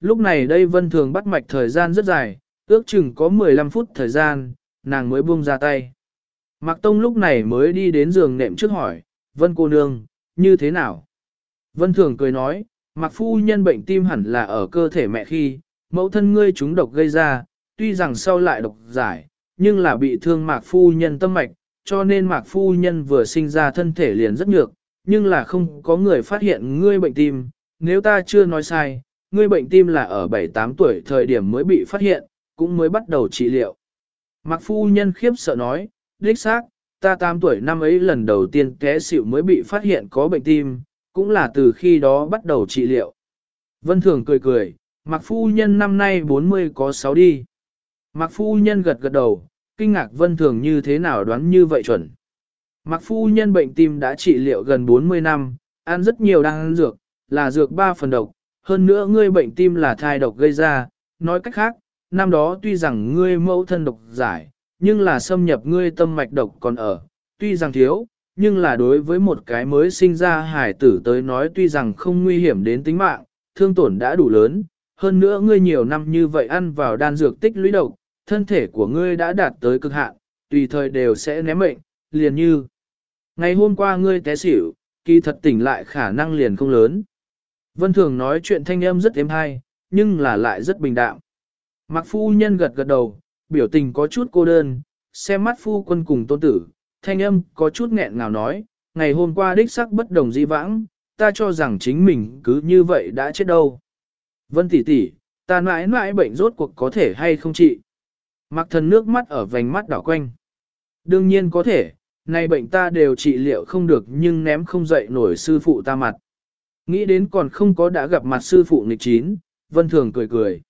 Lúc này đây vân thường bắt mạch thời gian rất dài, ước chừng có 15 phút thời gian, nàng mới buông ra tay. Mạc Tông lúc này mới đi đến giường nệm trước hỏi, vân cô nương, như thế nào? Vân thường cười nói, Mạc phu nhân bệnh tim hẳn là ở cơ thể mẹ khi, mẫu thân ngươi chúng độc gây ra, tuy rằng sau lại độc giải, nhưng là bị thương Mạc phu nhân tâm mạch, cho nên Mạc phu nhân vừa sinh ra thân thể liền rất nhược, nhưng là không có người phát hiện ngươi bệnh tim, nếu ta chưa nói sai, ngươi bệnh tim là ở 7-8 tuổi thời điểm mới bị phát hiện, cũng mới bắt đầu trị liệu. Mạc phu nhân khiếp sợ nói, đích xác, ta 8 tuổi năm ấy lần đầu tiên té xịu mới bị phát hiện có bệnh tim, cũng là từ khi đó bắt đầu trị liệu. Vân Thường cười cười, Mạc phu nhân năm nay 40 có 6 đi. Mạc phu nhân gật gật đầu, kinh ngạc Vân Thường như thế nào đoán như vậy chuẩn. Mạc phu nhân bệnh tim đã trị liệu gần 40 năm, ăn rất nhiều đan dược, là dược ba phần độc, hơn nữa ngươi bệnh tim là thai độc gây ra, nói cách khác, năm đó tuy rằng ngươi mẫu thân độc giải, nhưng là xâm nhập ngươi tâm mạch độc còn ở, tuy rằng thiếu, nhưng là đối với một cái mới sinh ra hải tử tới nói tuy rằng không nguy hiểm đến tính mạng, thương tổn đã đủ lớn, hơn nữa ngươi nhiều năm như vậy ăn vào đan dược tích lũy độc, thân thể của ngươi đã đạt tới cực hạn, tùy thời đều sẽ ném mệnh, liền như. Ngày hôm qua ngươi té xỉu, kỳ thật tỉnh lại khả năng liền không lớn. Vân Thường nói chuyện thanh âm rất êm hay, nhưng là lại rất bình đạm. Mặc phu nhân gật gật đầu, biểu tình có chút cô đơn, xem mắt phu quân cùng tôn tử, thanh âm có chút nghẹn ngào nói, ngày hôm qua đích sắc bất đồng di vãng, ta cho rằng chính mình cứ như vậy đã chết đâu. Vân tỷ tỷ, ta mãi mãi bệnh rốt cuộc có thể hay không trị? Mặc thần nước mắt ở vành mắt đảo quanh. Đương nhiên có thể, nay bệnh ta đều trị liệu không được nhưng ném không dậy nổi sư phụ ta mặt. Nghĩ đến còn không có đã gặp mặt sư phụ nghịch chín, vân thường cười cười.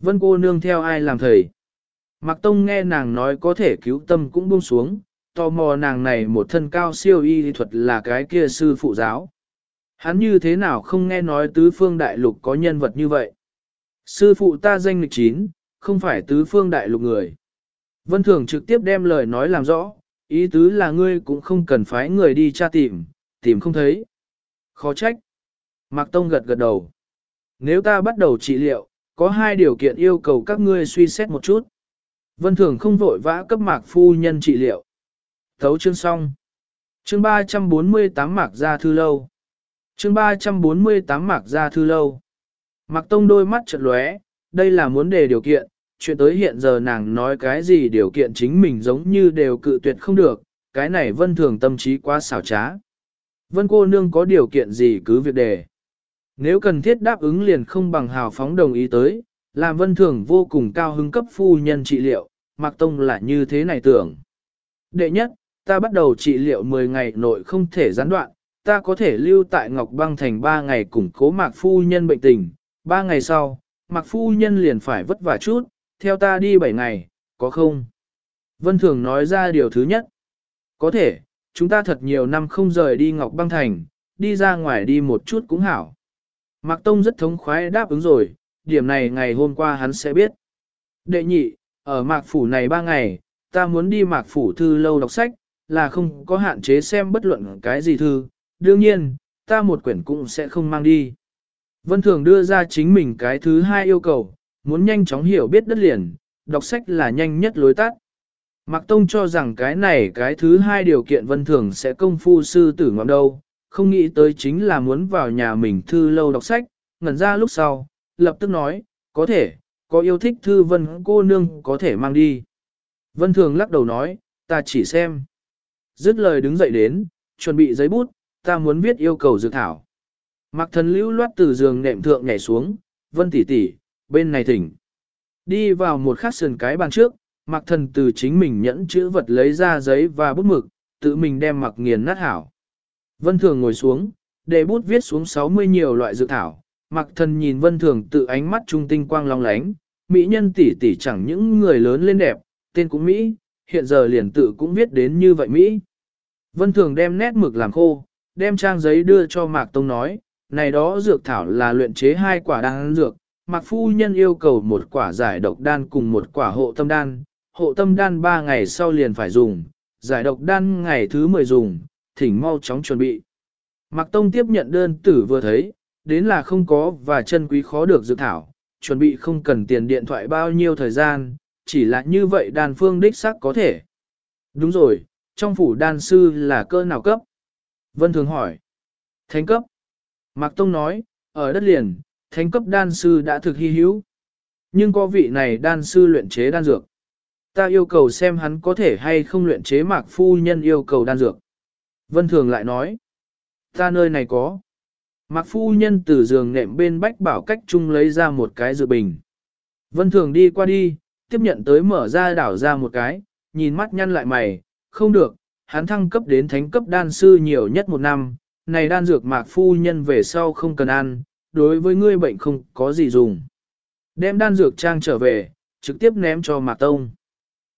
Vân cô nương theo ai làm thầy? Mạc Tông nghe nàng nói có thể cứu tâm cũng buông xuống, tò mò nàng này một thân cao siêu y thuật là cái kia sư phụ giáo. Hắn như thế nào không nghe nói tứ phương đại lục có nhân vật như vậy? Sư phụ ta danh lịch chín, không phải tứ phương đại lục người. Vân Thường trực tiếp đem lời nói làm rõ, ý tứ là ngươi cũng không cần phái người đi tra tìm, tìm không thấy. Khó trách. Mạc Tông gật gật đầu. Nếu ta bắt đầu trị liệu, có hai điều kiện yêu cầu các ngươi suy xét một chút. Vân Thường không vội vã cấp Mạc Phu Nhân trị liệu. Thấu chương xong. Chương 348 Mạc Gia Thư Lâu. Chương 348 Mạc Gia Thư Lâu. Mạc Tông đôi mắt chợt lóe, đây là muốn đề điều kiện, chuyện tới hiện giờ nàng nói cái gì điều kiện chính mình giống như đều cự tuyệt không được, cái này vân thường tâm trí quá xảo trá. Vân cô nương có điều kiện gì cứ việc đề. Nếu cần thiết đáp ứng liền không bằng hào phóng đồng ý tới, làm vân thường vô cùng cao hứng cấp phu nhân trị liệu, Mạc Tông là như thế này tưởng. Đệ nhất, ta bắt đầu trị liệu 10 ngày nội không thể gián đoạn, ta có thể lưu tại Ngọc Băng Thành 3 ngày củng cố Mạc Phu Nhân bệnh tình, 3 ngày sau, Mạc Phu Nhân liền phải vất vả chút, theo ta đi 7 ngày, có không? Vân Thường nói ra điều thứ nhất. Có thể, chúng ta thật nhiều năm không rời đi Ngọc Băng Thành, đi ra ngoài đi một chút cũng hảo. Mạc Tông rất thống khoái đáp ứng rồi, điểm này ngày hôm qua hắn sẽ biết. Đệ nhị, ở Mạc Phủ này ba ngày, ta muốn đi Mạc Phủ thư lâu đọc sách, là không có hạn chế xem bất luận cái gì thư, đương nhiên, ta một quyển cũng sẽ không mang đi. Vân Thường đưa ra chính mình cái thứ hai yêu cầu, muốn nhanh chóng hiểu biết đất liền, đọc sách là nhanh nhất lối tắt. Mạc Tông cho rằng cái này cái thứ hai điều kiện Vân Thường sẽ công phu sư tử ngọn đâu, không nghĩ tới chính là muốn vào nhà mình thư lâu đọc sách, ngẩn ra lúc sau, lập tức nói, có thể, có yêu thích thư Vân cô nương có thể mang đi. Vân Thường lắc đầu nói, ta chỉ xem. Dứt lời đứng dậy đến, chuẩn bị giấy bút, ta muốn viết yêu cầu dược thảo. Mặc thần lưu loát từ giường nệm thượng nhảy xuống, Vân tỷ tỷ, bên này thỉnh. Đi vào một khắc sườn cái bàn trước, Mặc thần từ chính mình nhẫn chữ vật lấy ra giấy và bút mực, tự mình đem mặc nghiền nát hảo. Vân Thường ngồi xuống, để bút viết xuống 60 nhiều loại dược thảo. Mặc thần nhìn Vân Thường tự ánh mắt trung tinh quang long lánh, mỹ nhân tỷ tỷ chẳng những người lớn lên đẹp, tên cũng Mỹ, hiện giờ liền tự cũng viết đến như vậy Mỹ. Vân Thường đem nét mực làm khô, đem trang giấy đưa cho Mạc Tông nói, này đó dược thảo là luyện chế hai quả đan dược, Mạc Phu Nhân yêu cầu một quả giải độc đan cùng một quả hộ tâm đan, hộ tâm đan ba ngày sau liền phải dùng, giải độc đan ngày thứ 10 dùng, thỉnh mau chóng chuẩn bị. Mạc Tông tiếp nhận đơn tử vừa thấy, đến là không có và chân quý khó được dự thảo, chuẩn bị không cần tiền điện thoại bao nhiêu thời gian, chỉ là như vậy đàn phương đích xác có thể. Đúng rồi, trong phủ đan sư là cơ nào cấp? Vân Thường hỏi. Thánh cấp. Mạc Tông nói, ở đất liền, thánh cấp đan sư đã thực hy hữu. Nhưng có vị này đan sư luyện chế đan dược. Ta yêu cầu xem hắn có thể hay không luyện chế mạc phu nhân yêu cầu đan dược. Vân Thường lại nói. Ta nơi này có. Mạc phu nhân từ giường nệm bên bách bảo cách chung lấy ra một cái dự bình. Vân Thường đi qua đi, tiếp nhận tới mở ra đảo ra một cái, nhìn mắt nhăn lại mày, không được, hắn thăng cấp đến thánh cấp đan sư nhiều nhất một năm, này đan dược mạc phu nhân về sau không cần ăn, đối với ngươi bệnh không có gì dùng. Đem đan dược trang trở về, trực tiếp ném cho Mạc Tông.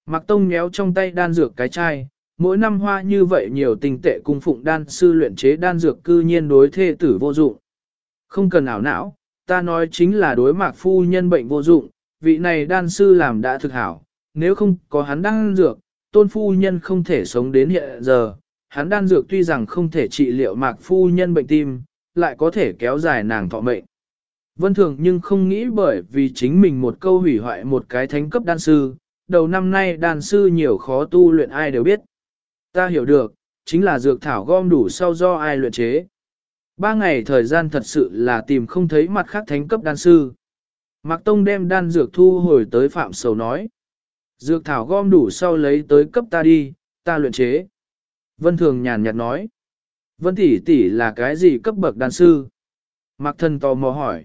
Mạc Tông nhéo trong tay đan dược cái chai, mỗi năm hoa như vậy nhiều tình tệ cung phụng đan sư luyện chế đan dược cư nhiên đối thê tử vô dụng. Không cần ảo não, ta nói chính là đối mạc phu nhân bệnh vô dụng, vị này đan sư làm đã thực hảo, nếu không có hắn đan dược, tôn phu nhân không thể sống đến hiện giờ, hắn đan dược tuy rằng không thể trị liệu mạc phu nhân bệnh tim, lại có thể kéo dài nàng thọ mệnh. Vân Thường nhưng không nghĩ bởi vì chính mình một câu hủy hoại một cái thánh cấp đan sư, đầu năm nay đan sư nhiều khó tu luyện ai đều biết. Ta hiểu được, chính là dược thảo gom đủ sau do ai luyện chế. Ba ngày thời gian thật sự là tìm không thấy mặt khác thánh cấp đan sư. Mạc Tông đem đan dược thu hồi tới Phạm Sầu nói. Dược thảo gom đủ sau lấy tới cấp ta đi, ta luyện chế. Vân Thường nhàn nhạt nói. Vân tỷ tỷ là cái gì cấp bậc đan sư? Mạc Thần tò mò hỏi.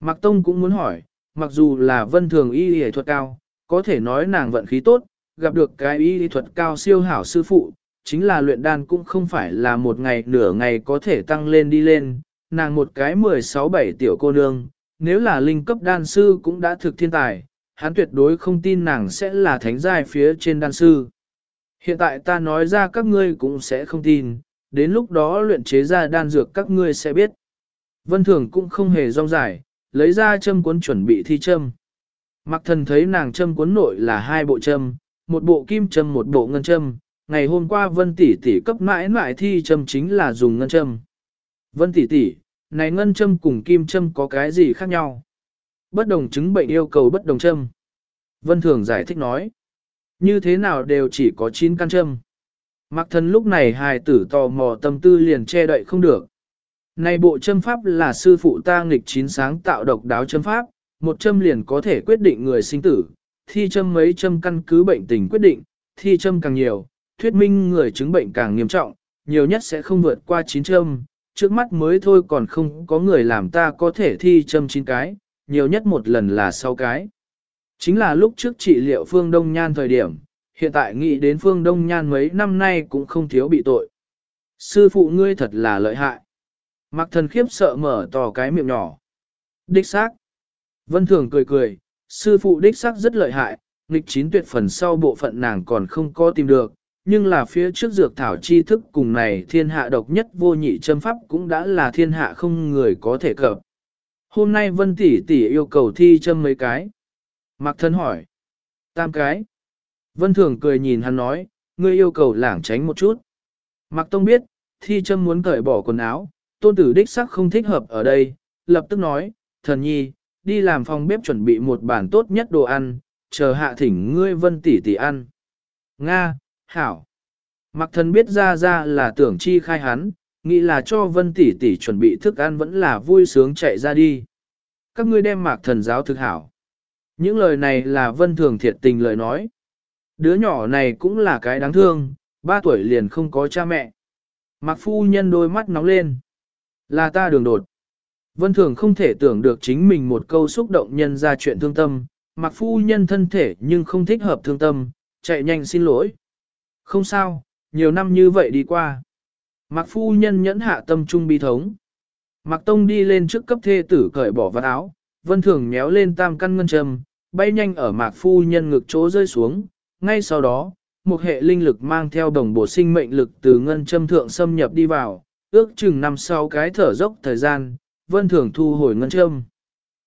Mạc Tông cũng muốn hỏi, mặc dù là Vân Thường y y thuật cao, có thể nói nàng vận khí tốt, gặp được cái y thuật cao siêu hảo sư phụ, chính là luyện đan cũng không phải là một ngày nửa ngày có thể tăng lên đi lên, nàng một cái 16-7 tiểu cô nương, nếu là linh cấp đan sư cũng đã thực thiên tài, hắn tuyệt đối không tin nàng sẽ là thánh giai phía trên đan sư. Hiện tại ta nói ra các ngươi cũng sẽ không tin, đến lúc đó luyện chế ra đan dược các ngươi sẽ biết. Vân Thường cũng không hề rong dài, lấy ra châm cuốn chuẩn bị thi châm. Mặc thần thấy nàng châm cuốn nội là hai bộ châm, một bộ kim châm một bộ ngân châm, ngày hôm qua Vân tỷ tỷ cấp mãi mãi thi châm chính là dùng ngân châm. Vân tỷ tỷ, này ngân châm cùng kim châm có cái gì khác nhau? Bất đồng chứng bệnh yêu cầu bất đồng châm. Vân Thường giải thích nói. Như thế nào đều chỉ có 9 căn châm. Mặc thân lúc này hài tử tò mò tâm tư liền che đậy không được. Này bộ châm pháp là sư phụ ta nghịch chín sáng tạo độc đáo châm pháp, một châm liền có thể quyết định người sinh tử, thi châm mấy châm căn cứ bệnh tình quyết định, thi châm càng nhiều, thuyết minh người chứng bệnh càng nghiêm trọng, nhiều nhất sẽ không vượt qua 9 châm, trước mắt mới thôi còn không có người làm ta có thể thi châm 9 cái, nhiều nhất một lần là 6 cái. Chính là lúc trước trị liệu phương Đông Nhan thời điểm, hiện tại nghĩ đến phương Đông Nhan mấy năm nay cũng không thiếu bị tội. Sư phụ ngươi thật là lợi hại. Mặc thần khiếp sợ mở to cái miệng nhỏ. Đích xác. Vân Thường cười cười, sư phụ đích xác rất lợi hại, nghịch chín tuyệt phần sau bộ phận nàng còn không có tìm được, nhưng là phía trước dược thảo chi thức cùng này thiên hạ độc nhất vô nhị châm pháp cũng đã là thiên hạ không người có thể cập. Hôm nay Vân tỷ tỷ yêu cầu thi châm mấy cái. Mạc thân hỏi. Tam cái. Vân Thường cười nhìn hắn nói, ngươi yêu cầu lảng tránh một chút. Mạc Tông biết, thi châm muốn cởi bỏ quần áo, tôn tử đích sắc không thích hợp ở đây, lập tức nói, thần nhi, đi làm phòng bếp chuẩn bị một bản tốt nhất đồ ăn, chờ hạ thỉnh ngươi vân tỷ tỷ ăn. Nga, Hảo. Mặc thần biết ra ra là tưởng chi khai hắn, nghĩ là cho vân tỷ tỷ chuẩn bị thức ăn vẫn là vui sướng chạy ra đi. Các ngươi đem mạc thần giáo thực hảo. Những lời này là vân thường thiệt tình lời nói. Đứa nhỏ này cũng là cái đáng thương, ba tuổi liền không có cha mẹ. Mạc phu nhân đôi mắt nóng lên. Là ta đường đột. Vân thường không thể tưởng được chính mình một câu xúc động nhân ra chuyện thương tâm. Mặc phu nhân thân thể nhưng không thích hợp thương tâm, chạy nhanh xin lỗi. Không sao, nhiều năm như vậy đi qua. Mặc phu nhân nhẫn hạ tâm trung bi thống. Mặc Tông đi lên trước cấp thê tử cởi bỏ vạt áo, vân thường méo lên tam căn ngân trầm, bay nhanh ở mạc phu nhân ngực chỗ rơi xuống. Ngay sau đó, một hệ linh lực mang theo đồng bộ sinh mệnh lực từ ngân châm thượng xâm nhập đi vào, ước chừng năm sau cái thở dốc thời gian, vân thường thu hồi ngân châm.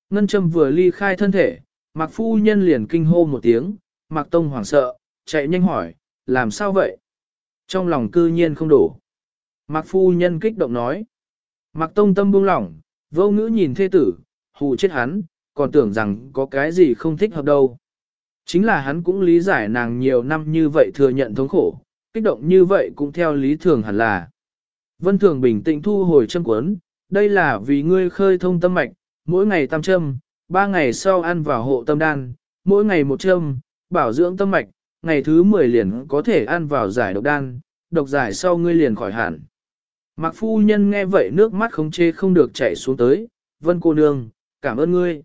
Ngân châm vừa ly khai thân thể, mạc phu nhân liền kinh hô một tiếng, mạc tông hoảng sợ, chạy nhanh hỏi, làm sao vậy? Trong lòng cư nhiên không đủ. Mạc phu nhân kích động nói. Mạc tông tâm buông lỏng, vô ngữ nhìn thê tử, hù chết hắn, còn tưởng rằng có cái gì không thích hợp đâu. Chính là hắn cũng lý giải nàng nhiều năm như vậy thừa nhận thống khổ, kích động như vậy cũng theo lý thường hẳn là. Vân Thường bình tĩnh thu hồi châm cuốn, đây là vì ngươi khơi thông tâm mạch, mỗi ngày tam châm, ba ngày sau ăn vào hộ tâm đan, mỗi ngày một châm, bảo dưỡng tâm mạch, ngày thứ 10 liền có thể ăn vào giải độc đan, độc giải sau ngươi liền khỏi hẳn. Mạc phu nhân nghe vậy nước mắt không chê không được chảy xuống tới, vân cô nương, cảm ơn ngươi.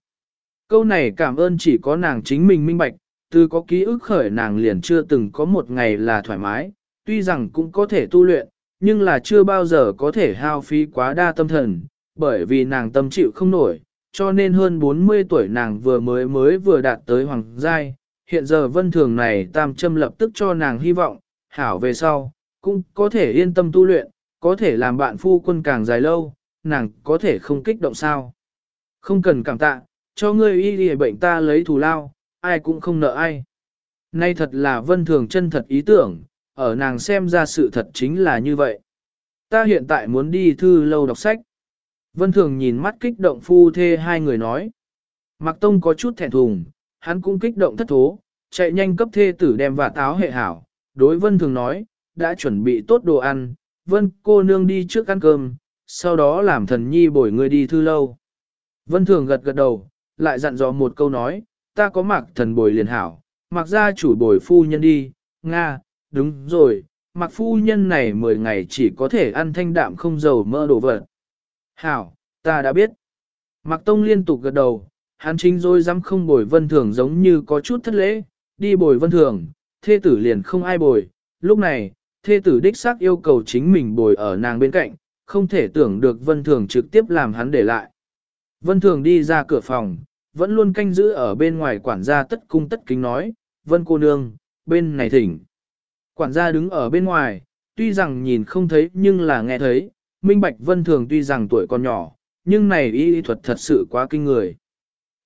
Câu này cảm ơn chỉ có nàng chính mình minh bạch, từ có ký ức khởi nàng liền chưa từng có một ngày là thoải mái, tuy rằng cũng có thể tu luyện, nhưng là chưa bao giờ có thể hao phí quá đa tâm thần, bởi vì nàng tâm chịu không nổi, cho nên hơn 40 tuổi nàng vừa mới mới vừa đạt tới hoàng giai, hiện giờ vân thường này tam châm lập tức cho nàng hy vọng, hảo về sau, cũng có thể yên tâm tu luyện, có thể làm bạn phu quân càng dài lâu, nàng có thể không kích động sao. Không cần cảm tạ, cho ngươi y đi bệnh ta lấy thù lao, ai cũng không nợ ai. Nay thật là vân thường chân thật ý tưởng, ở nàng xem ra sự thật chính là như vậy. Ta hiện tại muốn đi thư lâu đọc sách. Vân thường nhìn mắt kích động phu thê hai người nói. Mạc Tông có chút thẹn thùng, hắn cũng kích động thất thố, chạy nhanh cấp thê tử đem và táo hệ hảo. Đối vân thường nói, đã chuẩn bị tốt đồ ăn, vân cô nương đi trước ăn cơm, sau đó làm thần nhi bồi người đi thư lâu. Vân thường gật gật đầu, lại dặn dò một câu nói, ta có mặc thần bồi liền hảo, mặc ra chủ bồi phu nhân đi, Nga, đúng rồi, mặc phu nhân này 10 ngày chỉ có thể ăn thanh đạm không dầu mỡ đồ vật. Hảo, ta đã biết. Mặc tông liên tục gật đầu, hắn chính rồi dám không bồi vân thường giống như có chút thất lễ, đi bồi vân thường, thê tử liền không ai bồi, lúc này, thê tử đích xác yêu cầu chính mình bồi ở nàng bên cạnh, không thể tưởng được vân thường trực tiếp làm hắn để lại. Vân thường đi ra cửa phòng, vẫn luôn canh giữ ở bên ngoài quản gia tất cung tất kính nói, vân cô nương, bên này thỉnh. Quản gia đứng ở bên ngoài, tuy rằng nhìn không thấy nhưng là nghe thấy, minh bạch vân thường tuy rằng tuổi còn nhỏ, nhưng này y thuật thật sự quá kinh người.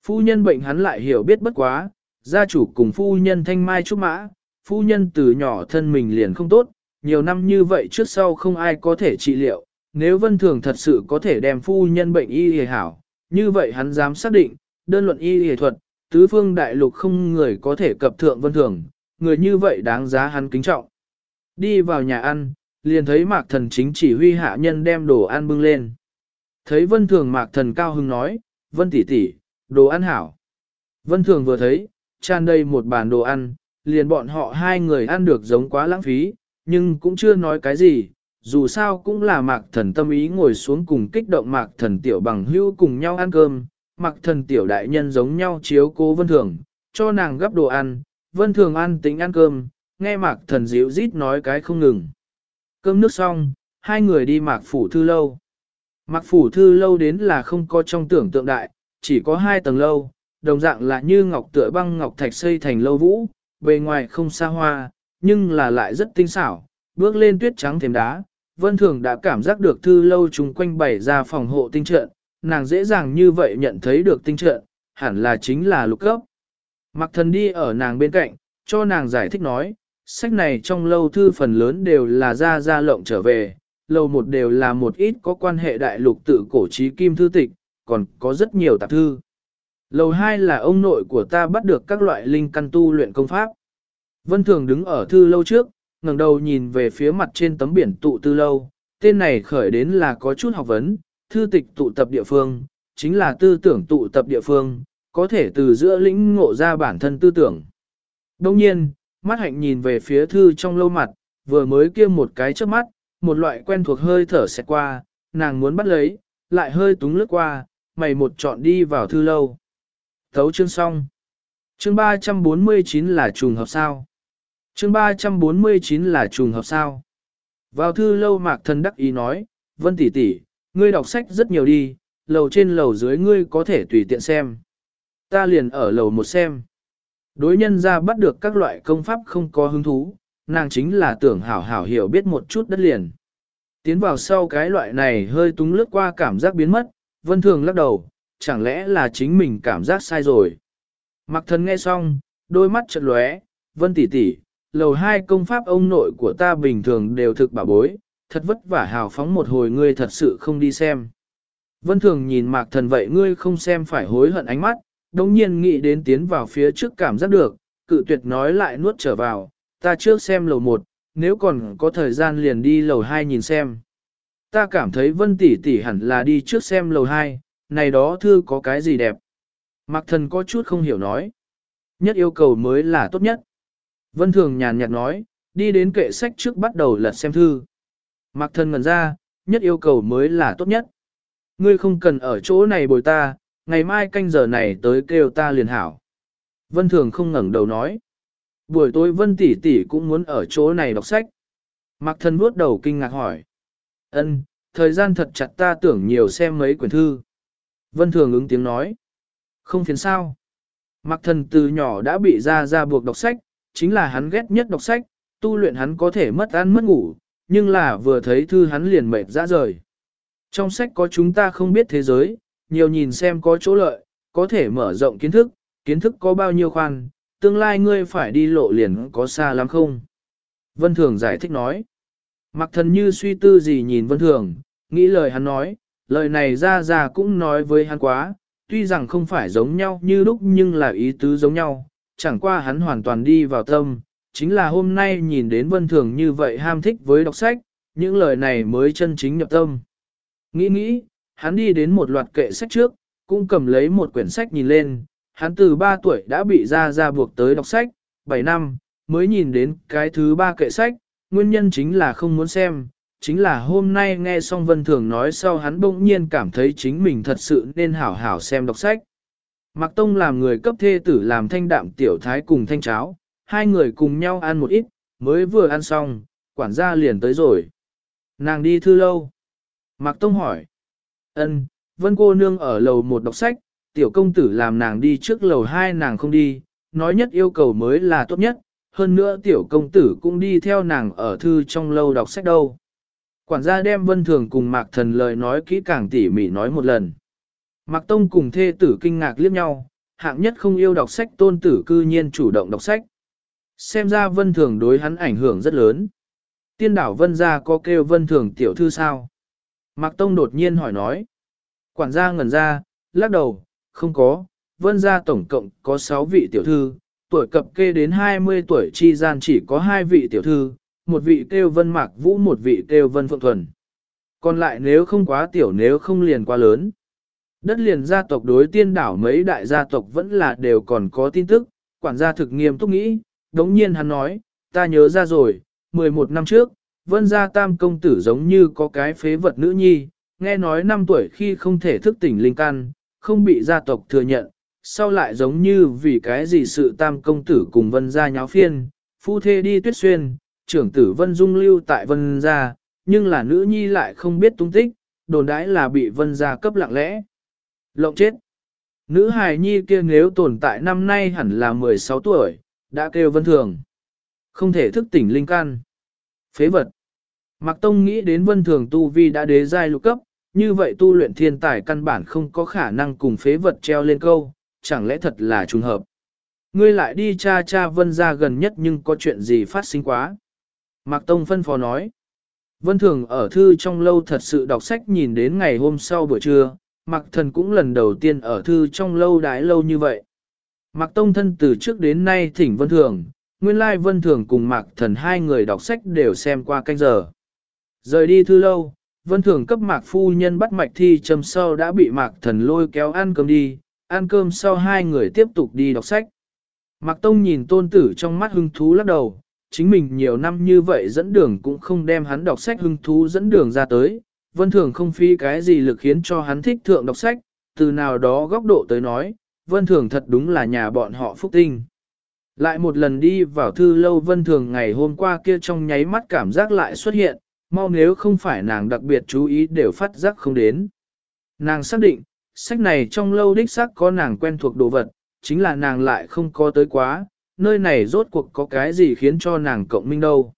Phu nhân bệnh hắn lại hiểu biết bất quá, gia chủ cùng phu nhân thanh mai trúc mã, phu nhân từ nhỏ thân mình liền không tốt, nhiều năm như vậy trước sau không ai có thể trị liệu, nếu vân thường thật sự có thể đem phu nhân bệnh y hề hảo, như vậy hắn dám xác định, đơn luận y hề thuật, tứ phương đại lục không người có thể cập thượng vân thường, người như vậy đáng giá hắn kính trọng. Đi vào nhà ăn, liền thấy mạc thần chính chỉ huy hạ nhân đem đồ ăn bưng lên. Thấy vân thường mạc thần cao hưng nói, vân tỷ tỷ, đồ ăn hảo. Vân thường vừa thấy, tràn đầy một bàn đồ ăn, liền bọn họ hai người ăn được giống quá lãng phí, nhưng cũng chưa nói cái gì, dù sao cũng là mạc thần tâm ý ngồi xuống cùng kích động mạc thần tiểu bằng hưu cùng nhau ăn cơm, mạc thần tiểu đại nhân giống nhau chiếu cố vân thường, cho nàng gấp đồ ăn, vân thường ăn tính ăn cơm, nghe mạc thần dịu rít nói cái không ngừng. Cơm nước xong, hai người đi mạc phủ thư lâu. Mạc phủ thư lâu đến là không có trong tưởng tượng đại, chỉ có hai tầng lâu, đồng dạng là như ngọc tựa băng ngọc thạch xây thành lâu vũ, bề ngoài không xa hoa, nhưng là lại rất tinh xảo, bước lên tuyết trắng thềm đá. Vân Thường đã cảm giác được thư lâu chung quanh bày ra phòng hộ tinh trận, nàng dễ dàng như vậy nhận thấy được tinh trận, hẳn là chính là lục cấp. Mặc thần đi ở nàng bên cạnh, cho nàng giải thích nói, sách này trong lâu thư phần lớn đều là ra ra lộng trở về, lâu một đều là một ít có quan hệ đại lục tự cổ trí kim thư tịch, còn có rất nhiều tạp thư. Lầu hai là ông nội của ta bắt được các loại linh căn tu luyện công pháp. Vân Thường đứng ở thư lâu trước, ngẩng đầu nhìn về phía mặt trên tấm biển tụ tư lâu, tên này khởi đến là có chút học vấn, thư tịch tụ tập địa phương, chính là tư tưởng tụ tập địa phương, có thể từ giữa lĩnh ngộ ra bản thân tư tưởng. Đông nhiên, mắt hạnh nhìn về phía thư trong lâu mặt, vừa mới kia một cái trước mắt, một loại quen thuộc hơi thở xẹt qua, nàng muốn bắt lấy, lại hơi túng lướt qua, mày một chọn đi vào thư lâu. Thấu chương xong. Chương 349 là trùng hợp sao? Chương 349 là trùng hợp sao? Vào thư lâu mạc thần đắc ý nói, Vân tỷ tỷ, ngươi đọc sách rất nhiều đi, lầu trên lầu dưới ngươi có thể tùy tiện xem. Ta liền ở lầu một xem. Đối nhân ra bắt được các loại công pháp không có hứng thú, nàng chính là tưởng hảo hảo hiểu biết một chút đất liền. Tiến vào sau cái loại này hơi túng lướt qua cảm giác biến mất, vân thường lắc đầu, chẳng lẽ là chính mình cảm giác sai rồi. Mặc thần nghe xong, đôi mắt chật lóe, vân tỷ tỷ, lầu hai công pháp ông nội của ta bình thường đều thực bảo bối, thật vất vả hào phóng một hồi ngươi thật sự không đi xem. Vân thường nhìn mạc thần vậy ngươi không xem phải hối hận ánh mắt, đồng nhiên nghĩ đến tiến vào phía trước cảm giác được, cự tuyệt nói lại nuốt trở vào, ta trước xem lầu 1, nếu còn có thời gian liền đi lầu 2 nhìn xem. Ta cảm thấy vân tỷ tỷ hẳn là đi trước xem lầu 2, này đó thư có cái gì đẹp. Mạc thần có chút không hiểu nói. Nhất yêu cầu mới là tốt nhất. Vân thường nhàn nhạt nói, đi đến kệ sách trước bắt đầu lật xem thư. Mạc thần ngần ra, nhất yêu cầu mới là tốt nhất. Ngươi không cần ở chỗ này bồi ta, ngày mai canh giờ này tới kêu ta liền hảo. Vân thường không ngẩng đầu nói. Buổi tối Vân tỷ tỷ cũng muốn ở chỗ này đọc sách. Mạc thần vuốt đầu kinh ngạc hỏi. Ân, thời gian thật chặt ta tưởng nhiều xem mấy quyển thư. Vân thường ứng tiếng nói. Không phiền sao. Mạc thần từ nhỏ đã bị ra ra buộc đọc sách, chính là hắn ghét nhất đọc sách, tu luyện hắn có thể mất ăn mất ngủ, nhưng là vừa thấy thư hắn liền mệt ra rời. Trong sách có chúng ta không biết thế giới, nhiều nhìn xem có chỗ lợi, có thể mở rộng kiến thức, kiến thức có bao nhiêu khoan, tương lai ngươi phải đi lộ liền có xa lắm không? Vân Thường giải thích nói. Mặc thần như suy tư gì nhìn Vân Thường, nghĩ lời hắn nói, lời này ra ra cũng nói với hắn quá, tuy rằng không phải giống nhau như lúc nhưng là ý tứ giống nhau, chẳng qua hắn hoàn toàn đi vào tâm, chính là hôm nay nhìn đến Vân Thường như vậy ham thích với đọc sách, những lời này mới chân chính nhập tâm. Nghĩ nghĩ, hắn đi đến một loạt kệ sách trước, cũng cầm lấy một quyển sách nhìn lên, hắn từ 3 tuổi đã bị ra ra buộc tới đọc sách, 7 năm, mới nhìn đến cái thứ ba kệ sách, nguyên nhân chính là không muốn xem, chính là hôm nay nghe xong Vân Thường nói sau hắn bỗng nhiên cảm thấy chính mình thật sự nên hảo hảo xem đọc sách. Mạc Tông làm người cấp thê tử làm thanh đạm tiểu thái cùng thanh cháo, hai người cùng nhau ăn một ít, mới vừa ăn xong, quản gia liền tới rồi. Nàng đi thư lâu. Mạc Tông hỏi ân Vân cô nương ở lầu một đọc sách, tiểu công tử làm nàng đi trước lầu hai nàng không đi, nói nhất yêu cầu mới là tốt nhất, hơn nữa tiểu công tử cũng đi theo nàng ở thư trong lâu đọc sách đâu. Quản gia đem vân thường cùng Mạc Thần lời nói kỹ càng tỉ mỉ nói một lần. Mạc Tông cùng thê tử kinh ngạc liếc nhau, hạng nhất không yêu đọc sách tôn tử cư nhiên chủ động đọc sách. Xem ra vân thường đối hắn ảnh hưởng rất lớn. Tiên đảo vân gia có kêu vân thường tiểu thư sao? Mạc Tông đột nhiên hỏi nói. Quản gia ngẩn ra, lắc đầu, không có, vân gia tổng cộng có 6 vị tiểu thư, tuổi cập kê đến 20 tuổi chi gian chỉ có 2 vị tiểu thư, một vị kêu vân mạc vũ một vị kêu vân phượng thuần. Còn lại nếu không quá tiểu nếu không liền quá lớn. Đất liền gia tộc đối tiên đảo mấy đại gia tộc vẫn là đều còn có tin tức, quản gia thực nghiêm túc nghĩ, đống nhiên hắn nói, ta nhớ ra rồi, 11 năm trước, vân gia tam công tử giống như có cái phế vật nữ nhi, nghe nói năm tuổi khi không thể thức tỉnh linh căn, không bị gia tộc thừa nhận, sau lại giống như vì cái gì sự tam công tử cùng vân gia nháo phiên, phu thê đi tuyết xuyên, trưởng tử vân dung lưu tại vân gia, nhưng là nữ nhi lại không biết tung tích, đồn đãi là bị vân gia cấp lặng lẽ. Lộng chết. Nữ hài nhi kia nếu tồn tại năm nay hẳn là 16 tuổi, đã kêu vân thường. Không thể thức tỉnh linh căn. Phế vật. Mạc Tông nghĩ đến vân thường tu vi đã đế giai lục cấp, như vậy tu luyện thiên tài căn bản không có khả năng cùng phế vật treo lên câu, chẳng lẽ thật là trùng hợp. Ngươi lại đi cha cha vân ra gần nhất nhưng có chuyện gì phát sinh quá. Mạc Tông phân phó nói. Vân Thường ở thư trong lâu thật sự đọc sách nhìn đến ngày hôm sau buổi trưa, Mạc Thần cũng lần đầu tiên ở thư trong lâu đái lâu như vậy. Mạc Tông thân từ trước đến nay thỉnh Vân Thường, nguyên lai Vân Thường cùng Mạc Thần hai người đọc sách đều xem qua canh giờ. Rời đi thư lâu, Vân Thường cấp Mạc Phu Nhân bắt mạch thi châm sau đã bị Mạc Thần lôi kéo ăn cơm đi, ăn cơm sau hai người tiếp tục đi đọc sách. Mạc Tông nhìn tôn tử trong mắt hưng thú lắc đầu, chính mình nhiều năm như vậy dẫn đường cũng không đem hắn đọc sách hưng thú dẫn đường ra tới, Vân Thường không phi cái gì lực khiến cho hắn thích thượng đọc sách, từ nào đó góc độ tới nói, Vân Thường thật đúng là nhà bọn họ phúc tinh. Lại một lần đi vào thư lâu Vân Thường ngày hôm qua kia trong nháy mắt cảm giác lại xuất hiện, mau nếu không phải nàng đặc biệt chú ý đều phát giác không đến. Nàng xác định, sách này trong lâu đích xác có nàng quen thuộc đồ vật, chính là nàng lại không có tới quá, nơi này rốt cuộc có cái gì khiến cho nàng cộng minh đâu.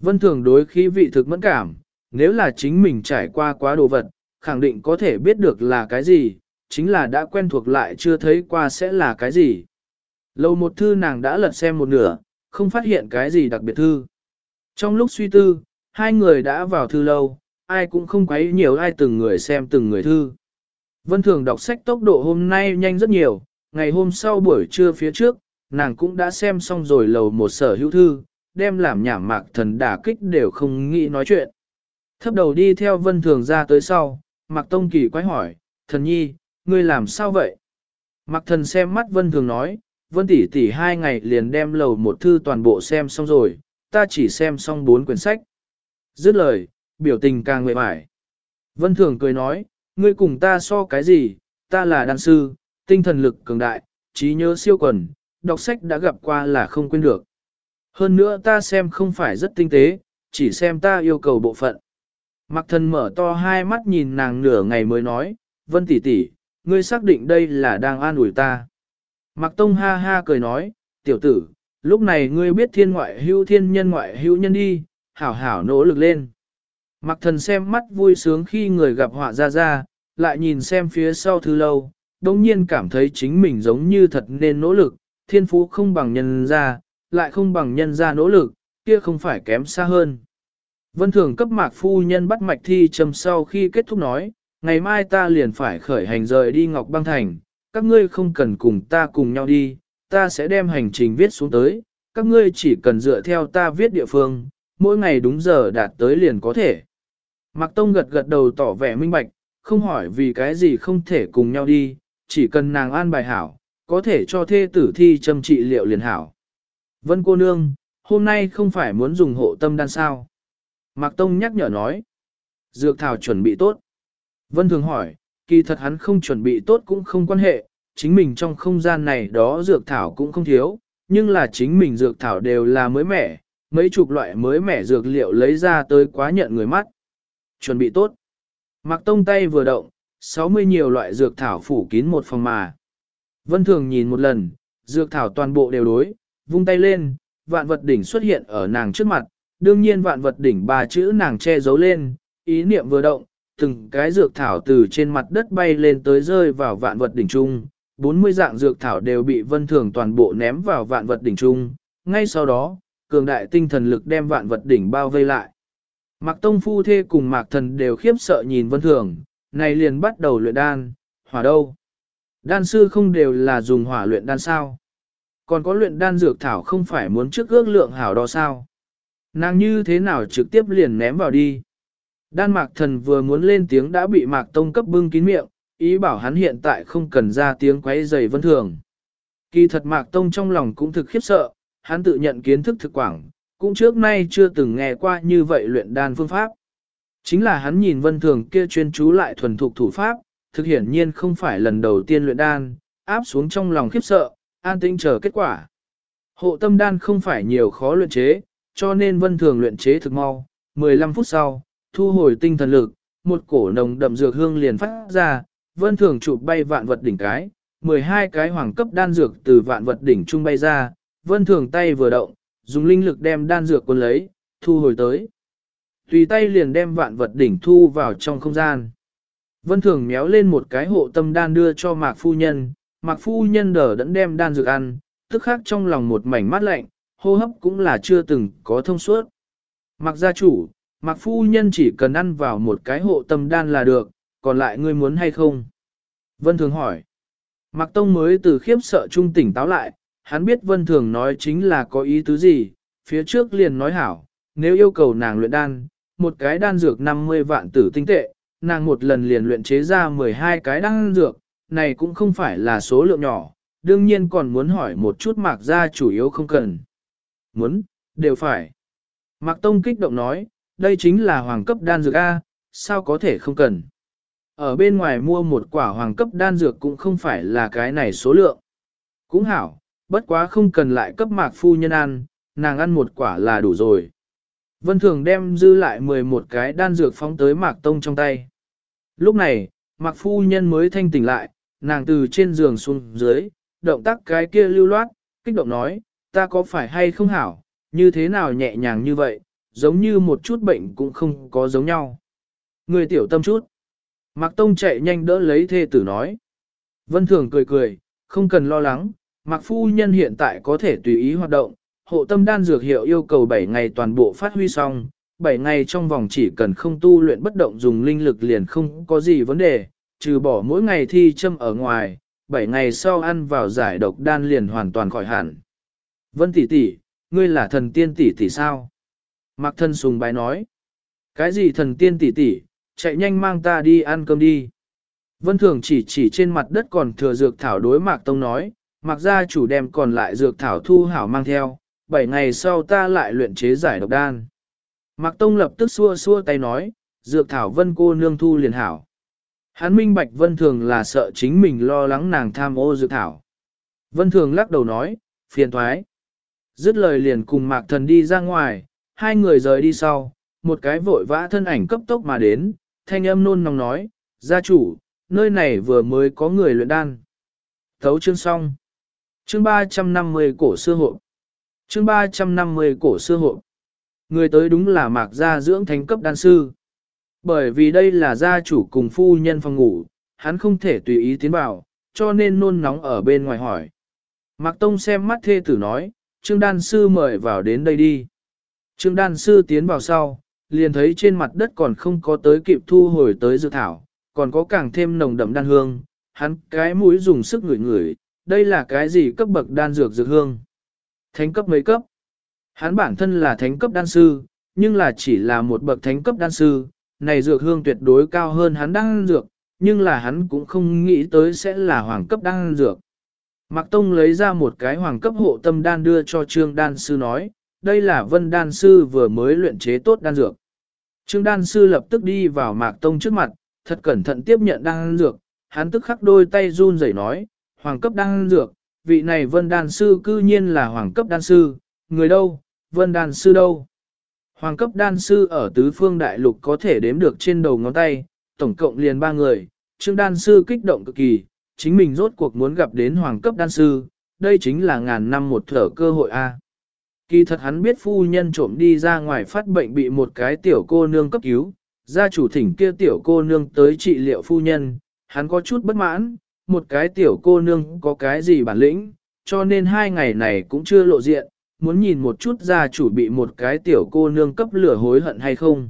Vân thường đối khí vị thực mẫn cảm, nếu là chính mình trải qua quá đồ vật, khẳng định có thể biết được là cái gì, chính là đã quen thuộc lại chưa thấy qua sẽ là cái gì. Lâu một thư nàng đã lật xem một nửa, không phát hiện cái gì đặc biệt thư. Trong lúc suy tư, hai người đã vào thư lâu, ai cũng không quấy nhiều ai từng người xem từng người thư. Vân Thường đọc sách tốc độ hôm nay nhanh rất nhiều, ngày hôm sau buổi trưa phía trước, nàng cũng đã xem xong rồi lầu một sở hữu thư, đem làm nhảm mạc thần đả kích đều không nghĩ nói chuyện. Thấp đầu đi theo vân thường ra tới sau, mạc tông kỳ quái hỏi, thần nhi, ngươi làm sao vậy? Mạc thần xem mắt vân thường nói, vân tỷ tỷ hai ngày liền đem lầu một thư toàn bộ xem xong rồi, ta chỉ xem xong bốn quyển sách. Dứt lời, biểu tình càng nguyện mải. Vân thường cười nói, ngươi cùng ta so cái gì, ta là đan sư, tinh thần lực cường đại, trí nhớ siêu quần, đọc sách đã gặp qua là không quên được. Hơn nữa ta xem không phải rất tinh tế, chỉ xem ta yêu cầu bộ phận. Mặc thần mở to hai mắt nhìn nàng nửa ngày mới nói, vân tỷ tỷ, ngươi xác định đây là đang an ủi ta. Mặc tông ha ha cười nói, tiểu tử, lúc này ngươi biết thiên ngoại hữu thiên nhân ngoại hữu nhân đi, hảo hảo nỗ lực lên. Mặc thần xem mắt vui sướng khi người gặp họa ra ra, lại nhìn xem phía sau thư lâu, đồng nhiên cảm thấy chính mình giống như thật nên nỗ lực, thiên phú không bằng nhân ra, lại không bằng nhân ra nỗ lực, kia không phải kém xa hơn. Vân thường cấp mạc phu nhân bắt mạch thi trầm sau khi kết thúc nói, ngày mai ta liền phải khởi hành rời đi Ngọc Băng Thành, các ngươi không cần cùng ta cùng nhau đi, ta sẽ đem hành trình viết xuống tới, các ngươi chỉ cần dựa theo ta viết địa phương, mỗi ngày đúng giờ đạt tới liền có thể. Mạc Tông gật gật đầu tỏ vẻ minh bạch, không hỏi vì cái gì không thể cùng nhau đi, chỉ cần nàng an bài hảo, có thể cho thê tử thi châm trị liệu liền hảo. Vân cô nương, hôm nay không phải muốn dùng hộ tâm đan sao. Mạc Tông nhắc nhở nói. Dược thảo chuẩn bị tốt. Vân thường hỏi, kỳ thật hắn không chuẩn bị tốt cũng không quan hệ, chính mình trong không gian này đó dược thảo cũng không thiếu, nhưng là chính mình dược thảo đều là mới mẻ, mấy chục loại mới mẻ dược liệu lấy ra tới quá nhận người mắt. Chuẩn bị tốt. Mạc Tông tay vừa động, 60 nhiều loại dược thảo phủ kín một phòng mà. Vân Thường nhìn một lần, dược thảo toàn bộ đều đối, vung tay lên, vạn vật đỉnh xuất hiện ở nàng trước mặt, đương nhiên vạn vật đỉnh ba chữ nàng che giấu lên, ý niệm vừa động, từng cái dược thảo từ trên mặt đất bay lên tới rơi vào vạn vật đỉnh trung, 40 dạng dược thảo đều bị Vân Thường toàn bộ ném vào vạn vật đỉnh trung, ngay sau đó, cường đại tinh thần lực đem vạn vật đỉnh bao vây lại. Mạc Tông Phu Thê cùng Mạc Thần đều khiếp sợ nhìn Vân Thường, này liền bắt đầu luyện đan, hỏa đâu? Đan sư không đều là dùng hỏa luyện đan sao? Còn có luyện đan dược thảo không phải muốn trước ước lượng hảo đo sao? Nàng như thế nào trực tiếp liền ném vào đi? Đan Mạc Thần vừa muốn lên tiếng đã bị Mạc Tông cấp bưng kín miệng, ý bảo hắn hiện tại không cần ra tiếng quấy rầy Vân Thường. Kỳ thật Mạc Tông trong lòng cũng thực khiếp sợ, hắn tự nhận kiến thức thực quảng, cũng trước nay chưa từng nghe qua như vậy luyện đan phương pháp. Chính là hắn nhìn vân thường kia chuyên chú lại thuần thục thủ pháp, thực hiển nhiên không phải lần đầu tiên luyện đan, áp xuống trong lòng khiếp sợ, an tĩnh chờ kết quả. Hộ tâm đan không phải nhiều khó luyện chế, cho nên vân thường luyện chế thực mau, 15 phút sau, thu hồi tinh thần lực, một cổ nồng đậm dược hương liền phát ra, vân thường chụp bay vạn vật đỉnh cái, 12 cái hoàng cấp đan dược từ vạn vật đỉnh trung bay ra, vân thường tay vừa động, dùng linh lực đem đan dược quân lấy, thu hồi tới. Tùy tay liền đem vạn vật đỉnh thu vào trong không gian. Vân Thường méo lên một cái hộ tâm đan đưa cho Mạc Phu Nhân, Mạc Phu Nhân đỡ đẫn đem đan dược ăn, tức khắc trong lòng một mảnh mát lạnh, hô hấp cũng là chưa từng có thông suốt. Mạc gia chủ, Mạc Phu Nhân chỉ cần ăn vào một cái hộ tâm đan là được, còn lại ngươi muốn hay không? Vân Thường hỏi. Mạc Tông mới từ khiếp sợ trung tỉnh táo lại, hắn biết Vân Thường nói chính là có ý tứ gì, phía trước liền nói hảo, nếu yêu cầu nàng luyện đan, một cái đan dược 50 vạn tử tinh tệ, nàng một lần liền luyện chế ra 12 cái đan dược, này cũng không phải là số lượng nhỏ, đương nhiên còn muốn hỏi một chút mạc gia chủ yếu không cần. Muốn, đều phải. Mạc Tông kích động nói, đây chính là hoàng cấp đan dược A, sao có thể không cần. Ở bên ngoài mua một quả hoàng cấp đan dược cũng không phải là cái này số lượng. Cũng hảo, bất quá không cần lại cấp mạc phu nhân ăn, nàng ăn một quả là đủ rồi. Vân Thường đem dư lại 11 cái đan dược phóng tới mạc tông trong tay. Lúc này, mạc phu nhân mới thanh tỉnh lại, nàng từ trên giường xuống dưới, động tác cái kia lưu loát, kích động nói, ta có phải hay không hảo, như thế nào nhẹ nhàng như vậy, giống như một chút bệnh cũng không có giống nhau. Người tiểu tâm chút. Mạc Tông chạy nhanh đỡ lấy thê tử nói. Vân Thường cười cười, không cần lo lắng, Mạc Phu Nhân hiện tại có thể tùy ý hoạt động, hộ tâm đan dược hiệu yêu cầu 7 ngày toàn bộ phát huy xong, 7 ngày trong vòng chỉ cần không tu luyện bất động dùng linh lực liền không có gì vấn đề, trừ bỏ mỗi ngày thi châm ở ngoài, 7 ngày sau ăn vào giải độc đan liền hoàn toàn khỏi hẳn. Vân tỷ tỷ, ngươi là thần tiên tỷ tỷ sao? Mạc thân sùng bái nói. Cái gì thần tiên tỷ tỷ, chạy nhanh mang ta đi ăn cơm đi. Vân Thường chỉ chỉ trên mặt đất còn thừa dược thảo đối Mạc Tông nói, mặc gia chủ đem còn lại dược thảo thu hảo mang theo, 7 ngày sau ta lại luyện chế giải độc đan. Mạc Tông lập tức xua xua tay nói, dược thảo Vân cô nương thu liền hảo. Hắn minh bạch Vân Thường là sợ chính mình lo lắng nàng tham ô dược thảo. Vân Thường lắc đầu nói, phiền thoái. Dứt lời liền cùng Mạc Thần đi ra ngoài, hai người rời đi sau, một cái vội vã thân ảnh cấp tốc mà đến, thanh âm nôn nóng nói, gia chủ, nơi này vừa mới có người luyện đan. Thấu chương xong. Chương 350 cổ xưa hộ. Chương 350 cổ xưa hộ. Người tới đúng là mạc gia dưỡng thánh cấp đan sư. Bởi vì đây là gia chủ cùng phu nhân phòng ngủ, hắn không thể tùy ý tiến vào, cho nên nôn nóng ở bên ngoài hỏi. Mạc Tông xem mắt thê tử nói, Trương Đan Sư mời vào đến đây đi. Trương Đan Sư tiến vào sau, liền thấy trên mặt đất còn không có tới kịp thu hồi tới dự thảo, còn có càng thêm nồng đậm đan hương, hắn cái mũi dùng sức ngửi ngửi, đây là cái gì cấp bậc đan dược dược hương? Thánh cấp mấy cấp? Hắn bản thân là thánh cấp đan sư, nhưng là chỉ là một bậc thánh cấp đan sư, này dược hương tuyệt đối cao hơn hắn đan dược, nhưng là hắn cũng không nghĩ tới sẽ là hoàng cấp đan dược. Mạc Tông lấy ra một cái hoàng cấp hộ tâm đan đưa cho Trương Đan Sư nói, đây là vân đan sư vừa mới luyện chế tốt đan dược. Trương Đan Sư lập tức đi vào Mạc Tông trước mặt, thật cẩn thận tiếp nhận đan dược, hắn tức khắc đôi tay run rẩy nói, hoàng cấp đan dược, vị này vân đan sư cư nhiên là hoàng cấp đan sư, người đâu, vân đan sư đâu. Hoàng cấp đan sư ở tứ phương đại lục có thể đếm được trên đầu ngón tay, tổng cộng liền ba người, trương đan sư kích động cực kỳ, chính mình rốt cuộc muốn gặp đến hoàng cấp đan sư, đây chính là ngàn năm một thở cơ hội a. Kỳ thật hắn biết phu nhân trộm đi ra ngoài phát bệnh bị một cái tiểu cô nương cấp cứu, gia chủ thỉnh kia tiểu cô nương tới trị liệu phu nhân, hắn có chút bất mãn, một cái tiểu cô nương có cái gì bản lĩnh, cho nên hai ngày này cũng chưa lộ diện, muốn nhìn một chút gia chủ bị một cái tiểu cô nương cấp lửa hối hận hay không.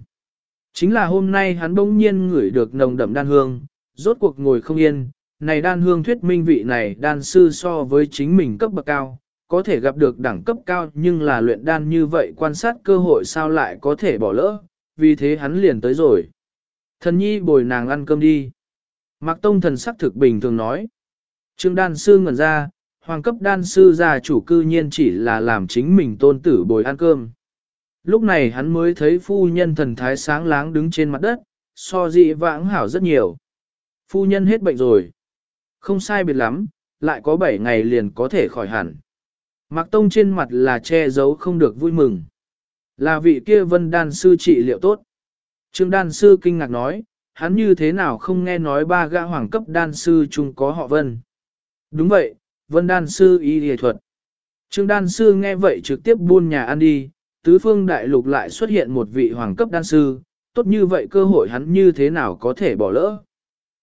Chính là hôm nay hắn bỗng nhiên ngửi được nồng đậm đan hương, rốt cuộc ngồi không yên, này đan hương thuyết minh vị này đan sư so với chính mình cấp bậc cao, có thể gặp được đẳng cấp cao nhưng là luyện đan như vậy quan sát cơ hội sao lại có thể bỏ lỡ, vì thế hắn liền tới rồi. Thần nhi bồi nàng ăn cơm đi. Mạc Tông thần sắc thực bình thường nói. Trương đan sư ngẩn ra, hoàng cấp đan sư gia chủ cư nhiên chỉ là làm chính mình tôn tử bồi ăn cơm. Lúc này hắn mới thấy phu nhân thần thái sáng láng đứng trên mặt đất, so dị vãng hảo rất nhiều. Phu nhân hết bệnh rồi. Không sai biệt lắm, lại có 7 ngày liền có thể khỏi hẳn. Mạc Tông trên mặt là che giấu không được vui mừng. Là vị kia vân đan sư trị liệu tốt. Trương đan sư kinh ngạc nói, hắn như thế nào không nghe nói ba gã hoàng cấp đan sư chung có họ vân. Đúng vậy, vân đan sư y y thuật. Trương đan sư nghe vậy trực tiếp buôn nhà ăn đi, tứ phương đại lục lại xuất hiện một vị hoàng cấp đan sư, tốt như vậy cơ hội hắn như thế nào có thể bỏ lỡ.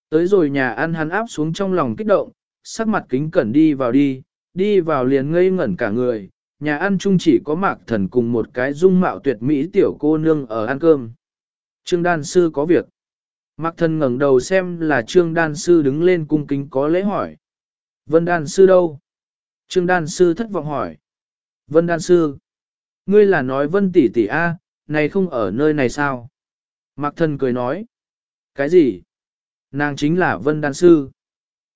Tới rồi nhà ăn hắn áp xuống trong lòng kích động, sắc mặt kính cẩn đi vào đi, đi vào liền ngây ngẩn cả người, nhà ăn chung chỉ có mạc thần cùng một cái dung mạo tuyệt mỹ tiểu cô nương ở ăn cơm. Trương đan sư có việc. Mạc thần ngẩng đầu xem là trương đan sư đứng lên cung kính có lễ hỏi. Vân đan sư đâu? Trương đan sư thất vọng hỏi. Vân đan sư. Ngươi là nói vân tỷ tỷ A, này không ở nơi này sao? Mạc thần cười nói. Cái gì? Nàng chính là vân đan sư.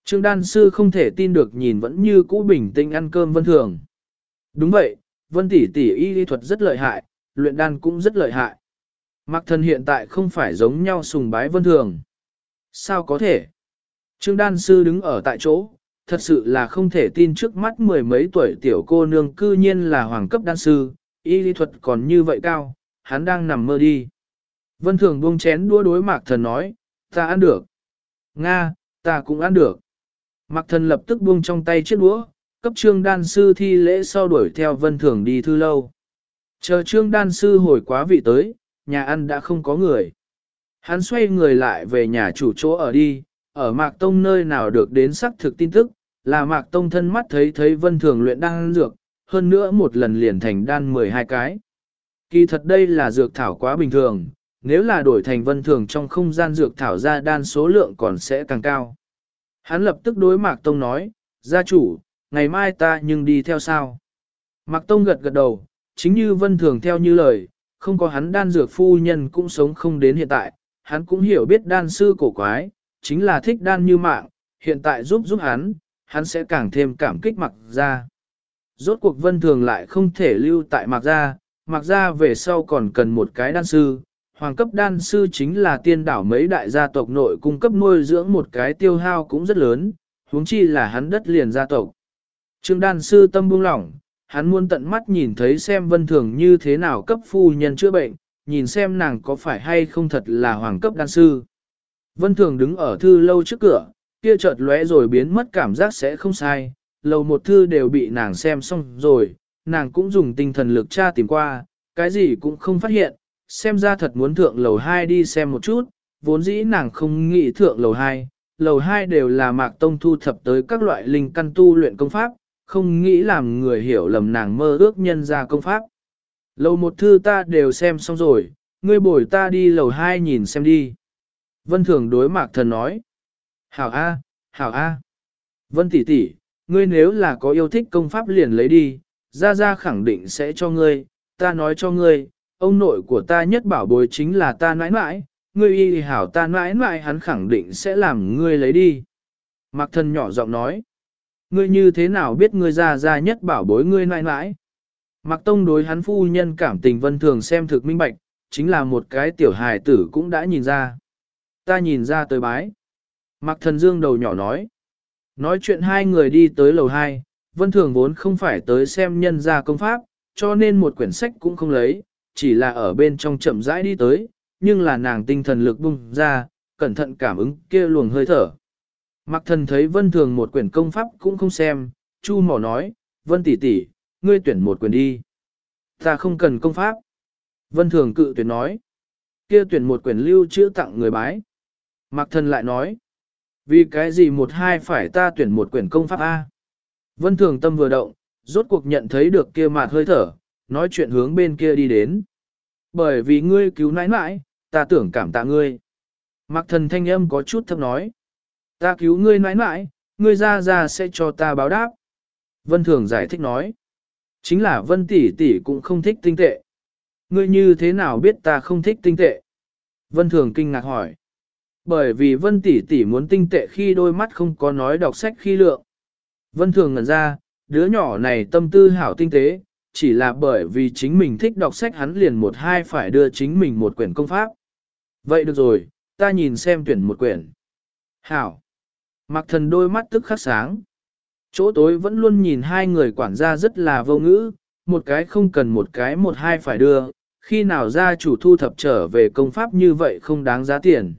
Trương đan sư không thể tin được nhìn vẫn như cũ bình tĩnh ăn cơm vân thường. Đúng vậy, vân tỷ tỷ y lý thuật rất lợi hại, luyện đan cũng rất lợi hại. Mạc thần hiện tại không phải giống nhau sùng bái vân thường. Sao có thể? Trương đan sư đứng ở tại chỗ, thật sự là không thể tin trước mắt mười mấy tuổi tiểu cô nương cư nhiên là hoàng cấp đan sư, y lý thuật còn như vậy cao, hắn đang nằm mơ đi. Vân thường buông chén đua đối mạc thần nói, ta ăn được. Nga, ta cũng ăn được. Mạc thần lập tức buông trong tay chiếc đũa, cấp trương đan sư thi lễ sau đuổi theo vân thường đi thư lâu. Chờ trương đan sư hồi quá vị tới, nhà ăn đã không có người. Hắn xoay người lại về nhà chủ chỗ ở đi, ở Mạc Tông nơi nào được đến xác thực tin tức, là Mạc Tông thân mắt thấy thấy vân thường luyện đan dược, hơn nữa một lần liền thành đan 12 cái. Kỳ thật đây là dược thảo quá bình thường, nếu là đổi thành vân thường trong không gian dược thảo ra đan số lượng còn sẽ càng cao. Hắn lập tức đối Mạc Tông nói, gia chủ, ngày mai ta nhưng đi theo sao. Mạc Tông gật gật đầu, chính như vân thường theo như lời, không có hắn đan dược phu nhân cũng sống không đến hiện tại, hắn cũng hiểu biết đan sư cổ quái, chính là thích đan như mạng, hiện tại giúp giúp hắn, hắn sẽ càng thêm cảm kích mặc ra. Rốt cuộc vân thường lại không thể lưu tại mặc ra, mặc ra về sau còn cần một cái đan sư. Hoàng cấp đan sư chính là tiên đảo mấy đại gia tộc nội cung cấp nuôi dưỡng một cái tiêu hao cũng rất lớn, huống chi là hắn đất liền gia tộc. Trương đan sư tâm buông lỏng, hắn muốn tận mắt nhìn thấy xem vân thường như thế nào cấp phu nhân chữa bệnh, nhìn xem nàng có phải hay không thật là hoàng cấp đan sư. Vân thường đứng ở thư lâu trước cửa, kia chợt lóe rồi biến mất cảm giác sẽ không sai, lầu một thư đều bị nàng xem xong rồi, nàng cũng dùng tinh thần lực tra tìm qua, cái gì cũng không phát hiện, xem ra thật muốn thượng lầu 2 đi xem một chút, vốn dĩ nàng không nghĩ thượng lầu 2, lầu 2 đều là mạc tông thu thập tới các loại linh căn tu luyện công pháp, không nghĩ làm người hiểu lầm nàng mơ ước nhân ra công pháp. Lầu một thư ta đều xem xong rồi, ngươi bồi ta đi lầu hai nhìn xem đi. Vân Thường đối mạc thần nói. Hảo A, Hảo A. Vân tỷ tỷ, ngươi nếu là có yêu thích công pháp liền lấy đi, Gia Gia khẳng định sẽ cho ngươi, ta nói cho ngươi, ông nội của ta nhất bảo bối chính là ta nãi nãi, ngươi y hảo ta nãi nãi hắn khẳng định sẽ làm ngươi lấy đi. Mạc thần nhỏ giọng nói, ngươi như thế nào biết ngươi ra ra nhất bảo bối ngươi nãi nãi? Mạc Tông đối hắn phu nhân cảm tình vân thường xem thực minh bạch, chính là một cái tiểu hài tử cũng đã nhìn ra. Ta nhìn ra tới bái. Mạc Thần Dương đầu nhỏ nói. Nói chuyện hai người đi tới lầu hai, Vân Thường vốn không phải tới xem nhân gia công pháp, cho nên một quyển sách cũng không lấy, chỉ là ở bên trong chậm rãi đi tới, nhưng là nàng tinh thần lực bung ra, cẩn thận cảm ứng kia luồng hơi thở. Mặc Thần thấy Vân Thường một quyển công pháp cũng không xem, Chu Mỏ nói, Vân tỷ tỷ, ngươi tuyển một quyển đi. Ta không cần công pháp. Vân Thường cự tuyển nói, kia tuyển một quyển lưu chữa tặng người bái. Mặc Thần lại nói, vì cái gì một hai phải ta tuyển một quyển công pháp A? Vân Thường tâm vừa động, rốt cuộc nhận thấy được kia mạt hơi thở, nói chuyện hướng bên kia đi đến. Bởi vì ngươi cứu nãi nãi, ta tưởng cảm tạ ngươi. Mặc thần thanh âm có chút thấp nói. Ta cứu ngươi mãi mãi, ngươi ra ra sẽ cho ta báo đáp. Vân Thường giải thích nói. Chính là Vân tỷ tỷ cũng không thích tinh tệ. Ngươi như thế nào biết ta không thích tinh tệ? Vân Thường kinh ngạc hỏi. Bởi vì Vân tỷ tỷ muốn tinh tệ khi đôi mắt không có nói đọc sách khi lượng. Vân thường ngẩn ra, đứa nhỏ này tâm tư hảo tinh tế, chỉ là bởi vì chính mình thích đọc sách hắn liền một hai phải đưa chính mình một quyển công pháp. Vậy được rồi, ta nhìn xem tuyển một quyển. Hảo. Mặc thần đôi mắt tức khắc sáng. Chỗ tối vẫn luôn nhìn hai người quản gia rất là vô ngữ, một cái không cần một cái một hai phải đưa, khi nào gia chủ thu thập trở về công pháp như vậy không đáng giá tiền.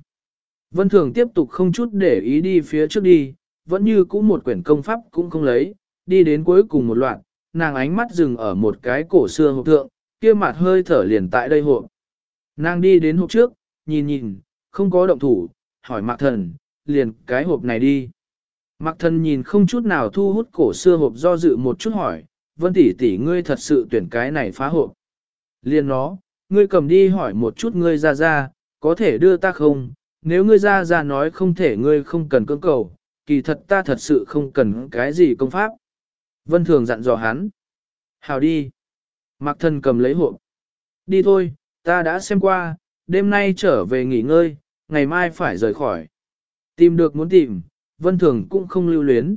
Vân Thường tiếp tục không chút để ý đi phía trước đi, vẫn như cũ một quyển công pháp cũng không lấy, đi đến cuối cùng một loạt, nàng ánh mắt dừng ở một cái cổ xưa hộp thượng, kia mặt hơi thở liền tại đây hộp. Nàng đi đến hộp trước, nhìn nhìn, không có động thủ, hỏi Mạc Thần, liền cái hộp này đi. Mạc Thần nhìn không chút nào thu hút cổ xưa hộp do dự một chút hỏi, Vân tỷ tỷ ngươi thật sự tuyển cái này phá hộp. Liền nó, ngươi cầm đi hỏi một chút ngươi ra ra, có thể đưa ta không, nếu ngươi ra ra nói không thể ngươi không cần cưỡng cầu, kỳ thật ta thật sự không cần cái gì công pháp. Vân Thường dặn dò hắn. Hào đi. Mạc thần cầm lấy hộp. Đi thôi, ta đã xem qua, đêm nay trở về nghỉ ngơi, ngày mai phải rời khỏi. Tìm được muốn tìm, Vân Thường cũng không lưu luyến.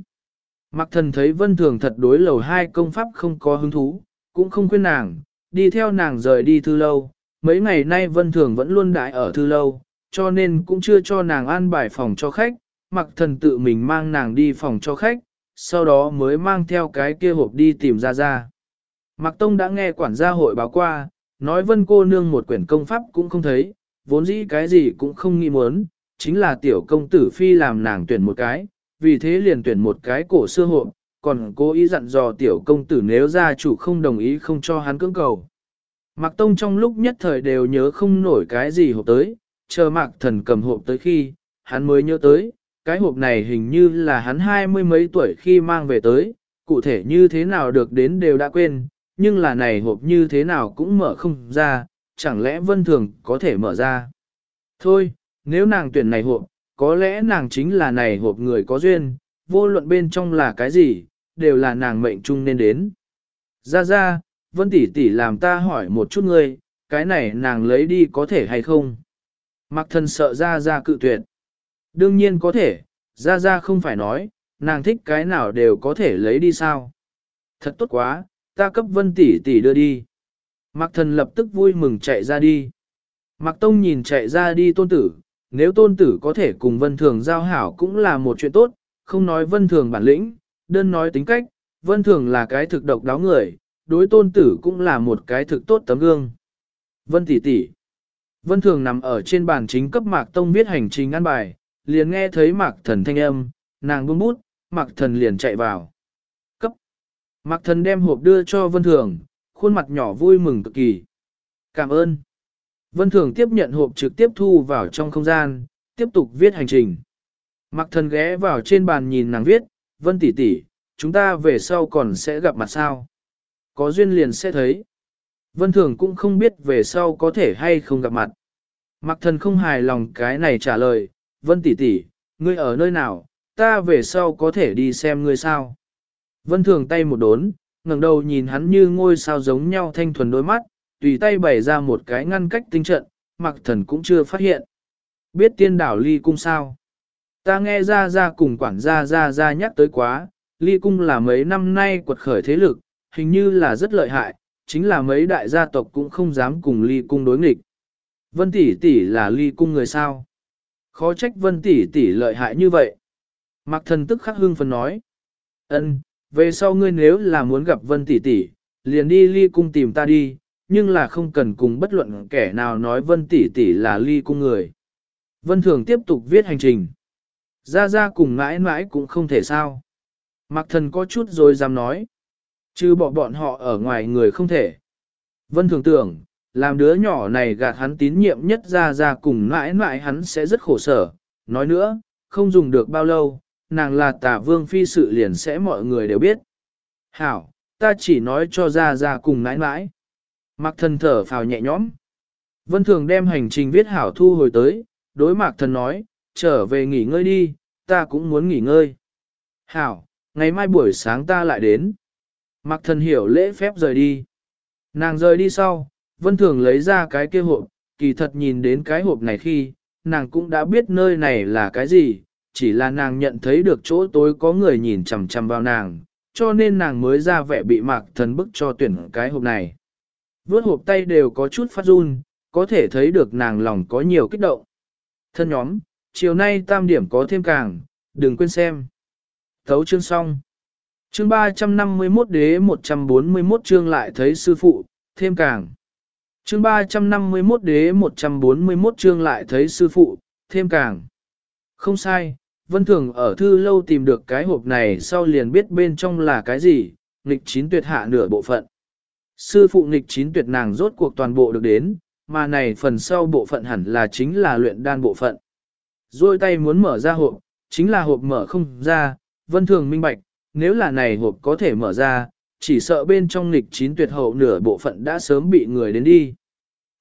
mặc thần thấy Vân Thường thật đối lầu hai công pháp không có hứng thú, cũng không khuyên nàng, đi theo nàng rời đi thư lâu. Mấy ngày nay Vân Thường vẫn luôn đại ở thư lâu, cho nên cũng chưa cho nàng an bài phòng cho khách, mặc thần tự mình mang nàng đi phòng cho khách, sau đó mới mang theo cái kia hộp đi tìm ra ra. Mạc Tông đã nghe quản gia hội báo qua, nói vân cô nương một quyển công pháp cũng không thấy, vốn dĩ cái gì cũng không nghĩ muốn, chính là tiểu công tử phi làm nàng tuyển một cái, vì thế liền tuyển một cái cổ xưa hộp, còn cố ý dặn dò tiểu công tử nếu gia chủ không đồng ý không cho hắn cưỡng cầu. Mạc Tông trong lúc nhất thời đều nhớ không nổi cái gì hộp tới, chờ Mạc Thần cầm hộp tới khi, hắn mới nhớ tới, cái hộp này hình như là hắn hai mươi mấy tuổi khi mang về tới, cụ thể như thế nào được đến đều đã quên, nhưng là này hộp như thế nào cũng mở không ra, chẳng lẽ vân thường có thể mở ra. Thôi, nếu nàng tuyển này hộp, có lẽ nàng chính là này hộp người có duyên, vô luận bên trong là cái gì, đều là nàng mệnh chung nên đến. Ra ra, Vân tỷ tỷ làm ta hỏi một chút ngươi, cái này nàng lấy đi có thể hay không? Mặc thần sợ ra ra cự tuyệt. Đương nhiên có thể, ra ra không phải nói, nàng thích cái nào đều có thể lấy đi sao. Thật tốt quá, ta cấp vân tỷ tỷ đưa đi. Mặc thần lập tức vui mừng chạy ra đi. Mặc tông nhìn chạy ra đi tôn tử, nếu tôn tử có thể cùng vân thường giao hảo cũng là một chuyện tốt, không nói vân thường bản lĩnh, đơn nói tính cách, vân thường là cái thực độc đáo người, đối tôn tử cũng là một cái thực tốt tấm gương. Vân tỷ tỷ. Vân thường nằm ở trên bàn chính cấp mạc tông viết hành trình ăn bài, liền nghe thấy mạc thần thanh âm, nàng buông bút, mạc thần liền chạy vào. Cấp. Mạc thần đem hộp đưa cho vân thường, khuôn mặt nhỏ vui mừng cực kỳ. Cảm ơn. Vân thường tiếp nhận hộp trực tiếp thu vào trong không gian, tiếp tục viết hành trình. Mặc thần ghé vào trên bàn nhìn nàng viết, vân tỷ tỷ, chúng ta về sau còn sẽ gặp mặt sao. Có duyên liền sẽ thấy. Vân thường cũng không biết về sau có thể hay không gặp mặt. Mặc thần không hài lòng cái này trả lời, vân tỷ tỷ, ngươi ở nơi nào, ta về sau có thể đi xem ngươi sao. Vân thường tay một đốn, ngẩng đầu nhìn hắn như ngôi sao giống nhau thanh thuần đôi mắt, tùy tay bày ra một cái ngăn cách tinh trận, mặc thần cũng chưa phát hiện. Biết tiên đảo ly cung sao? Ta nghe ra ra cùng quản gia ra ra nhắc tới quá, ly cung là mấy năm nay quật khởi thế lực, hình như là rất lợi hại, chính là mấy đại gia tộc cũng không dám cùng ly cung đối nghịch. Vân tỷ tỷ là ly cung người sao? Khó trách vân tỷ tỷ lợi hại như vậy. Mạc thần tức khắc hưng phấn nói. ân, về sau ngươi nếu là muốn gặp vân tỷ tỷ, liền đi ly cung tìm ta đi, nhưng là không cần cùng bất luận kẻ nào nói vân tỷ tỷ là ly cung người. Vân thường tiếp tục viết hành trình. Ra ra cùng mãi mãi cũng không thể sao. Mạc thần có chút rồi dám nói. Chứ bỏ bọn họ ở ngoài người không thể. Vân thường tưởng, làm đứa nhỏ này gạt hắn tín nhiệm nhất ra ra cùng mãi mãi hắn sẽ rất khổ sở. Nói nữa, không dùng được bao lâu, nàng là tả vương phi sự liền sẽ mọi người đều biết. Hảo, ta chỉ nói cho ra ra cùng mãi mãi. Mạc thần thở phào nhẹ nhõm. Vân thường đem hành trình viết hảo thu hồi tới, đối mạc thần nói, trở về nghỉ ngơi đi, ta cũng muốn nghỉ ngơi. Hảo, ngày mai buổi sáng ta lại đến. Mạc thần hiểu lễ phép rời đi. Nàng rời đi sau, vân thường lấy ra cái kia hộp, kỳ thật nhìn đến cái hộp này khi, nàng cũng đã biết nơi này là cái gì, chỉ là nàng nhận thấy được chỗ tối có người nhìn chằm chằm vào nàng, cho nên nàng mới ra vẻ bị mạc thần bức cho tuyển cái hộp này. Vốt hộp tay đều có chút phát run, có thể thấy được nàng lòng có nhiều kích động. Thân nhóm, chiều nay tam điểm có thêm càng, đừng quên xem. Thấu chương xong. Chương 351 đế 141 chương lại thấy sư phụ, thêm càng. Chương 351 đế 141 chương lại thấy sư phụ, thêm càng. Không sai, Vân Thường ở thư lâu tìm được cái hộp này sau liền biết bên trong là cái gì, nghịch chín tuyệt hạ nửa bộ phận. Sư phụ nghịch chín tuyệt nàng rốt cuộc toàn bộ được đến, mà này phần sau bộ phận hẳn là chính là luyện đan bộ phận. Rồi tay muốn mở ra hộp, chính là hộp mở không ra, Vân Thường minh bạch, nếu là này hộp có thể mở ra, chỉ sợ bên trong nghịch chín tuyệt hậu nửa bộ phận đã sớm bị người đến đi.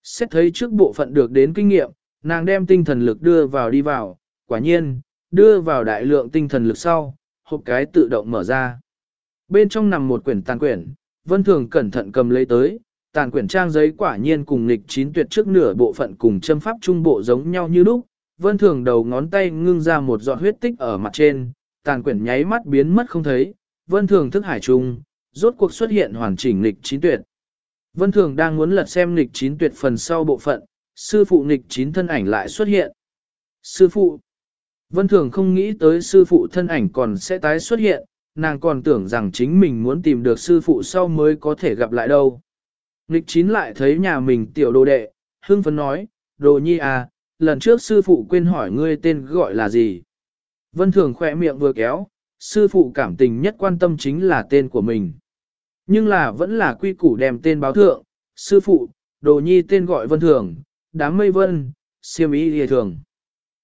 Xét thấy trước bộ phận được đến kinh nghiệm, nàng đem tinh thần lực đưa vào đi vào, quả nhiên, đưa vào đại lượng tinh thần lực sau, hộp cái tự động mở ra. Bên trong nằm một quyển tàn quyển, vân thường cẩn thận cầm lấy tới, tàn quyển trang giấy quả nhiên cùng nghịch chín tuyệt trước nửa bộ phận cùng châm pháp trung bộ giống nhau như lúc, vân thường đầu ngón tay ngưng ra một giọt huyết tích ở mặt trên, tàn quyển nháy mắt biến mất không thấy, vân thường thức hải trung, rốt cuộc xuất hiện hoàn chỉnh nghịch chín tuyệt. Vân thường đang muốn lật xem nghịch chín tuyệt phần sau bộ phận, sư phụ nghịch chín thân ảnh lại xuất hiện. Sư phụ, Vân thường không nghĩ tới sư phụ thân ảnh còn sẽ tái xuất hiện, nàng còn tưởng rằng chính mình muốn tìm được sư phụ sau mới có thể gặp lại đâu. Nịch chín lại thấy nhà mình tiểu đồ đệ, hưng phấn nói, đồ nhi à, lần trước sư phụ quên hỏi ngươi tên gọi là gì. Vân thường khỏe miệng vừa kéo, sư phụ cảm tình nhất quan tâm chính là tên của mình. Nhưng là vẫn là quy củ đem tên báo thượng, sư phụ, đồ nhi tên gọi vân thường, đám mây vân, siêm ý hề thường.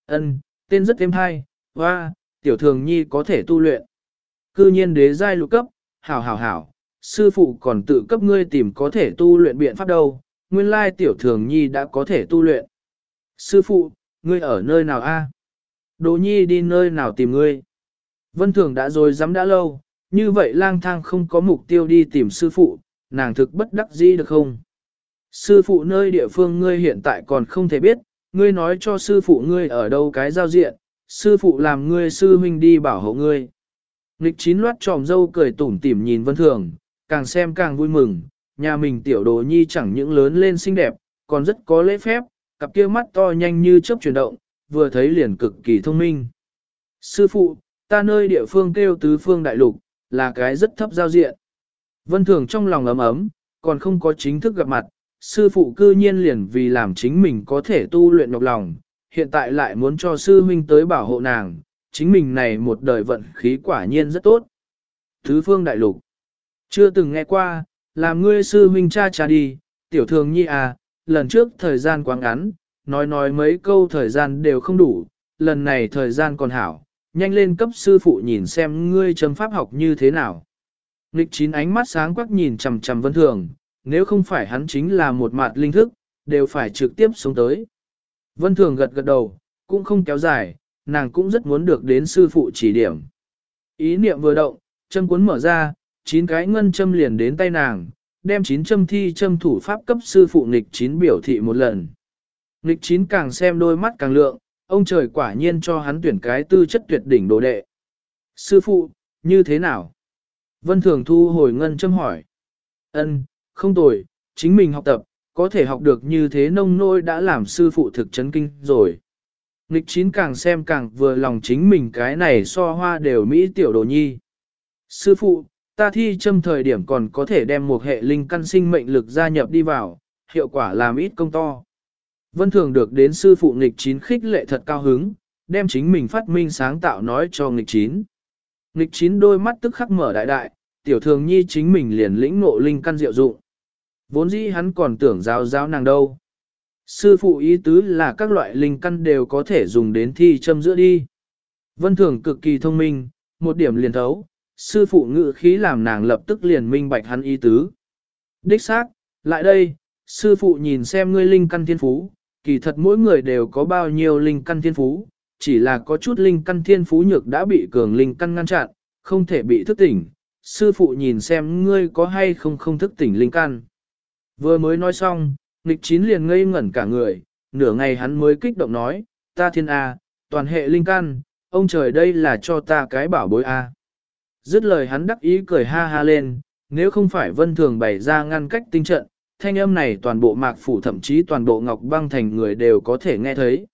ân tên rất êm hay, hoa, tiểu thường nhi có thể tu luyện. Cư nhiên đế giai lục cấp, hảo hảo hảo, sư phụ còn tự cấp ngươi tìm có thể tu luyện biện pháp đâu, nguyên lai tiểu thường nhi đã có thể tu luyện. Sư phụ, ngươi ở nơi nào a? Đỗ nhi đi nơi nào tìm ngươi? Vân Thường đã rồi dám đã lâu, như vậy lang thang không có mục tiêu đi tìm sư phụ, nàng thực bất đắc dĩ được không? Sư phụ nơi địa phương ngươi hiện tại còn không thể biết, ngươi nói cho sư phụ ngươi ở đâu cái giao diện, sư phụ làm ngươi sư huynh đi bảo hộ ngươi. Nghịch chín loát tròm dâu cười tủm tỉm nhìn vân thường, càng xem càng vui mừng, nhà mình tiểu đồ nhi chẳng những lớn lên xinh đẹp, còn rất có lễ phép, cặp kia mắt to nhanh như chớp chuyển động, vừa thấy liền cực kỳ thông minh. Sư phụ, ta nơi địa phương kêu tứ phương đại lục, là cái rất thấp giao diện. Vân thường trong lòng ấm ấm, còn không có chính thức gặp mặt, sư phụ cư nhiên liền vì làm chính mình có thể tu luyện nhọc lòng, hiện tại lại muốn cho sư huynh tới bảo hộ nàng, chính mình này một đời vận khí quả nhiên rất tốt. Thứ phương đại lục, chưa từng nghe qua, làm ngươi sư huynh cha cha đi, tiểu thường nhi à, lần trước thời gian quá ngắn, nói nói mấy câu thời gian đều không đủ, lần này thời gian còn hảo, nhanh lên cấp sư phụ nhìn xem ngươi chấm pháp học như thế nào. Nịch chín ánh mắt sáng quắc nhìn chằm chằm vân thường, nếu không phải hắn chính là một mặt linh thức, đều phải trực tiếp xuống tới. Vân thường gật gật đầu, cũng không kéo dài, nàng cũng rất muốn được đến sư phụ chỉ điểm. Ý niệm vừa động, châm cuốn mở ra, chín cái ngân châm liền đến tay nàng, đem chín châm thi châm thủ pháp cấp sư phụ nghịch chín biểu thị một lần. Nghịch chín càng xem đôi mắt càng lượng, ông trời quả nhiên cho hắn tuyển cái tư chất tuyệt đỉnh đồ đệ. Sư phụ, như thế nào? Vân Thường thu hồi ngân châm hỏi. Ân, không tồi, chính mình học tập, có thể học được như thế nông nôi đã làm sư phụ thực chấn kinh rồi. Nghịch chín càng xem càng vừa lòng chính mình cái này so hoa đều Mỹ tiểu đồ nhi. Sư phụ, ta thi châm thời điểm còn có thể đem một hệ linh căn sinh mệnh lực gia nhập đi vào, hiệu quả làm ít công to. Vân thường được đến sư phụ nghịch chín khích lệ thật cao hứng, đem chính mình phát minh sáng tạo nói cho nghịch chín. Nghịch chín đôi mắt tức khắc mở đại đại, tiểu thường nhi chính mình liền lĩnh ngộ linh căn diệu dụng. Vốn dĩ hắn còn tưởng giáo giáo nàng đâu. Sư phụ ý tứ là các loại linh căn đều có thể dùng đến thi châm giữa đi. Vân thường cực kỳ thông minh, một điểm liền thấu, sư phụ ngự khí làm nàng lập tức liền minh bạch hắn ý tứ. Đích xác, lại đây, sư phụ nhìn xem ngươi linh căn thiên phú, kỳ thật mỗi người đều có bao nhiêu linh căn thiên phú, chỉ là có chút linh căn thiên phú nhược đã bị cường linh căn ngăn chặn, không thể bị thức tỉnh. Sư phụ nhìn xem ngươi có hay không không thức tỉnh linh căn. Vừa mới nói xong, nghịch chín liền ngây ngẩn cả người, nửa ngày hắn mới kích động nói, ta thiên A, toàn hệ linh căn, ông trời đây là cho ta cái bảo bối A. Dứt lời hắn đắc ý cười ha ha lên, nếu không phải vân thường bày ra ngăn cách tinh trận, thanh âm này toàn bộ mạc phủ thậm chí toàn bộ ngọc băng thành người đều có thể nghe thấy.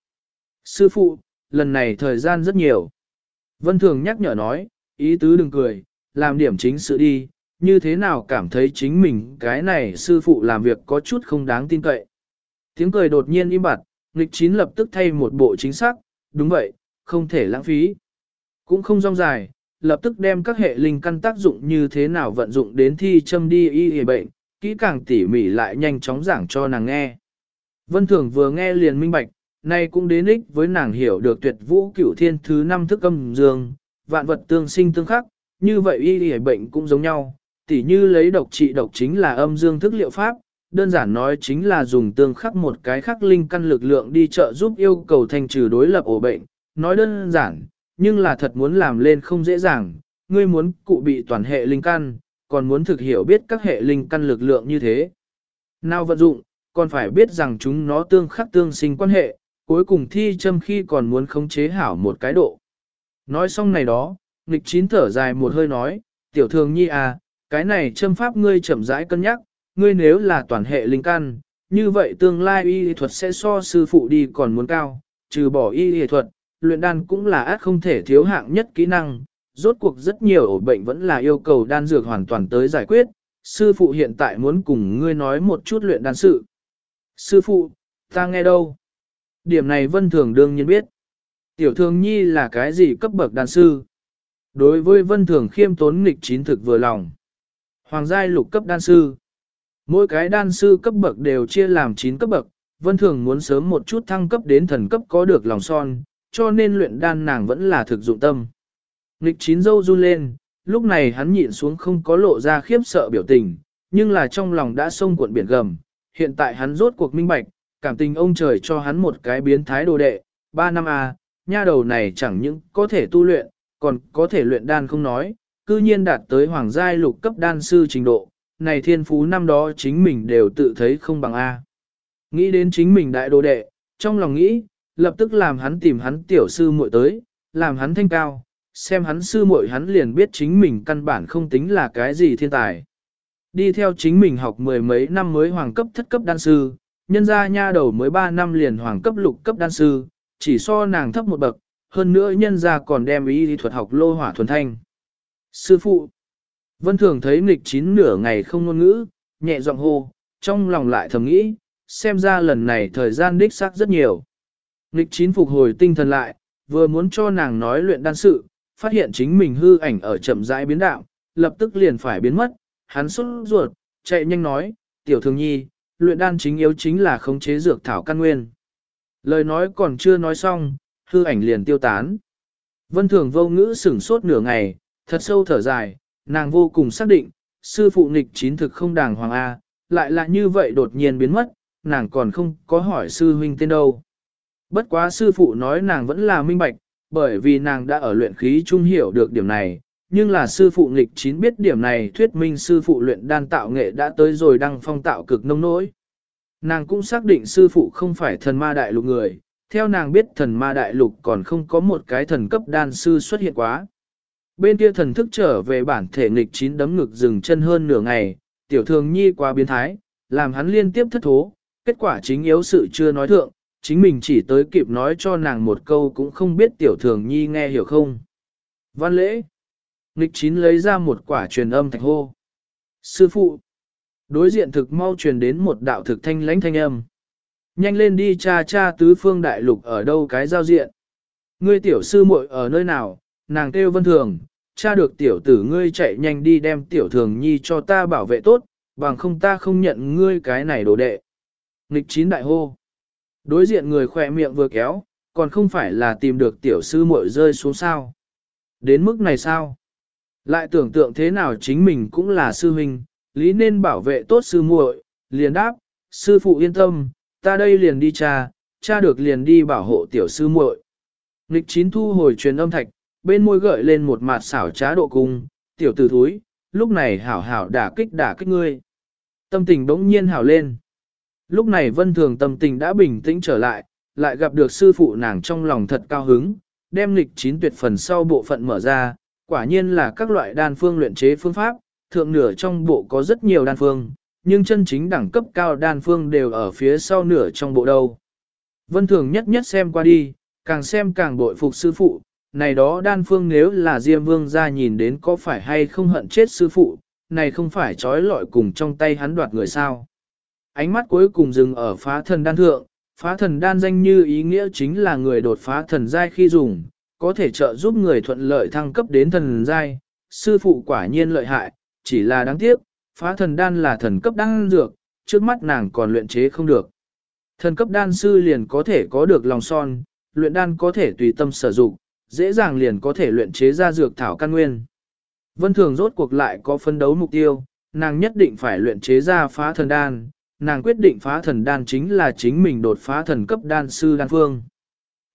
Sư phụ, lần này thời gian rất nhiều. Vân thường nhắc nhở nói, ý tứ đừng cười, làm điểm chính sự đi, như thế nào cảm thấy chính mình cái này sư phụ làm việc có chút không đáng tin cậy. Tiếng cười đột nhiên im bặt, nghịch chín lập tức thay một bộ chính xác, đúng vậy, không thể lãng phí. Cũng không rong dài, lập tức đem các hệ linh căn tác dụng như thế nào vận dụng đến thi châm đi y y bệnh, kỹ càng tỉ mỉ lại nhanh chóng giảng cho nàng nghe. Vân Thường vừa nghe liền minh bạch, nay cũng đến ích với nàng hiểu được tuyệt vũ cửu thiên thứ năm thức âm dương, vạn vật tương sinh tương khắc, như vậy y y bệnh cũng giống nhau, tỉ như lấy độc trị độc chính là âm dương thức liệu pháp, đơn giản nói chính là dùng tương khắc một cái khắc linh căn lực lượng đi trợ giúp yêu cầu thành trừ đối lập ổ bệnh, nói đơn giản, nhưng là thật muốn làm lên không dễ dàng, ngươi muốn cụ bị toàn hệ linh căn, còn muốn thực hiểu biết các hệ linh căn lực lượng như thế. Nào vận dụng, còn phải biết rằng chúng nó tương khắc tương sinh quan hệ, cuối cùng thi châm khi còn muốn khống chế hảo một cái độ. Nói xong này đó, nghịch chín thở dài một hơi nói, tiểu thường nhi à, cái này châm pháp ngươi chậm rãi cân nhắc, ngươi nếu là toàn hệ linh căn, như vậy tương lai y thuật sẽ so sư phụ đi còn muốn cao, trừ bỏ y thuật, luyện đan cũng là át không thể thiếu hạng nhất kỹ năng, rốt cuộc rất nhiều ổ bệnh vẫn là yêu cầu đan dược hoàn toàn tới giải quyết, sư phụ hiện tại muốn cùng ngươi nói một chút luyện đan sự. Sư phụ, ta nghe đâu? Điểm này vân thường đương nhiên biết. Tiểu thường nhi là cái gì cấp bậc đan sư? Đối với vân thường khiêm tốn nghịch chín thực vừa lòng. Hoàng giai lục cấp đan sư. Mỗi cái đan sư cấp bậc đều chia làm 9 cấp bậc, vân thường muốn sớm một chút thăng cấp đến thần cấp có được lòng son, cho nên luyện đan nàng vẫn là thực dụng tâm. Nghịch chín dâu run lên, lúc này hắn nhịn xuống không có lộ ra khiếp sợ biểu tình, nhưng là trong lòng đã sông cuộn biển gầm, hiện tại hắn rốt cuộc minh bạch, cảm tình ông trời cho hắn một cái biến thái đồ đệ, ba năm a, à, nha đầu này chẳng những có thể tu luyện, còn có thể luyện đan không nói, cư nhiên đạt tới hoàng giai lục cấp đan sư trình độ, này thiên phú năm đó chính mình đều tự thấy không bằng A. Nghĩ đến chính mình đại đồ đệ, trong lòng nghĩ, lập tức làm hắn tìm hắn tiểu sư muội tới, làm hắn thanh cao, xem hắn sư muội hắn liền biết chính mình căn bản không tính là cái gì thiên tài. Đi theo chính mình học mười mấy năm mới hoàng cấp thất cấp đan sư, nhân ra nha đầu mới ba năm liền hoàng cấp lục cấp đan sư, chỉ so nàng thấp một bậc, hơn nữa nhân ra còn đem ý thuật học lô hỏa thuần thanh. Sư phụ, vân thường thấy nghịch chín nửa ngày không ngôn ngữ, nhẹ giọng hô, trong lòng lại thầm nghĩ, xem ra lần này thời gian đích xác rất nhiều. Nghịch chín phục hồi tinh thần lại, vừa muốn cho nàng nói luyện đan sự, phát hiện chính mình hư ảnh ở chậm rãi biến đạo, lập tức liền phải biến mất, hắn xuất ruột, chạy nhanh nói, tiểu thường nhi, luyện đan chính yếu chính là khống chế dược thảo căn nguyên. Lời nói còn chưa nói xong, hư ảnh liền tiêu tán. Vân thường vô ngữ sửng sốt nửa ngày, thật sâu thở dài, nàng vô cùng xác định, sư phụ nghịch chín thực không đàng hoàng A, lại là như vậy đột nhiên biến mất, nàng còn không có hỏi sư huynh tên đâu. Bất quá sư phụ nói nàng vẫn là minh bạch, bởi vì nàng đã ở luyện khí trung hiểu được điểm này, nhưng là sư phụ nghịch chín biết điểm này thuyết minh sư phụ luyện đan tạo nghệ đã tới rồi đăng phong tạo cực nông nỗi. Nàng cũng xác định sư phụ không phải thần ma đại lục người, theo nàng biết thần ma đại lục còn không có một cái thần cấp đan sư xuất hiện quá. Bên kia thần thức trở về bản thể nghịch chín đấm ngực dừng chân hơn nửa ngày, tiểu thường nhi quá biến thái, làm hắn liên tiếp thất thố, kết quả chính yếu sự chưa nói thượng, chính mình chỉ tới kịp nói cho nàng một câu cũng không biết tiểu thường nhi nghe hiểu không. Văn lễ, nghịch chín lấy ra một quả truyền âm thạch hô. Sư phụ, đối diện thực mau truyền đến một đạo thực thanh lãnh thanh âm. Nhanh lên đi cha cha tứ phương đại lục ở đâu cái giao diện. Ngươi tiểu sư muội ở nơi nào, nàng kêu vân thường, cha được tiểu tử ngươi chạy nhanh đi đem tiểu thường nhi cho ta bảo vệ tốt, bằng không ta không nhận ngươi cái này đồ đệ. Nghịch chín đại hô. Đối diện người khỏe miệng vừa kéo, còn không phải là tìm được tiểu sư muội rơi xuống sao. Đến mức này sao? Lại tưởng tượng thế nào chính mình cũng là sư huynh, lý nên bảo vệ tốt sư muội, liền đáp, sư phụ yên tâm, ta đây liền đi cha, cha được liền đi bảo hộ tiểu sư muội. Nghịch chín thu hồi truyền âm thạch, bên môi gợi lên một mặt xảo trá độ cung, tiểu tử thúi, lúc này hảo hảo đả kích đả kích ngươi. Tâm tình bỗng nhiên hảo lên. Lúc này vân thường tâm tình đã bình tĩnh trở lại, lại gặp được sư phụ nàng trong lòng thật cao hứng, đem lịch chín tuyệt phần sau bộ phận mở ra, quả nhiên là các loại đan phương luyện chế phương pháp, thượng nửa trong bộ có rất nhiều đan phương, nhưng chân chính đẳng cấp cao đan phương đều ở phía sau nửa trong bộ đâu. Vân thường nhất nhất xem qua đi, càng xem càng bội phục sư phụ, này đó đan phương nếu là Diêm Vương ra nhìn đến có phải hay không hận chết sư phụ, này không phải trói lọi cùng trong tay hắn đoạt người sao. Ánh mắt cuối cùng dừng ở phá thần đan thượng, phá thần đan danh như ý nghĩa chính là người đột phá thần giai khi dùng, có thể trợ giúp người thuận lợi thăng cấp đến thần giai. Sư phụ quả nhiên lợi hại, chỉ là đáng tiếc, phá thần đan là thần cấp đan dược, trước mắt nàng còn luyện chế không được. Thần cấp đan sư liền có thể có được lòng son, luyện đan có thể tùy tâm sử dụng, dễ dàng liền có thể luyện chế ra dược thảo căn nguyên. Vân Thường rốt cuộc lại có phân đấu mục tiêu, nàng nhất định phải luyện chế ra phá thần đan, nàng quyết định phá thần đan chính là chính mình đột phá thần cấp đan sư đan phương.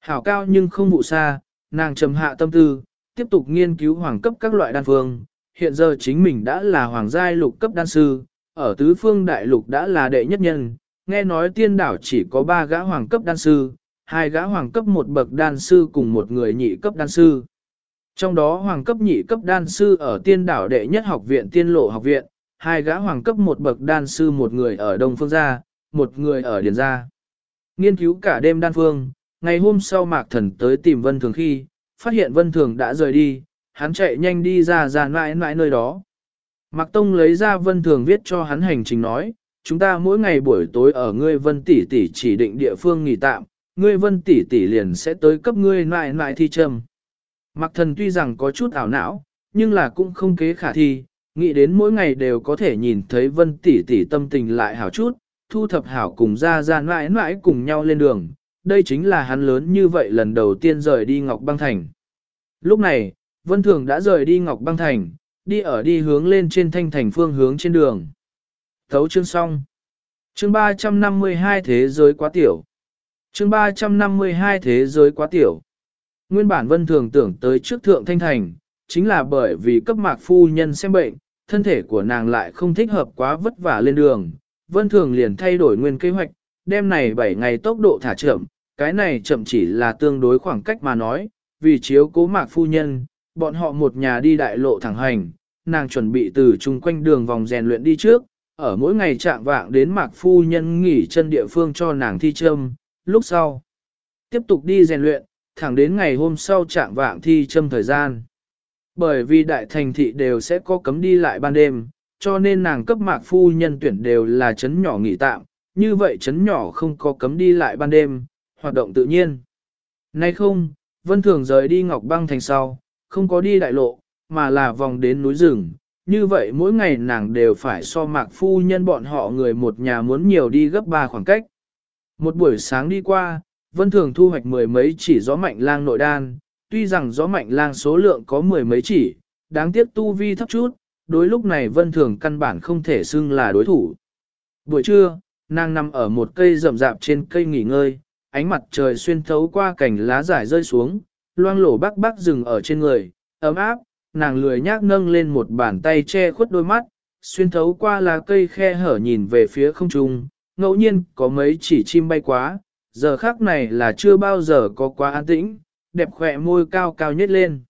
Hảo cao nhưng không vụ xa, nàng trầm hạ tâm tư, tiếp tục nghiên cứu hoàng cấp các loại đan phương, hiện giờ chính mình đã là hoàng giai lục cấp đan sư, ở tứ phương đại lục đã là đệ nhất nhân, nghe nói tiên đảo chỉ có ba gã hoàng cấp đan sư, hai gã hoàng cấp một bậc đan sư cùng một người nhị cấp đan sư. Trong đó hoàng cấp nhị cấp đan sư ở tiên đảo đệ nhất học viện tiên lộ học viện, hai gã hoàng cấp một bậc đan sư một người ở Đông Phương Gia, một người ở Điền Gia. Nghiên cứu cả đêm đan phương, ngày hôm sau Mạc Thần tới tìm Vân Thường khi, phát hiện Vân Thường đã rời đi, hắn chạy nhanh đi ra ra mãi mãi nơi đó. Mạc Tông lấy ra Vân Thường viết cho hắn hành trình nói, chúng ta mỗi ngày buổi tối ở ngươi Vân tỷ tỷ chỉ định địa phương nghỉ tạm, ngươi Vân tỷ tỷ liền sẽ tới cấp ngươi lại lại thi trầm. Mặc Thần tuy rằng có chút ảo não, nhưng là cũng không kế khả thi, nghĩ đến mỗi ngày đều có thể nhìn thấy Vân tỷ tỷ tâm tình lại hảo chút, thu thập hảo cùng ra ra mãi mãi cùng nhau lên đường. Đây chính là hắn lớn như vậy lần đầu tiên rời đi Ngọc Băng Thành. Lúc này, Vân Thường đã rời đi Ngọc Băng Thành, đi ở đi hướng lên trên thanh thành phương hướng trên đường. Thấu chương xong. Chương 352 thế giới quá tiểu. Chương 352 thế giới quá tiểu. Nguyên bản vân thường tưởng tới trước thượng thanh thành, chính là bởi vì cấp mạc phu nhân xem bệnh, thân thể của nàng lại không thích hợp quá vất vả lên đường. Vân thường liền thay đổi nguyên kế hoạch, đêm này 7 ngày tốc độ thả chậm, cái này chậm chỉ là tương đối khoảng cách mà nói, vì chiếu cố mạc phu nhân, bọn họ một nhà đi đại lộ thẳng hành, nàng chuẩn bị từ chung quanh đường vòng rèn luyện đi trước, ở mỗi ngày trạng vạng đến mạc phu nhân nghỉ chân địa phương cho nàng thi châm, lúc sau. Tiếp tục đi rèn luyện, thẳng đến ngày hôm sau trạng vạng thi châm thời gian. Bởi vì đại thành thị đều sẽ có cấm đi lại ban đêm, cho nên nàng cấp mạc phu nhân tuyển đều là chấn nhỏ nghỉ tạm, như vậy chấn nhỏ không có cấm đi lại ban đêm, hoạt động tự nhiên. Nay không, Vân Thường rời đi Ngọc Băng thành sau, không có đi đại lộ, mà là vòng đến núi rừng. Như vậy mỗi ngày nàng đều phải so mạc phu nhân bọn họ người một nhà muốn nhiều đi gấp ba khoảng cách. Một buổi sáng đi qua, Vân Thường thu hoạch mười mấy chỉ gió mạnh lang nội đan, tuy rằng gió mạnh lang số lượng có mười mấy chỉ, đáng tiếc tu vi thấp chút, đối lúc này Vân Thường căn bản không thể xưng là đối thủ. Buổi trưa, nàng nằm ở một cây rậm rạp trên cây nghỉ ngơi, ánh mặt trời xuyên thấu qua cành lá rải rơi xuống, loang lổ bắc bắc rừng ở trên người, ấm áp, nàng lười nhác nâng lên một bàn tay che khuất đôi mắt, xuyên thấu qua lá cây khe hở nhìn về phía không trung, ngẫu nhiên có mấy chỉ chim bay quá, giờ khác này là chưa bao giờ có quá an tĩnh, đẹp khỏe môi cao cao nhất lên.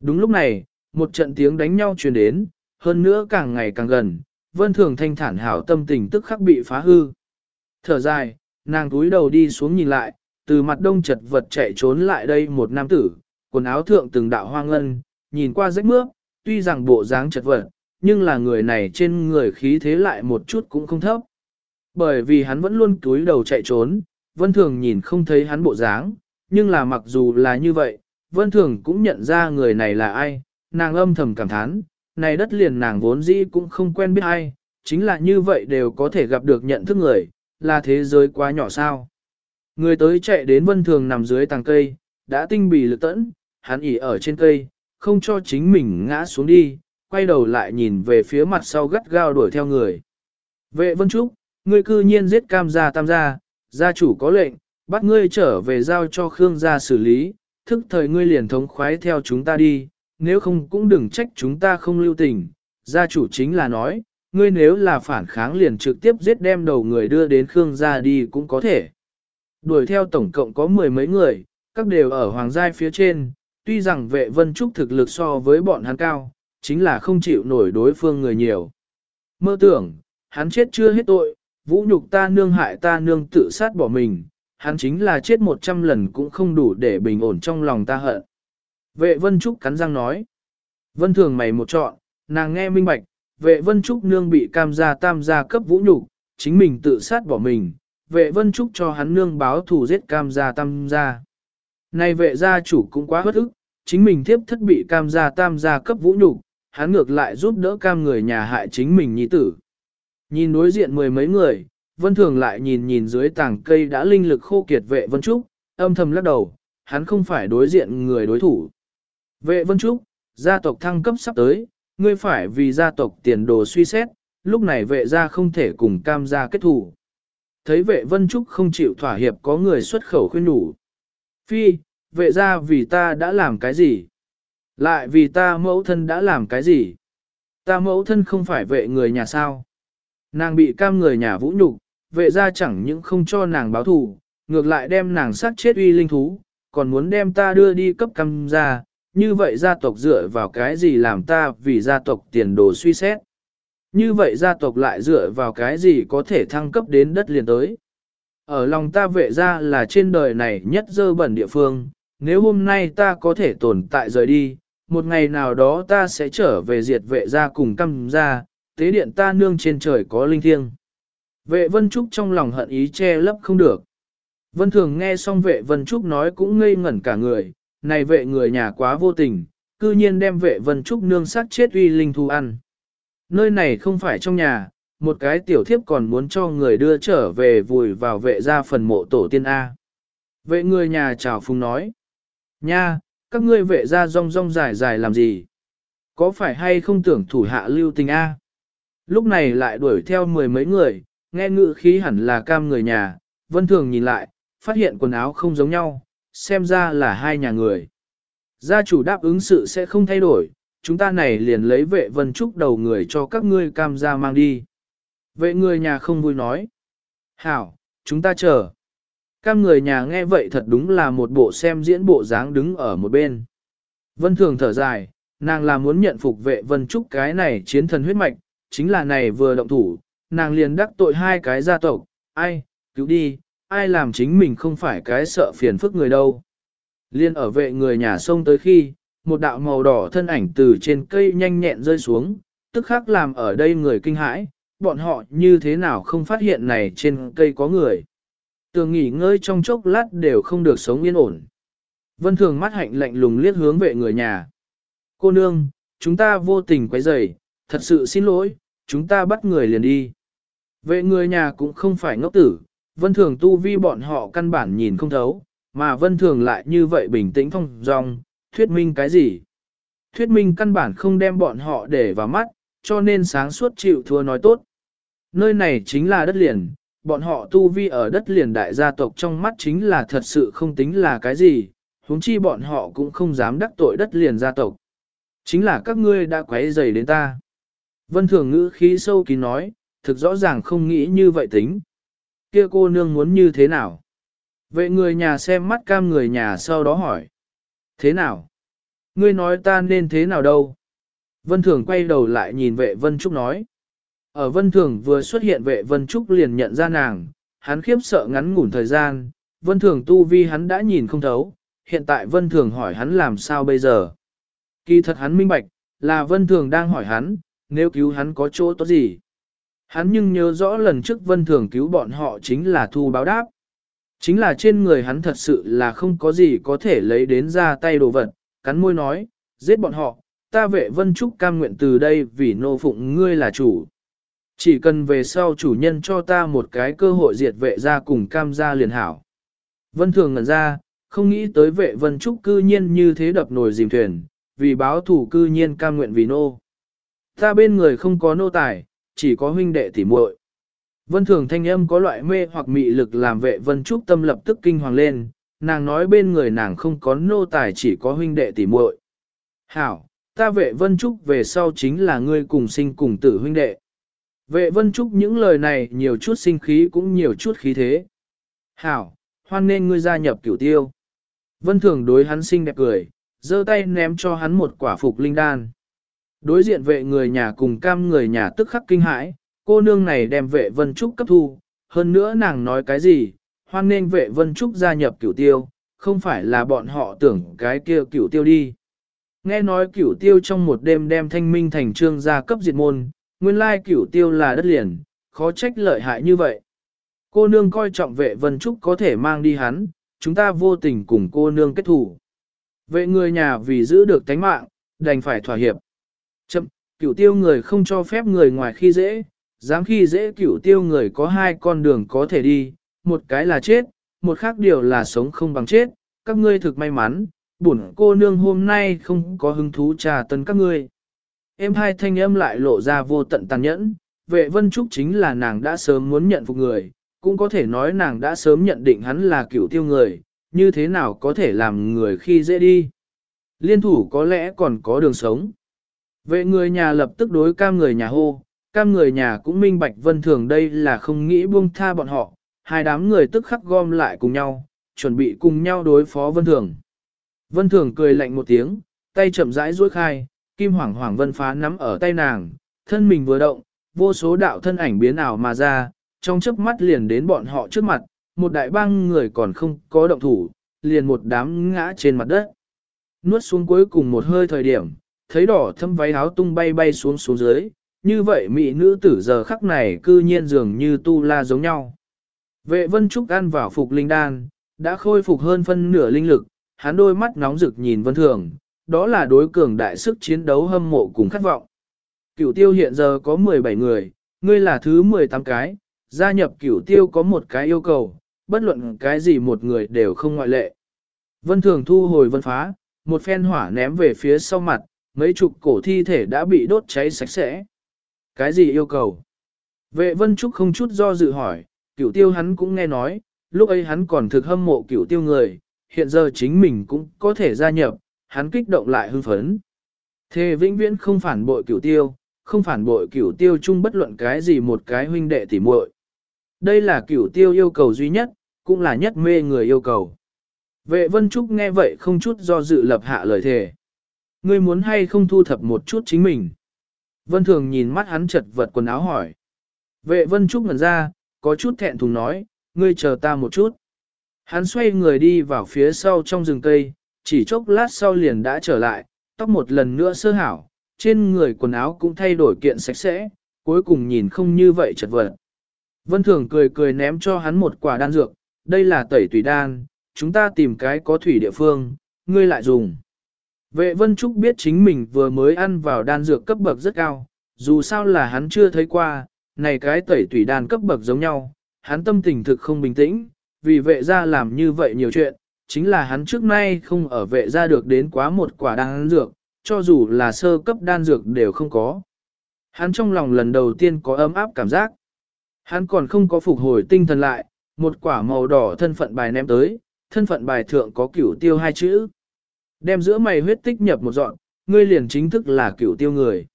Đúng lúc này, một trận tiếng đánh nhau truyền đến, hơn nữa càng ngày càng gần, vân thường thanh thản hảo tâm tình tức khắc bị phá hư. Thở dài, nàng túi đầu đi xuống nhìn lại, từ mặt đông chật vật chạy trốn lại đây một nam tử, quần áo thượng từng đạo hoang ngân, nhìn qua rách mướp, tuy rằng bộ dáng chật vật, nhưng là người này trên người khí thế lại một chút cũng không thấp. Bởi vì hắn vẫn luôn cúi đầu chạy trốn, vân thường nhìn không thấy hắn bộ dáng, nhưng là mặc dù là như vậy, vân thường cũng nhận ra người này là ai, nàng âm thầm cảm thán, này đất liền nàng vốn dĩ cũng không quen biết ai, chính là như vậy đều có thể gặp được nhận thức người, là thế giới quá nhỏ sao. Người tới chạy đến vân thường nằm dưới tàng cây, đã tinh bì lực tẫn, hắn ỉ ở trên cây, không cho chính mình ngã xuống đi, quay đầu lại nhìn về phía mặt sau gắt gao đuổi theo người. Vệ vân trúc, ngươi cư nhiên giết cam gia tam gia, gia chủ có lệnh, bắt ngươi trở về giao cho Khương gia xử lý, thức thời ngươi liền thống khoái theo chúng ta đi, nếu không cũng đừng trách chúng ta không lưu tình. Gia chủ chính là nói, ngươi nếu là phản kháng liền trực tiếp giết đem đầu người đưa đến Khương gia đi cũng có thể. Đuổi theo tổng cộng có mười mấy người, các đều ở hoàng giai phía trên, tuy rằng vệ vân trúc thực lực so với bọn hắn cao, chính là không chịu nổi đối phương người nhiều. Mơ tưởng, hắn chết chưa hết tội, vũ nhục ta nương hại ta nương tự sát bỏ mình, hắn chính là chết một trăm lần cũng không đủ để bình ổn trong lòng ta hận. Vệ vân trúc cắn răng nói. Vân thường mày một chọn, nàng nghe minh bạch, vệ vân trúc nương bị cam gia tam gia cấp vũ nhục, chính mình tự sát bỏ mình, vệ vân trúc cho hắn nương báo thù giết cam gia tam gia. Này vệ gia chủ cũng quá bất ức, chính mình tiếp thất bị cam gia tam gia cấp vũ nhục, hắn ngược lại giúp đỡ cam người nhà hại chính mình nhi tử. Nhìn đối diện mười mấy người, vân thường lại nhìn nhìn dưới tảng cây đã linh lực khô kiệt vệ vân trúc, âm thầm lắc đầu, hắn không phải đối diện người đối thủ. Vệ vân trúc, gia tộc thăng cấp sắp tới, ngươi phải vì gia tộc tiền đồ suy xét, lúc này vệ gia không thể cùng cam gia kết thủ. Thấy vệ vân trúc không chịu thỏa hiệp có người xuất khẩu khuyên đủ, Phi, vệ gia vì ta đã làm cái gì? Lại vì ta mẫu thân đã làm cái gì? Ta mẫu thân không phải vệ người nhà sao? Nàng bị cam người nhà vũ nhục, vệ gia chẳng những không cho nàng báo thù, ngược lại đem nàng sát chết uy linh thú, còn muốn đem ta đưa đi cấp cam gia, như vậy gia tộc dựa vào cái gì làm ta vì gia tộc tiền đồ suy xét. Như vậy gia tộc lại dựa vào cái gì có thể thăng cấp đến đất liền tới. Ở lòng ta vệ ra là trên đời này nhất dơ bẩn địa phương, nếu hôm nay ta có thể tồn tại rời đi, một ngày nào đó ta sẽ trở về diệt vệ ra cùng căm ra, tế điện ta nương trên trời có linh thiêng. Vệ Vân Trúc trong lòng hận ý che lấp không được. Vân Thường nghe xong vệ Vân Trúc nói cũng ngây ngẩn cả người, này vệ người nhà quá vô tình, cư nhiên đem vệ Vân Trúc nương sát chết uy linh thu ăn. Nơi này không phải trong nhà, một cái tiểu thiếp còn muốn cho người đưa trở về vùi vào vệ ra phần mộ tổ tiên A. Vệ người nhà chào phùng nói. Nha, các ngươi vệ ra rong rong dài dài làm gì? Có phải hay không tưởng thủ hạ lưu tình A? Lúc này lại đuổi theo mười mấy người, nghe ngự khí hẳn là cam người nhà, vân thường nhìn lại, phát hiện quần áo không giống nhau, xem ra là hai nhà người. Gia chủ đáp ứng sự sẽ không thay đổi, chúng ta này liền lấy vệ vân trúc đầu người cho các ngươi cam gia mang đi. Vệ người nhà không vui nói. Hảo, chúng ta chờ. Cam người nhà nghe vậy thật đúng là một bộ xem diễn bộ dáng đứng ở một bên. Vân thường thở dài, nàng là muốn nhận phục vệ vân trúc cái này chiến thần huyết mạch, chính là này vừa động thủ, nàng liền đắc tội hai cái gia tộc, ai, cứu đi, ai làm chính mình không phải cái sợ phiền phức người đâu. Liên ở vệ người nhà sông tới khi, một đạo màu đỏ thân ảnh từ trên cây nhanh nhẹn rơi xuống, tức khắc làm ở đây người kinh hãi, bọn họ như thế nào không phát hiện này trên cây có người. Tường nghỉ ngơi trong chốc lát đều không được sống yên ổn. Vân thường mắt hạnh lạnh lùng liếc hướng vệ người nhà. Cô nương, chúng ta vô tình quấy rầy, thật sự xin lỗi, chúng ta bắt người liền đi. Vệ người nhà cũng không phải ngốc tử, vân thường tu vi bọn họ căn bản nhìn không thấu, mà vân thường lại như vậy bình tĩnh phong dong, thuyết minh cái gì? Thuyết minh căn bản không đem bọn họ để vào mắt, cho nên sáng suốt chịu thua nói tốt. Nơi này chính là đất liền, bọn họ tu vi ở đất liền đại gia tộc trong mắt chính là thật sự không tính là cái gì, huống chi bọn họ cũng không dám đắc tội đất liền gia tộc. Chính là các ngươi đã quấy rầy đến ta. Vân thường ngữ khí sâu kín nói, thực rõ ràng không nghĩ như vậy tính. Kia cô nương muốn như thế nào? Vậy người nhà xem mắt cam người nhà sau đó hỏi. Thế nào? Ngươi nói ta nên thế nào đâu? Vân Thường quay đầu lại nhìn vệ Vân Trúc nói. Ở Vân Thường vừa xuất hiện vệ Vân Trúc liền nhận ra nàng, hắn khiếp sợ ngắn ngủn thời gian, Vân Thường tu vi hắn đã nhìn không thấu, hiện tại Vân Thường hỏi hắn làm sao bây giờ. Kỳ thật hắn minh bạch, là Vân Thường đang hỏi hắn, nếu cứu hắn có chỗ tốt gì. Hắn nhưng nhớ rõ lần trước Vân Thường cứu bọn họ chính là thu báo đáp. Chính là trên người hắn thật sự là không có gì có thể lấy đến ra tay đồ vật, cắn môi nói, giết bọn họ, ta vệ Vân Trúc cam nguyện từ đây vì nô phụng ngươi là chủ. Chỉ cần về sau chủ nhân cho ta một cái cơ hội diệt vệ ra cùng cam gia liền hảo. Vân Thường ngẩn ra, không nghĩ tới vệ Vân Trúc cư nhiên như thế đập nồi dìm thuyền, vì báo thủ cư nhiên cam nguyện vì nô. Ta bên người không có nô tài, chỉ có huynh đệ tỉ muội. Vân thường thanh âm có loại mê hoặc mị lực làm vệ vân trúc tâm lập tức kinh hoàng lên, nàng nói bên người nàng không có nô tài chỉ có huynh đệ tỉ muội. Hảo, ta vệ vân trúc về sau chính là ngươi cùng sinh cùng tử huynh đệ. Vệ vân trúc những lời này nhiều chút sinh khí cũng nhiều chút khí thế. Hảo, hoan nên ngươi gia nhập cửu tiêu. Vân thường đối hắn xinh đẹp cười, giơ tay ném cho hắn một quả phục linh đan. Đối diện vệ người nhà cùng cam người nhà tức khắc kinh hãi, cô nương này đem vệ vân trúc cấp thu, hơn nữa nàng nói cái gì, hoan nên vệ vân trúc gia nhập cửu tiêu, không phải là bọn họ tưởng cái kia cửu tiêu đi. Nghe nói cửu tiêu trong một đêm đem thanh minh thành trương gia cấp diệt môn, nguyên lai cửu tiêu là đất liền, khó trách lợi hại như vậy. Cô nương coi trọng vệ vân trúc có thể mang đi hắn, chúng ta vô tình cùng cô nương kết thủ. Vệ người nhà vì giữ được tánh mạng, đành phải thỏa hiệp. Chậm, cửu tiêu người không cho phép người ngoài khi dễ, dám khi dễ cửu tiêu người có hai con đường có thể đi, một cái là chết, một khác điều là sống không bằng chết, các ngươi thực may mắn, bổn cô nương hôm nay không có hứng thú trà tấn các ngươi. Em hai thanh âm lại lộ ra vô tận tàn nhẫn, vệ vân trúc chính là nàng đã sớm muốn nhận phục người, cũng có thể nói nàng đã sớm nhận định hắn là cửu tiêu người, như thế nào có thể làm người khi dễ đi. Liên thủ có lẽ còn có đường sống. Vệ người nhà lập tức đối cam người nhà hô, cam người nhà cũng minh bạch vân thường đây là không nghĩ buông tha bọn họ, hai đám người tức khắc gom lại cùng nhau, chuẩn bị cùng nhau đối phó vân thường. Vân thường cười lạnh một tiếng, tay chậm rãi duỗi khai, kim hoàng hoàng vân phá nắm ở tay nàng, thân mình vừa động, vô số đạo thân ảnh biến ảo mà ra, trong chớp mắt liền đến bọn họ trước mặt, một đại bang người còn không có động thủ, liền một đám ngã trên mặt đất. Nuốt xuống cuối cùng một hơi thời điểm, thấy đỏ thâm váy áo tung bay bay xuống xuống dưới, như vậy mỹ nữ tử giờ khắc này cư nhiên dường như tu la giống nhau. Vệ vân trúc ăn vào phục linh đan, đã khôi phục hơn phân nửa linh lực, hắn đôi mắt nóng rực nhìn vân thường, đó là đối cường đại sức chiến đấu hâm mộ cùng khát vọng. Cửu tiêu hiện giờ có 17 người, ngươi là thứ 18 cái, gia nhập cửu tiêu có một cái yêu cầu, bất luận cái gì một người đều không ngoại lệ. Vân thường thu hồi vân phá, một phen hỏa ném về phía sau mặt, mấy chục cổ thi thể đã bị đốt cháy sạch sẽ. Cái gì yêu cầu? Vệ vân trúc không chút do dự hỏi, cửu tiêu hắn cũng nghe nói, lúc ấy hắn còn thực hâm mộ cửu tiêu người, hiện giờ chính mình cũng có thể gia nhập, hắn kích động lại hưng phấn. Thề vĩnh viễn không phản bội cửu tiêu, không phản bội cửu tiêu chung bất luận cái gì một cái huynh đệ tỉ muội. Đây là cửu tiêu yêu cầu duy nhất, cũng là nhất mê người yêu cầu. Vệ vân trúc nghe vậy không chút do dự lập hạ lời thề. Ngươi muốn hay không thu thập một chút chính mình. Vân thường nhìn mắt hắn chật vật quần áo hỏi. Vệ vân trúc ngẩn ra, có chút thẹn thùng nói, ngươi chờ ta một chút. Hắn xoay người đi vào phía sau trong rừng cây, chỉ chốc lát sau liền đã trở lại, tóc một lần nữa sơ hảo, trên người quần áo cũng thay đổi kiện sạch sẽ, cuối cùng nhìn không như vậy chật vật. Vân Thường cười cười ném cho hắn một quả đan dược, đây là tẩy tùy đan, chúng ta tìm cái có thủy địa phương, ngươi lại dùng. Vệ Vân Trúc biết chính mình vừa mới ăn vào đan dược cấp bậc rất cao, dù sao là hắn chưa thấy qua, này cái tẩy tủy đan cấp bậc giống nhau, hắn tâm tình thực không bình tĩnh, vì vệ gia làm như vậy nhiều chuyện, chính là hắn trước nay không ở vệ gia được đến quá một quả đan dược, cho dù là sơ cấp đan dược đều không có. Hắn trong lòng lần đầu tiên có ấm áp cảm giác. Hắn còn không có phục hồi tinh thần lại, một quả màu đỏ thân phận bài ném tới, thân phận bài thượng có cửu tiêu hai chữ. Đem giữa mày huyết tích nhập một dọn, ngươi liền chính thức là cửu tiêu người.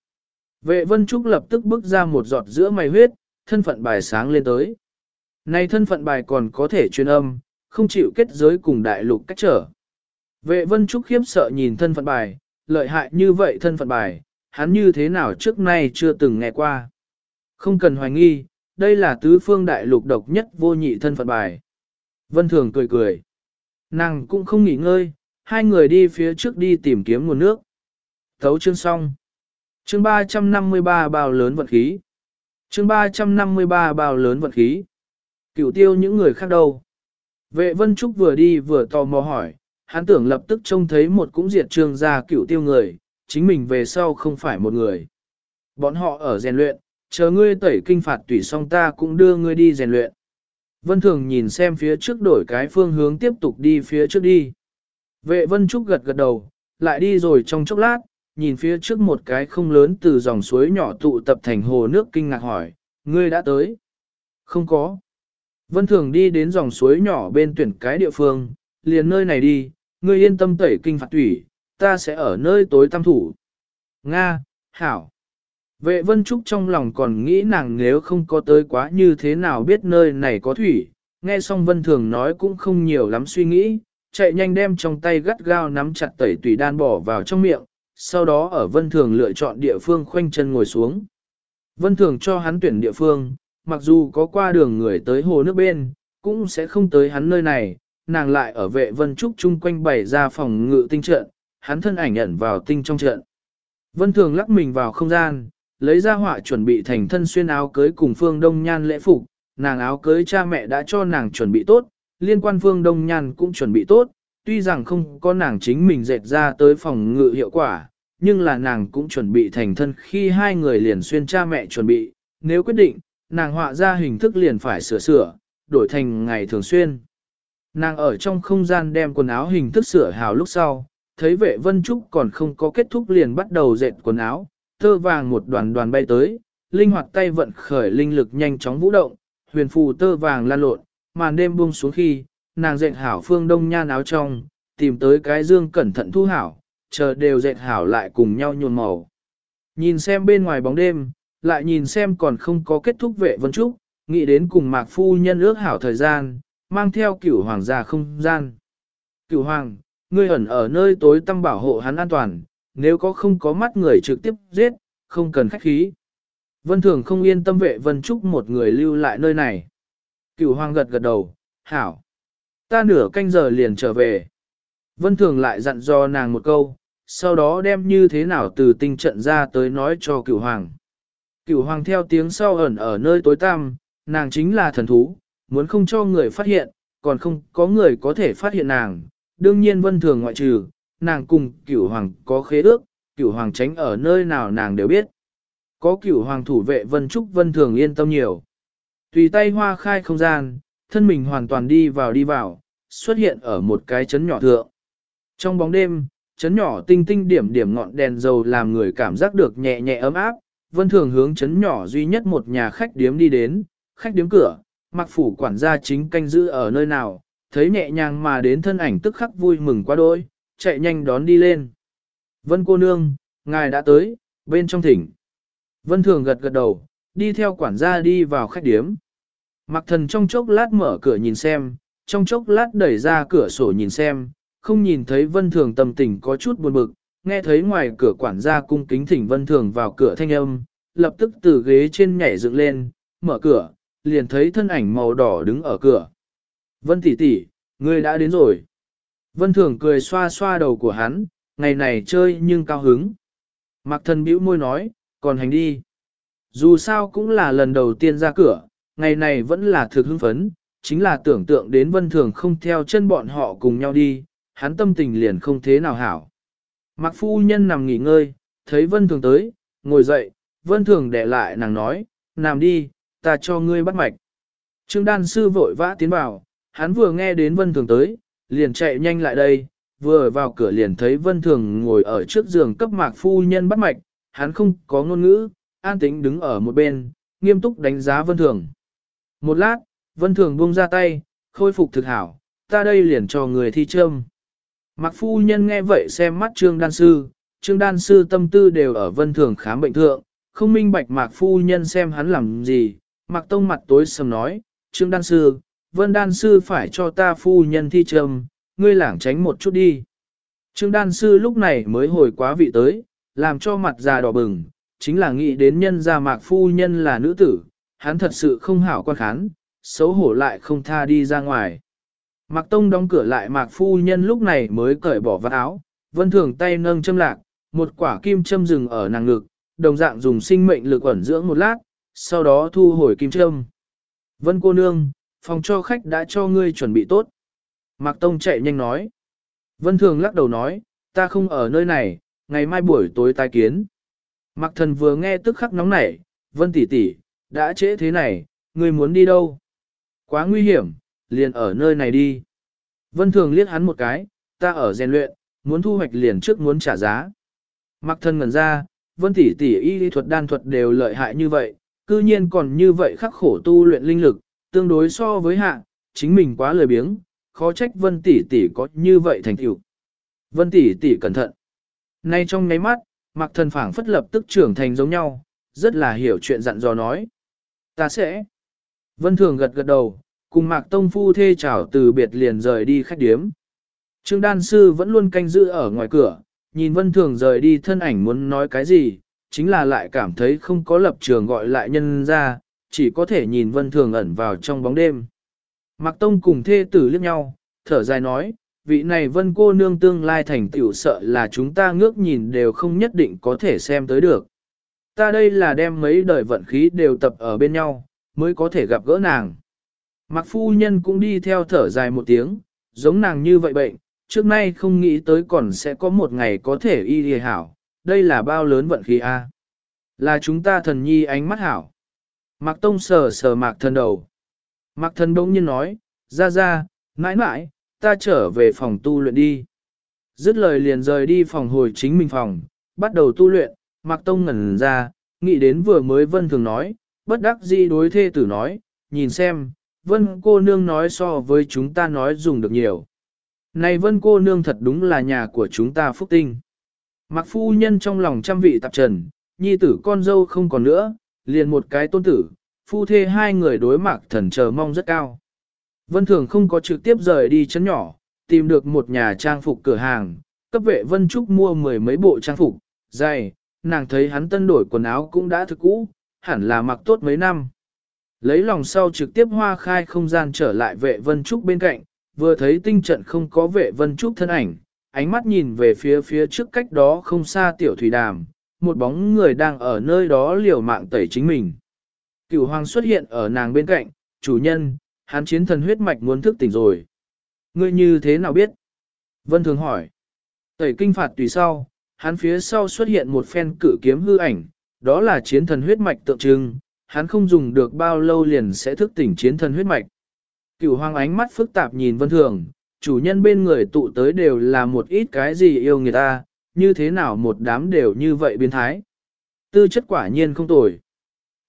Vệ vân trúc lập tức bước ra một giọt giữa mày huyết, thân phận bài sáng lên tới. nay thân phận bài còn có thể truyền âm, không chịu kết giới cùng đại lục cách trở. Vệ vân trúc khiếp sợ nhìn thân phận bài, lợi hại như vậy thân phận bài, hắn như thế nào trước nay chưa từng nghe qua. Không cần hoài nghi, đây là tứ phương đại lục độc nhất vô nhị thân phận bài. Vân Thường cười cười. Nàng cũng không nghỉ ngơi, hai người đi phía trước đi tìm kiếm nguồn nước. Thấu chương xong. Chương 353 bao lớn vận khí. Chương 353 bao lớn vận khí. Cửu tiêu những người khác đâu. Vệ Vân Trúc vừa đi vừa tò mò hỏi, hắn tưởng lập tức trông thấy một cũng diệt trương ra cửu tiêu người, chính mình về sau không phải một người. Bọn họ ở rèn luyện, chờ ngươi tẩy kinh phạt tùy xong ta cũng đưa ngươi đi rèn luyện. Vân Thường nhìn xem phía trước đổi cái phương hướng tiếp tục đi phía trước đi. Vệ Vân Trúc gật gật đầu, lại đi rồi trong chốc lát, nhìn phía trước một cái không lớn từ dòng suối nhỏ tụ tập thành hồ nước kinh ngạc hỏi, ngươi đã tới? Không có. Vân Thường đi đến dòng suối nhỏ bên tuyển cái địa phương, liền nơi này đi, ngươi yên tâm tẩy kinh phạt tủy, ta sẽ ở nơi tối tam thủ. Nga, Hảo. Vệ Vân Trúc trong lòng còn nghĩ nàng nếu không có tới quá như thế nào biết nơi này có thủy, nghe xong Vân Thường nói cũng không nhiều lắm suy nghĩ, chạy nhanh đem trong tay gắt gao nắm chặt tẩy tùy đan bỏ vào trong miệng, sau đó ở Vân Thường lựa chọn địa phương khoanh chân ngồi xuống. Vân Thường cho hắn tuyển địa phương, mặc dù có qua đường người tới hồ nước bên, cũng sẽ không tới hắn nơi này, nàng lại ở vệ Vân Trúc chung quanh bày ra phòng ngự tinh trận, hắn thân ảnh ẩn vào tinh trong trận. Vân Thường lắc mình vào không gian, lấy ra họa chuẩn bị thành thân xuyên áo cưới cùng Phương Đông Nhan lễ phục, nàng áo cưới cha mẹ đã cho nàng chuẩn bị tốt, liên quan Phương Đông Nhan cũng chuẩn bị tốt, tuy rằng không có nàng chính mình dệt ra tới phòng ngự hiệu quả, nhưng là nàng cũng chuẩn bị thành thân khi hai người liền xuyên cha mẹ chuẩn bị, nếu quyết định, nàng họa ra hình thức liền phải sửa sửa, đổi thành ngày thường xuyên. Nàng ở trong không gian đem quần áo hình thức sửa hào lúc sau, thấy vệ vân trúc còn không có kết thúc liền bắt đầu dệt quần áo, Thơ vàng một đoàn đoàn bay tới, linh hoạt tay vận khởi linh lực nhanh chóng vũ động, huyền phù tơ vàng lan lộn, màn đêm buông xuống khi, nàng dệt hảo phương đông nhan áo trong, tìm tới cái dương cẩn thận thu hảo, chờ đều dệt hảo lại cùng nhau nhuồn màu. Nhìn xem bên ngoài bóng đêm, lại nhìn xem còn không có kết thúc vệ vân trúc, nghĩ đến cùng mạc phu nhân ước hảo thời gian, mang theo cửu hoàng gia không gian. Cửu hoàng, ngươi ẩn ở nơi tối tăm bảo hộ hắn an toàn, nếu có không có mắt người trực tiếp giết, không cần khách khí. Vân Thường không yên tâm vệ Vân Trúc một người lưu lại nơi này. Cửu hoàng gật gật đầu, hảo. Ta nửa canh giờ liền trở về. Vân Thường lại dặn dò nàng một câu, sau đó đem như thế nào từ tinh trận ra tới nói cho cửu hoàng. Cửu hoàng theo tiếng sau ẩn ở nơi tối tăm, nàng chính là thần thú, muốn không cho người phát hiện, còn không có người có thể phát hiện nàng. Đương nhiên Vân Thường ngoại trừ, nàng cùng cửu hoàng có khế ước, cửu hoàng tránh ở nơi nào nàng đều biết. Có cửu hoàng thủ vệ Vân Trúc Vân thường yên tâm nhiều. Tùy tay hoa khai không gian, thân mình hoàn toàn đi vào đi vào, xuất hiện ở một cái chấn nhỏ thượng. Trong bóng đêm, chấn nhỏ tinh tinh điểm điểm ngọn đèn dầu làm người cảm giác được nhẹ nhẹ ấm áp, vân thường hướng chấn nhỏ duy nhất một nhà khách điếm đi đến, khách điếm cửa, mặc phủ quản gia chính canh giữ ở nơi nào, thấy nhẹ nhàng mà đến thân ảnh tức khắc vui mừng quá đôi, chạy nhanh đón đi lên. Vân cô nương, ngài đã tới, bên trong thỉnh. Vân thường gật gật đầu, đi theo quản gia đi vào khách điếm. Mặc thần trong chốc lát mở cửa nhìn xem, trong chốc lát đẩy ra cửa sổ nhìn xem, không nhìn thấy vân thường tâm tình có chút buồn bực, nghe thấy ngoài cửa quản gia cung kính thỉnh vân thường vào cửa thanh âm, lập tức từ ghế trên nhảy dựng lên, mở cửa, liền thấy thân ảnh màu đỏ đứng ở cửa. Vân tỷ tỷ, ngươi đã đến rồi. Vân thường cười xoa xoa đầu của hắn, ngày này chơi nhưng cao hứng. Mặc thần bĩu môi nói, còn hành đi. Dù sao cũng là lần đầu tiên ra cửa, ngày này vẫn là thực hưng phấn, chính là tưởng tượng đến vân thường không theo chân bọn họ cùng nhau đi, hắn tâm tình liền không thế nào hảo. Mặc phu nhân nằm nghỉ ngơi, thấy vân thường tới, ngồi dậy, vân thường để lại nàng nói, nằm đi, ta cho ngươi bắt mạch. Trương đan sư vội vã tiến vào, hắn vừa nghe đến vân thường tới, liền chạy nhanh lại đây, vừa vào cửa liền thấy vân thường ngồi ở trước giường cấp mạc phu nhân bắt mạch, hắn không có ngôn ngữ, an tĩnh đứng ở một bên, nghiêm túc đánh giá vân thường. Một lát, vân thường buông ra tay, khôi phục thực hảo, ta đây liền cho người thi châm. Mặc phu nhân nghe vậy xem mắt trương đan sư, trương đan sư tâm tư đều ở vân thường khám bệnh thượng, không minh bạch mạc phu nhân xem hắn làm gì, mạc tông mặt tối sầm nói, trương đan sư, vân đan sư phải cho ta phu nhân thi châm, ngươi lảng tránh một chút đi. Trương đan sư lúc này mới hồi quá vị tới, làm cho mặt già đỏ bừng, chính là nghĩ đến nhân gia mạc phu nhân là nữ tử, hắn thật sự không hảo quan khán, xấu hổ lại không tha đi ra ngoài. Mạc Tông đóng cửa lại Mạc Phu Nhân lúc này mới cởi bỏ vạt áo, vân thường tay nâng châm lạc, một quả kim châm rừng ở nàng ngực, đồng dạng dùng sinh mệnh lực ẩn dưỡng một lát, sau đó thu hồi kim châm. Vân cô nương, phòng cho khách đã cho ngươi chuẩn bị tốt. Mạc Tông chạy nhanh nói. Vân thường lắc đầu nói, ta không ở nơi này, ngày mai buổi tối tai kiến. Mạc thần vừa nghe tức khắc nóng nảy, Vân tỷ tỷ, đã trễ thế này, ngươi muốn đi đâu? Quá nguy hiểm, liền ở nơi này đi. Vân Thường liếc hắn một cái, ta ở rèn luyện, muốn thu hoạch liền trước muốn trả giá. Mặc Thần ngẩn ra, Vân tỷ tỷ y lý thuật đan thuật đều lợi hại như vậy, cư nhiên còn như vậy khắc khổ tu luyện linh lực, tương đối so với hạ, chính mình quá lười biếng, khó trách Vân tỷ tỷ có như vậy thành tựu. Vân tỷ tỷ cẩn thận. Nay trong nháy mắt, Mạc Thần phảng phất lập tức trưởng thành giống nhau, rất là hiểu chuyện dặn dò nói. Ta sẽ. Vân Thường gật gật đầu, cùng Mạc Tông Phu thê chào từ biệt liền rời đi khách điếm. Trương Đan Sư vẫn luôn canh giữ ở ngoài cửa, nhìn Vân Thường rời đi thân ảnh muốn nói cái gì, chính là lại cảm thấy không có lập trường gọi lại nhân ra, chỉ có thể nhìn Vân Thường ẩn vào trong bóng đêm. Mạc Tông cùng thê tử liếc nhau, thở dài nói, vị này Vân cô nương tương lai thành tiểu sợ là chúng ta ngước nhìn đều không nhất định có thể xem tới được. Ta đây là đem mấy đời vận khí đều tập ở bên nhau, mới có thể gặp gỡ nàng. mặc phu nhân cũng đi theo thở dài một tiếng, giống nàng như vậy bệnh, trước nay không nghĩ tới còn sẽ có một ngày có thể y đi hảo, đây là bao lớn vận khí a Là chúng ta thần nhi ánh mắt hảo. Mạc tông sờ sờ mạc thần đầu. Mạc thần đông nhiên nói, ra ra, mãi mãi, ta trở về phòng tu luyện đi. Dứt lời liền rời đi phòng hồi chính mình phòng, bắt đầu tu luyện, Mạc Tông ngẩn ra, nghĩ đến vừa mới Vân Thường nói, bất đắc dĩ đối thê tử nói, nhìn xem, Vân cô nương nói so với chúng ta nói dùng được nhiều. Này Vân cô nương thật đúng là nhà của chúng ta phúc tinh. Mặc phu nhân trong lòng trăm vị tạp trần, nhi tử con dâu không còn nữa, liền một cái tôn tử, phu thê hai người đối mạc thần chờ mong rất cao. Vân Thường không có trực tiếp rời đi chấn nhỏ, tìm được một nhà trang phục cửa hàng, cấp vệ Vân Trúc mua mười mấy bộ trang phục, dày, nàng thấy hắn tân đổi quần áo cũng đã thực cũ, hẳn là mặc tốt mấy năm. Lấy lòng sau trực tiếp hoa khai không gian trở lại vệ Vân Trúc bên cạnh, vừa thấy tinh trận không có vệ Vân Trúc thân ảnh, ánh mắt nhìn về phía phía trước cách đó không xa tiểu thủy đàm, một bóng người đang ở nơi đó liều mạng tẩy chính mình. Cửu hoàng xuất hiện ở nàng bên cạnh, chủ nhân, hắn chiến thần huyết mạch muốn thức tỉnh rồi. Ngươi như thế nào biết? Vân thường hỏi. Tẩy kinh phạt tùy sau, hắn phía sau xuất hiện một phen cử kiếm hư ảnh, đó là chiến thần huyết mạch tượng trưng, hắn không dùng được bao lâu liền sẽ thức tỉnh chiến thần huyết mạch. Cửu hoàng ánh mắt phức tạp nhìn vân thường, chủ nhân bên người tụ tới đều là một ít cái gì yêu người ta, như thế nào một đám đều như vậy biến thái. Tư chất quả nhiên không tồi.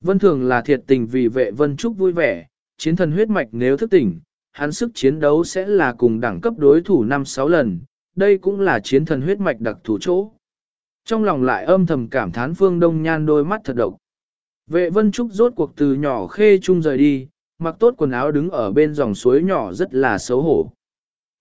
Vân thường là thiệt tình vì vệ vân trúc vui vẻ, chiến thần huyết mạch nếu thức tỉnh, hắn sức chiến đấu sẽ là cùng đẳng cấp đối thủ 5-6 lần, đây cũng là chiến thần huyết mạch đặc thủ chỗ. Trong lòng lại âm thầm cảm thán Phương Đông Nhan đôi mắt thật độc. Vệ Vân Trúc rốt cuộc từ nhỏ khê chung rời đi, mặc tốt quần áo đứng ở bên dòng suối nhỏ rất là xấu hổ.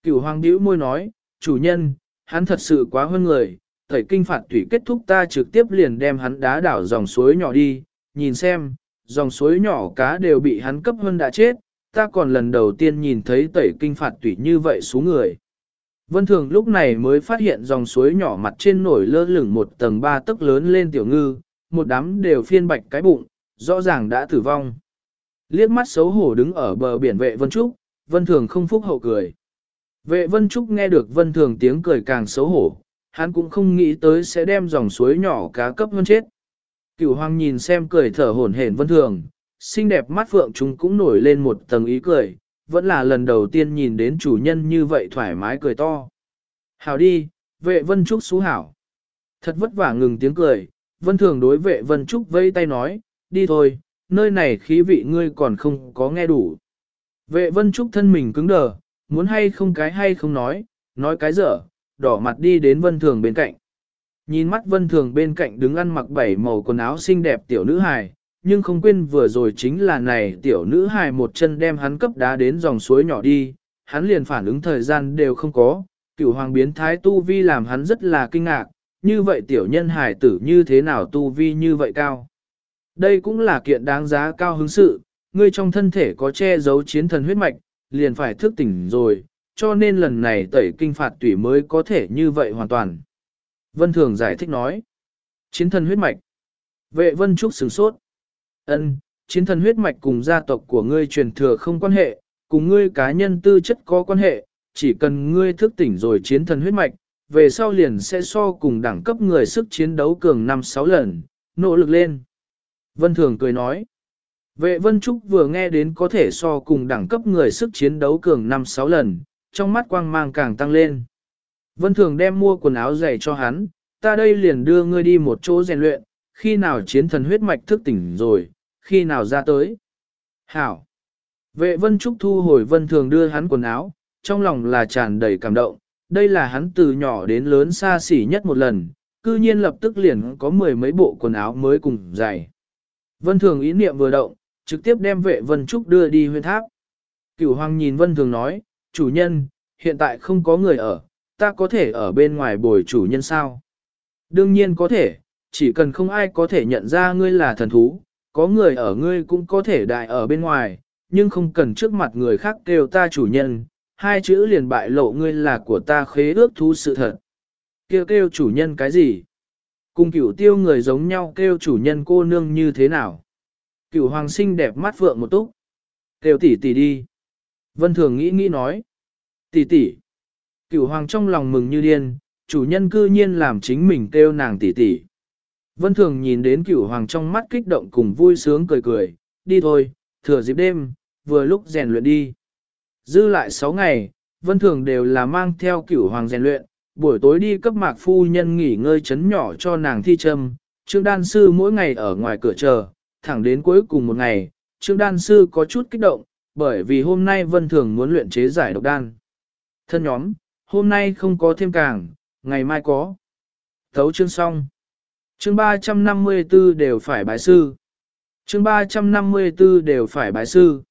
Cửu hoàng bĩu môi nói, chủ nhân, hắn thật sự quá hơn người, tẩy kinh phạt thủy kết thúc ta trực tiếp liền đem hắn đá đảo dòng suối nhỏ đi, nhìn xem, dòng suối nhỏ cá đều bị hắn cấp hơn đã chết, ta còn lần đầu tiên nhìn thấy tẩy kinh phạt tủy như vậy số người. Vân Thường lúc này mới phát hiện dòng suối nhỏ mặt trên nổi lơ lửng một tầng ba tấc lớn lên tiểu ngư, một đám đều phiên bạch cái bụng, rõ ràng đã tử vong. Liếc mắt xấu hổ đứng ở bờ biển vệ Vân Trúc, Vân Thường không phúc hậu cười. Vệ Vân Trúc nghe được Vân Thường tiếng cười càng xấu hổ, hắn cũng không nghĩ tới sẽ đem dòng suối nhỏ cá cấp hơn chết. Cửu Hoàng nhìn xem cười thở hổn hển Vân Thường, xinh đẹp mắt phượng chúng cũng nổi lên một tầng ý cười, vẫn là lần đầu tiên nhìn đến chủ nhân như vậy thoải mái cười to. Hảo đi, vệ Vân Trúc xú hảo. Thật vất vả ngừng tiếng cười, Vân Thường đối vệ Vân Trúc vây tay nói, đi thôi, nơi này khí vị ngươi còn không có nghe đủ. Vệ Vân Trúc thân mình cứng đờ, muốn hay không cái hay không nói, nói cái dở, đỏ mặt đi đến Vân Thường bên cạnh. Nhìn mắt Vân Thường bên cạnh đứng ăn mặc bảy màu quần áo xinh đẹp tiểu nữ hài, nhưng không quên vừa rồi chính là này tiểu nữ hài một chân đem hắn cấp đá đến dòng suối nhỏ đi, hắn liền phản ứng thời gian đều không có, cửu hoàng biến thái tu vi làm hắn rất là kinh ngạc, như vậy tiểu nhân hài tử như thế nào tu vi như vậy cao. Đây cũng là kiện đáng giá cao hứng sự, ngươi trong thân thể có che giấu chiến thần huyết mạch, liền phải thức tỉnh rồi, cho nên lần này tẩy kinh phạt tủy mới có thể như vậy hoàn toàn. Vân Thường giải thích nói, chiến thần huyết mạch. Vệ Vân Trúc sửng sốt. Ân, chiến thần huyết mạch cùng gia tộc của ngươi truyền thừa không quan hệ, cùng ngươi cá nhân tư chất có quan hệ, chỉ cần ngươi thức tỉnh rồi chiến thần huyết mạch, về sau liền sẽ so cùng đẳng cấp người sức chiến đấu cường 5-6 lần, nỗ lực lên. Vân Thường cười nói, vệ Vân Trúc vừa nghe đến có thể so cùng đẳng cấp người sức chiến đấu cường 5-6 lần, trong mắt quang mang càng tăng lên. Vân Thường đem mua quần áo giày cho hắn, ta đây liền đưa ngươi đi một chỗ rèn luyện, khi nào chiến thần huyết mạch thức tỉnh rồi, khi nào ra tới. Hảo. Vệ Vân Trúc thu hồi Vân Thường đưa hắn quần áo, trong lòng là tràn đầy cảm động, đây là hắn từ nhỏ đến lớn xa xỉ nhất một lần, cư nhiên lập tức liền có mười mấy bộ quần áo mới cùng giày. Vân Thường ý niệm vừa động, trực tiếp đem vệ Vân Trúc đưa đi huyên tháp. Cửu Hoàng nhìn Vân Thường nói, chủ nhân, hiện tại không có người ở, ta có thể ở bên ngoài bồi chủ nhân sao? Đương nhiên có thể, chỉ cần không ai có thể nhận ra ngươi là thần thú, có người ở ngươi cũng có thể đại ở bên ngoài, nhưng không cần trước mặt người khác kêu ta chủ nhân, hai chữ liền bại lộ ngươi là của ta khế ước thú sự thật. Kêu kêu chủ nhân cái gì? Cùng cửu tiêu người giống nhau kêu chủ nhân cô nương như thế nào? Cửu hoàng sinh đẹp mắt vượng một túc. Kêu tỷ tỷ đi. Vân thường nghĩ nghĩ nói. Tỷ tỷ. Cửu hoàng trong lòng mừng như điên, chủ nhân cư nhiên làm chính mình kêu nàng tỷ tỷ. Vân thường nhìn đến cửu hoàng trong mắt kích động cùng vui sướng cười cười, đi thôi, thừa dịp đêm, vừa lúc rèn luyện đi. Dư lại 6 ngày, vân thường đều là mang theo cửu hoàng rèn luyện, buổi tối đi cấp mạc phu nhân nghỉ ngơi chấn nhỏ cho nàng thi châm, trương đan sư mỗi ngày ở ngoài cửa chờ, thẳng đến cuối cùng một ngày, trương đan sư có chút kích động, bởi vì hôm nay vân thường muốn luyện chế giải độc đan. Thân nhóm, hôm nay không có thêm càng, ngày mai có. Thấu chương xong. Chương 354 đều phải bái sư. Chương 354 đều phải bái sư.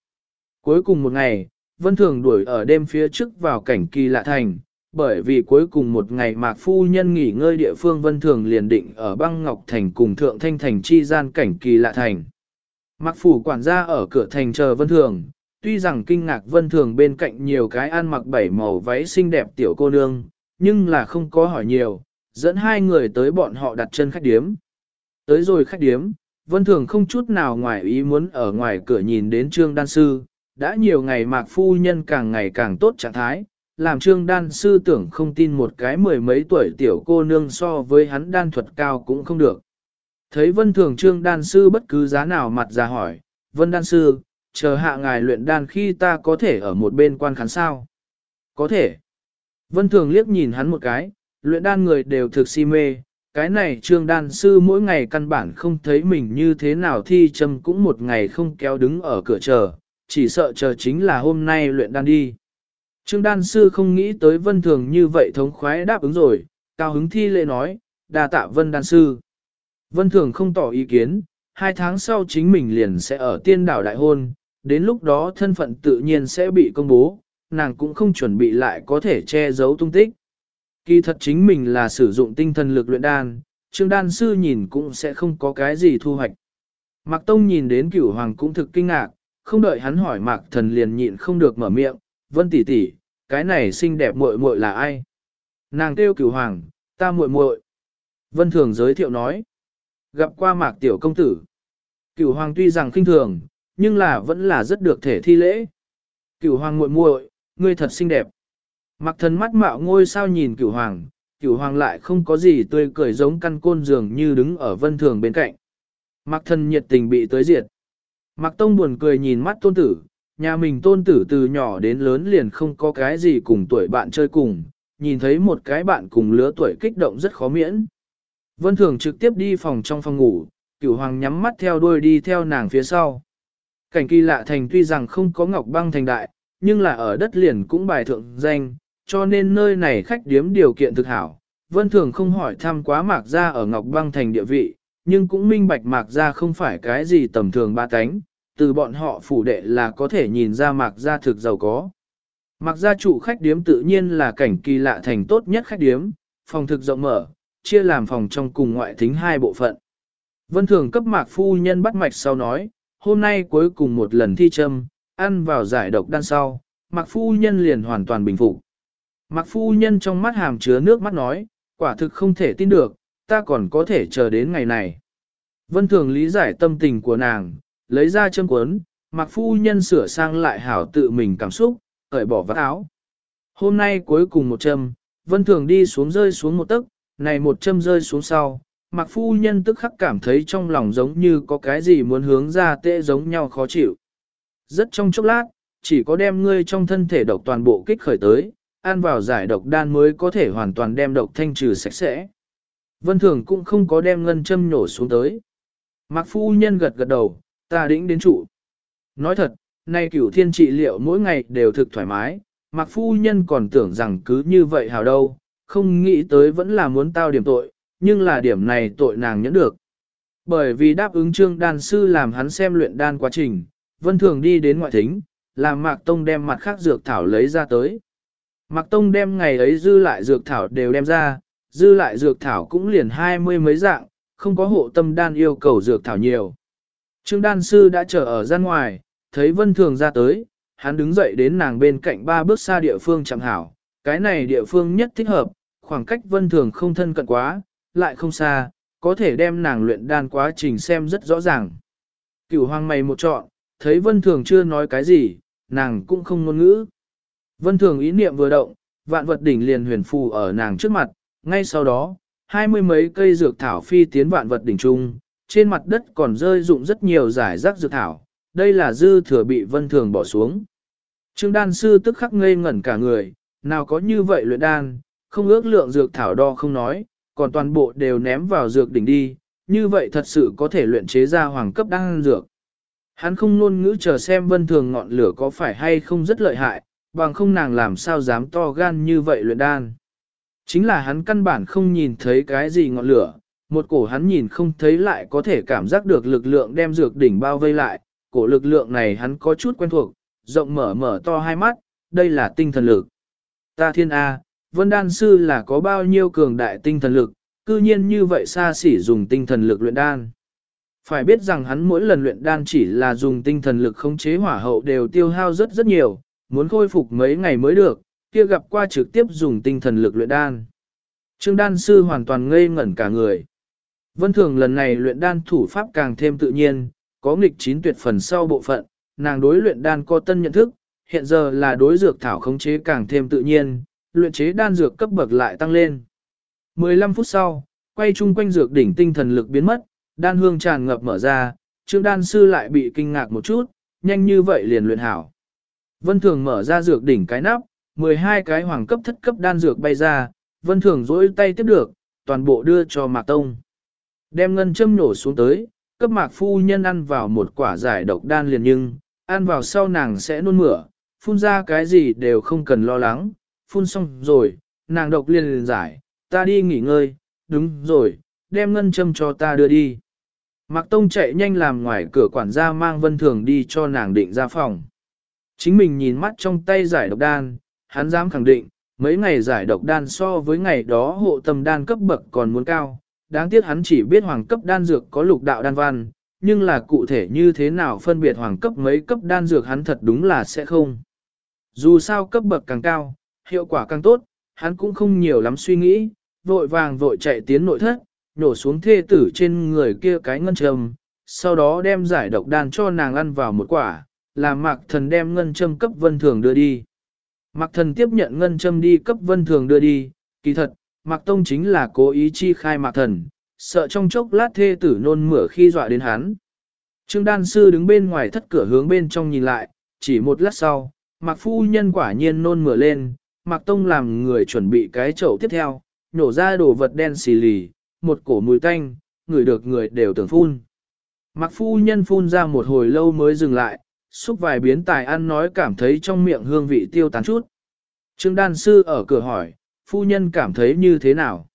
Cuối cùng một ngày, Vân Thường đuổi ở đêm phía trước vào cảnh kỳ lạ thành, bởi vì cuối cùng một ngày Mạc Phu Nhân nghỉ ngơi địa phương Vân Thường liền định ở băng Ngọc Thành cùng Thượng Thanh Thành chi gian cảnh kỳ lạ thành. Mạc Phủ quản gia ở cửa thành chờ Vân Thường, tuy rằng kinh ngạc Vân Thường bên cạnh nhiều cái ăn mặc bảy màu váy xinh đẹp tiểu cô nương, nhưng là không có hỏi nhiều, dẫn hai người tới bọn họ đặt chân khách điếm. Tới rồi khách điếm, Vân Thường không chút nào ngoài ý muốn ở ngoài cửa nhìn đến Trương Đan Sư, đã nhiều ngày mạc phu nhân càng ngày càng tốt trạng thái, làm Trương Đan Sư tưởng không tin một cái mười mấy tuổi tiểu cô nương so với hắn đan thuật cao cũng không được. Thấy Vân Thường Trương Đan Sư bất cứ giá nào mặt ra hỏi, Vân Đan Sư, chờ hạ ngài luyện đan khi ta có thể ở một bên quan khán sao? Có thể. Vân Thường liếc nhìn hắn một cái, luyện đan người đều thực si mê, cái này trương đan sư mỗi ngày căn bản không thấy mình như thế nào thi châm cũng một ngày không kéo đứng ở cửa chờ, chỉ sợ chờ chính là hôm nay luyện đan đi. Trương đan sư không nghĩ tới vân thường như vậy thống khoái đáp ứng rồi, cao hứng thi lễ nói, đa tạ vân đan sư. Vân thường không tỏ ý kiến, hai tháng sau chính mình liền sẽ ở tiên đảo đại hôn, đến lúc đó thân phận tự nhiên sẽ bị công bố, nàng cũng không chuẩn bị lại có thể che giấu tung tích. Kỳ thật chính mình là sử dụng tinh thần lực luyện đan, trương đan sư nhìn cũng sẽ không có cái gì thu hoạch. Mạc Tông nhìn đến cửu hoàng cũng thực kinh ngạc, không đợi hắn hỏi Mạc Thần liền nhịn không được mở miệng, vân tỷ tỷ, cái này xinh đẹp muội muội là ai? Nàng kêu cửu hoàng, ta muội muội. Vân Thường giới thiệu nói, gặp qua Mạc Tiểu Công Tử. Cửu hoàng tuy rằng kinh thường, nhưng là vẫn là rất được thể thi lễ. Cửu hoàng muội muội, ngươi thật xinh đẹp. mặc Thần mắt mạo ngôi sao nhìn cửu hoàng, cửu hoàng lại không có gì tươi cười giống căn côn dường như đứng ở Vân Thường bên cạnh. mặc Thần nhiệt tình bị tới diệt. mặc Tông buồn cười nhìn mắt tôn tử, nhà mình tôn tử từ nhỏ đến lớn liền không có cái gì cùng tuổi bạn chơi cùng, nhìn thấy một cái bạn cùng lứa tuổi kích động rất khó miễn. Vân Thường trực tiếp đi phòng trong phòng ngủ, cửu hoàng nhắm mắt theo đuôi đi theo nàng phía sau. Cảnh kỳ lạ thành tuy rằng không có ngọc băng thành đại, nhưng là ở đất liền cũng bài thượng danh, cho nên nơi này khách điếm điều kiện thực hảo. Vân Thường không hỏi thăm quá mạc gia ở ngọc băng thành địa vị, nhưng cũng minh bạch mạc gia không phải cái gì tầm thường ba cánh, từ bọn họ phủ đệ là có thể nhìn ra mạc gia thực giàu có. Mạc gia chủ khách điếm tự nhiên là cảnh kỳ lạ thành tốt nhất khách điếm, phòng thực rộng mở, chia làm phòng trong cùng ngoại thính hai bộ phận. Vân thường cấp mạc phu nhân bắt mạch sau nói, hôm nay cuối cùng một lần thi châm, ăn vào giải độc đan sau, mạc phu nhân liền hoàn toàn bình phục. Mạc phu nhân trong mắt hàm chứa nước mắt nói, quả thực không thể tin được, ta còn có thể chờ đến ngày này. Vân thường lý giải tâm tình của nàng, lấy ra châm cuốn, mặc phu nhân sửa sang lại hảo tự mình cảm xúc, cởi bỏ vắt áo. Hôm nay cuối cùng một châm, vân thường đi xuống rơi xuống một tấc, này một châm rơi xuống sau, Mạc phu nhân tức khắc cảm thấy trong lòng giống như có cái gì muốn hướng ra tệ giống nhau khó chịu. Rất trong chốc lát, chỉ có đem ngươi trong thân thể độc toàn bộ kích khởi tới, ăn vào giải độc đan mới có thể hoàn toàn đem độc thanh trừ sạch sẽ. Vân Thường cũng không có đem ngân châm nhổ xuống tới. Mạc phu nhân gật gật đầu, ta đĩnh đến trụ. Nói thật, nay cửu thiên trị liệu mỗi ngày đều thực thoải mái, Mạc phu nhân còn tưởng rằng cứ như vậy hào đâu, không nghĩ tới vẫn là muốn tao điểm tội, nhưng là điểm này tội nàng nhẫn được. Bởi vì đáp ứng trương đan sư làm hắn xem luyện đan quá trình, vân thường đi đến ngoại thính, làm Mạc Tông đem mặt khác dược thảo lấy ra tới. Mạc Tông đem ngày ấy dư lại dược thảo đều đem ra, dư lại dược thảo cũng liền hai mươi mấy dạng, không có hộ tâm đan yêu cầu dược thảo nhiều. Trương đan sư đã chờ ở gian ngoài, thấy vân thường ra tới, hắn đứng dậy đến nàng bên cạnh ba bước xa địa phương chẳng hảo, cái này địa phương nhất thích hợp, khoảng cách vân thường không thân cận quá, lại không xa, có thể đem nàng luyện đan quá trình xem rất rõ ràng. Cửu hoàng mày một trọn, thấy vân thường chưa nói cái gì, nàng cũng không ngôn ngữ. Vân thường ý niệm vừa động, vạn vật đỉnh liền huyền phù ở nàng trước mặt, ngay sau đó, hai mươi mấy cây dược thảo phi tiến vạn vật đỉnh trung, trên mặt đất còn rơi rụng rất nhiều giải rác dược thảo, đây là dư thừa bị vân thường bỏ xuống. Trương đan sư tức khắc ngây ngẩn cả người, nào có như vậy luyện đan, không ước lượng dược thảo đo không nói, còn toàn bộ đều ném vào dược đỉnh đi, như vậy thật sự có thể luyện chế ra hoàng cấp đan dược. Hắn không luôn ngữ chờ xem vân thường ngọn lửa có phải hay không rất lợi hại, bằng không nàng làm sao dám to gan như vậy luyện đan. Chính là hắn căn bản không nhìn thấy cái gì ngọn lửa, một cổ hắn nhìn không thấy lại có thể cảm giác được lực lượng đem dược đỉnh bao vây lại, cổ lực lượng này hắn có chút quen thuộc, rộng mở mở to hai mắt, đây là tinh thần lực. Ta thiên A, Vân Đan Sư là có bao nhiêu cường đại tinh thần lực, cư nhiên như vậy xa xỉ dùng tinh thần lực luyện đan. Phải biết rằng hắn mỗi lần luyện đan chỉ là dùng tinh thần lực khống chế hỏa hậu đều tiêu hao rất rất nhiều, muốn khôi phục mấy ngày mới được, kia gặp qua trực tiếp dùng tinh thần lực luyện đan. Trương đan sư hoàn toàn ngây ngẩn cả người. Vân Thường lần này luyện đan thủ pháp càng thêm tự nhiên, có nghịch chín tuyệt phần sau bộ phận, nàng đối luyện đan có tân nhận thức, hiện giờ là đối dược thảo khống chế càng thêm tự nhiên, luyện chế đan dược cấp bậc lại tăng lên. 15 phút sau, quay chung quanh dược đỉnh tinh thần lực biến mất, đan hương tràn ngập mở ra, trương đan sư lại bị kinh ngạc một chút, nhanh như vậy liền luyện hảo. Vân Thường mở ra dược đỉnh cái nắp, 12 cái hoàng cấp thất cấp đan dược bay ra, Vân Thường dỗi tay tiếp được, toàn bộ đưa cho Mạc Tông. Đem ngân châm nổ xuống tới, cấp mạc phu nhân ăn vào một quả giải độc đan liền nhưng, ăn vào sau nàng sẽ nôn mửa, phun ra cái gì đều không cần lo lắng, phun xong rồi, nàng độc liền liền giải, ta đi nghỉ ngơi, đúng rồi, đem ngân châm cho ta đưa đi. Mạc Tông chạy nhanh làm ngoài cửa quản gia mang vân thường đi cho nàng định ra phòng. Chính mình nhìn mắt trong tay giải độc đan, hắn dám khẳng định, mấy ngày giải độc đan so với ngày đó hộ tâm đan cấp bậc còn muốn cao. Đáng tiếc hắn chỉ biết hoàng cấp đan dược có lục đạo đan văn, nhưng là cụ thể như thế nào phân biệt hoàng cấp mấy cấp đan dược hắn thật đúng là sẽ không. Dù sao cấp bậc càng cao, hiệu quả càng tốt, hắn cũng không nhiều lắm suy nghĩ, vội vàng vội chạy tiến nội thất, nổ xuống thê tử trên người kia cái ngân châm, sau đó đem giải độc đan cho nàng ăn vào một quả, làm mạc thần đem ngân châm cấp vân thường đưa đi. Mạc thần tiếp nhận ngân châm đi cấp vân thường đưa đi, kỳ thật, mạc tông chính là cố ý chi khai mạc thần, sợ trong chốc lát thê tử nôn mửa khi dọa đến hắn. Trương đan sư đứng bên ngoài thất cửa hướng bên trong nhìn lại, chỉ một lát sau, mạc phu nhân quả nhiên nôn mửa lên, mạc tông làm người chuẩn bị cái chậu tiếp theo, nhổ ra đồ vật đen xì lì, một cổ mùi tanh, người được người đều tưởng phun. Mạc phu nhân phun ra một hồi lâu mới dừng lại, xúc vài biến tài ăn nói cảm thấy trong miệng hương vị tiêu tán chút. Trương đan sư ở cửa hỏi, phu nhân cảm thấy như thế nào?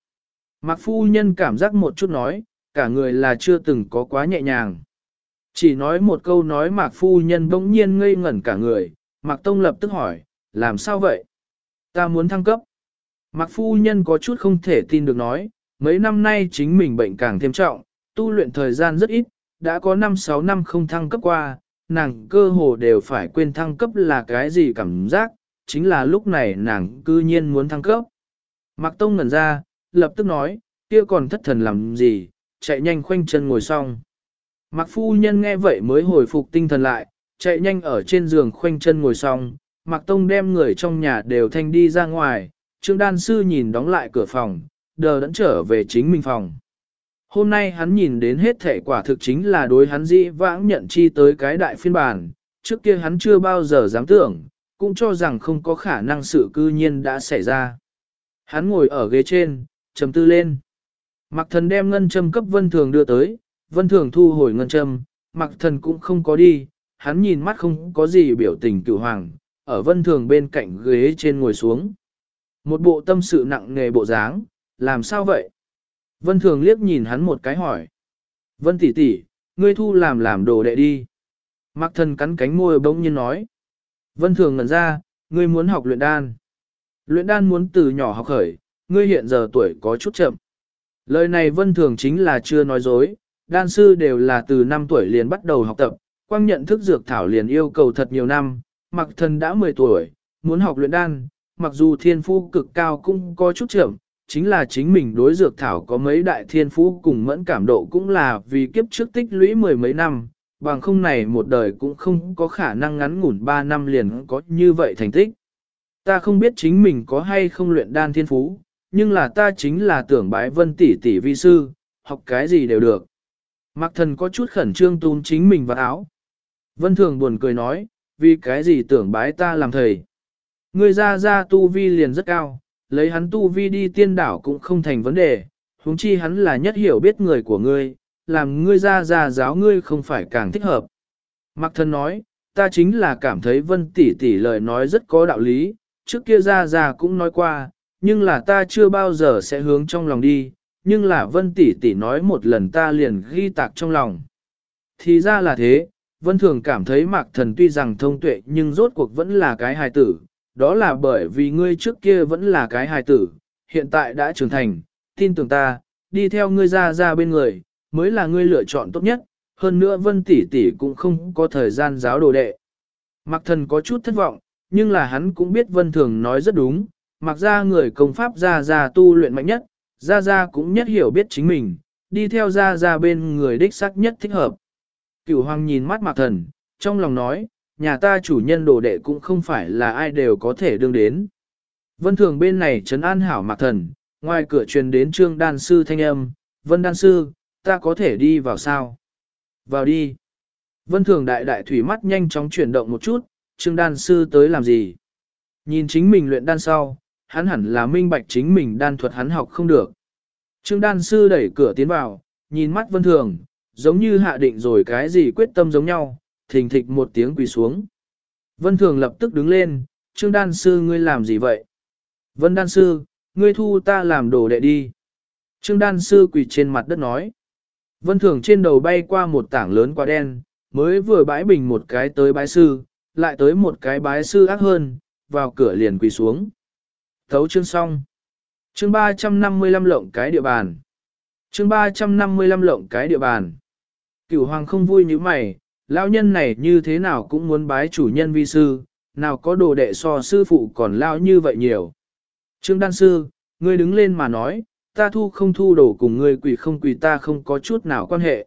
Mạc phu nhân cảm giác một chút nói, cả người là chưa từng có quá nhẹ nhàng. Chỉ nói một câu nói mạc phu nhân bỗng nhiên ngây ngẩn cả người, mạc tông lập tức hỏi, làm sao vậy? Ta muốn thăng cấp. Mạc phu nhân có chút không thể tin được nói, mấy năm nay chính mình bệnh càng thêm trọng, tu luyện thời gian rất ít, đã có 5-6 năm không thăng cấp qua, nàng cơ hồ đều phải quên thăng cấp là cái gì cảm giác, chính là lúc này nàng cư nhiên muốn thăng cấp. Mạc Tông ngẩn ra, lập tức nói, kia còn thất thần làm gì, chạy nhanh khoanh chân ngồi xong. Mạc Phu Nhân nghe vậy mới hồi phục tinh thần lại, chạy nhanh ở trên giường khoanh chân ngồi xong, Mạc Tông đem người trong nhà đều thanh đi ra ngoài, Trương Đan Sư nhìn đóng lại cửa phòng, đờ đẫn trở về chính mình phòng. Hôm nay hắn nhìn đến hết thể quả thực chính là đối hắn dĩ vãng nhận chi tới cái đại phiên bản, trước kia hắn chưa bao giờ dám tưởng, cũng cho rằng không có khả năng sự cư nhiên đã xảy ra. Hắn ngồi ở ghế trên, trầm tư lên. Mạc thần đem ngân châm cấp vân thường đưa tới, vân thường thu hồi ngân châm, Mạc thần cũng không có đi, hắn nhìn mắt không có gì biểu tình cửu hoàng, ở vân thường bên cạnh ghế trên ngồi xuống. Một bộ tâm sự nặng nề bộ dáng, làm sao vậy? Vân thường liếc nhìn hắn một cái hỏi. Vân tỷ tỷ, ngươi thu làm làm đồ đệ đi. Mặc thần cắn cánh môi bỗng nhiên nói. Vân thường ngẩn ra, ngươi muốn học luyện đan. Luyện đan muốn từ nhỏ học khởi, ngươi hiện giờ tuổi có chút chậm. Lời này vân thường chính là chưa nói dối, đan sư đều là từ 5 tuổi liền bắt đầu học tập, quang nhận thức dược thảo liền yêu cầu thật nhiều năm, mặc thần đã 10 tuổi, muốn học luyện đan, mặc dù thiên phu cực cao cũng có chút chậm, chính là chính mình đối dược thảo có mấy đại thiên phú cùng mẫn cảm độ cũng là vì kiếp trước tích lũy mười mấy năm, bằng không này một đời cũng không có khả năng ngắn ngủn ba năm liền có như vậy thành tích. Ta không biết chính mình có hay không luyện đan thiên phú, nhưng là ta chính là tưởng bái vân tỷ tỷ vi sư, học cái gì đều được. Mạc thần có chút khẩn trương tún chính mình vào áo. Vân thường buồn cười nói, vì cái gì tưởng bái ta làm thầy. Ngươi ra ra tu vi liền rất cao, lấy hắn tu vi đi tiên đảo cũng không thành vấn đề, huống chi hắn là nhất hiểu biết người của ngươi, làm ngươi ra ra giáo ngươi không phải càng thích hợp. Mạc thân nói, ta chính là cảm thấy vân tỷ tỷ lời nói rất có đạo lý, trước kia ra ra cũng nói qua, nhưng là ta chưa bao giờ sẽ hướng trong lòng đi, nhưng là vân tỷ tỷ nói một lần ta liền ghi tạc trong lòng. Thì ra là thế, vân thường cảm thấy mạc thần tuy rằng thông tuệ nhưng rốt cuộc vẫn là cái hài tử, đó là bởi vì ngươi trước kia vẫn là cái hài tử, hiện tại đã trưởng thành, tin tưởng ta, đi theo ngươi ra ra bên người, mới là ngươi lựa chọn tốt nhất, hơn nữa vân tỷ tỷ cũng không có thời gian giáo đồ đệ. Mạc thần có chút thất vọng, nhưng là hắn cũng biết vân thường nói rất đúng, mặc ra người công pháp ra ra tu luyện mạnh nhất, ra ra cũng nhất hiểu biết chính mình, đi theo ra ra bên người đích xác nhất thích hợp. Cửu hoàng nhìn mắt mạc thần, trong lòng nói, nhà ta chủ nhân đồ đệ cũng không phải là ai đều có thể đương đến. Vân thường bên này trấn an hảo mạc thần, ngoài cửa truyền đến trương đan sư thanh âm, vân đan sư, ta có thể đi vào sao? Vào đi. Vân thường đại đại thủy mắt nhanh chóng chuyển động một chút, trương đan sư tới làm gì? Nhìn chính mình luyện đan sau, hắn hẳn là minh bạch chính mình đan thuật hắn học không được. Trương đan sư đẩy cửa tiến vào, nhìn mắt vân thường, giống như hạ định rồi cái gì quyết tâm giống nhau, thình thịch một tiếng quỳ xuống. Vân Thường lập tức đứng lên, Trương Đan Sư ngươi làm gì vậy? Vân Đan Sư, ngươi thu ta làm đồ đệ đi. Trương Đan Sư quỳ trên mặt đất nói. Vân Thường trên đầu bay qua một tảng lớn quả đen, mới vừa bãi bình một cái tới bái sư, lại tới một cái bái sư ác hơn, vào cửa liền quỳ xuống. Thấu chương xong. Chương 355 lộng cái địa bàn. Chương 355 lộng cái địa bàn. Cửu hoàng không vui như mày, lão nhân này như thế nào cũng muốn bái chủ nhân vi sư, nào có đồ đệ so sư phụ còn lao như vậy nhiều. Trương đan sư, ngươi đứng lên mà nói, ta thu không thu đồ cùng ngươi quỷ không quỷ ta không có chút nào quan hệ.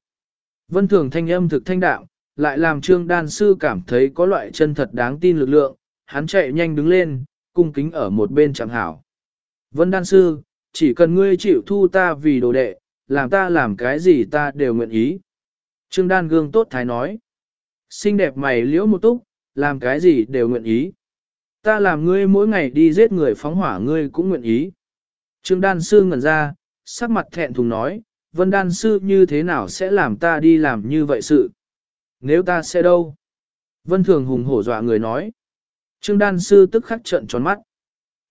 Vân thường thanh âm thực thanh đạo, lại làm trương đan sư cảm thấy có loại chân thật đáng tin lực lượng, hắn chạy nhanh đứng lên, cung kính ở một bên chẳng hảo. Vân đan sư, chỉ cần ngươi chịu thu ta vì đồ đệ, làm ta làm cái gì ta đều nguyện ý. Trương đan gương tốt thái nói. Xinh đẹp mày liễu một túc, làm cái gì đều nguyện ý. Ta làm ngươi mỗi ngày đi giết người phóng hỏa ngươi cũng nguyện ý. Trương đan sư ngẩn ra, sắc mặt thẹn thùng nói, vân đan sư như thế nào sẽ làm ta đi làm như vậy sự? Nếu ta sẽ đâu? Vân thường hùng hổ dọa người nói. Trương đan sư tức khắc trợn tròn mắt.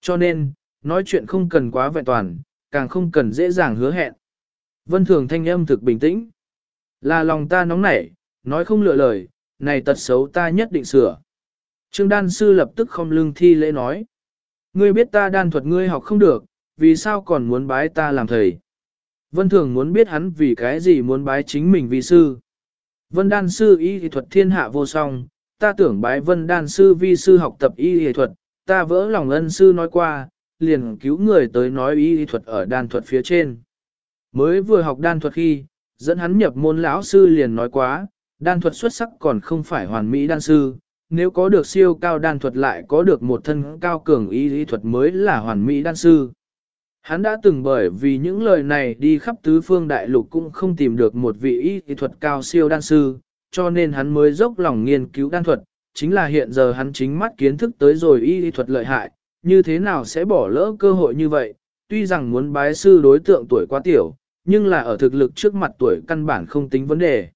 Cho nên, nói chuyện không cần quá vẹn toàn, càng không cần dễ dàng hứa hẹn. Vân thường thanh âm thực bình tĩnh. Là lòng ta nóng nảy, nói không lựa lời, này tật xấu ta nhất định sửa. Trương đan sư lập tức không lưng thi lễ nói. Ngươi biết ta đan thuật ngươi học không được, vì sao còn muốn bái ta làm thầy? Vân thường muốn biết hắn vì cái gì muốn bái chính mình vì sư. Vân đan sư y thuật thiên hạ vô song, ta tưởng bái vân đan sư vi sư học tập y y thuật, ta vỡ lòng ân sư nói qua, liền cứu người tới nói y y thuật ở đan thuật phía trên. Mới vừa học đan thuật khi, dẫn hắn nhập môn lão sư liền nói quá, đan thuật xuất sắc còn không phải hoàn mỹ đan sư, nếu có được siêu cao đan thuật lại có được một thân cao cường y y thuật mới là hoàn mỹ đan sư. Hắn đã từng bởi vì những lời này đi khắp tứ phương đại lục cũng không tìm được một vị y lý thuật cao siêu đan sư, cho nên hắn mới dốc lòng nghiên cứu đan thuật, chính là hiện giờ hắn chính mắt kiến thức tới rồi y y thuật lợi hại, như thế nào sẽ bỏ lỡ cơ hội như vậy, tuy rằng muốn bái sư đối tượng tuổi quá tiểu, nhưng là ở thực lực trước mặt tuổi căn bản không tính vấn đề.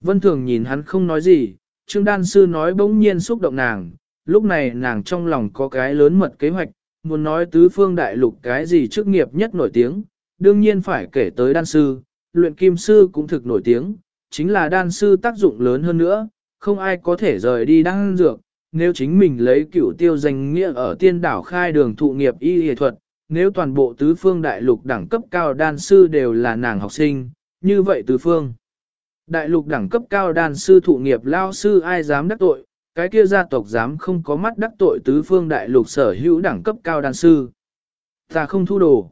Vân Thường nhìn hắn không nói gì, Trương Đan Sư nói bỗng nhiên xúc động nàng, lúc này nàng trong lòng có cái lớn mật kế hoạch, muốn nói tứ phương đại lục cái gì chức nghiệp nhất nổi tiếng, đương nhiên phải kể tới đan sư, luyện kim sư cũng thực nổi tiếng, chính là đan sư tác dụng lớn hơn nữa, không ai có thể rời đi đan dược, nếu chính mình lấy cửu tiêu danh nghĩa ở tiên đảo khai đường thụ nghiệp y y thuật, nếu toàn bộ tứ phương đại lục đẳng cấp cao đan sư đều là nàng học sinh, như vậy tứ phương. Đại lục đẳng cấp cao đan sư thụ nghiệp lao sư ai dám đắc tội, cái kia gia tộc dám không có mắt đắc tội tứ phương đại lục sở hữu đẳng cấp cao đan sư. Ta không thu đồ.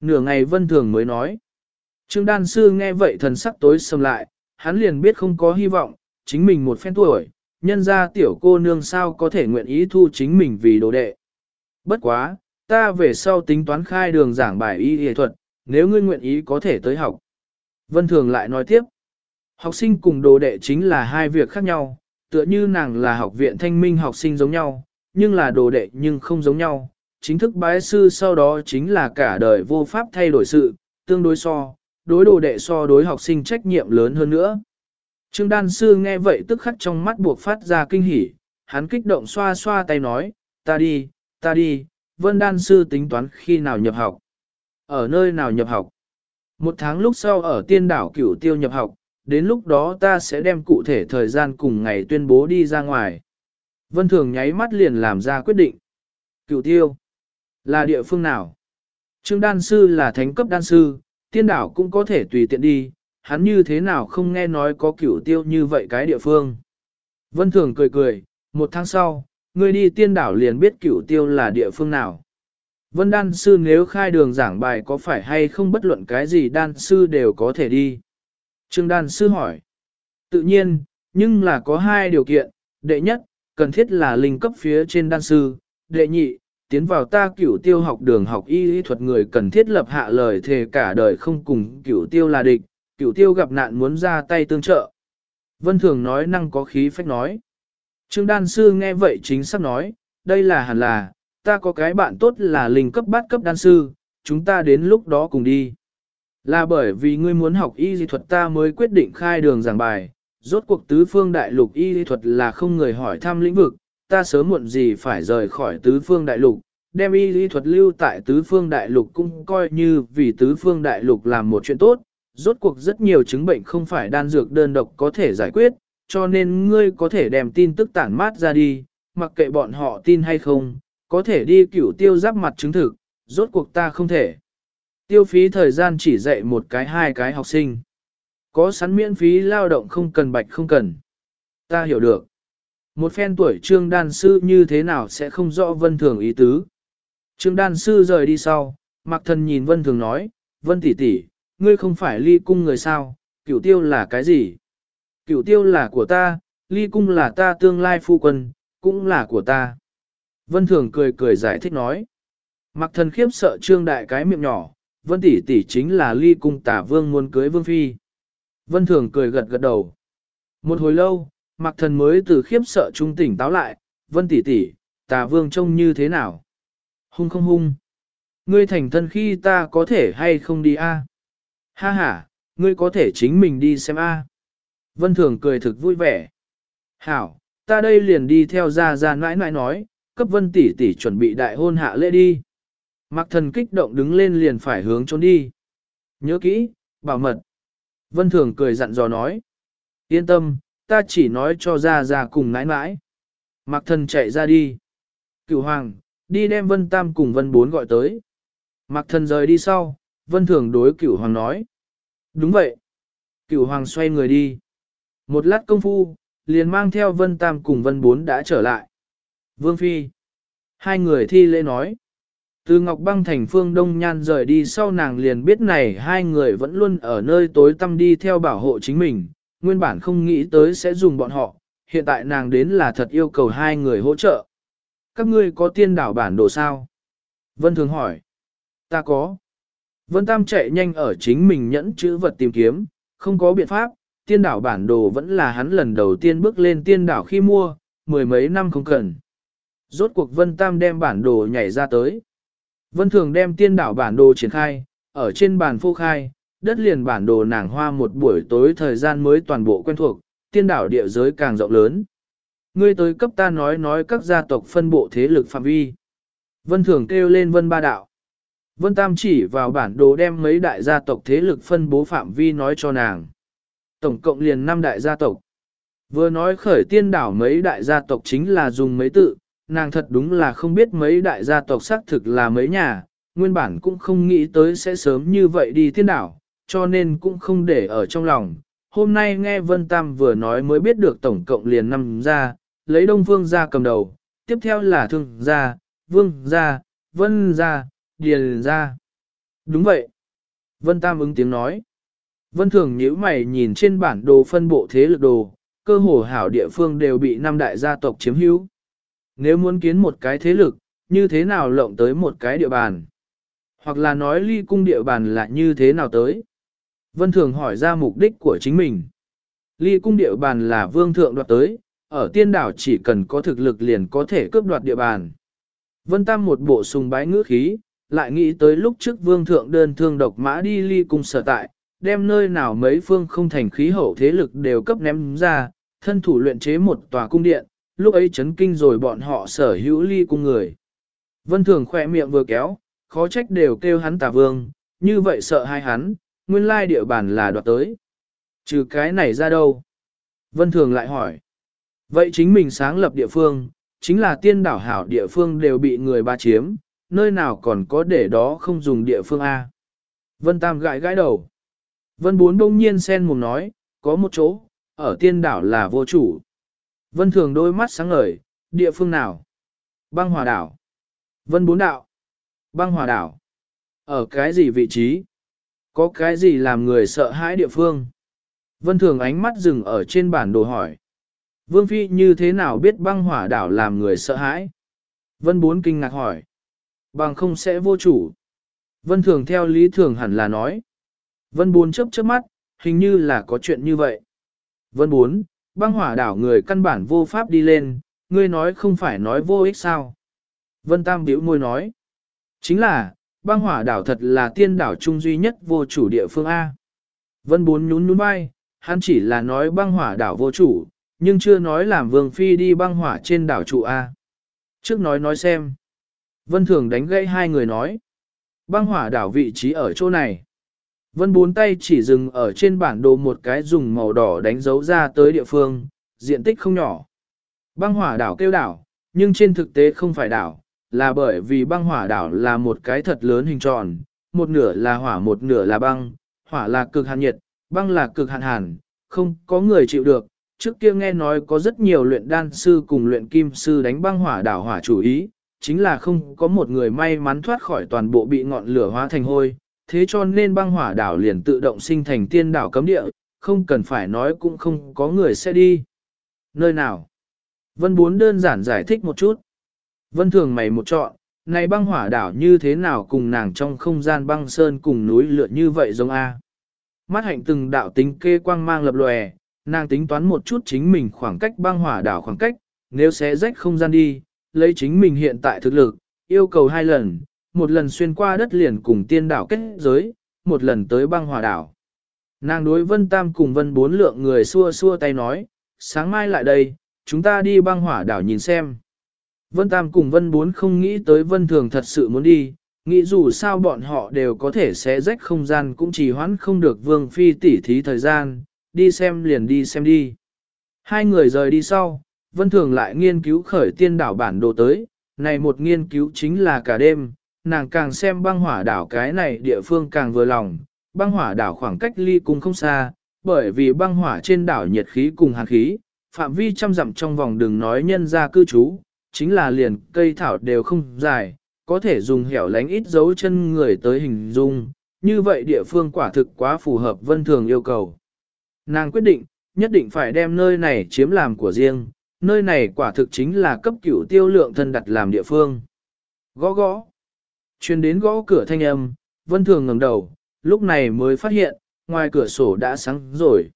Nửa ngày vân thường mới nói. Trương đan sư nghe vậy thần sắc tối sầm lại, hắn liền biết không có hy vọng, chính mình một phen tuổi, nhân ra tiểu cô nương sao có thể nguyện ý thu chính mình vì đồ đệ. Bất quá, ta về sau tính toán khai đường giảng bài y y thuật, nếu ngươi nguyện ý có thể tới học. Vân Thường lại nói tiếp, học sinh cùng đồ đệ chính là hai việc khác nhau, tựa như nàng là học viện thanh minh học sinh giống nhau, nhưng là đồ đệ nhưng không giống nhau. Chính thức bái sư sau đó chính là cả đời vô pháp thay đổi sự, tương đối so, đối đồ đệ so đối học sinh trách nhiệm lớn hơn nữa. Trương đan sư nghe vậy tức khắc trong mắt buộc phát ra kinh hỉ, hắn kích động xoa xoa tay nói, ta đi, ta đi, vân đan sư tính toán khi nào nhập học. Ở nơi nào nhập học? Một tháng lúc sau ở tiên đảo cửu tiêu nhập học, đến lúc đó ta sẽ đem cụ thể thời gian cùng ngày tuyên bố đi ra ngoài. Vân Thường nháy mắt liền làm ra quyết định. Cửu tiêu. Là địa phương nào? Trương đan sư là thánh cấp đan sư, tiên đảo cũng có thể tùy tiện đi, hắn như thế nào không nghe nói có cửu tiêu như vậy cái địa phương. Vân Thường cười cười, một tháng sau, ngươi đi tiên đảo liền biết cửu tiêu là địa phương nào. Vân đan sư nếu khai đường giảng bài có phải hay không bất luận cái gì đan sư đều có thể đi. Trương đan sư hỏi. Tự nhiên, nhưng là có hai điều kiện. Đệ nhất, cần thiết là linh cấp phía trên đan sư. Đệ nhị, tiến vào ta cửu tiêu học đường học y lý thuật người cần thiết lập hạ lời thề cả đời không cùng cửu tiêu là địch. Cửu tiêu gặp nạn muốn ra tay tương trợ. Vân Thường nói năng có khí phách nói. Trương đan sư nghe vậy chính xác nói, đây là hẳn là, ta có cái bạn tốt là linh cấp bát cấp đan sư, chúng ta đến lúc đó cùng đi. Là bởi vì ngươi muốn học y dị thuật ta mới quyết định khai đường giảng bài, Rốt cuộc tứ phương đại lục y lý thuật là không người hỏi thăm lĩnh vực, ta sớm muộn gì phải rời khỏi tứ phương đại lục, đem y lý thuật lưu tại tứ phương đại lục cũng coi như vì tứ phương đại lục làm một chuyện tốt, rốt cuộc rất nhiều chứng bệnh không phải đan dược đơn độc có thể giải quyết, cho nên ngươi có thể đem tin tức tản mát ra đi, mặc kệ bọn họ tin hay không, có thể đi cửu tiêu giáp mặt chứng thực, rốt cuộc ta không thể. Tiêu phí thời gian chỉ dạy một cái hai cái học sinh. Có sẵn miễn phí lao động không cần bạch không cần. Ta hiểu được. Một phen tuổi trương đan sư như thế nào sẽ không rõ vân thường ý tứ. Trương đan sư rời đi sau, mặc thần nhìn vân thường nói, vân tỷ tỷ, ngươi không phải ly cung người sao, cửu tiêu là cái gì? Cửu tiêu là của ta, ly cung là ta tương lai phu quân, cũng là của ta. Vân thường cười cười giải thích nói. Mặc thần khiếp sợ trương đại cái miệng nhỏ, vân tỷ tỷ chính là ly cung tả vương muốn cưới vương phi. Vân thường cười gật gật đầu. Một hồi lâu, mặc thần mới từ khiếp sợ trung tỉnh táo lại, vân tỷ tỷ, tả vương trông như thế nào? Hung không hung. Ngươi thành thân khi ta có thể hay không đi a? Ha ha, ngươi có thể chính mình đi xem a. Vân thường cười thực vui vẻ. Hảo, ta đây liền đi theo ra ra nãi nãi nói, cấp vân tỷ tỷ chuẩn bị đại hôn hạ lễ đi. Mặc thần kích động đứng lên liền phải hướng trốn đi. Nhớ kỹ, bảo mật. Vân thường cười dặn dò nói. Yên tâm, ta chỉ nói cho ra ra cùng nãi nãi. Mặc thần chạy ra đi. Cửu hoàng, đi đem vân tam cùng vân bốn gọi tới. Mặc thần rời đi sau, vân thường đối cửu hoàng nói. Đúng vậy. Cửu hoàng xoay người đi. Một lát công phu, liền mang theo vân tam cùng vân bốn đã trở lại. Vương Phi. Hai người thi lễ nói. Từ Ngọc Băng thành phương Đông Nhan rời đi sau nàng liền biết này hai người vẫn luôn ở nơi tối tăm đi theo bảo hộ chính mình, nguyên bản không nghĩ tới sẽ dùng bọn họ, hiện tại nàng đến là thật yêu cầu hai người hỗ trợ. Các ngươi có tiên đảo bản đồ sao? Vân Thường hỏi. Ta có. Vân Tam chạy nhanh ở chính mình nhẫn chữ vật tìm kiếm, không có biện pháp, tiên đảo bản đồ vẫn là hắn lần đầu tiên bước lên tiên đảo khi mua, mười mấy năm không cần. Rốt cuộc Vân Tam đem bản đồ nhảy ra tới. Vân Thường đem tiên đảo bản đồ triển khai, ở trên bàn phô khai, đất liền bản đồ nàng hoa một buổi tối thời gian mới toàn bộ quen thuộc, tiên đảo địa giới càng rộng lớn. Ngươi tới cấp ta nói nói các gia tộc phân bộ thế lực phạm vi. Vân Thường kêu lên Vân Ba Đạo. Vân Tam chỉ vào bản đồ đem mấy đại gia tộc thế lực phân bố phạm vi nói cho nàng. Tổng cộng liền 5 đại gia tộc. Vừa nói khởi tiên đảo mấy đại gia tộc chính là dùng mấy tự, nàng thật đúng là không biết mấy đại gia tộc xác thực là mấy nhà, nguyên bản cũng không nghĩ tới sẽ sớm như vậy đi tiên đảo, cho nên cũng không để ở trong lòng. Hôm nay nghe Vân Tam vừa nói mới biết được tổng cộng liền năm gia, lấy Đông Phương gia cầm đầu, tiếp theo là Thương gia, Vương gia, Vân gia, Điền gia. Đúng vậy. Vân Tam ứng tiếng nói. Vân Thường nhíu mày nhìn trên bản đồ phân bộ thế lực đồ, cơ hồ hảo địa phương đều bị năm đại gia tộc chiếm hữu. Nếu muốn kiến một cái thế lực, như thế nào lộng tới một cái địa bàn? Hoặc là nói ly cung địa bàn là như thế nào tới? Vân Thường hỏi ra mục đích của chính mình. Ly cung địa bàn là vương thượng đoạt tới, ở tiên đảo chỉ cần có thực lực liền có thể cướp đoạt địa bàn. Vân Tam một bộ sùng bái ngữ khí, lại nghĩ tới lúc trước vương thượng đơn thương độc mã đi ly cung sở tại, đem nơi nào mấy phương không thành khí hậu thế lực đều cấp ném ra, thân thủ luyện chế một tòa cung điện, lúc ấy chấn kinh rồi bọn họ sở hữu ly cung người. Vân Thường khỏe miệng vừa kéo, khó trách đều kêu hắn tà vương, như vậy sợ hai hắn, nguyên lai địa bàn là đoạt tới. Trừ cái này ra đâu? Vân Thường lại hỏi. Vậy chính mình sáng lập địa phương, chính là tiên đảo hảo địa phương đều bị người ba chiếm, nơi nào còn có để đó không dùng địa phương A. Vân Tam gãi gãi đầu. Vân Bốn đông nhiên sen mồm nói, có một chỗ, ở tiên đảo là vô chủ. Vân Thường đôi mắt sáng ngời, địa phương nào? Băng hòa đảo. Vân Bốn đạo. Băng hòa đảo. Ở cái gì vị trí? Có cái gì làm người sợ hãi địa phương? Vân Thường ánh mắt dừng ở trên bản đồ hỏi. Vương Phi như thế nào biết băng hỏa đảo làm người sợ hãi? Vân Bốn kinh ngạc hỏi. Bằng không sẽ vô chủ. Vân Thường theo lý thường hẳn là nói. Vân Bốn chớp chớp mắt, hình như là có chuyện như vậy. Vân Bốn, băng hỏa đảo người căn bản vô pháp đi lên, ngươi nói không phải nói vô ích sao. Vân Tam biểu môi nói. Chính là, băng hỏa đảo thật là tiên đảo trung duy nhất vô chủ địa phương A. Vân Bốn nhún nhún vai, hắn chỉ là nói băng hỏa đảo vô chủ, nhưng chưa nói làm vương phi đi băng hỏa trên đảo trụ A. Trước nói nói xem. Vân Thường đánh gãy hai người nói. Băng hỏa đảo vị trí ở chỗ này. Vân bốn tay chỉ dừng ở trên bản đồ một cái dùng màu đỏ đánh dấu ra tới địa phương, diện tích không nhỏ. Băng hỏa đảo kêu đảo, nhưng trên thực tế không phải đảo, là bởi vì băng hỏa đảo là một cái thật lớn hình tròn, một nửa là hỏa một nửa là băng, hỏa là cực hạn nhiệt, băng là cực hạn hàn, không có người chịu được. Trước kia nghe nói có rất nhiều luyện đan sư cùng luyện kim sư đánh băng hỏa đảo hỏa chủ ý, chính là không có một người may mắn thoát khỏi toàn bộ bị ngọn lửa hóa thành hôi, thế cho nên băng hỏa đảo liền tự động sinh thành tiên đảo cấm địa, không cần phải nói cũng không có người sẽ đi. Nơi nào? Vân Bốn đơn giản giải thích một chút. Vân Thường mày một chọn, này băng hỏa đảo như thế nào cùng nàng trong không gian băng sơn cùng núi lượn như vậy giống A. Mắt hạnh từng đạo tính kê quang mang lập lòe, nàng tính toán một chút chính mình khoảng cách băng hỏa đảo khoảng cách, nếu sẽ rách không gian đi, lấy chính mình hiện tại thực lực, yêu cầu hai lần, một lần xuyên qua đất liền cùng tiên đảo kết giới, một lần tới băng hỏa đảo. Nàng đối vân tam cùng vân bốn lượng người xua xua tay nói, sáng mai lại đây, chúng ta đi băng hỏa đảo nhìn xem. Vân Tam cùng Vân Bốn không nghĩ tới Vân Thường thật sự muốn đi, nghĩ dù sao bọn họ đều có thể sẽ rách không gian cũng chỉ hoãn không được Vương Phi tỉ thí thời gian, đi xem liền đi xem đi. Hai người rời đi sau, Vân Thường lại nghiên cứu khởi tiên đảo bản đồ tới, này một nghiên cứu chính là cả đêm, nàng càng xem băng hỏa đảo cái này địa phương càng vừa lòng, băng hỏa đảo khoảng cách ly cung không xa, bởi vì băng hỏa trên đảo nhiệt khí cùng hàn khí, phạm vi trăm dặm trong vòng đừng nói nhân ra cư trú, chính là liền cây thảo đều không dài, có thể dùng hẻo lánh ít dấu chân người tới hình dung, như vậy địa phương quả thực quá phù hợp vân thường yêu cầu. Nàng quyết định, nhất định phải đem nơi này chiếm làm của riêng, nơi này quả thực chính là cấp cửu tiêu lượng thân đặt làm địa phương. Gõ gõ. Chuyên đến gõ cửa thanh âm, vân thường ngẩng đầu, lúc này mới phát hiện, ngoài cửa sổ đã sáng rồi.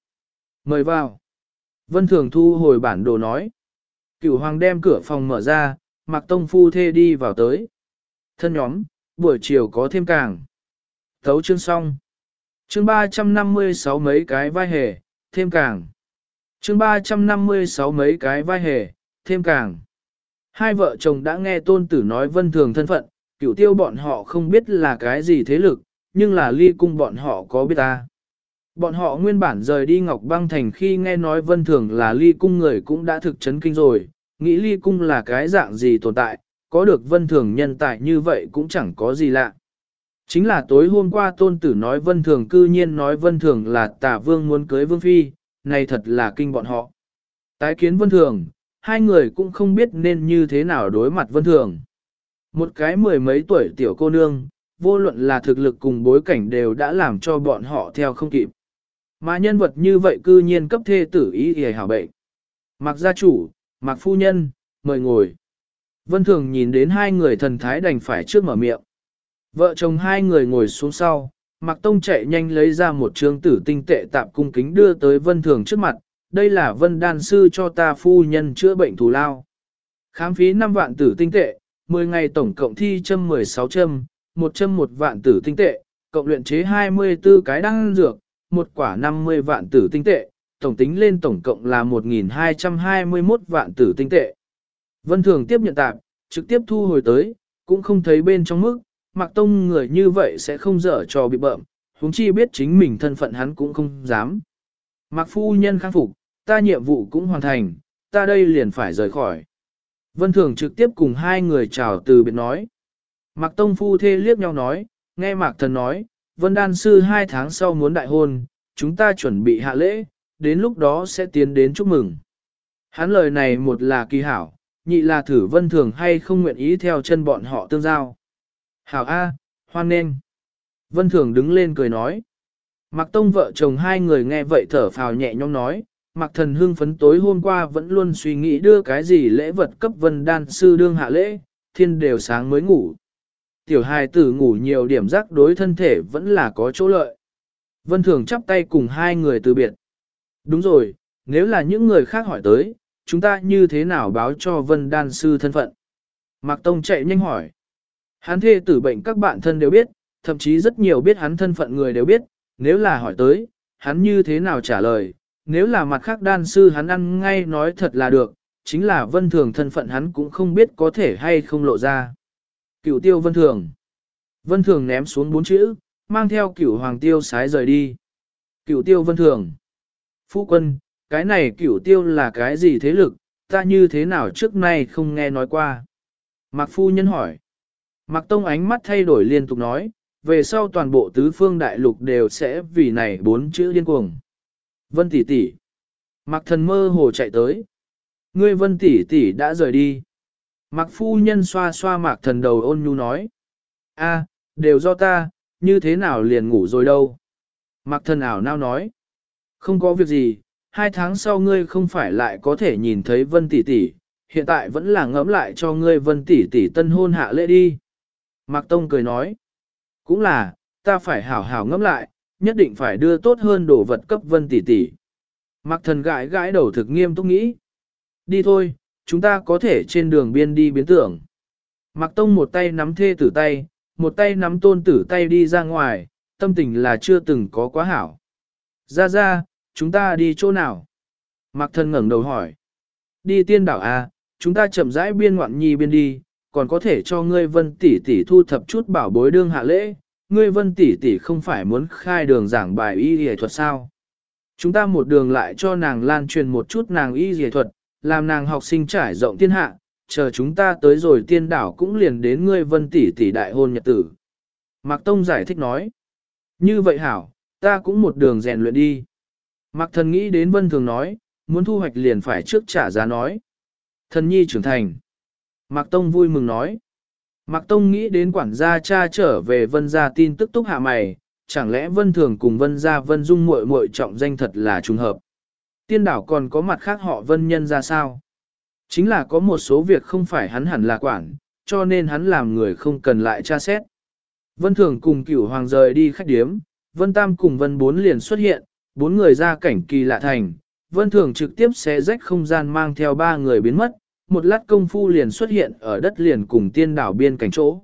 Mời vào. Vân thường thu hồi bản đồ nói. Cửu hoàng đem cửa phòng mở ra, mặc tông phu thê đi vào tới. Thân nhóm, buổi chiều có thêm càng. Thấu chương xong. Chương 356 mấy cái vai hề, thêm càng. Chương 356 mấy cái vai hề, thêm càng. Hai vợ chồng đã nghe tôn tử nói vân thường thân phận, cửu tiêu bọn họ không biết là cái gì thế lực, nhưng là ly cung bọn họ có biết ta. Bọn họ nguyên bản rời đi Ngọc Băng Thành khi nghe nói vân thường là ly cung người cũng đã thực chấn kinh rồi, nghĩ ly cung là cái dạng gì tồn tại, có được vân thường nhân tài như vậy cũng chẳng có gì lạ. Chính là tối hôm qua tôn tử nói vân thường cư nhiên nói vân thường là tả vương muốn cưới vương phi, này thật là kinh bọn họ. Tái kiến vân thường, hai người cũng không biết nên như thế nào đối mặt vân thường. Một cái mười mấy tuổi tiểu cô nương, vô luận là thực lực cùng bối cảnh đều đã làm cho bọn họ theo không kịp. Mà nhân vật như vậy cư nhiên cấp thê tử ý hề hảo bệnh. Mặc gia chủ, mặc phu nhân, mời ngồi. Vân Thường nhìn đến hai người thần thái đành phải trước mở miệng. Vợ chồng hai người ngồi xuống sau, Mạc Tông chạy nhanh lấy ra một trương tử tinh tệ tạp cung kính đưa tới Vân Thường trước mặt, đây là Vân Đan Sư cho ta phu nhân chữa bệnh thù lao. Khám phí 5 vạn tử tinh tệ, 10 ngày tổng cộng thi châm 16 châm, một châm một vạn tử tinh tệ, cộng luyện chế 24 cái đan dược, một quả 50 vạn tử tinh tệ, tổng tính lên tổng cộng là 1.221 vạn tử tinh tệ. Vân Thường tiếp nhận tạp, trực tiếp thu hồi tới, cũng không thấy bên trong mức, Mạc Tông người như vậy sẽ không dở trò bị bợm, huống chi biết chính mình thân phận hắn cũng không dám. Mạc Phu Nhân khang phục, ta nhiệm vụ cũng hoàn thành, ta đây liền phải rời khỏi. Vân Thường trực tiếp cùng hai người chào từ biệt nói. Mạc Tông Phu thê liếc nhau nói, nghe Mạc Thần nói, Vân Đan Sư hai tháng sau muốn đại hôn, chúng ta chuẩn bị hạ lễ, đến lúc đó sẽ tiến đến chúc mừng. Hắn lời này một là kỳ hảo, nhị là thử vân thường hay không nguyện ý theo chân bọn họ tương giao. Hảo A, hoan nên. Vân thường đứng lên cười nói. Mạc Tông vợ chồng hai người nghe vậy thở phào nhẹ nhõm nói, Mạc Thần hưng phấn tối hôm qua vẫn luôn suy nghĩ đưa cái gì lễ vật cấp vân đan sư đương hạ lễ, thiên đều sáng mới ngủ. Tiểu hài tử ngủ nhiều điểm rắc đối thân thể vẫn là có chỗ lợi. Vân Thường chắp tay cùng hai người từ biệt. Đúng rồi, nếu là những người khác hỏi tới, chúng ta như thế nào báo cho Vân Đan Sư thân phận? Mạc Tông chạy nhanh hỏi. Hắn thê tử bệnh các bạn thân đều biết, thậm chí rất nhiều biết hắn thân phận người đều biết, nếu là hỏi tới, hắn như thế nào trả lời, nếu là mặt khác đan sư hắn ăn ngay nói thật là được, chính là vân thường thân phận hắn cũng không biết có thể hay không lộ ra. Cửu tiêu vân thường. Vân thường ném xuống bốn chữ, mang theo cửu hoàng tiêu sái rời đi. Cửu tiêu vân thường. Phu quân, cái này cửu tiêu là cái gì thế lực, ta như thế nào trước nay không nghe nói qua. Mạc phu nhân hỏi. Mạc tông ánh mắt thay đổi liên tục nói, về sau toàn bộ tứ phương đại lục đều sẽ vì này bốn chữ điên cuồng. Vân tỷ tỷ. Mạc thần mơ hồ chạy tới. Ngươi vân tỷ tỷ đã rời đi. Mạc phu nhân xoa xoa mạc thần đầu ôn nhu nói. a đều do ta, như thế nào liền ngủ rồi đâu. Mạc thần ảo nao nói. Không có việc gì, hai tháng sau ngươi không phải lại có thể nhìn thấy vân tỷ tỷ, hiện tại vẫn là ngẫm lại cho ngươi vân tỷ tỷ tân hôn hạ lễ đi. Mạc Tông cười nói. Cũng là, ta phải hảo hảo ngẫm lại, nhất định phải đưa tốt hơn đồ vật cấp vân tỷ tỷ. Mặc thần gãi gãi đầu thực nghiêm túc nghĩ. Đi thôi, chúng ta có thể trên đường biên đi biến tưởng. Mặc Tông một tay nắm thê tử tay, một tay nắm tôn tử tay đi ra ngoài, tâm tình là chưa từng có quá hảo. Ra ra, chúng ta đi chỗ nào? Mặc Thần ngẩng đầu hỏi. Đi tiên đảo à, chúng ta chậm rãi biên ngoạn nhi biên đi, còn có thể cho ngươi vân tỷ tỷ thu thập chút bảo bối đương hạ lễ. Ngươi vân tỷ tỷ không phải muốn khai đường giảng bài y y thuật sao? Chúng ta một đường lại cho nàng lan truyền một chút nàng y y thuật, làm nàng học sinh trải rộng thiên hạ, chờ chúng ta tới rồi tiên đảo cũng liền đến ngươi vân tỷ tỷ đại hôn nhật tử. Mạc Tông giải thích nói. Như vậy hảo, ta cũng một đường rèn luyện đi. Mạc thần nghĩ đến vân thường nói, muốn thu hoạch liền phải trước trả giá nói. Thần nhi trưởng thành. Mạc Tông vui mừng nói. Mạc Tông nghĩ đến quản gia cha trở về vân gia tin tức túc hạ mày, chẳng lẽ vân thường cùng vân gia vân dung muội muội trọng danh thật là trùng hợp. Tiên đảo còn có mặt khác họ vân nhân ra sao? Chính là có một số việc không phải hắn hẳn là quản, cho nên hắn làm người không cần lại tra xét. Vân thường cùng cửu hoàng rời đi khách điếm, vân tam cùng vân bốn liền xuất hiện, bốn người ra cảnh kỳ lạ thành, vân thường trực tiếp xé rách không gian mang theo ba người biến mất, một lát công phu liền xuất hiện ở đất liền cùng tiên đảo biên cảnh chỗ.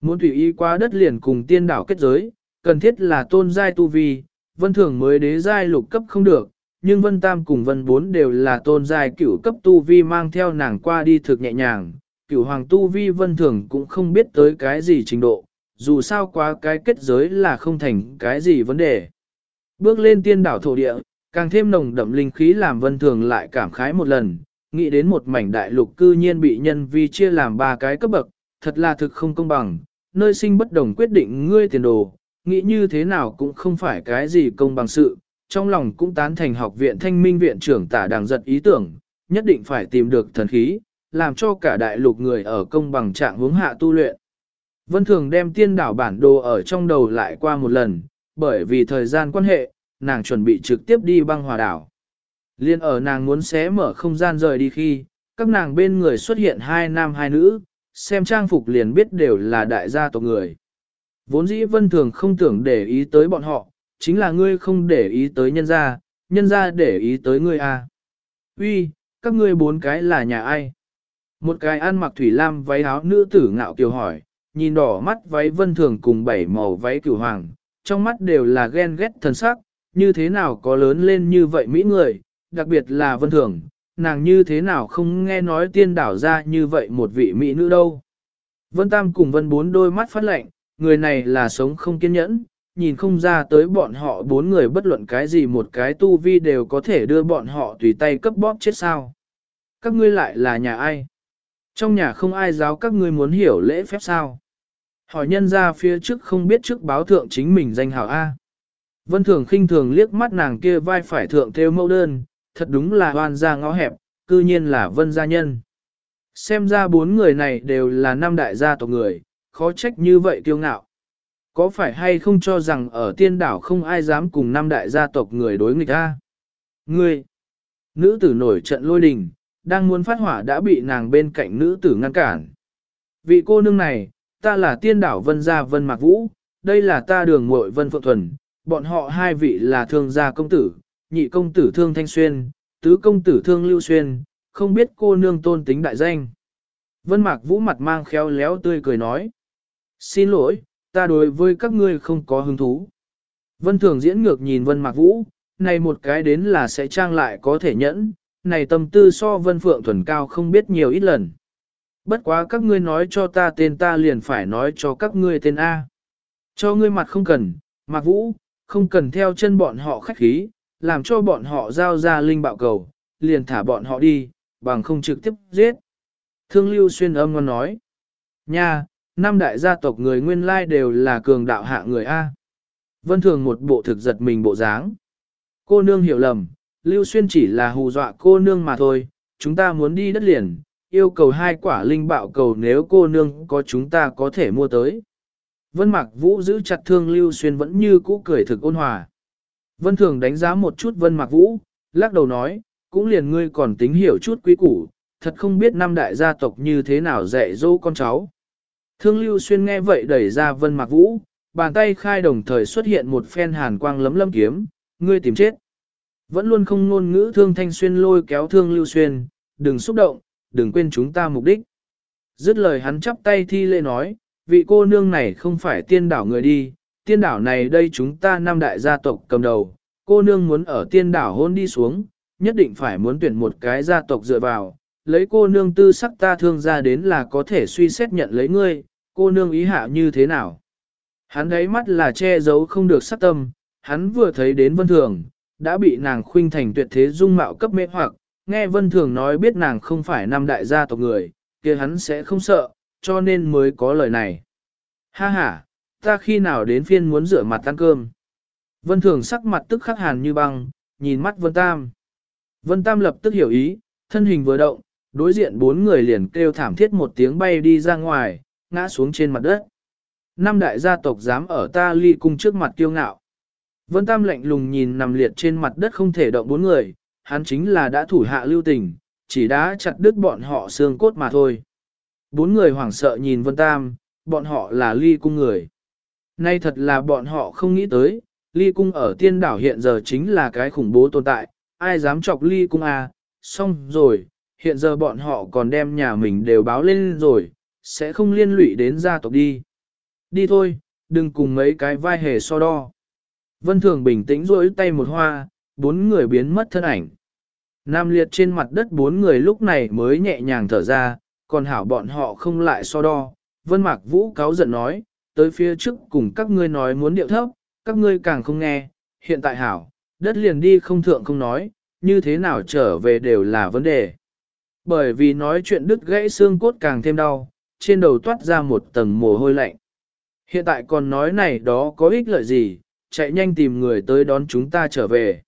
Muốn tùy ý qua đất liền cùng tiên đảo kết giới, cần thiết là tôn giai tu vi, vân thường mới đế giai lục cấp không được, nhưng vân tam cùng vân bốn đều là tôn giai cửu cấp tu vi mang theo nàng qua đi thực nhẹ nhàng, cửu hoàng tu vi vân thường cũng không biết tới cái gì trình độ, dù sao quá cái kết giới là không thành cái gì vấn đề. Bước lên tiên đảo thổ địa, càng thêm nồng đậm linh khí làm vân thường lại cảm khái một lần, nghĩ đến một mảnh đại lục cư nhiên bị nhân vi chia làm ba cái cấp bậc, thật là thực không công bằng, nơi sinh bất đồng quyết định ngươi tiền đồ, nghĩ như thế nào cũng không phải cái gì công bằng sự, trong lòng cũng tán thành học viện thanh minh viện trưởng tả đàng giật ý tưởng, nhất định phải tìm được thần khí, làm cho cả đại lục người ở công bằng trạng hướng hạ tu luyện. Vân Thường đem tiên đảo bản đồ ở trong đầu lại qua một lần, bởi vì thời gian quan hệ, nàng chuẩn bị trực tiếp đi băng hòa đảo. Liên ở nàng muốn xé mở không gian rời đi khi, các nàng bên người xuất hiện hai nam hai nữ, xem trang phục liền biết đều là đại gia tộc người. Vốn dĩ vân thường không tưởng để ý tới bọn họ, chính là ngươi không để ý tới nhân gia, nhân gia để ý tới ngươi à. Uy, các ngươi bốn cái là nhà ai? Một cái ăn mặc thủy lam váy áo nữ tử ngạo kiều hỏi, nhìn đỏ mắt váy vân thường cùng bảy màu váy cửu hoàng, trong mắt đều là ghen ghét thần sắc, như thế nào có lớn lên như vậy mỹ người, đặc biệt là vân thường, nàng như thế nào không nghe nói tiên đảo ra như vậy một vị mỹ nữ đâu. Vân Tam cùng vân bốn đôi mắt phát lệnh, người này là sống không kiên nhẫn, nhìn không ra tới bọn họ bốn người bất luận cái gì một cái tu vi đều có thể đưa bọn họ tùy tay cấp bóp chết sao. Các ngươi lại là nhà ai? Trong nhà không ai giáo các ngươi muốn hiểu lễ phép sao? Hỏi nhân ra phía trước không biết trước báo thượng chính mình danh hảo A. Vân Thường khinh thường liếc mắt nàng kia vai phải thượng theo mẫu đơn, thật đúng là hoan gia ngõ hẹp, cư nhiên là vân gia nhân. Xem ra bốn người này đều là năm đại gia tộc người, khó trách như vậy kiêu ngạo. Có phải hay không cho rằng ở tiên đảo không ai dám cùng năm đại gia tộc người đối nghịch ta? Ngươi! Nữ tử nổi trận lôi đình, đang muốn phát hỏa đã bị nàng bên cạnh nữ tử ngăn cản. Vị cô nương này, ta là tiên đảo vân gia vân mạc vũ, đây là ta đường muội vân phượng thuần, bọn họ hai vị là thương gia công tử, nhị công tử thương thanh xuyên, tứ công tử thương lưu xuyên, không biết cô nương tôn tính đại danh. Vân mạc vũ mặt mang khéo léo tươi cười nói. Xin lỗi, ta đối với các ngươi không có hứng thú. Vân thường diễn ngược nhìn vân mạc vũ, này một cái đến là sẽ trang lại có thể nhẫn, này tâm tư so vân phượng thuần cao không biết nhiều ít lần. Bất quá các ngươi nói cho ta tên ta liền phải nói cho các ngươi tên A. Cho ngươi mặt không cần, mạc vũ, không cần theo chân bọn họ khách khí, làm cho bọn họ giao ra linh bạo cầu, liền thả bọn họ đi, bằng không trực tiếp giết. Thương lưu xuyên âm ngon nói. Nha, năm đại gia tộc người nguyên lai đều là cường đạo hạ người A. Vân thường một bộ thực giật mình bộ dáng. Cô nương hiểu lầm, lưu xuyên chỉ là hù dọa cô nương mà thôi, chúng ta muốn đi đất liền, yêu cầu hai quả linh bạo cầu nếu cô nương có chúng ta có thể mua tới. Vân Mạc Vũ giữ chặt thương Lưu Xuyên vẫn như cũ cười thực ôn hòa. Vân Thường đánh giá một chút Vân Mạc Vũ, lắc đầu nói, cũng liền ngươi còn tính hiểu chút quý củ, thật không biết năm đại gia tộc như thế nào dạy dỗ con cháu. Thương Lưu Xuyên nghe vậy đẩy ra Vân Mạc Vũ, bàn tay khai đồng thời xuất hiện một phen hàn quang lấm lâm kiếm, ngươi tìm chết. Vẫn luôn không ngôn ngữ Thương Thanh Xuyên lôi kéo Thương Lưu Xuyên, đừng xúc động, đừng quên chúng ta mục đích. Dứt lời hắn chắp tay thi lễ nói, vị cô nương này không phải tiên đảo người đi, tiên đảo này đây chúng ta năm đại gia tộc cầm đầu, cô nương muốn ở tiên đảo hôn đi xuống, nhất định phải muốn tuyển một cái gia tộc dựa vào, lấy cô nương tư sắc ta thương ra đến là có thể suy xét nhận lấy ngươi, cô nương ý hạ như thế nào. Hắn thấy mắt là che giấu không được sắc tâm, hắn vừa thấy đến vân thường, đã bị nàng khuynh thành tuyệt thế dung mạo cấp mê hoặc, nghe vân thường nói biết nàng không phải năm đại gia tộc người, kia hắn sẽ không sợ, cho nên mới có lời này. Ha ha, ta khi nào đến phiên muốn rửa mặt ăn cơm. Vân thường sắc mặt tức khắc hàn như băng, nhìn mắt Vân Tam. Vân Tam lập tức hiểu ý, thân hình vừa động, đối diện bốn người liền kêu thảm thiết một tiếng bay đi ra ngoài, ngã xuống trên mặt đất. Năm đại gia tộc dám ở ta ly cung trước mặt kiêu ngạo. Vân Tam lạnh lùng nhìn nằm liệt trên mặt đất không thể động bốn người, hắn chính là đã thủ hạ lưu tình, chỉ đã chặt đứt bọn họ xương cốt mà thôi. Bốn người hoảng sợ nhìn Vân Tam, bọn họ là ly cung người. Nay thật là bọn họ không nghĩ tới, ly cung ở tiên đảo hiện giờ chính là cái khủng bố tồn tại, ai dám chọc ly cung à, xong rồi, hiện giờ bọn họ còn đem nhà mình đều báo lên rồi, sẽ không liên lụy đến gia tộc đi. Đi thôi, đừng cùng mấy cái vai hề so đo. Vân Thường bình tĩnh rối tay một hoa, bốn người biến mất thân ảnh. Nam liệt trên mặt đất bốn người lúc này mới nhẹ nhàng thở ra, còn hảo bọn họ không lại so đo. Vân Mạc Vũ cáo giận nói, tới phía trước cùng các ngươi nói muốn điệu thấp, các ngươi càng không nghe, hiện tại hảo, đất liền đi không thượng không nói, như thế nào trở về đều là vấn đề. Bởi vì nói chuyện đứt gãy xương cốt càng thêm đau, trên đầu toát ra một tầng mồ hôi lạnh. Hiện tại còn nói này đó có ích lợi gì, chạy nhanh tìm người tới đón chúng ta trở về.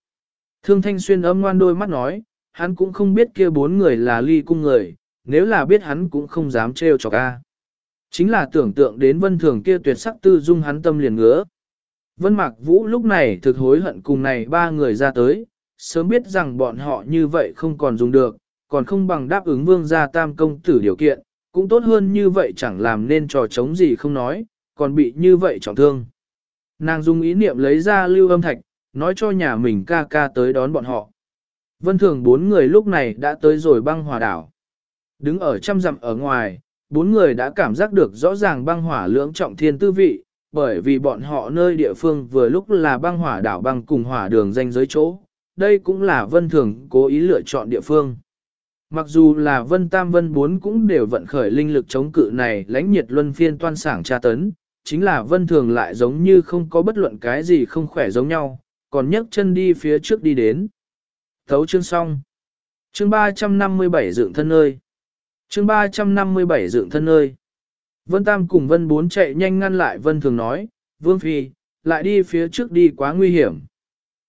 Thương Thanh Xuyên âm ngoan đôi mắt nói, hắn cũng không biết kia bốn người là ly cung người, nếu là biết hắn cũng không dám trêu chọc a. Chính là tưởng tượng đến vân thường kia tuyệt sắc tư dung hắn tâm liền ngứa. Vân Mạc Vũ lúc này thực hối hận cùng này ba người ra tới, sớm biết rằng bọn họ như vậy không còn dùng được, còn không bằng đáp ứng vương gia tam công tử điều kiện, cũng tốt hơn như vậy chẳng làm nên trò chống gì không nói, còn bị như vậy trọng thương. Nàng dùng ý niệm lấy ra lưu âm thạch, nói cho nhà mình ca ca tới đón bọn họ. Vân thường bốn người lúc này đã tới rồi băng hòa đảo. Đứng ở trăm dặm ở ngoài, bốn người đã cảm giác được rõ ràng băng hỏa lưỡng trọng thiên tư vị, bởi vì bọn họ nơi địa phương vừa lúc là băng hỏa đảo băng cùng hỏa đường danh giới chỗ. Đây cũng là vân thường cố ý lựa chọn địa phương. Mặc dù là vân tam vân bốn cũng đều vận khởi linh lực chống cự này lãnh nhiệt luân phiên toan sảng tra tấn, chính là vân thường lại giống như không có bất luận cái gì không khỏe giống nhau, còn nhấc chân đi phía trước đi đến. Thấu chương xong. Chương 357 dựng thân ơi. Chương 357 dựng thân ơi. Vân Tam cùng Vân Bốn chạy nhanh ngăn lại Vân Thường nói, Vương Phi, lại đi phía trước đi quá nguy hiểm.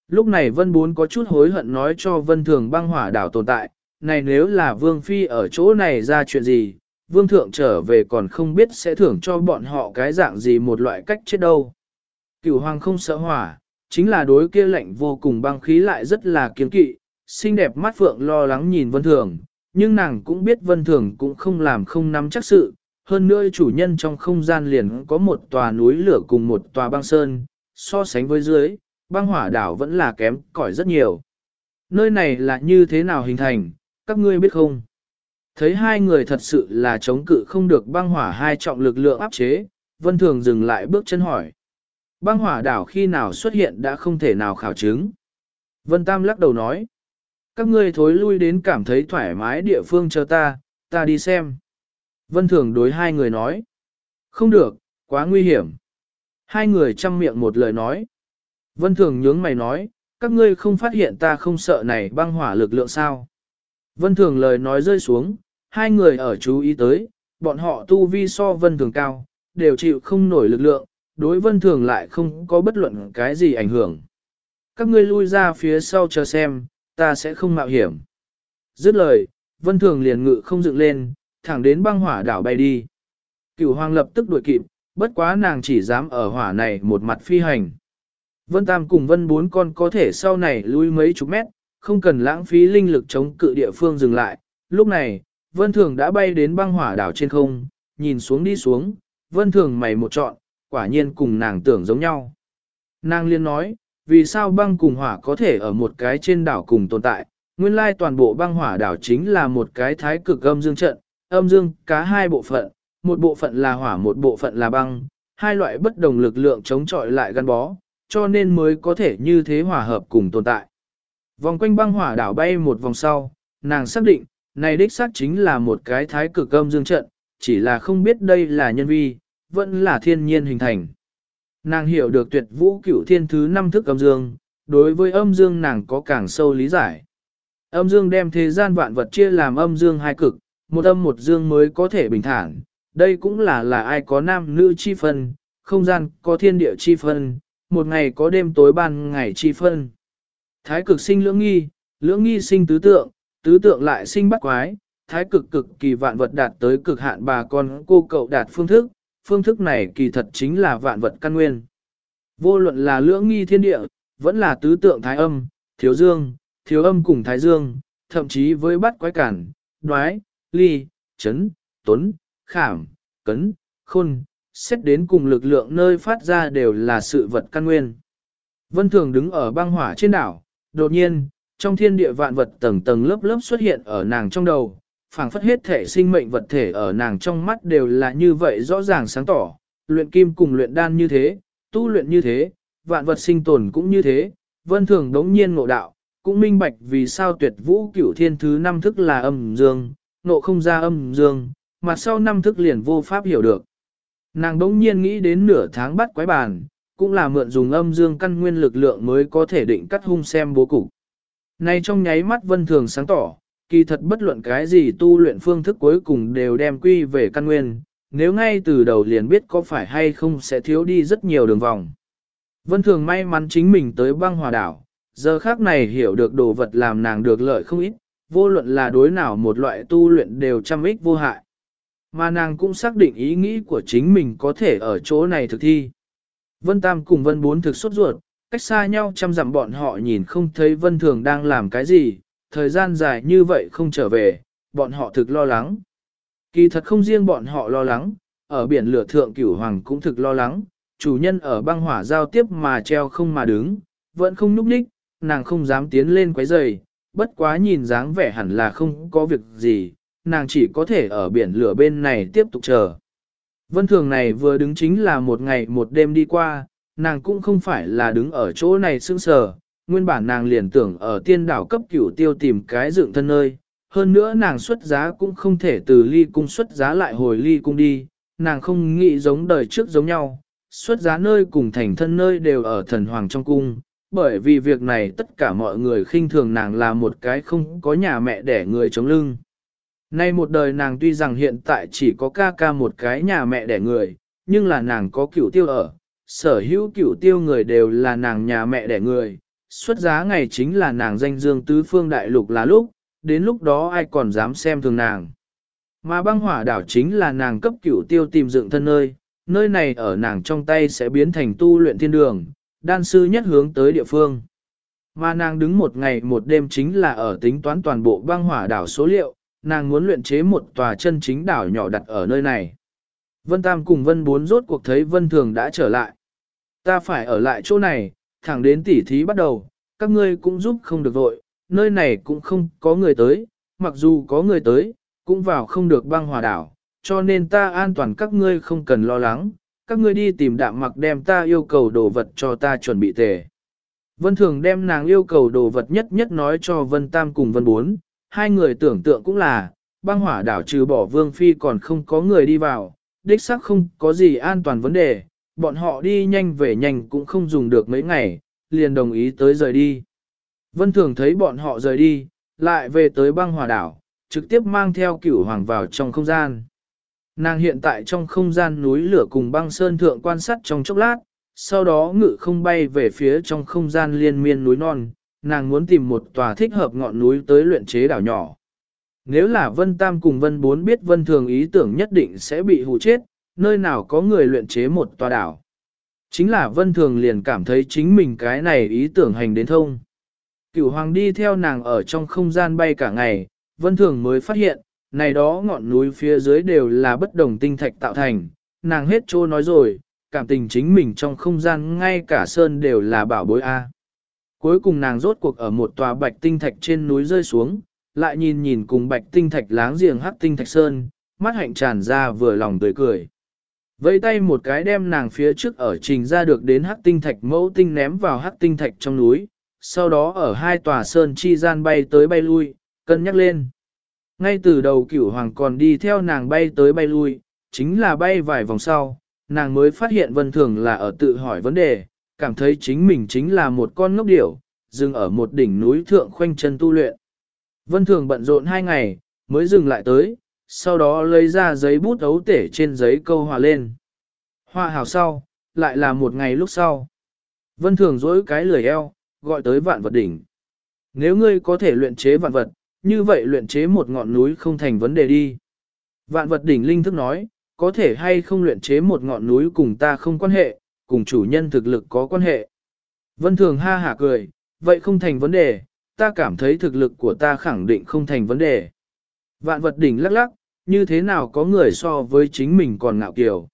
Lúc này Vân Bốn có chút hối hận nói cho Vân Thường băng hỏa đảo tồn tại, này nếu là Vương Phi ở chỗ này ra chuyện gì, Vương Thượng trở về còn không biết sẽ thưởng cho bọn họ cái dạng gì một loại cách chết đâu. Cửu Hoàng không sợ hỏa, chính là đối kia lạnh vô cùng băng khí lại rất là kiên kỵ, xinh đẹp mắt Phượng lo lắng nhìn Vân Thường, nhưng nàng cũng biết Vân Thường cũng không làm không nắm chắc sự, hơn nữa chủ nhân trong không gian liền có một tòa núi lửa cùng một tòa băng sơn, so sánh với dưới, băng hỏa đảo vẫn là kém cỏi rất nhiều. Nơi này là như thế nào hình thành, các ngươi biết không? Thấy hai người thật sự là chống cự không được băng hỏa hai trọng lực lượng áp chế, Vân Thường dừng lại bước chân hỏi. Băng hỏa đảo khi nào xuất hiện đã không thể nào khảo chứng. Vân Tam lắc đầu nói. Các ngươi thối lui đến cảm thấy thoải mái địa phương chờ ta, ta đi xem. Vân Thường đối hai người nói. Không được, quá nguy hiểm. Hai người chăm miệng một lời nói. Vân Thường nhướng mày nói, các ngươi không phát hiện ta không sợ này băng hỏa lực lượng sao. Vân Thường lời nói rơi xuống, hai người ở chú ý tới, bọn họ tu vi so Vân Thường cao, đều chịu không nổi lực lượng, đối Vân Thường lại không có bất luận cái gì ảnh hưởng. Các ngươi lui ra phía sau chờ xem, ta sẽ không mạo hiểm. Dứt lời, Vân Thường liền ngự không dựng lên, thẳng đến băng hỏa đảo bay đi. Cửu hoàng lập tức đuổi kịp, bất quá nàng chỉ dám ở hỏa này một mặt phi hành. Vân Tam cùng Vân bốn con có thể sau này lui mấy chục mét, không cần lãng phí linh lực chống cự địa phương dừng lại. Lúc này, Vân Thường đã bay đến băng hỏa đảo trên không, nhìn xuống đi xuống, Vân Thường mày một trọn, quả nhiên cùng nàng tưởng giống nhau. Nàng liên nói, vì sao băng cùng hỏa có thể ở một cái trên đảo cùng tồn tại, nguyên lai toàn bộ băng hỏa đảo chính là một cái thái cực âm dương trận, âm dương cá hai bộ phận, một bộ phận là hỏa một bộ phận là băng, hai loại bất đồng lực lượng chống chọi lại gắn bó, cho nên mới có thể như thế hòa hợp cùng tồn tại. Vòng quanh băng hỏa đảo bay một vòng sau, nàng xác định, này đích xác chính là một cái thái cực âm dương trận, chỉ là không biết đây là nhân vi, vẫn là thiên nhiên hình thành. Nàng hiểu được tuyệt vũ cửu thiên thứ năm thức âm dương, đối với âm dương nàng có càng sâu lý giải. Âm dương đem thế gian vạn vật chia làm âm dương hai cực, một âm một dương mới có thể bình thản. Đây cũng là là ai có nam nữ chi phân, không gian có thiên địa chi phân, một ngày có đêm tối ban ngày chi phân. Thái cực sinh lưỡng nghi, lưỡng nghi sinh tứ tượng, tứ tượng lại sinh bắt quái, thái cực cực kỳ vạn vật đạt tới cực hạn bà con cô cậu đạt phương thức, phương thức này kỳ thật chính là vạn vật căn nguyên. Vô luận là lưỡng nghi thiên địa, vẫn là tứ tượng thái âm, thiếu dương, thiếu âm cùng thái dương, thậm chí với bắt quái cản, đoái, ly, chấn, tuấn, khảm, cấn, khôn, xét đến cùng lực lượng nơi phát ra đều là sự vật căn nguyên. Vân Thường đứng ở băng hỏa trên đảo, đột nhiên, trong thiên địa vạn vật tầng tầng lớp lớp xuất hiện ở nàng trong đầu, phảng phất hết thể sinh mệnh vật thể ở nàng trong mắt đều là như vậy rõ ràng sáng tỏ, luyện kim cùng luyện đan như thế, tu luyện như thế, vạn vật sinh tồn cũng như thế, vân thường đống nhiên ngộ đạo, cũng minh bạch vì sao tuyệt vũ cửu thiên thứ năm thức là âm dương, ngộ không ra âm dương, mà sau năm thức liền vô pháp hiểu được. Nàng đống nhiên nghĩ đến nửa tháng bắt quái bàn, cũng là mượn dùng âm dương căn nguyên lực lượng mới có thể định cắt hung xem bố cục. Nay trong nháy mắt vân thường sáng tỏ, kỳ thật bất luận cái gì tu luyện phương thức cuối cùng đều đem quy về căn nguyên, nếu ngay từ đầu liền biết có phải hay không sẽ thiếu đi rất nhiều đường vòng. Vân thường may mắn chính mình tới băng hòa đảo, giờ khác này hiểu được đồ vật làm nàng được lợi không ít, vô luận là đối nào một loại tu luyện đều trăm ích vô hại. Mà nàng cũng xác định ý nghĩ của chính mình có thể ở chỗ này thực thi. Vân Tam cùng Vân Bốn thực xuất ruột, cách xa nhau trăm dặm bọn họ nhìn không thấy Vân Thường đang làm cái gì, thời gian dài như vậy không trở về, bọn họ thực lo lắng. Kỳ thật không riêng bọn họ lo lắng, ở biển lửa thượng cửu hoàng cũng thực lo lắng, chủ nhân ở băng hỏa giao tiếp mà treo không mà đứng, vẫn không núp ních, nàng không dám tiến lên quấy rầy, bất quá nhìn dáng vẻ hẳn là không có việc gì, nàng chỉ có thể ở biển lửa bên này tiếp tục chờ. Vân thường này vừa đứng chính là một ngày một đêm đi qua, nàng cũng không phải là đứng ở chỗ này sững sờ, nguyên bản nàng liền tưởng ở tiên đảo cấp cửu tiêu tìm cái dựng thân nơi, hơn nữa nàng xuất giá cũng không thể từ ly cung xuất giá lại hồi ly cung đi, nàng không nghĩ giống đời trước giống nhau, xuất giá nơi cùng thành thân nơi đều ở thần hoàng trong cung, bởi vì việc này tất cả mọi người khinh thường nàng là một cái không có nhà mẹ để người chống lưng. Nay một đời nàng tuy rằng hiện tại chỉ có ca ca một cái nhà mẹ đẻ người, nhưng là nàng có cửu tiêu ở, sở hữu cửu tiêu người đều là nàng nhà mẹ đẻ người, xuất giá ngày chính là nàng danh dương tứ phương đại lục là lúc, đến lúc đó ai còn dám xem thường nàng. Mà băng hỏa đảo chính là nàng cấp cửu tiêu tìm dựng thân nơi, nơi này ở nàng trong tay sẽ biến thành tu luyện thiên đường, đan sư nhất hướng tới địa phương. Mà nàng đứng một ngày một đêm chính là ở tính toán toàn bộ băng hỏa đảo số liệu, nàng muốn luyện chế một tòa chân chính đảo nhỏ đặt ở nơi này. Vân Tam cùng Vân Bốn rốt cuộc thấy Vân Thường đã trở lại. Ta phải ở lại chỗ này, thẳng đến tỉ thí bắt đầu, các ngươi cũng giúp không được vội, nơi này cũng không có người tới, mặc dù có người tới, cũng vào không được băng hòa đảo, cho nên ta an toàn các ngươi không cần lo lắng, các ngươi đi tìm đạm mặc đem ta yêu cầu đồ vật cho ta chuẩn bị tề. Vân Thường đem nàng yêu cầu đồ vật nhất nhất nói cho Vân Tam cùng Vân Bốn, hai người tưởng tượng cũng là, băng hỏa đảo trừ bỏ Vương Phi còn không có người đi vào, đích xác không có gì an toàn vấn đề, bọn họ đi nhanh về nhanh cũng không dùng được mấy ngày, liền đồng ý tới rời đi. Vân Thường thấy bọn họ rời đi, lại về tới băng hòa đảo, trực tiếp mang theo cửu hoàng vào trong không gian. Nàng hiện tại trong không gian núi lửa cùng băng sơn thượng quan sát trong chốc lát, sau đó ngự không bay về phía trong không gian liên miên núi non, nàng muốn tìm một tòa thích hợp ngọn núi tới luyện chế đảo nhỏ. Nếu là Vân Tam cùng Vân Bốn biết Vân Thường ý tưởng nhất định sẽ bị hù chết, nơi nào có người luyện chế một tòa đảo. Chính là Vân Thường liền cảm thấy chính mình cái này ý tưởng hành đến thông. Cửu Hoàng đi theo nàng ở trong không gian bay cả ngày, Vân Thường mới phát hiện, này đó ngọn núi phía dưới đều là bất đồng tinh thạch tạo thành, nàng hết trô nói rồi, cảm tình chính mình trong không gian ngay cả sơn đều là bảo bối A. Cuối cùng nàng rốt cuộc ở một tòa bạch tinh thạch trên núi rơi xuống, lại nhìn nhìn cùng bạch tinh thạch láng giềng hắc tinh thạch sơn, mắt hạnh tràn ra vừa lòng tươi cười vẫy tay một cái đem nàng phía trước ở trình ra được đến hắc tinh thạch mẫu tinh ném vào hắc tinh thạch trong núi, sau đó ở hai tòa sơn chi gian bay tới bay lui, cân nhắc lên. Ngay từ đầu cửu hoàng còn đi theo nàng bay tới bay lui, chính là bay vài vòng sau, nàng mới phát hiện vân thường là ở tự hỏi vấn đề, cảm thấy chính mình chính là một con ngốc điểu, dừng ở một đỉnh núi thượng khoanh chân tu luyện. Vân thường bận rộn hai ngày, mới dừng lại tới, sau đó lấy ra giấy bút ấu tể trên giấy câu hòa lên. Hòa hào sau, lại là một ngày lúc sau. Vân thường dối cái lười eo, gọi tới vạn vật đỉnh. Nếu ngươi có thể luyện chế vạn vật, như vậy luyện chế một ngọn núi không thành vấn đề đi. Vạn vật đỉnh linh thức nói, có thể hay không luyện chế một ngọn núi cùng ta không quan hệ, cùng chủ nhân thực lực có quan hệ. Vân Thường ha hả cười, vậy không thành vấn đề, ta cảm thấy thực lực của ta khẳng định không thành vấn đề. Vạn vật đỉnh lắc lắc, như thế nào có người so với chính mình còn ngạo kiều.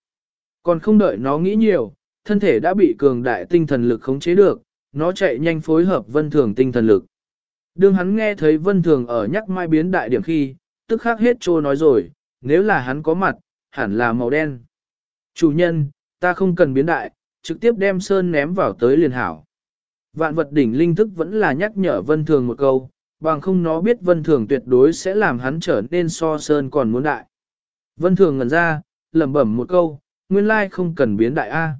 Còn không đợi nó nghĩ nhiều, thân thể đã bị cường đại tinh thần lực khống chế được, nó chạy nhanh phối hợp vân thường tinh thần lực. Đương hắn nghe thấy vân thường ở nhắc mai biến đại điểm khi, tức khắc hết trô nói rồi, nếu là hắn có mặt, hẳn là màu đen. Chủ nhân, ta không cần biến đại, trực tiếp đem sơn ném vào tới liền hảo. Vạn vật đỉnh linh thức vẫn là nhắc nhở vân thường một câu, bằng không nó biết vân thường tuyệt đối sẽ làm hắn trở nên so sơn còn muốn đại. Vân thường ngẩn ra, lẩm bẩm một câu, nguyên lai không cần biến đại A.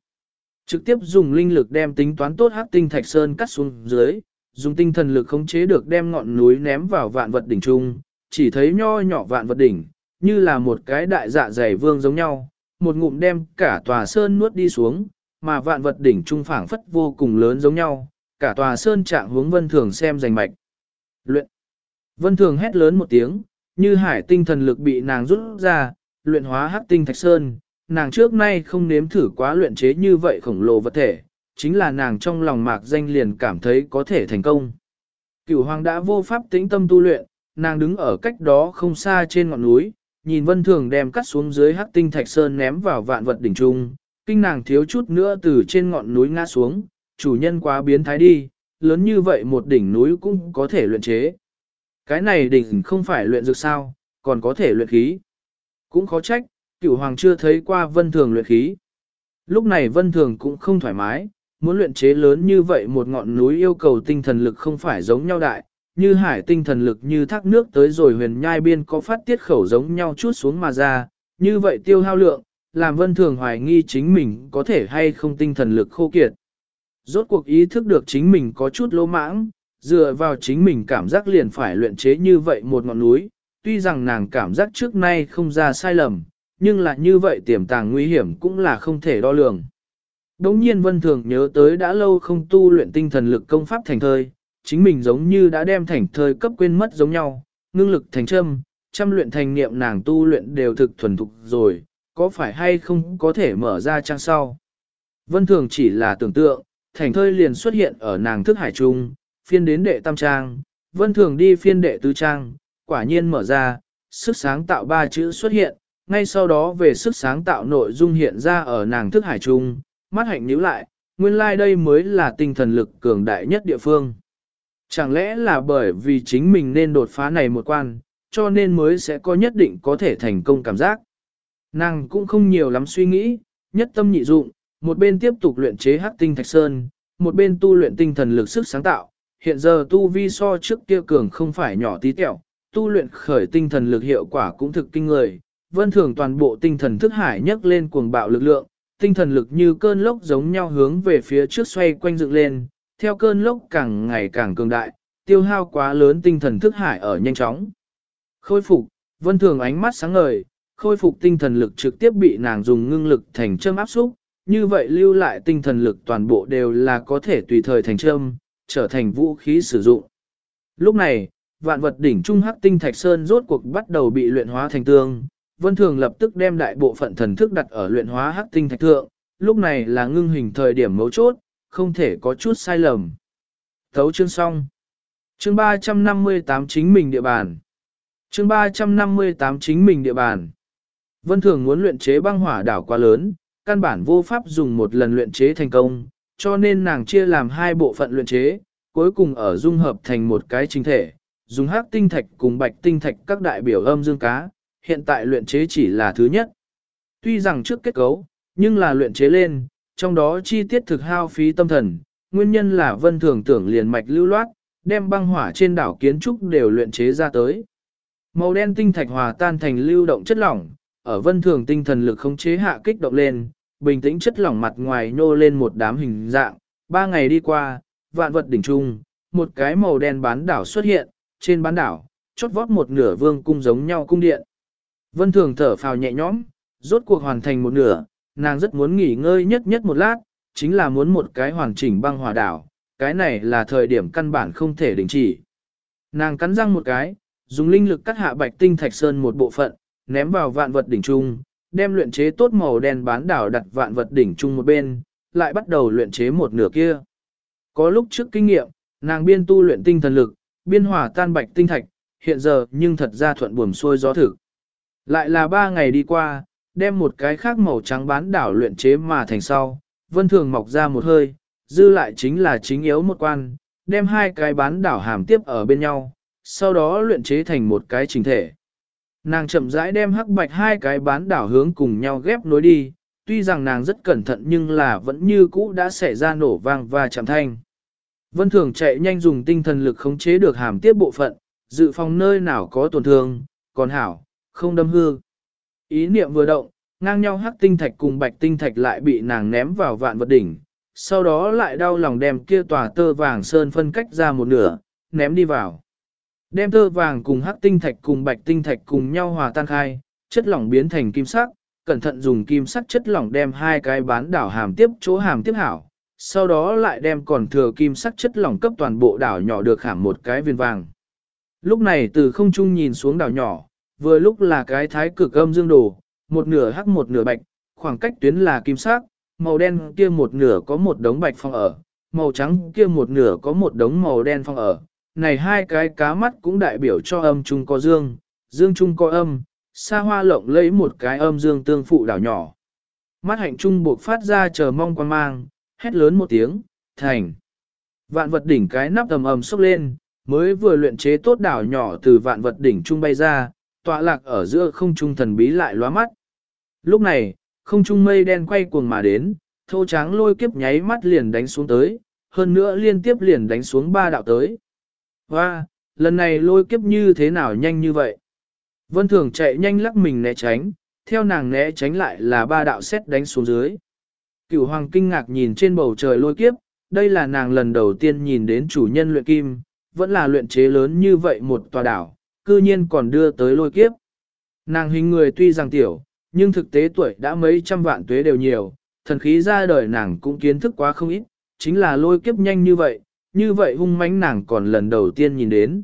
Trực tiếp dùng linh lực đem tính toán tốt hắc tinh thạch sơn cắt xuống dưới, dùng tinh thần lực khống chế được đem ngọn núi ném vào vạn vật đỉnh trung, chỉ thấy nho nhỏ vạn vật đỉnh, như là một cái đại dạ dày vương giống nhau, một ngụm đem cả tòa sơn nuốt đi xuống, mà vạn vật đỉnh trung phảng phất vô cùng lớn giống nhau, cả tòa sơn trạng hướng vân thường xem rành mạch. Luyện. Vân thường hét lớn một tiếng, như hải tinh thần lực bị nàng rút ra, luyện hóa hắc tinh thạch sơn, nàng trước nay không nếm thử quá luyện chế như vậy khổng lồ vật thể, chính là nàng trong lòng mạc danh liền cảm thấy có thể thành công. Cửu hoàng đã vô pháp tĩnh tâm tu luyện, nàng đứng ở cách đó không xa trên ngọn núi, nhìn vân thường đem cắt xuống dưới hắc tinh thạch sơn ném vào vạn vật đỉnh trung, kinh nàng thiếu chút nữa từ trên ngọn núi ngã xuống, chủ nhân quá biến thái đi, lớn như vậy một đỉnh núi cũng có thể luyện chế. Cái này đỉnh không phải luyện dược sao, còn có thể luyện khí. Cũng khó trách, cửu hoàng chưa thấy qua vân thường luyện khí. Lúc này vân thường cũng không thoải mái, muốn luyện chế lớn như vậy một ngọn núi yêu cầu tinh thần lực không phải giống nhau đại, như hải tinh thần lực như thác nước tới rồi huyền nhai biên có phát tiết khẩu giống nhau chút xuống mà ra, như vậy tiêu hao lượng, làm vân thường hoài nghi chính mình có thể hay không tinh thần lực khô kiệt. Rốt cuộc ý thức được chính mình có chút lỗ mãng, dựa vào chính mình cảm giác liền phải luyện chế như vậy một ngọn núi, tuy rằng nàng cảm giác trước nay không ra sai lầm, nhưng là như vậy tiềm tàng nguy hiểm cũng là không thể đo lường. Đống nhiên vân thường nhớ tới đã lâu không tu luyện tinh thần lực công pháp thành thơi, chính mình giống như đã đem thành thơi cấp quên mất giống nhau, ngưng lực thành châm, chăm luyện thành niệm nàng tu luyện đều thực thuần thục rồi, có phải hay không có thể mở ra trang sau. Vân thường chỉ là tưởng tượng, thành thơi liền xuất hiện ở nàng thức hải trung, phiên đến đệ tam trang, vân thường đi phiên đệ tứ trang, quả nhiên mở ra, sức sáng tạo ba chữ xuất hiện, ngay sau đó về sức sáng tạo nội dung hiện ra ở nàng thức hải trung, mắt hạnh nhíu lại, nguyên lai like đây mới là tinh thần lực cường đại nhất địa phương. Chẳng lẽ là bởi vì chính mình nên đột phá này một quan, cho nên mới sẽ có nhất định có thể thành công cảm giác. Nàng cũng không nhiều lắm suy nghĩ, nhất tâm nhị dụng, một bên tiếp tục luyện chế hắc tinh thạch sơn, một bên tu luyện tinh thần lực sức sáng tạo, hiện giờ tu vi so trước kia cường không phải nhỏ tí tẹo, tu luyện khởi tinh thần lực hiệu quả cũng thực kinh người. Vân thường toàn bộ tinh thần thức hải nhấc lên cuồng bạo lực lượng, tinh thần lực như cơn lốc giống nhau hướng về phía trước xoay quanh dựng lên, theo cơn lốc càng ngày càng cường đại, tiêu hao quá lớn tinh thần thức hải ở nhanh chóng. Khôi phục, vân thường ánh mắt sáng ngời, khôi phục tinh thần lực trực tiếp bị nàng dùng ngưng lực thành châm áp xúc, như vậy lưu lại tinh thần lực toàn bộ đều là có thể tùy thời thành châm, trở thành vũ khí sử dụng. Lúc này, vạn vật đỉnh trung hắc tinh thạch sơn rốt cuộc bắt đầu bị luyện hóa thành tương, Vân Thường lập tức đem đại bộ phận thần thức đặt ở luyện hóa hắc tinh thạch thượng, lúc này là ngưng hình thời điểm mấu chốt, không thể có chút sai lầm. Thấu chương xong. Chương 358 chính mình địa bàn. Chương 358 chính mình địa bàn. Vân Thường muốn luyện chế băng hỏa đảo quá lớn, căn bản vô pháp dùng một lần luyện chế thành công, cho nên nàng chia làm hai bộ phận luyện chế, cuối cùng ở dung hợp thành một cái chính thể, dùng hắc tinh thạch cùng bạch tinh thạch các đại biểu âm dương cá, hiện tại luyện chế chỉ là thứ nhất. Tuy rằng trước kết cấu, nhưng là luyện chế lên, trong đó chi tiết thực hao phí tâm thần, nguyên nhân là vân thường tưởng liền mạch lưu loát, đem băng hỏa trên đảo kiến trúc đều luyện chế ra tới. Màu đen tinh thạch hòa tan thành lưu động chất lỏng, ở vân thường tinh thần lực khống chế hạ kích động lên, bình tĩnh chất lỏng mặt ngoài nhô lên một đám hình dạng, ba ngày đi qua, vạn vật đỉnh trung, một cái màu đen bán đảo xuất hiện, trên bán đảo, chót vót một nửa vương cung giống nhau cung điện. Vân thường thở phào nhẹ nhõm, rốt cuộc hoàn thành một nửa, nàng rất muốn nghỉ ngơi nhất nhất một lát, chính là muốn một cái hoàn chỉnh băng hòa đảo, cái này là thời điểm căn bản không thể đình chỉ. Nàng cắn răng một cái, dùng linh lực cắt hạ bạch tinh thạch sơn một bộ phận, ném vào vạn vật đỉnh trung, đem luyện chế tốt màu đen bán đảo đặt vạn vật đỉnh trung một bên, lại bắt đầu luyện chế một nửa kia. Có lúc trước kinh nghiệm, nàng biên tu luyện tinh thần lực, biên hòa tan bạch tinh thạch, hiện giờ nhưng thật ra thuận buồm xuôi gió thực. Lại là ba ngày đi qua, đem một cái khác màu trắng bán đảo luyện chế mà thành sau, vân thường mọc ra một hơi, dư lại chính là chính yếu một quan, đem hai cái bán đảo hàm tiếp ở bên nhau, sau đó luyện chế thành một cái trình thể. Nàng chậm rãi đem hắc bạch hai cái bán đảo hướng cùng nhau ghép nối đi, tuy rằng nàng rất cẩn thận nhưng là vẫn như cũ đã xảy ra nổ vang và chạm thanh. Vân Thường chạy nhanh dùng tinh thần lực khống chế được hàm tiếp bộ phận, dự phòng nơi nào có tổn thương, còn hảo, không đâm hư. Ý niệm vừa động, ngang nhau hắc tinh thạch cùng bạch tinh thạch lại bị nàng ném vào vạn vật đỉnh, sau đó lại đau lòng đem kia tòa tơ vàng sơn phân cách ra một nửa, ném đi vào. Đem tơ vàng cùng hắc tinh thạch cùng bạch tinh thạch cùng nhau hòa tan khai, chất lỏng biến thành kim sắc, cẩn thận dùng kim sắc chất lỏng đem hai cái bán đảo hàm tiếp chỗ hàm tiếp hảo, sau đó lại đem còn thừa kim sắc chất lỏng cấp toàn bộ đảo nhỏ được hàm một cái viên vàng. Lúc này từ không trung nhìn xuống đảo nhỏ, vừa lúc là cái thái cực âm dương đồ, một nửa hắc một nửa bạch, khoảng cách tuyến là kim sắc, màu đen kia một nửa có một đống bạch phong ở, màu trắng kia một nửa có một đống màu đen phong ở. Này hai cái cá mắt cũng đại biểu cho âm trung có dương, dương trung có âm, xa hoa lộng lấy một cái âm dương tương phụ đảo nhỏ. Mắt hạnh trung buộc phát ra chờ mong quan mang, hét lớn một tiếng, thành. Vạn vật đỉnh cái nắp tầm ầm sốc lên, mới vừa luyện chế tốt đảo nhỏ từ vạn vật đỉnh trung bay ra, tọa lạc ở giữa không trung thần bí lại lóa mắt. Lúc này, không trung mây đen quay cuồng mà đến, thô tráng lôi kiếp nháy mắt liền đánh xuống tới, hơn nữa liên tiếp liền đánh xuống ba đạo tới. Và, lần này lôi kiếp như thế nào nhanh như vậy? Vân Thường chạy nhanh lắc mình né tránh, theo nàng né tránh lại là ba đạo xét đánh xuống dưới. Cửu hoàng kinh ngạc nhìn trên bầu trời lôi kiếp, đây là nàng lần đầu tiên nhìn đến chủ nhân luyện kim, vẫn là luyện chế lớn như vậy một tòa đảo, cư nhiên còn đưa tới lôi kiếp. Nàng hình người tuy rằng tiểu, nhưng thực tế tuổi đã mấy trăm vạn tuế đều nhiều, thần khí ra đời nàng cũng kiến thức quá không ít, chính là lôi kiếp nhanh như vậy, như vậy hung mãnh nàng còn lần đầu tiên nhìn đến.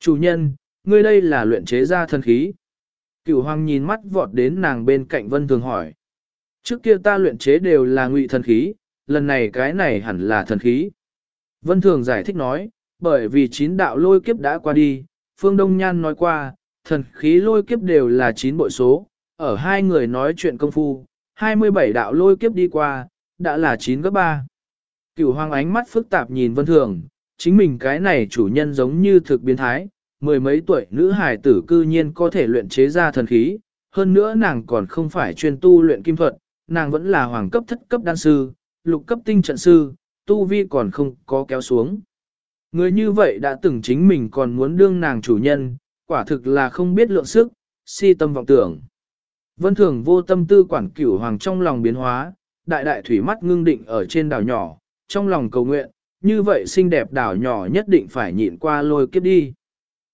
Chủ nhân, ngươi đây là luyện chế ra thần khí. Cửu hoàng nhìn mắt vọt đến nàng bên cạnh vân thường hỏi. Trước kia ta luyện chế đều là ngụy thần khí, lần này cái này hẳn là thần khí. Vân thường giải thích nói, bởi vì chín đạo lôi kiếp đã qua đi, Phương Đông Nhan nói qua, thần khí lôi kiếp đều là chín bội số, ở hai người nói chuyện công phu, 27 đạo lôi kiếp đi qua, đã là 9 gấp 3. Cửu hoàng ánh mắt phức tạp nhìn vân thường, chính mình cái này chủ nhân giống như thực biến thái, mười mấy tuổi nữ hài tử cư nhiên có thể luyện chế ra thần khí, hơn nữa nàng còn không phải chuyên tu luyện kim thuật, nàng vẫn là hoàng cấp thất cấp đan sư, lục cấp tinh trận sư, tu vi còn không có kéo xuống. Người như vậy đã từng chính mình còn muốn đương nàng chủ nhân, quả thực là không biết lượng sức, si tâm vọng tưởng. Vân thường vô tâm tư quản cửu hoàng trong lòng biến hóa, đại đại thủy mắt ngưng định ở trên đảo nhỏ, trong lòng cầu nguyện, như vậy xinh đẹp đảo nhỏ nhất định phải nhịn qua lôi kiếp đi.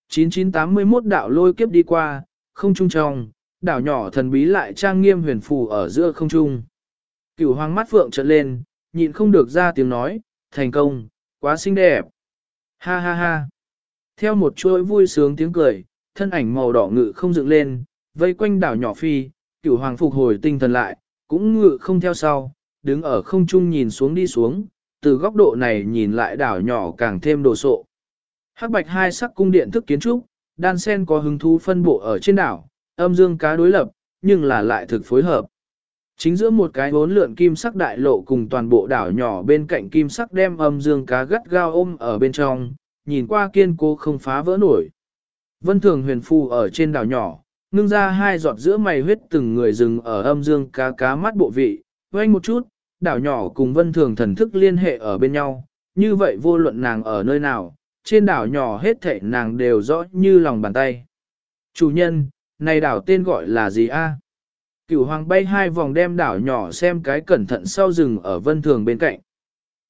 9981 đạo lôi kiếp đi qua, không trung trong, đảo nhỏ thần bí lại trang nghiêm huyền phù ở giữa không trung. Cửu hoàng mắt phượng trợn lên, nhịn không được ra tiếng nói, thành công, quá xinh đẹp. Ha ha ha. Theo một chuỗi vui sướng tiếng cười, thân ảnh màu đỏ ngự không dựng lên, vây quanh đảo nhỏ phi, cửu hoàng phục hồi tinh thần lại, cũng ngự không theo sau, đứng ở không trung nhìn xuống đi xuống, từ góc độ này nhìn lại đảo nhỏ càng thêm đồ sộ. Hắc bạch hai sắc cung điện thức kiến trúc, đan sen có hứng thú phân bộ ở trên đảo, âm dương cá đối lập, nhưng là lại thực phối hợp. Chính giữa một cái bốn lượn kim sắc đại lộ cùng toàn bộ đảo nhỏ bên cạnh kim sắc đem âm dương cá gắt gao ôm ở bên trong, nhìn qua kiên cố không phá vỡ nổi. Vân thường huyền phù ở trên đảo nhỏ, ngưng ra hai giọt giữa mày huyết từng người dừng ở âm dương cá cá mắt bộ vị, quanh một chút, đảo nhỏ cùng vân thường thần thức liên hệ ở bên nhau, như vậy vô luận nàng ở nơi nào, trên đảo nhỏ hết thảy nàng đều rõ như lòng bàn tay. Chủ nhân, này đảo tên gọi là gì a? Cửu hoàng bay hai vòng đem đảo nhỏ xem cái cẩn thận sau rừng ở vân thường bên cạnh.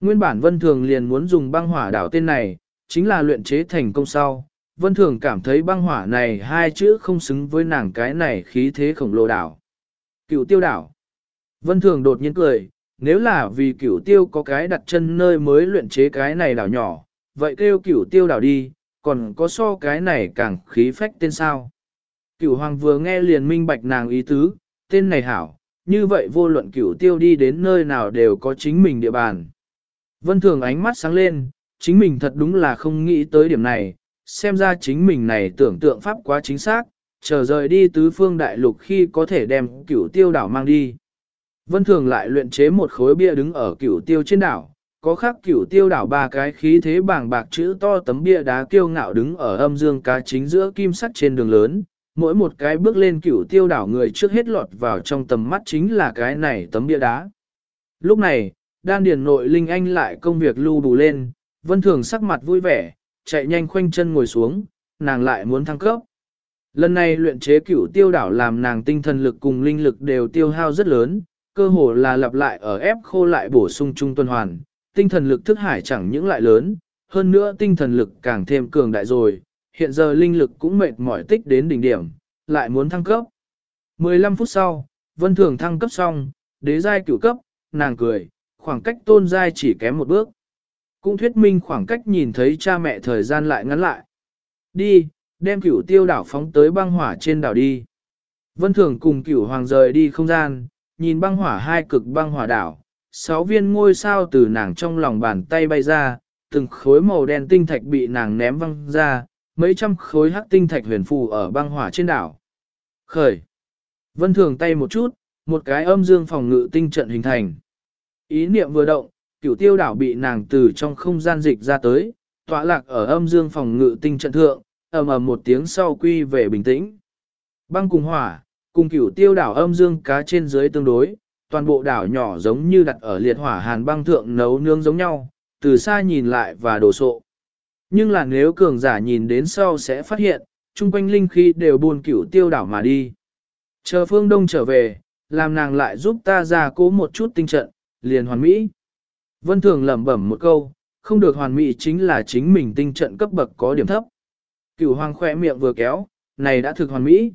Nguyên bản vân thường liền muốn dùng băng hỏa đảo tên này, chính là luyện chế thành công sau. Vân thường cảm thấy băng hỏa này hai chữ không xứng với nàng cái này khí thế khổng lồ đảo. Cửu tiêu đảo. Vân thường đột nhiên cười, nếu là vì cửu tiêu có cái đặt chân nơi mới luyện chế cái này đảo nhỏ, vậy kêu cửu tiêu đảo đi, còn có so cái này càng khí phách tên sao. Cửu hoàng vừa nghe liền minh bạch nàng ý tứ, tên này hảo, như vậy vô luận cửu tiêu đi đến nơi nào đều có chính mình địa bàn. Vân thường ánh mắt sáng lên, chính mình thật đúng là không nghĩ tới điểm này, xem ra chính mình này tưởng tượng pháp quá chính xác, chờ rời đi tứ phương đại lục khi có thể đem cửu tiêu đảo mang đi. Vân thường lại luyện chế một khối bia đứng ở cửu tiêu trên đảo, có khắc cửu tiêu đảo ba cái khí thế bảng bạc chữ to tấm bia đá kiêu ngạo đứng ở âm dương cá chính giữa kim sắt trên đường lớn, mỗi một cái bước lên cửu tiêu đảo người trước hết lọt vào trong tầm mắt chính là cái này tấm bia đá. Lúc này, đan điền nội linh anh lại công việc lưu đủ lên, vân thường sắc mặt vui vẻ, chạy nhanh khoanh chân ngồi xuống, nàng lại muốn thăng cấp. Lần này luyện chế cửu tiêu đảo làm nàng tinh thần lực cùng linh lực đều tiêu hao rất lớn, cơ hồ là lặp lại ở ép khô lại bổ sung trung tuần hoàn, tinh thần lực thức hải chẳng những lại lớn, hơn nữa tinh thần lực càng thêm cường đại rồi, hiện giờ linh lực cũng mệt mỏi tích đến đỉnh điểm, lại muốn thăng cấp. 15 phút sau, vân thường thăng cấp xong, đế giai cửu cấp, nàng cười, khoảng cách tôn giai chỉ kém một bước. Cũng thuyết minh khoảng cách nhìn thấy cha mẹ thời gian lại ngắn lại. Đi, đem cửu tiêu đảo phóng tới băng hỏa trên đảo đi. Vân thường cùng cửu hoàng rời đi không gian, nhìn băng hỏa hai cực băng hỏa đảo, sáu viên ngôi sao từ nàng trong lòng bàn tay bay ra, từng khối màu đen tinh thạch bị nàng ném văng ra, mấy trăm khối hắc tinh thạch huyền phù ở băng hỏa trên đảo. Khởi. Vân thường tay một chút, một cái âm dương phòng ngự tinh trận hình thành. Ý niệm vừa động, cửu tiêu đảo bị nàng từ trong không gian dịch ra tới, tọa lạc ở âm dương phòng ngự tinh trận thượng, ầm ầm một tiếng sau quy về bình tĩnh. Băng cùng hỏa, cùng cửu tiêu đảo âm dương cá trên dưới tương đối, toàn bộ đảo nhỏ giống như đặt ở liệt hỏa hàn băng thượng nấu nướng giống nhau, từ xa nhìn lại và đổ sộ. Nhưng là nếu cường giả nhìn đến sau sẽ phát hiện, chung quanh linh khí đều buồn cửu tiêu đảo mà đi. Chờ phương đông trở về, làm nàng lại giúp ta ra cố một chút tinh trận, liền hoàn mỹ. Vân thường lẩm bẩm một câu, không được hoàn mỹ chính là chính mình tinh trận cấp bậc có điểm thấp. Cửu hoàng khỏe miệng vừa kéo, này đã thực hoàn mỹ.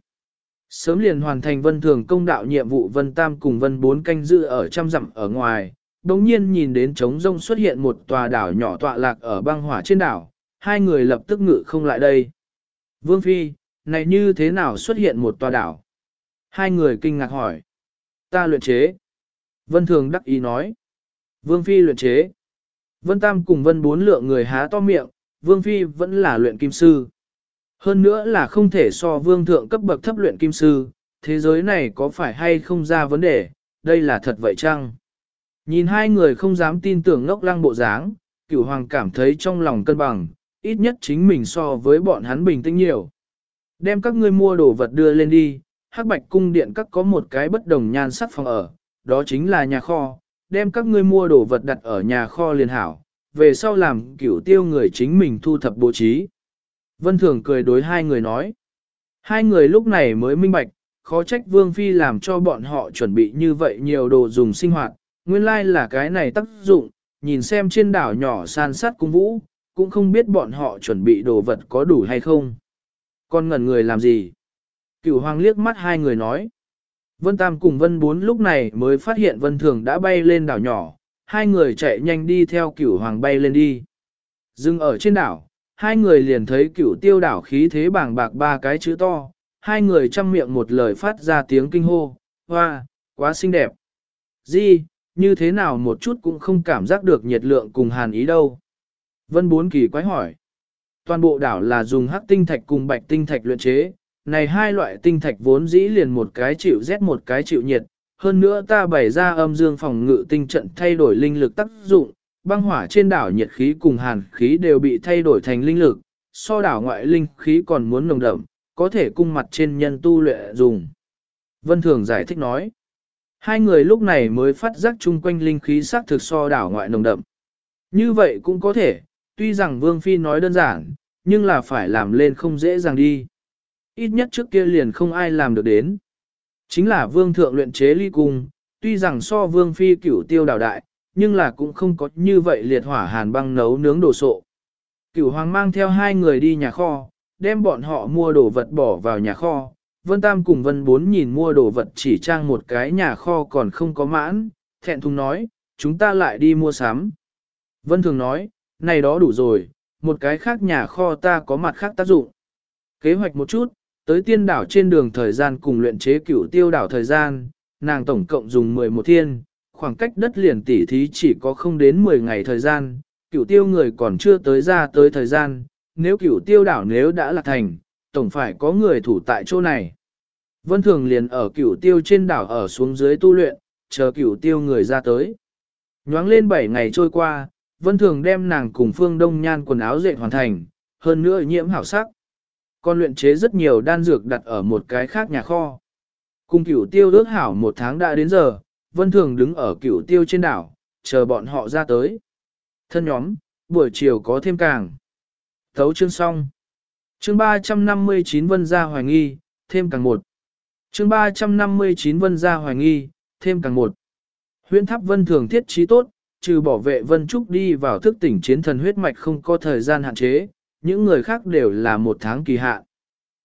Sớm liền hoàn thành vân thường công đạo nhiệm vụ vân tam cùng vân bốn canh dự ở trăm dặm ở ngoài, đồng nhiên nhìn đến trống rông xuất hiện một tòa đảo nhỏ tọa lạc ở băng hỏa trên đảo, hai người lập tức ngự không lại đây. Vương Phi, này như thế nào xuất hiện một tòa đảo? Hai người kinh ngạc hỏi. Ta luyện chế. Vân Thường đắc ý nói. Vương Phi luyện chế. Vân Tam cùng Vân bốn lượng người há to miệng, Vương Phi vẫn là luyện kim sư. Hơn nữa là không thể so vương thượng cấp bậc thấp luyện kim sư, thế giới này có phải hay không ra vấn đề, đây là thật vậy chăng? Nhìn hai người không dám tin tưởng ngốc lăng bộ dáng, cửu hoàng cảm thấy trong lòng cân bằng, ít nhất chính mình so với bọn hắn bình tĩnh nhiều. Đem các ngươi mua đồ vật đưa lên đi, hắc bạch cung điện các có một cái bất đồng nhan sắc phòng ở, đó chính là nhà kho, đem các ngươi mua đồ vật đặt ở nhà kho liền hảo, về sau làm cửu tiêu người chính mình thu thập bố trí. Vân Thường cười đối hai người nói. Hai người lúc này mới minh bạch, khó trách Vương Phi làm cho bọn họ chuẩn bị như vậy nhiều đồ dùng sinh hoạt, nguyên lai like là cái này tác dụng, nhìn xem trên đảo nhỏ san sát cung vũ, cũng không biết bọn họ chuẩn bị đồ vật có đủ hay không. Con ngẩn người làm gì? Cửu Hoàng liếc mắt hai người nói. Vân Tam cùng Vân Bốn lúc này mới phát hiện Vân Thường đã bay lên đảo nhỏ, hai người chạy nhanh đi theo cửu hoàng bay lên đi. Dừng ở trên đảo, hai người liền thấy cửu tiêu đảo khí thế bảng bạc ba cái chữ to, hai người chăm miệng một lời phát ra tiếng kinh hô, hoa, quá xinh đẹp. Di, như thế nào một chút cũng không cảm giác được nhiệt lượng cùng hàn ý đâu. Vân Bốn kỳ quái hỏi. Toàn bộ đảo là dùng hắc tinh thạch cùng bạch tinh thạch luyện chế, này hai loại tinh thạch vốn dĩ liền một cái chịu rét một cái chịu nhiệt, hơn nữa ta bày ra âm dương phòng ngự tinh trận thay đổi linh lực tác dụng, băng hỏa trên đảo nhiệt khí cùng hàn khí đều bị thay đổi thành linh lực, so đảo ngoại linh khí còn muốn nồng đậm, có thể cung mặt trên nhân tu luyện dùng. Vân Thường giải thích nói, hai người lúc này mới phát giác chung quanh linh khí xác thực so đảo ngoại nồng đậm. Như vậy cũng có thể, tuy rằng Vương Phi nói đơn giản, nhưng là phải làm lên không dễ dàng đi. Ít nhất trước kia liền không ai làm được đến. Chính là vương thượng luyện chế ly cung, tuy rằng so vương phi cửu tiêu đảo đại, nhưng là cũng không có như vậy liệt hỏa hàn băng nấu nướng đồ sộ. Cửu hoàng mang theo hai người đi nhà kho, đem bọn họ mua đồ vật bỏ vào nhà kho. Vân Tam cùng Vân Bốn nhìn mua đồ vật chỉ trang một cái nhà kho còn không có mãn, thẹn thùng nói, chúng ta lại đi mua sắm. Vân Thường nói, này đó đủ rồi, một cái khác nhà kho ta có mặt khác tác dụng. Kế hoạch một chút, tới tiên đảo trên đường thời gian cùng luyện chế cửu tiêu đảo thời gian, nàng tổng cộng dùng 11 thiên, khoảng cách đất liền tỉ thí chỉ có không đến 10 ngày thời gian, cửu tiêu người còn chưa tới ra tới thời gian, nếu cửu tiêu đảo nếu đã là thành, tổng phải có người thủ tại chỗ này. Vân Thường liền ở cửu tiêu trên đảo ở xuống dưới tu luyện, chờ cửu tiêu người ra tới. Nhoáng lên 7 ngày trôi qua, Vân Thường đem nàng cùng Phương Đông Nhan quần áo dệt hoàn thành, hơn nữa nhiễm hảo sắc còn luyện chế rất nhiều đan dược đặt ở một cái khác nhà kho. Cùng cửu tiêu ước hảo một tháng đã đến giờ, Vân Thường đứng ở cựu tiêu trên đảo, chờ bọn họ ra tới. Thân nhóm, buổi chiều có thêm càng. Thấu chương xong. Chương 359 Vân gia hoài nghi, thêm càng một. Chương 359 Vân gia hoài nghi, thêm càng một. Huyễn tháp Vân Thường thiết trí tốt, trừ bảo vệ Vân Trúc đi vào thức tỉnh chiến thần huyết mạch không có thời gian hạn chế, những người khác đều là một tháng kỳ hạn.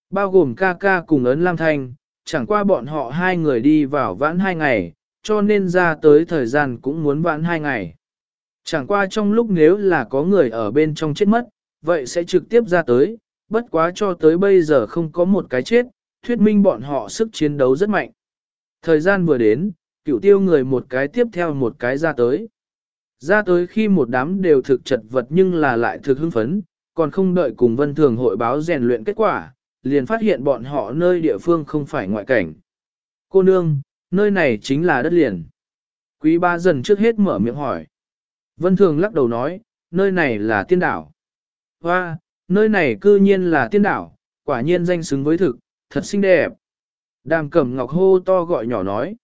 Bao gồm ca ca cùng ấn Lam Thanh, chẳng qua bọn họ hai người đi vào vãn hai ngày, cho nên ra tới thời gian cũng muốn vãn hai ngày. Chẳng qua trong lúc nếu là có người ở bên trong chết mất, vậy sẽ trực tiếp ra tới, bất quá cho tới bây giờ không có một cái chết, thuyết minh bọn họ sức chiến đấu rất mạnh. Thời gian vừa đến, cựu tiêu người một cái tiếp theo một cái ra tới. Ra tới khi một đám đều thực chật vật nhưng là lại thực hưng phấn, còn không đợi cùng vân thường hội báo rèn luyện kết quả, liền phát hiện bọn họ nơi địa phương không phải ngoại cảnh. Cô nương, nơi này chính là đất liền. Quý ba dần trước hết mở miệng hỏi. Vân thường lắc đầu nói, nơi này là tiên đảo. Hoa, nơi này cư nhiên là tiên đảo, quả nhiên danh xứng với thực, thật xinh đẹp. Đàm cẩm ngọc hô to gọi nhỏ nói.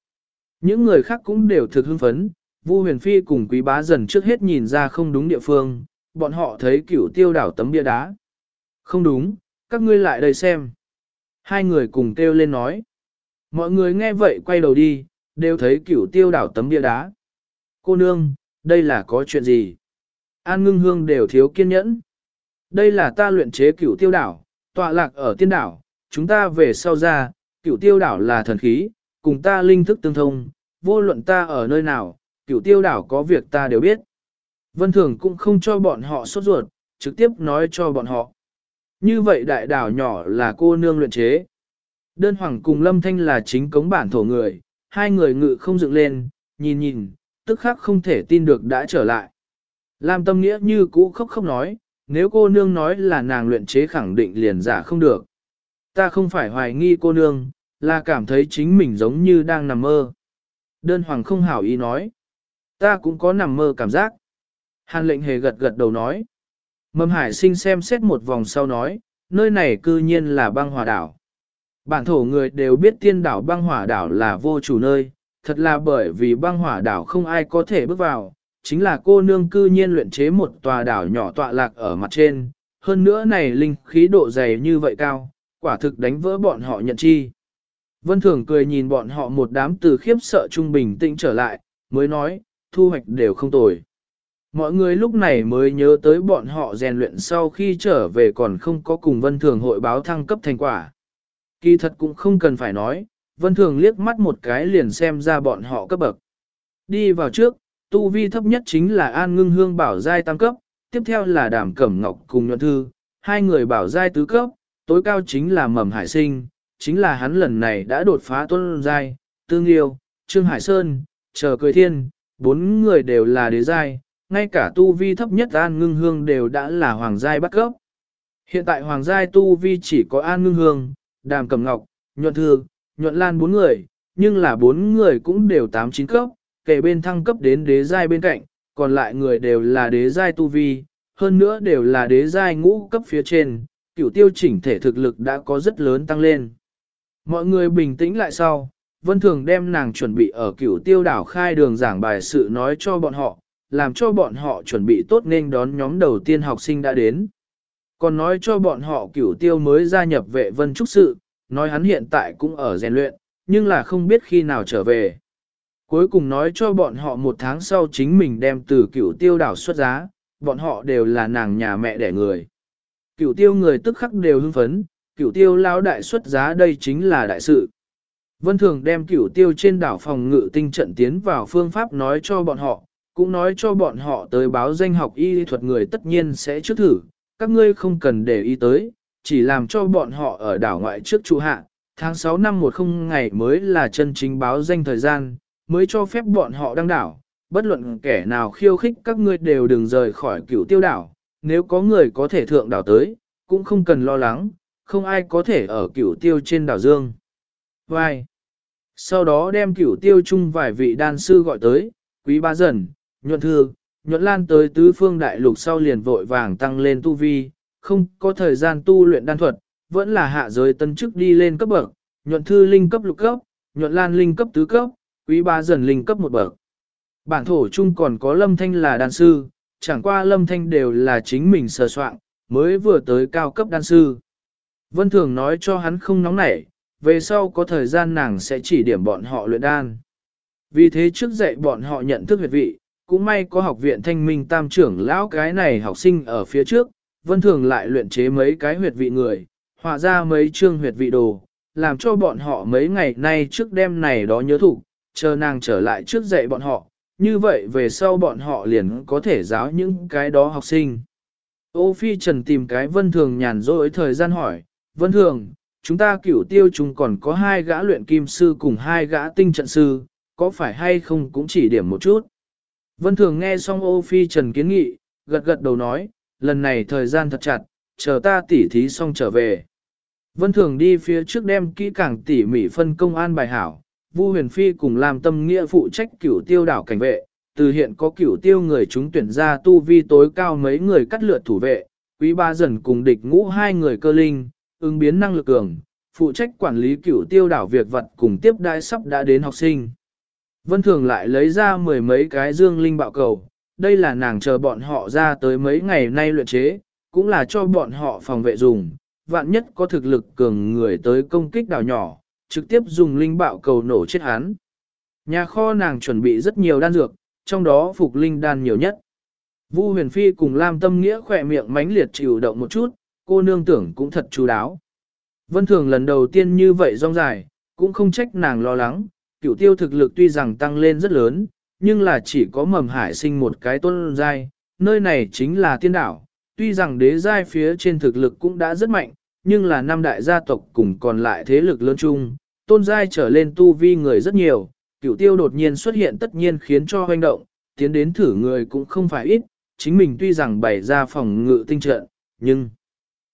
Những người khác cũng đều thực hưng phấn, Vu huyền phi cùng quý bá dần trước hết nhìn ra không đúng địa phương, bọn họ thấy cửu tiêu đảo tấm bia đá. Không đúng, các ngươi lại đây xem. Hai người cùng kêu lên nói. Mọi người nghe vậy quay đầu đi, đều thấy cửu tiêu đảo tấm bia đá. Cô nương, đây là có chuyện gì? An ngưng hương đều thiếu kiên nhẫn. Đây là ta luyện chế cửu tiêu đảo, tọa lạc ở tiên đảo, chúng ta về sau ra, cửu tiêu đảo là thần khí, cùng ta linh thức tương thông, vô luận ta ở nơi nào, cửu tiêu đảo có việc ta đều biết. Vân Thường cũng không cho bọn họ sốt ruột, trực tiếp nói cho bọn họ. Như vậy đại đảo nhỏ là cô nương luyện chế. Đơn hoàng cùng Lâm Thanh là chính cống bản thổ người, hai người ngự không dựng lên, nhìn nhìn, tức khắc không thể tin được đã trở lại. Lam tâm nghĩa như cũ khóc khóc nói, nếu cô nương nói là nàng luyện chế khẳng định liền giả không được. Ta không phải hoài nghi cô nương, là cảm thấy chính mình giống như đang nằm mơ. Đơn hoàng không hảo ý nói. Ta cũng có nằm mơ cảm giác. Hàn lệnh hề gật gật đầu nói. Mầm hải sinh xem xét một vòng sau nói, nơi này cư nhiên là băng hòa đảo. Bản thổ người đều biết tiên đảo băng hỏa đảo là vô chủ nơi, thật là bởi vì băng hỏa đảo không ai có thể bước vào, chính là cô nương cư nhiên luyện chế một tòa đảo nhỏ tọa lạc ở mặt trên, hơn nữa này linh khí độ dày như vậy cao, quả thực đánh vỡ bọn họ nhận chi. Vân Thường cười nhìn bọn họ một đám từ khiếp sợ trung bình tĩnh trở lại, mới nói, thu hoạch đều không tồi. Mọi người lúc này mới nhớ tới bọn họ rèn luyện sau khi trở về còn không có cùng Vân Thường hội báo thăng cấp thành quả. Kỳ thật cũng không cần phải nói, Vân Thường liếc mắt một cái liền xem ra bọn họ cấp bậc. Đi vào trước, tu vi thấp nhất chính là An Ngưng Hương bảo giai tam cấp, tiếp theo là Đàm Cẩm Ngọc cùng Nhuận Thư, hai người bảo giai tứ cấp, tối cao chính là Mầm Hải Sinh, chính là hắn lần này đã đột phá tuân giai, Tương Yêu, Trương Hải Sơn, Chờ Cười Thiên, bốn người đều là đế giai, ngay cả tu vi thấp nhất An Ngưng Hương đều đã là hoàng giai bắt cấp. Hiện tại hoàng giai tu vi chỉ có An Ngưng Hương, Đàm Cẩm Ngọc, Nhuận Thư, Nhuận Lan bốn người, nhưng là bốn người cũng đều tám chín cấp, kể bên thăng cấp đến đế giai bên cạnh, còn lại người đều là đế giai tu vi, hơn nữa đều là đế giai ngũ cấp phía trên, cửu tiêu chỉnh thể thực lực đã có rất lớn tăng lên. Mọi người bình tĩnh lại sau, Vân Thường đem nàng chuẩn bị ở cửu tiêu đảo khai đường giảng bài sự nói cho bọn họ, làm cho bọn họ chuẩn bị tốt nên đón nhóm đầu tiên học sinh đã đến. Còn nói cho bọn họ cửu tiêu mới gia nhập vệ vân trúc sự, nói hắn hiện tại cũng ở rèn luyện, nhưng là không biết khi nào trở về. Cuối cùng nói cho bọn họ một tháng sau chính mình đem từ cửu tiêu đảo xuất giá, bọn họ đều là nàng nhà mẹ đẻ người. Cửu tiêu người tức khắc đều hưng phấn, cửu tiêu lao đại xuất giá đây chính là đại sự. Vân Thường đem cửu tiêu trên đảo phòng ngự tinh trận tiến vào phương pháp nói cho bọn họ, cũng nói cho bọn họ tới báo danh học y thuật người tất nhiên sẽ trước thử, các ngươi không cần để ý tới, chỉ làm cho bọn họ ở đảo ngoại trước trụ hạ, tháng 6 năm một không ngày mới là chân chính báo danh thời gian, mới cho phép bọn họ đăng đảo, bất luận kẻ nào khiêu khích các ngươi đều đừng rời khỏi cửu tiêu đảo, nếu có người có thể thượng đảo tới, cũng không cần lo lắng, không ai có thể ở cửu tiêu trên đảo Dương. Vai! Sau đó đem cửu tiêu chung vài vị đan sư gọi tới, quý ba dần, nhuận thư, nhuận lan tới tứ phương đại lục sau liền vội vàng tăng lên tu vi, không có thời gian tu luyện đan thuật, vẫn là hạ giới tân chức đi lên cấp bậc, nhuận thư linh cấp lục cấp, nhuận lan linh cấp tứ cấp, quý ba dần linh cấp một bậc. Bản thổ chung còn có lâm thanh là đan sư, chẳng qua lâm thanh đều là chính mình sờ soạn, mới vừa tới cao cấp đan sư. Vân Thường nói cho hắn không nóng nảy, về sau có thời gian nàng sẽ chỉ điểm bọn họ luyện đan. Vì thế trước dạy bọn họ nhận thức huyệt vị, cũng may có học viện thanh minh tam trưởng lão cái này học sinh ở phía trước, Vân Thường lại luyện chế mấy cái huyệt vị người, họa ra mấy chương huyệt vị đồ, làm cho bọn họ mấy ngày nay trước đêm này đó nhớ thủ, chờ nàng trở lại trước dạy bọn họ, như vậy về sau bọn họ liền có thể giáo những cái đó học sinh. Ô Phi Trần tìm cái Vân Thường nhàn rỗi thời gian hỏi, Vân Thường, chúng ta cửu tiêu chúng còn có hai gã luyện kim sư cùng hai gã tinh trận sư, có phải hay không cũng chỉ điểm một chút. Vân Thường nghe xong Ô Phi Trần kiến nghị, gật gật đầu nói, lần này thời gian thật chặt, chờ ta tỉ thí xong trở về. Vân Thường đi phía trước đem kỹ càng tỉ mỉ phân công an bài hảo, Vu Huyền Phi cùng làm tâm nghĩa phụ trách cửu tiêu đảo cảnh vệ, từ hiện có cửu tiêu người chúng tuyển ra tu vi tối cao mấy người cắt lượt thủ vệ, quý ba dần cùng địch ngũ hai người cơ linh, ứng biến năng lực cường, phụ trách quản lý cửu tiêu đảo việc vật cùng tiếp đai sắp đã đến học sinh. Vân Thường lại lấy ra mười mấy cái dương linh bạo cầu, đây là nàng chờ bọn họ ra tới mấy ngày nay luyện chế, cũng là cho bọn họ phòng vệ dùng, vạn nhất có thực lực cường người tới công kích đảo nhỏ, trực tiếp dùng linh bạo cầu nổ chết hắn. Nhà kho nàng chuẩn bị rất nhiều đan dược, trong đó phục linh đan nhiều nhất. Vu huyền phi cùng Lam Tâm Nghĩa khỏe miệng mánh liệt chịu động một chút, cô nương tưởng cũng thật chú đáo. Vân Thường lần đầu tiên như vậy rong dài, cũng không trách nàng lo lắng, cửu tiêu thực lực tuy rằng tăng lên rất lớn, nhưng là chỉ có mầm hải sinh một cái tôn giai, nơi này chính là tiên đảo, tuy rằng đế giai phía trên thực lực cũng đã rất mạnh, nhưng là năm đại gia tộc cùng còn lại thế lực lớn chung, tôn giai trở lên tu vi người rất nhiều, cửu tiêu đột nhiên xuất hiện tất nhiên khiến cho hoành động, tiến đến thử người cũng không phải ít, chính mình tuy rằng bày ra phòng ngự tinh trận, nhưng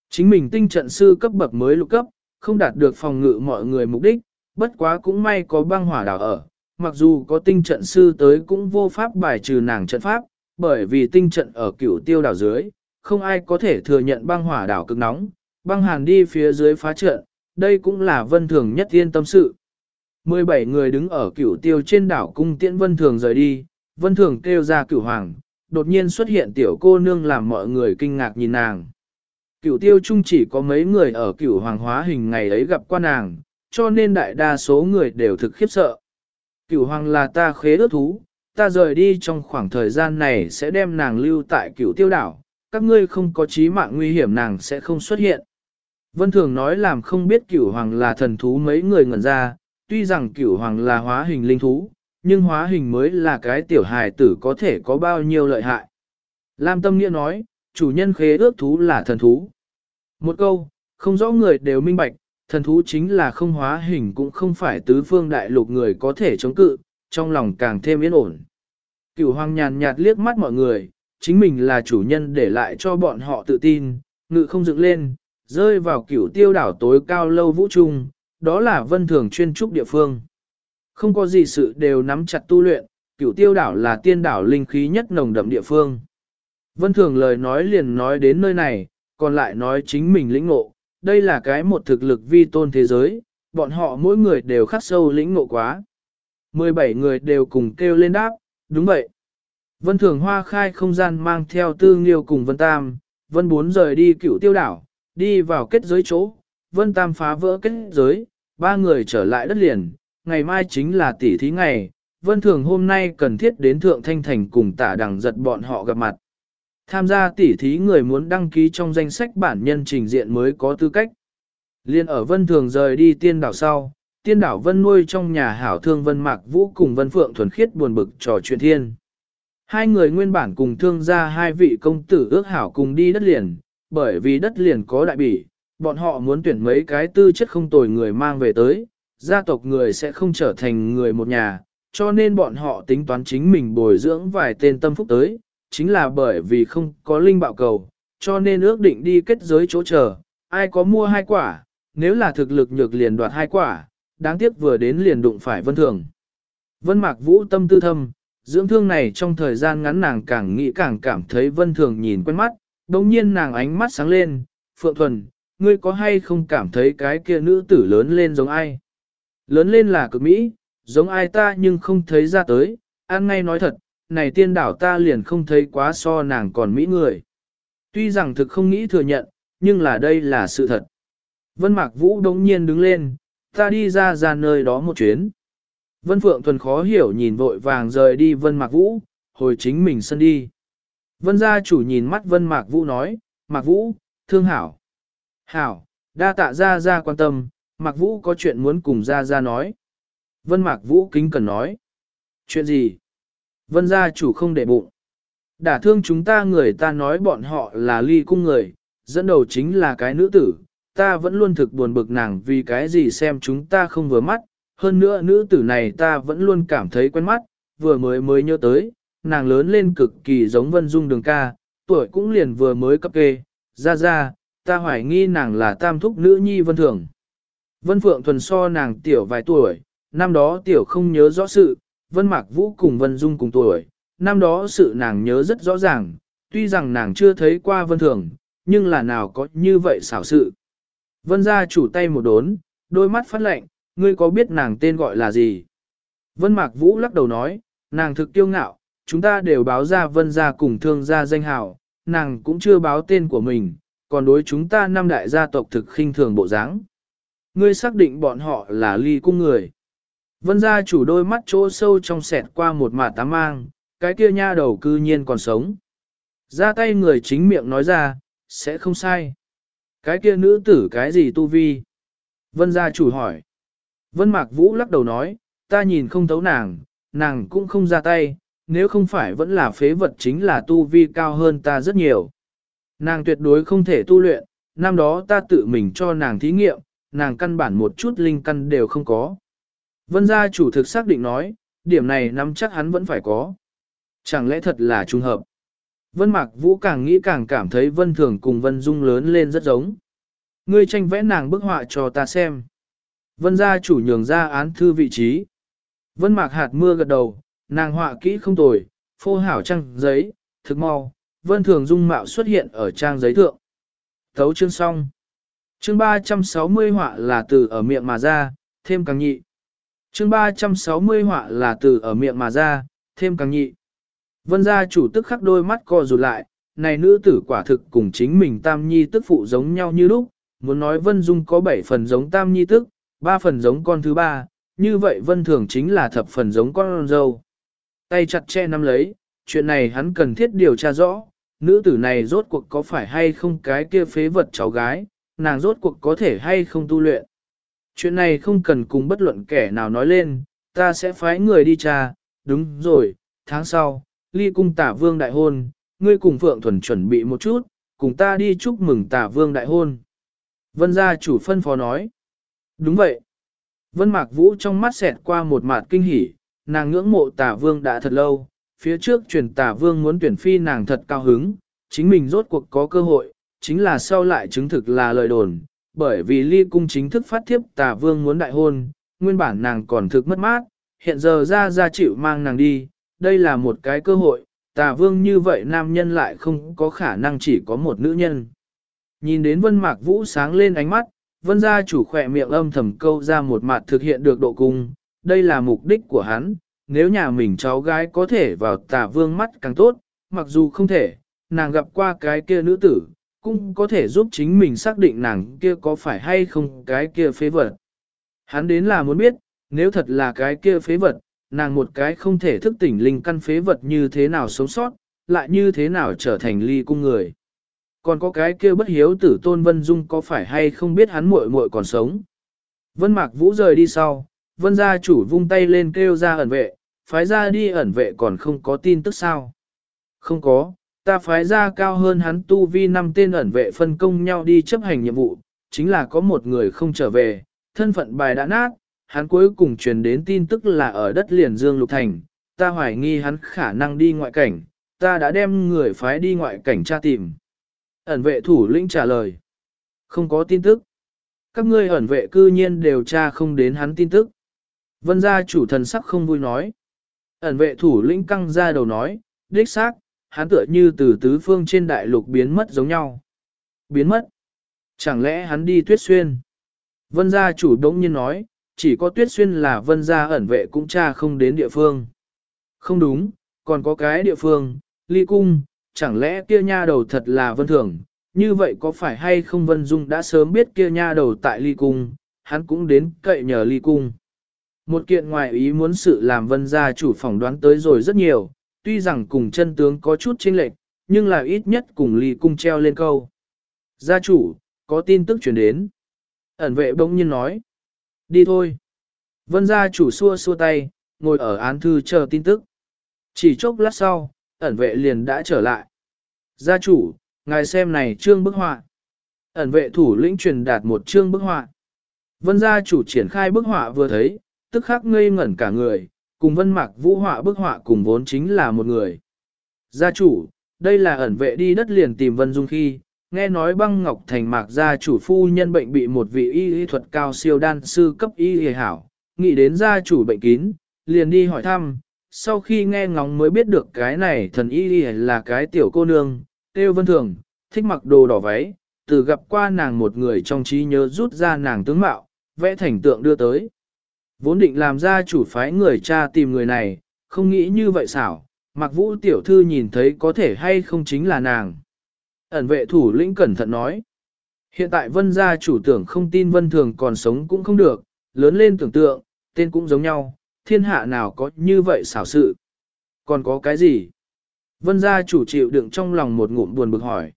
chính mình tinh trận sư cấp bậc mới lục cấp, không đạt được phòng ngự mọi người mục đích, bất quá cũng may có băng hỏa đảo ở, mặc dù có tinh trận sư tới cũng vô pháp bài trừ nàng trận pháp, bởi vì tinh trận ở cửu tiêu đảo dưới, không ai có thể thừa nhận băng hỏa đảo cực nóng, băng hàn đi phía dưới phá trận, đây cũng là vân thường nhất yên tâm sự. 17 người đứng ở cửu tiêu trên đảo cung tiễn vân thường rời đi, vân thường kêu ra cửu hoàng, đột nhiên xuất hiện tiểu cô nương làm mọi người kinh ngạc nhìn nàng. Cửu tiêu chung chỉ có mấy người ở cửu hoàng hóa hình ngày ấy gặp qua nàng, cho nên đại đa số người đều thực khiếp sợ. Cửu hoàng là ta khế ước thú, ta rời đi trong khoảng thời gian này sẽ đem nàng lưu tại cửu tiêu đảo, các ngươi không có chí mạng nguy hiểm nàng sẽ không xuất hiện. Vân Thường nói làm không biết cửu hoàng là thần thú mấy người ngẩn ra, tuy rằng cửu hoàng là hóa hình linh thú, nhưng hóa hình mới là cái tiểu hài tử có thể có bao nhiêu lợi hại. Lam Tâm Nghĩa nói, chủ nhân khế ước thú là thần thú. Một câu, không rõ người đều minh bạch, thần thú chính là không hóa hình cũng không phải tứ phương đại lục người có thể chống cự, trong lòng càng thêm yên ổn. Cửu hoàng nhàn nhạt liếc mắt mọi người, chính mình là chủ nhân để lại cho bọn họ tự tin, ngự không dựng lên, rơi vào cửu tiêu đảo tối cao lâu vũ trung, đó là vân thường chuyên trúc địa phương. Không có gì sự đều nắm chặt tu luyện, cửu tiêu đảo là tiên đảo linh khí nhất nồng đậm địa phương. Vân thường lời nói liền nói đến nơi này, còn lại nói chính mình lĩnh ngộ, đây là cái một thực lực vi tôn thế giới, bọn họ mỗi người đều khắc sâu lĩnh ngộ quá. 17 người đều cùng kêu lên đáp, đúng vậy. Vân Thường Hoa khai không gian mang theo tư nghiêu cùng Vân Tam, Vân Bốn rời đi cựu tiêu đảo, đi vào kết giới chỗ, Vân Tam phá vỡ kết giới, ba người trở lại đất liền, ngày mai chính là tỷ thí ngày, Vân Thường hôm nay cần thiết đến Thượng Thanh Thành cùng tả đằng giật bọn họ gặp mặt. Tham gia tỷ thí người muốn đăng ký trong danh sách bản nhân trình diện mới có tư cách. Liên ở Vân Thường rời đi tiên đảo sau, tiên đảo Vân nuôi trong nhà hảo thương Vân Mạc Vũ cùng Vân Phượng thuần khiết buồn bực trò chuyện thiên. Hai người nguyên bản cùng thương ra hai vị công tử ước hảo cùng đi đất liền, bởi vì đất liền có đại bỉ, bọn họ muốn tuyển mấy cái tư chất không tồi người mang về tới, gia tộc người sẽ không trở thành người một nhà, cho nên bọn họ tính toán chính mình bồi dưỡng vài tên tâm phúc tới, chính là bởi vì không có linh bạo cầu, cho nên ước định đi kết giới chỗ chờ, ai có mua hai quả, nếu là thực lực nhược liền đoạt hai quả, đáng tiếc vừa đến liền đụng phải vân thường. Vân mạc vũ tâm tư thâm, dưỡng thương này trong thời gian ngắn nàng càng nghĩ càng cảm thấy vân thường nhìn quen mắt, đồng nhiên nàng ánh mắt sáng lên, Phượng Thuần, ngươi có hay không cảm thấy cái kia nữ tử lớn lên giống ai? Lớn lên là cực mỹ, giống ai ta nhưng không thấy ra tới, an ngay nói thật, này tiên đảo ta liền không thấy quá so nàng còn mỹ người. Tuy rằng thực không nghĩ thừa nhận, nhưng là đây là sự thật. Vân Mạc Vũ đống nhiên đứng lên, ta đi ra ra nơi đó một chuyến. Vân Phượng Thuần khó hiểu nhìn vội vàng rời đi Vân Mạc Vũ, hồi chính mình sân đi. Vân gia chủ nhìn mắt Vân Mạc Vũ nói, Mạc Vũ, thương hảo. Hảo, đa tạ ra ra quan tâm, Mạc Vũ có chuyện muốn cùng ra ra nói. Vân Mạc Vũ kính cần nói. Chuyện gì? Vân gia chủ không để bụng. Đả thương chúng ta người ta nói bọn họ là ly cung người, dẫn đầu chính là cái nữ tử, ta vẫn luôn thực buồn bực nàng vì cái gì xem chúng ta không vừa mắt, hơn nữa nữ tử này ta vẫn luôn cảm thấy quen mắt, vừa mới mới nhớ tới, nàng lớn lên cực kỳ giống Vân Dung đường ca, tuổi cũng liền vừa mới cấp kê, ra ra, ta hoài nghi nàng là tam thúc nữ nhi Vân Thường. Vân Phượng thuần so nàng tiểu vài tuổi, năm đó tiểu không nhớ rõ sự, Vân Mạc Vũ cùng Vân Dung cùng tuổi, năm đó sự nàng nhớ rất rõ ràng, tuy rằng nàng chưa thấy qua Vân Thường, nhưng là nào có như vậy xảo sự. Vân gia chủ tay một đốn, đôi mắt phát lạnh, ngươi có biết nàng tên gọi là gì? Vân Mạc Vũ lắc đầu nói, nàng thực kiêu ngạo, chúng ta đều báo ra vân gia cùng thương gia danh hào, nàng cũng chưa báo tên của mình, còn đối chúng ta năm đại gia tộc thực khinh thường bộ dáng. Ngươi xác định bọn họ là ly cung người. Vân gia chủ đôi mắt chỗ sâu trong sẹt qua một mả tám mang, cái kia nha đầu cư nhiên còn sống. Ra tay người chính miệng nói ra, sẽ không sai. Cái kia nữ tử cái gì tu vi? Vân gia chủ hỏi. Vân Mạc Vũ lắc đầu nói, ta nhìn không thấu nàng, nàng cũng không ra tay, nếu không phải vẫn là phế vật chính là tu vi cao hơn ta rất nhiều. Nàng tuyệt đối không thể tu luyện, năm đó ta tự mình cho nàng thí nghiệm, nàng căn bản một chút linh căn đều không có. Vân gia chủ thực xác định nói, điểm này nắm chắc hắn vẫn phải có. Chẳng lẽ thật là trùng hợp? Vân Mạc Vũ càng nghĩ càng cảm thấy Vân Thường cùng Vân Dung lớn lên rất giống. Ngươi tranh vẽ nàng bức họa cho ta xem. Vân gia chủ nhường ra án thư vị trí. Vân Mạc hạt mưa gật đầu, nàng họa kỹ không tồi, phô hảo trang giấy, thực mau, Vân Thường Dung mạo xuất hiện ở trang giấy thượng. Thấu chương xong. Chương 360 họa là từ ở miệng mà ra, thêm càng nhị chương 360 họa là từ ở miệng mà ra, thêm càng nhị. Vân gia chủ tức khắc đôi mắt co rụt lại, này nữ tử quả thực cùng chính mình tam nhi tức phụ giống nhau như lúc, muốn nói Vân Dung có 7 phần giống tam nhi tức, 3 phần giống con thứ ba, như vậy Vân Thường chính là thập phần giống con dâu. Tay chặt che nắm lấy, chuyện này hắn cần thiết điều tra rõ, nữ tử này rốt cuộc có phải hay không cái kia phế vật cháu gái, nàng rốt cuộc có thể hay không tu luyện. Chuyện này không cần cùng bất luận kẻ nào nói lên, ta sẽ phái người đi tra, đúng rồi, tháng sau, ly cung tả vương đại hôn, ngươi cùng Phượng Thuần chuẩn bị một chút, cùng ta đi chúc mừng tả vương đại hôn. Vân gia chủ phân phó nói. Đúng vậy. Vân Mạc Vũ trong mắt xẹt qua một mạt kinh hỉ, nàng ngưỡng mộ tả vương đã thật lâu, phía trước truyền tả vương muốn tuyển phi nàng thật cao hứng, chính mình rốt cuộc có cơ hội, chính là sau lại chứng thực là lời đồn, bởi vì ly cung chính thức phát thiếp tà vương muốn đại hôn, nguyên bản nàng còn thực mất mát, hiện giờ ra ra chịu mang nàng đi, đây là một cái cơ hội, tà vương như vậy nam nhân lại không có khả năng chỉ có một nữ nhân. Nhìn đến vân mạc vũ sáng lên ánh mắt, vân gia chủ khỏe miệng âm thầm câu ra một mặt thực hiện được độ cung, đây là mục đích của hắn, nếu nhà mình cháu gái có thể vào tà vương mắt càng tốt, mặc dù không thể, nàng gặp qua cái kia nữ tử, cũng có thể giúp chính mình xác định nàng kia có phải hay không cái kia phế vật. Hắn đến là muốn biết, nếu thật là cái kia phế vật, nàng một cái không thể thức tỉnh linh căn phế vật như thế nào sống sót, lại như thế nào trở thành ly cung người. Còn có cái kia bất hiếu tử tôn Vân Dung có phải hay không biết hắn muội muội còn sống. Vân Mạc Vũ rời đi sau, Vân gia chủ vung tay lên kêu ra ẩn vệ, phái ra đi ẩn vệ còn không có tin tức sao. Không có, ta phái ra cao hơn hắn tu vi năm tên ẩn vệ phân công nhau đi chấp hành nhiệm vụ, chính là có một người không trở về, thân phận bài đã nát, hắn cuối cùng truyền đến tin tức là ở đất liền Dương Lục Thành, ta hoài nghi hắn khả năng đi ngoại cảnh, ta đã đem người phái đi ngoại cảnh tra tìm. Ẩn vệ thủ lĩnh trả lời. Không có tin tức. Các ngươi ẩn vệ cư nhiên đều tra không đến hắn tin tức. Vân gia chủ thần sắc không vui nói. Ẩn vệ thủ lĩnh căng ra đầu nói, đích xác, hắn tựa như từ tứ phương trên đại lục biến mất giống nhau. Biến mất? Chẳng lẽ hắn đi tuyết xuyên? Vân gia chủ đống nhiên nói, chỉ có tuyết xuyên là vân gia ẩn vệ cũng cha không đến địa phương. Không đúng, còn có cái địa phương, ly cung, chẳng lẽ kia nha đầu thật là vân thường, như vậy có phải hay không vân dung đã sớm biết kia nha đầu tại ly cung, hắn cũng đến cậy nhờ ly cung. Một kiện ngoài ý muốn sự làm vân gia chủ phỏng đoán tới rồi rất nhiều, tuy rằng cùng chân tướng có chút chênh lệch, nhưng là ít nhất cùng ly cung treo lên câu. Gia chủ, có tin tức chuyển đến. Ẩn vệ bỗng nhiên nói. Đi thôi. Vân gia chủ xua xua tay, ngồi ở án thư chờ tin tức. Chỉ chốc lát sau, ẩn vệ liền đã trở lại. Gia chủ, ngài xem này trương bức họa. Ẩn vệ thủ lĩnh truyền đạt một trương bức họa. Vân gia chủ triển khai bức họa vừa thấy, tức khắc ngây ngẩn cả người, cùng vân mạc vũ họa bức họa cùng vốn chính là một người. Gia chủ, đây là ẩn vệ đi đất liền tìm Vân Dung khi, nghe nói băng ngọc thành mạc gia chủ phu nhân bệnh bị một vị y y thuật cao siêu đan sư cấp y y hảo, nghĩ đến gia chủ bệnh kín, liền đi hỏi thăm, sau khi nghe ngóng mới biết được cái này thần y y là cái tiểu cô nương, tiêu vân thường, thích mặc đồ đỏ váy, từ gặp qua nàng một người trong trí nhớ rút ra nàng tướng mạo, vẽ thành tượng đưa tới. Vốn định làm gia chủ phái người cha tìm người này, không nghĩ như vậy xảo, mặc vũ tiểu thư nhìn thấy có thể hay không chính là nàng. Ẩn vệ thủ lĩnh cẩn thận nói. Hiện tại vân gia chủ tưởng không tin vân thường còn sống cũng không được, lớn lên tưởng tượng, tên cũng giống nhau, thiên hạ nào có như vậy xảo sự. Còn có cái gì? Vân gia chủ chịu đựng trong lòng một ngụm buồn bực hỏi.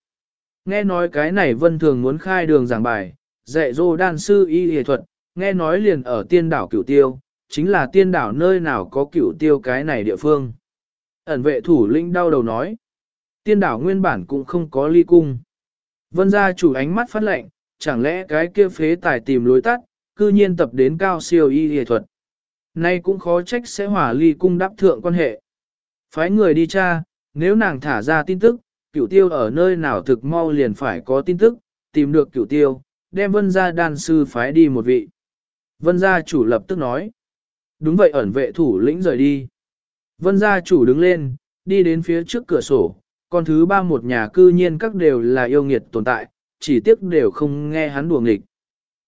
Nghe nói cái này vân thường muốn khai đường giảng bài, dạy dô đan sư y y thuật, nghe nói liền ở tiên đảo cửu tiêu, chính là tiên đảo nơi nào có cửu tiêu cái này địa phương. Ẩn vệ thủ lĩnh đau đầu nói. Tiên đảo nguyên bản cũng không có ly cung. Vân gia chủ ánh mắt phát lệnh, chẳng lẽ cái kia phế tài tìm lối tắt, cư nhiên tập đến cao siêu y y thuật. Nay cũng khó trách sẽ hỏa ly cung đáp thượng quan hệ. Phái người đi tra, nếu nàng thả ra tin tức, cửu tiêu ở nơi nào thực mau liền phải có tin tức, tìm được cửu tiêu, đem vân gia đan sư phái đi một vị. Vân gia chủ lập tức nói. Đúng vậy ẩn vệ thủ lĩnh rời đi. Vân gia chủ đứng lên, đi đến phía trước cửa sổ, con thứ ba một nhà cư nhiên các đều là yêu nghiệt tồn tại, chỉ tiếc đều không nghe hắn đùa nghịch.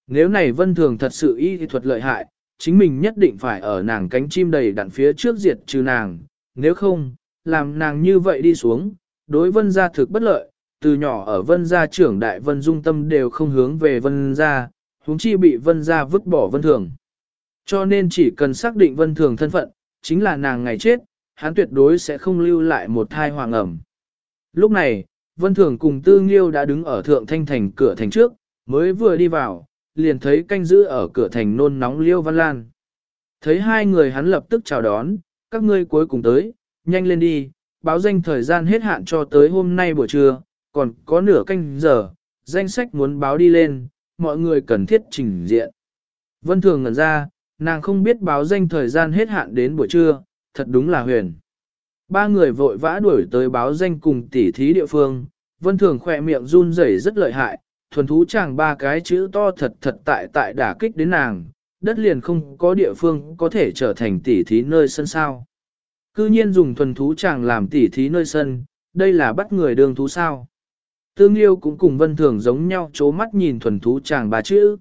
Nếu này vân thường thật sự y thuật lợi hại, chính mình nhất định phải ở nàng cánh chim đầy đặn phía trước diệt trừ nàng, nếu không, làm nàng như vậy đi xuống, đối vân gia thực bất lợi, từ nhỏ ở vân gia trưởng đại vân dung tâm đều không hướng về vân gia, huống chi bị vân gia vứt bỏ vân thường. Cho nên chỉ cần xác định vân thường thân phận, chính là nàng ngày chết, hắn tuyệt đối sẽ không lưu lại một thai hoàng ẩm. Lúc này, vân thường cùng tư nghiêu đã đứng ở thượng thanh thành cửa thành trước, mới vừa đi vào, liền thấy canh giữ ở cửa thành nôn nóng liêu văn lan. Thấy hai người hắn lập tức chào đón, các ngươi cuối cùng tới, nhanh lên đi, báo danh thời gian hết hạn cho tới hôm nay buổi trưa, còn có nửa canh giờ, danh sách muốn báo đi lên, mọi người cần thiết trình diện. Vân Thường ngẩn ra, nàng không biết báo danh thời gian hết hạn đến buổi trưa, thật đúng là huyền. Ba người vội vã đuổi tới báo danh cùng tỉ thí địa phương, Vân Thường khỏe miệng run rẩy rất lợi hại, thuần thú chàng ba cái chữ to thật thật tại tại đả kích đến nàng, đất liền không có địa phương có thể trở thành tỉ thí nơi sân sao. Cư nhiên dùng thuần thú chàng làm tỉ thí nơi sân, đây là bắt người đường thú sao. Tương Liêu cũng cùng Vân Thường giống nhau chố mắt nhìn thuần thú chàng bà chữ.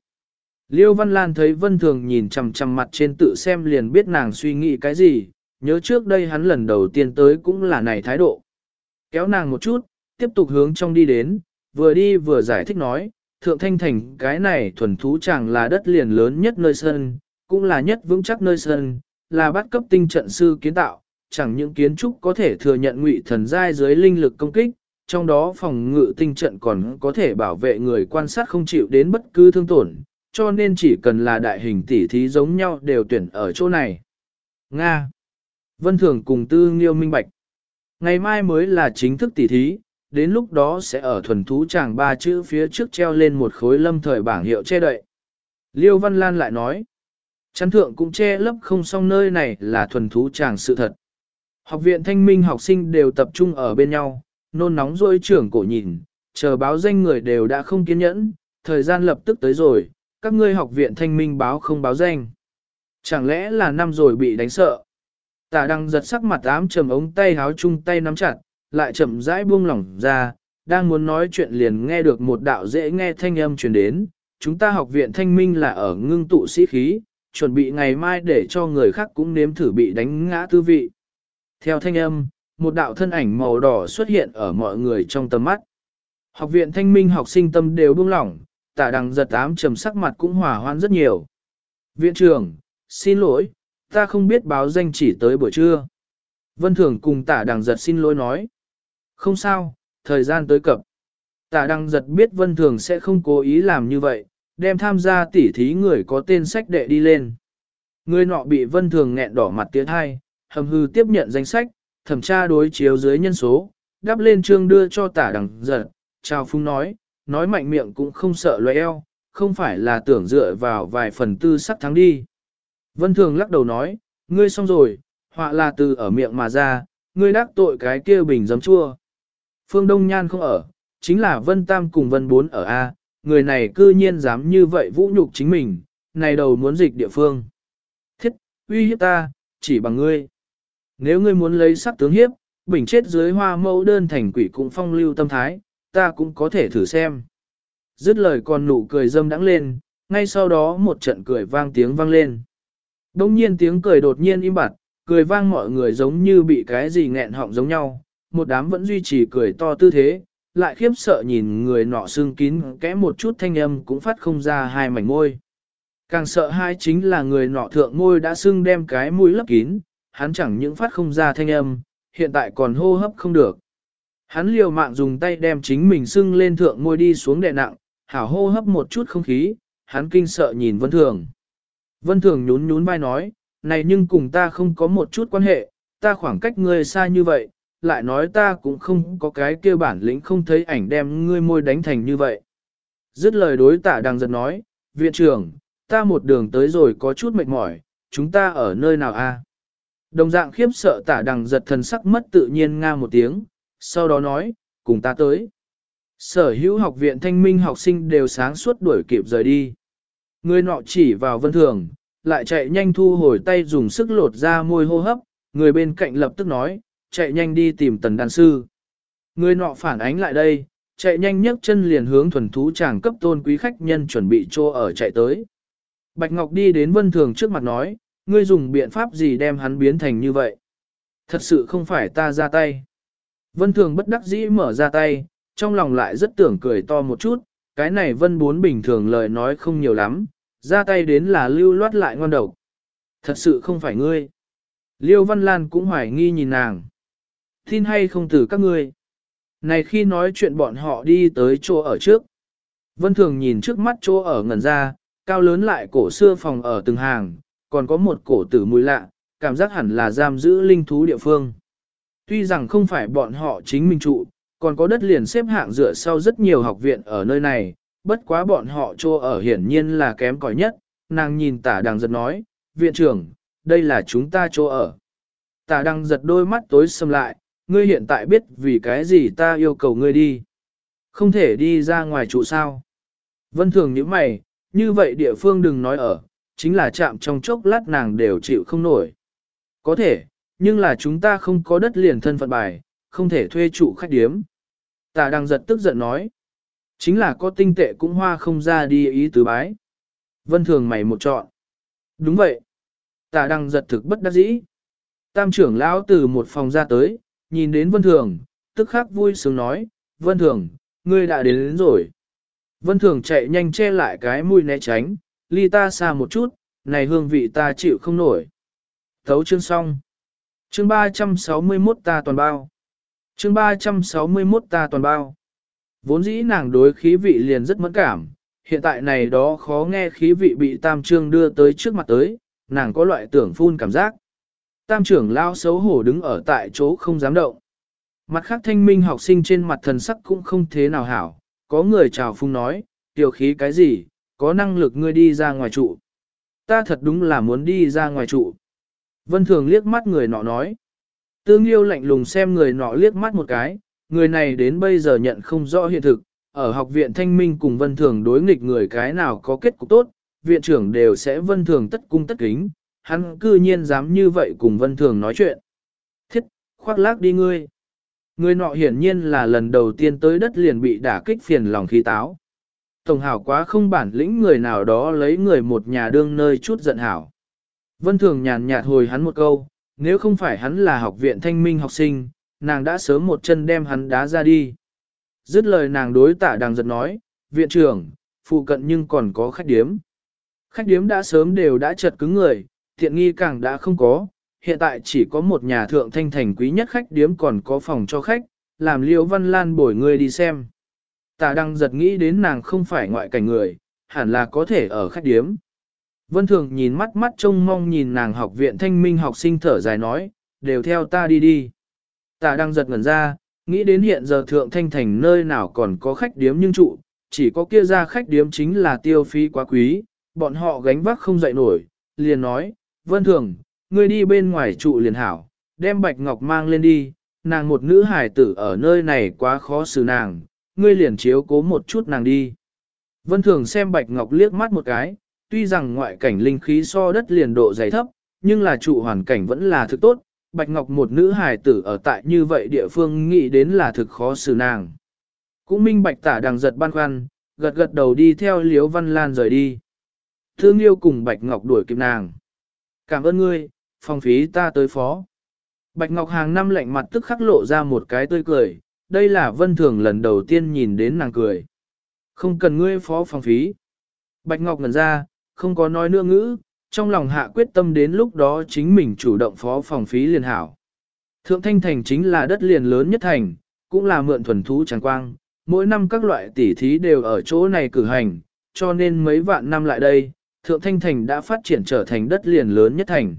Liêu Văn Lan thấy Vân Thường nhìn chằm chằm mặt trên tự xem liền biết nàng suy nghĩ cái gì, nhớ trước đây hắn lần đầu tiên tới cũng là này thái độ. Kéo nàng một chút, tiếp tục hướng trong đi đến, vừa đi vừa giải thích nói, Thượng Thanh Thành cái này thuần thú chàng là đất liền lớn nhất nơi sân, cũng là nhất vững chắc nơi sân, là bắt cấp tinh trận sư kiến tạo, chẳng những kiến trúc có thể thừa nhận ngụy thần giai dưới linh lực công kích, trong đó phòng ngự tinh trận còn có thể bảo vệ người quan sát không chịu đến bất cứ thương tổn, cho nên chỉ cần là đại hình tỉ thí giống nhau đều tuyển ở chỗ này. Nga Vân Thường cùng Tư Nghiêu minh bạch. Ngày mai mới là chính thức tỉ thí, đến lúc đó sẽ ở thuần thú chàng ba chữ phía trước treo lên một khối lâm thời bảng hiệu che đậy. Liêu Văn Lan lại nói, chắn thượng cũng che lấp không xong nơi này là thuần thú chàng sự thật. Học viện thanh minh học sinh đều tập trung ở bên nhau, nôn nóng rôi trưởng cổ nhìn, chờ báo danh người đều đã không kiên nhẫn, thời gian lập tức tới rồi, các ngươi học viện thanh minh báo không báo danh. Chẳng lẽ là năm rồi bị đánh sợ? Tả đang giật sắc mặt ám trầm ống tay háo chung tay nắm chặt, lại chậm rãi buông lỏng ra, đang muốn nói chuyện liền nghe được một đạo dễ nghe thanh âm truyền đến. Chúng ta học viện thanh minh là ở ngưng tụ sĩ khí, chuẩn bị ngày mai để cho người khác cũng nếm thử bị đánh ngã tư vị. Theo thanh âm, một đạo thân ảnh màu đỏ xuất hiện ở mọi người trong tầm mắt. Học viện thanh minh học sinh tâm đều buông lỏng, tả đằng giật ám trầm sắc mặt cũng hòa hoan rất nhiều. Viện trưởng, xin lỗi, ta không biết báo danh chỉ tới buổi trưa. Vân Thường cùng tả đằng giật xin lỗi nói. Không sao, thời gian tới cập. Tả đằng giật biết Vân Thường sẽ không cố ý làm như vậy, đem tham gia tỉ thí người có tên sách đệ đi lên. Người nọ bị Vân Thường nghẹn đỏ mặt tiếng thai, hầm hư tiếp nhận danh sách, thẩm tra đối chiếu dưới nhân số, đáp lên trương đưa cho tả đằng giật, chào phung nói, nói mạnh miệng cũng không sợ loe eo, không phải là tưởng dựa vào vài phần tư sắc thắng đi. Vân Thường lắc đầu nói, ngươi xong rồi, họa là từ ở miệng mà ra, ngươi đắc tội cái kia bình giấm chua. Phương Đông Nhan không ở, chính là Vân Tam cùng Vân Bốn ở A, người này cư nhiên dám như vậy vũ nhục chính mình, này đầu muốn dịch địa phương. Thiết, uy hiếp ta, chỉ bằng ngươi. Nếu ngươi muốn lấy sắc tướng hiếp, bình chết dưới hoa mẫu đơn thành quỷ cũng phong lưu tâm thái, ta cũng có thể thử xem. Dứt lời còn nụ cười dâm đắng lên, ngay sau đó một trận cười vang tiếng vang lên. Đông nhiên tiếng cười đột nhiên im bặt, cười vang mọi người giống như bị cái gì nghẹn họng giống nhau, một đám vẫn duy trì cười to tư thế, lại khiếp sợ nhìn người nọ xương kín kẽ một chút thanh âm cũng phát không ra hai mảnh môi. Càng sợ hai chính là người nọ thượng môi đã xưng đem cái mũi lấp kín, hắn chẳng những phát không ra thanh âm, hiện tại còn hô hấp không được. Hắn liều mạng dùng tay đem chính mình sưng lên thượng môi đi xuống đè nặng, hảo hô hấp một chút không khí, hắn kinh sợ nhìn Vân Thường. Vân Thường nhún nhún vai nói, này nhưng cùng ta không có một chút quan hệ, ta khoảng cách ngươi xa như vậy, lại nói ta cũng không có cái kia bản lĩnh không thấy ảnh đem ngươi môi đánh thành như vậy. Dứt lời đối tạ đang giật nói, viện trưởng, ta một đường tới rồi có chút mệt mỏi, chúng ta ở nơi nào a? Đồng dạng khiếp sợ tả đằng giật thần sắc mất tự nhiên nga một tiếng, sau đó nói, cùng ta tới. Sở hữu học viện thanh minh học sinh đều sáng suốt đuổi kịp rời đi. Người nọ chỉ vào vân thường, lại chạy nhanh thu hồi tay dùng sức lột ra môi hô hấp, người bên cạnh lập tức nói, chạy nhanh đi tìm tần đàn sư. Người nọ phản ánh lại đây, chạy nhanh nhấc chân liền hướng thuần thú chàng cấp tôn quý khách nhân chuẩn bị cho ở chạy tới. Bạch Ngọc đi đến Vân Thường trước mặt nói, ngươi dùng biện pháp gì đem hắn biến thành như vậy? Thật sự không phải ta ra tay. Vân Thường bất đắc dĩ mở ra tay, trong lòng lại rất tưởng cười to một chút, cái này Vân Bốn bình thường lời nói không nhiều lắm, ra tay đến là lưu loát lại ngon độc. Thật sự không phải ngươi. Liêu Văn Lan cũng hoài nghi nhìn nàng. Tin hay không từ các ngươi. Này khi nói chuyện bọn họ đi tới chỗ ở trước. Vân Thường nhìn trước mắt chỗ ở ngẩn ra, cao lớn lại cổ xưa phòng ở từng hàng, còn có một cổ tử mùi lạ, cảm giác hẳn là giam giữ linh thú địa phương. Tuy rằng không phải bọn họ chính mình trụ, còn có đất liền xếp hạng dựa sau rất nhiều học viện ở nơi này, bất quá bọn họ chỗ ở hiển nhiên là kém cỏi nhất, nàng nhìn tả đằng giật nói, viện trưởng, đây là chúng ta chỗ ở. Tả đằng giật đôi mắt tối sầm lại, ngươi hiện tại biết vì cái gì ta yêu cầu ngươi đi. Không thể đi ra ngoài trụ sao. Vân thường những mày, như vậy địa phương đừng nói ở, chính là chạm trong chốc lát nàng đều chịu không nổi. Có thể, nhưng là chúng ta không có đất liền thân phận bài, không thể thuê chủ khách điếm. Tạ đang giật tức giận nói. Chính là có tinh tệ cũng hoa không ra đi ý tứ bái. Vân thường mày một chọn. Đúng vậy. Tạ đang giật thực bất đắc dĩ. Tam trưởng lão từ một phòng ra tới, nhìn đến vân thường, tức khắc vui sướng nói, vân thường, ngươi đã đến, đến rồi. Vân thường chạy nhanh che lại cái mũi né tránh, ly ta xa một chút, này hương vị ta chịu không nổi. Thấu chương xong. Chương 361 ta toàn bao. Chương 361 ta toàn bao. Vốn dĩ nàng đối khí vị liền rất mẫn cảm, hiện tại này đó khó nghe khí vị bị tam trương đưa tới trước mặt tới, nàng có loại tưởng phun cảm giác. Tam trưởng lao xấu hổ đứng ở tại chỗ không dám động. Mặt khác thanh minh học sinh trên mặt thần sắc cũng không thế nào hảo, có người chào phung nói, tiểu khí cái gì, có năng lực ngươi đi ra ngoài trụ. Ta thật đúng là muốn đi ra ngoài trụ. Vân Thường liếc mắt người nọ nói. Tương yêu lạnh lùng xem người nọ liếc mắt một cái, người này đến bây giờ nhận không rõ hiện thực, ở học viện thanh minh cùng Vân Thường đối nghịch người cái nào có kết cục tốt, viện trưởng đều sẽ Vân Thường tất cung tất kính, hắn cư nhiên dám như vậy cùng Vân Thường nói chuyện. Thiết, khoác lác đi ngươi. Người nọ hiển nhiên là lần đầu tiên tới đất liền bị đả kích phiền lòng khí táo. Tổng hảo quá không bản lĩnh người nào đó lấy người một nhà đương nơi chút giận hảo. Vân Thường nhàn nhạt hồi hắn một câu, nếu không phải hắn là học viện thanh minh học sinh, nàng đã sớm một chân đem hắn đá ra đi. Dứt lời nàng đối tả đằng giật nói, viện trưởng, phụ cận nhưng còn có khách điếm. Khách điếm đã sớm đều đã chật cứng người, thiện nghi càng đã không có, hiện tại chỉ có một nhà thượng thanh thành quý nhất khách điếm còn có phòng cho khách, làm liêu văn lan bổi người đi xem. Tả đăng giật nghĩ đến nàng không phải ngoại cảnh người, hẳn là có thể ở khách điếm. Vân Thường nhìn mắt mắt trông mong nhìn nàng học viện thanh minh học sinh thở dài nói, đều theo ta đi đi. Tả đăng giật ngẩn ra, nghĩ đến hiện giờ thượng thanh thành nơi nào còn có khách điếm nhưng trụ, chỉ có kia ra khách điếm chính là tiêu phí quá quý, bọn họ gánh vác không dậy nổi, liền nói, Vân Thường, ngươi đi bên ngoài trụ liền hảo, đem Bạch Ngọc mang lên đi, nàng một nữ hài tử ở nơi này quá khó xử nàng, ngươi liền chiếu cố một chút nàng đi. Vân Thường xem Bạch Ngọc liếc mắt một cái, tuy rằng ngoại cảnh linh khí so đất liền độ dày thấp, nhưng là trụ hoàn cảnh vẫn là thực tốt, Bạch Ngọc một nữ hài tử ở tại như vậy địa phương nghĩ đến là thực khó xử nàng. Cũng minh Bạch tả đằng giật băn khoăn, gật gật đầu đi theo Liễu Văn Lan rời đi. Thương yêu cùng Bạch Ngọc đuổi kịp nàng. Cảm ơn ngươi, phòng phí ta tới phó. Bạch Ngọc hàng năm lạnh mặt tức khắc lộ ra một cái tươi cười, đây là vân thường lần đầu tiên nhìn đến nàng cười. Không cần ngươi phó phòng phí. Bạch Ngọc ngẩn ra, không có nói nữa ngữ, trong lòng hạ quyết tâm đến lúc đó chính mình chủ động phó phòng phí liền hảo. Thượng Thanh Thành chính là đất liền lớn nhất thành, cũng là mượn thuần thú tràng quang, mỗi năm các loại tỉ thí đều ở chỗ này cử hành, cho nên mấy vạn năm lại đây, Thượng Thanh Thành đã phát triển trở thành đất liền lớn nhất thành.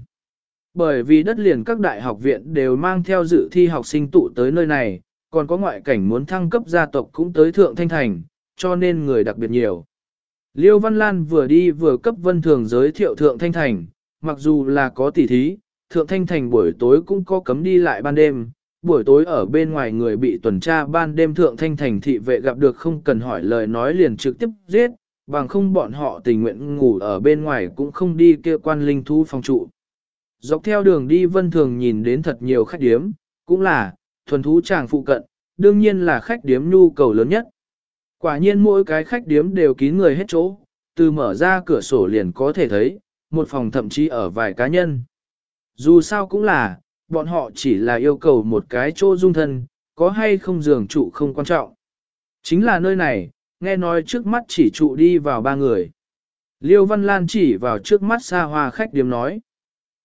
Bởi vì đất liền các đại học viện đều mang theo dự thi học sinh tụ tới nơi này, còn có ngoại cảnh muốn thăng cấp gia tộc cũng tới Thượng Thanh Thành, cho nên người đặc biệt nhiều. Liêu Văn Lan vừa đi vừa cấp Vân Thường giới thiệu Thượng Thanh Thành, mặc dù là có tỉ thí, Thượng Thanh Thành buổi tối cũng có cấm đi lại ban đêm, buổi tối ở bên ngoài người bị tuần tra ban đêm Thượng Thanh Thành thị vệ gặp được không cần hỏi lời nói liền trực tiếp giết, bằng không bọn họ tình nguyện ngủ ở bên ngoài cũng không đi kia quan linh thu phòng trụ. Dọc theo đường đi Vân Thường nhìn đến thật nhiều khách điếm, cũng là, thuần thú chàng phụ cận, đương nhiên là khách điếm nhu cầu lớn nhất. Quả nhiên mỗi cái khách điếm đều kín người hết chỗ, từ mở ra cửa sổ liền có thể thấy, một phòng thậm chí ở vài cá nhân. Dù sao cũng là, bọn họ chỉ là yêu cầu một cái chỗ dung thân, có hay không giường trụ không quan trọng. Chính là nơi này, nghe nói trước mắt chỉ trụ đi vào ba người. Liêu Văn Lan chỉ vào trước mắt xa hoa khách điếm nói.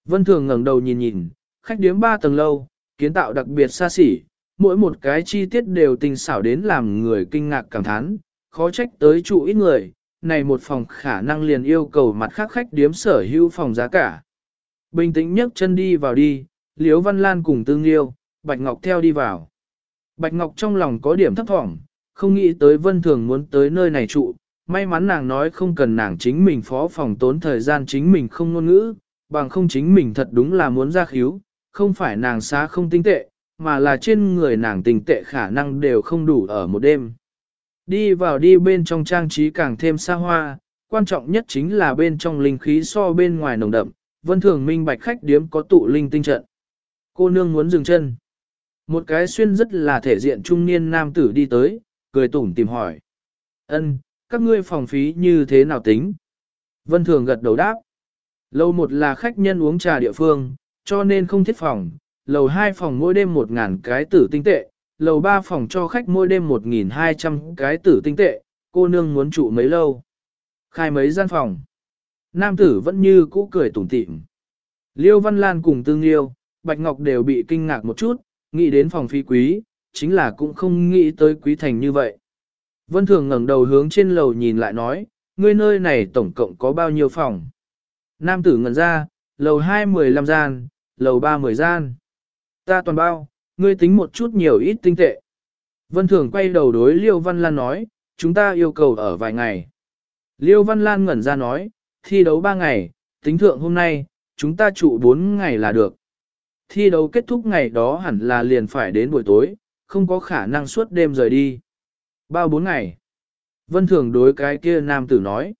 Vân Thường ngẩng đầu nhìn nhìn, khách điếm ba tầng lâu, kiến tạo đặc biệt xa xỉ, mỗi một cái chi tiết đều tinh xảo đến làm người kinh ngạc cảm thán, khó trách tới trụ ít người, này một phòng khả năng liền yêu cầu mặt khác khách điếm sở hữu phòng giá cả. Bình tĩnh nhấc chân đi vào đi, Liễu Văn Lan cùng Tương Liêu, Bạch Ngọc theo đi vào. Bạch Ngọc trong lòng có điểm thấp thỏm, không nghĩ tới Vân Thường muốn tới nơi này trụ, may mắn nàng nói không cần nàng chính mình phó phòng tốn thời gian chính mình không ngôn ngữ, bằng không chính mình thật đúng là muốn ra khíu, không phải nàng xá không tinh tệ, mà là trên người nàng tình tệ khả năng đều không đủ ở một đêm. Đi vào đi bên trong trang trí càng thêm xa hoa, quan trọng nhất chính là bên trong linh khí so bên ngoài nồng đậm, vân thường minh bạch khách điếm có tụ linh tinh trận. Cô nương muốn dừng chân. Một cái xuyên rất là thể diện trung niên nam tử đi tới, cười tủm tìm hỏi. ân các ngươi phòng phí như thế nào tính? Vân thường gật đầu đáp. Lâu một là khách nhân uống trà địa phương, cho nên không thiết phòng, lầu 2 phòng mỗi đêm 1.000 cái tử tinh tệ, lầu 3 phòng cho khách mỗi đêm 1.200 cái tử tinh tệ, cô nương muốn trụ mấy lâu. Khai mấy gian phòng. Nam tử vẫn như cũ cười tủm tỉm. Liêu Văn Lan cùng Tương Liêu, Bạch Ngọc đều bị kinh ngạc một chút, nghĩ đến phòng phi quý, chính là cũng không nghĩ tới quý thành như vậy. Vân Thường ngẩng đầu hướng trên lầu nhìn lại nói, ngươi nơi này tổng cộng có bao nhiêu phòng? Nam tử ngẩn ra, lầu 2 15 gian, lầu 3 10 gian. Ta toàn bao, ngươi tính một chút nhiều ít tinh tệ. Vân Thường quay đầu đối Liêu Văn Lan nói, chúng ta yêu cầu ở vài ngày. Liêu Văn Lan ngẩn ra nói, thi đấu ba ngày, tính thượng hôm nay, chúng ta trụ bốn ngày là được. Thi đấu kết thúc ngày đó hẳn là liền phải đến buổi tối, không có khả năng suốt đêm rời đi. Bao bốn ngày. Vân Thường đối cái kia nam tử nói.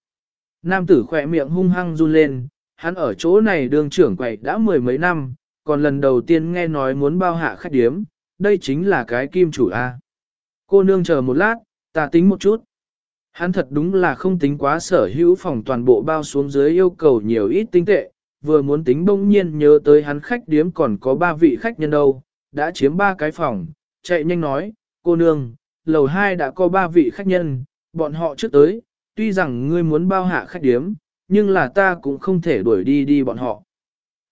Nam tử khỏe miệng hung hăng run lên, hắn ở chỗ này đường trưởng quậy đã mười mấy năm, còn lần đầu tiên nghe nói muốn bao hạ khách điếm, đây chính là cái kim chủ A. Cô nương chờ một lát, ta tính một chút. Hắn thật đúng là không tính quá sở hữu phòng toàn bộ bao xuống dưới yêu cầu nhiều ít tinh tệ, vừa muốn tính bỗng nhiên nhớ tới hắn khách điếm còn có ba vị khách nhân đâu, đã chiếm ba cái phòng, chạy nhanh nói, cô nương, lầu hai đã có ba vị khách nhân, bọn họ trước tới, tuy rằng ngươi muốn bao hạ khách điếm, nhưng là ta cũng không thể đuổi đi đi bọn họ.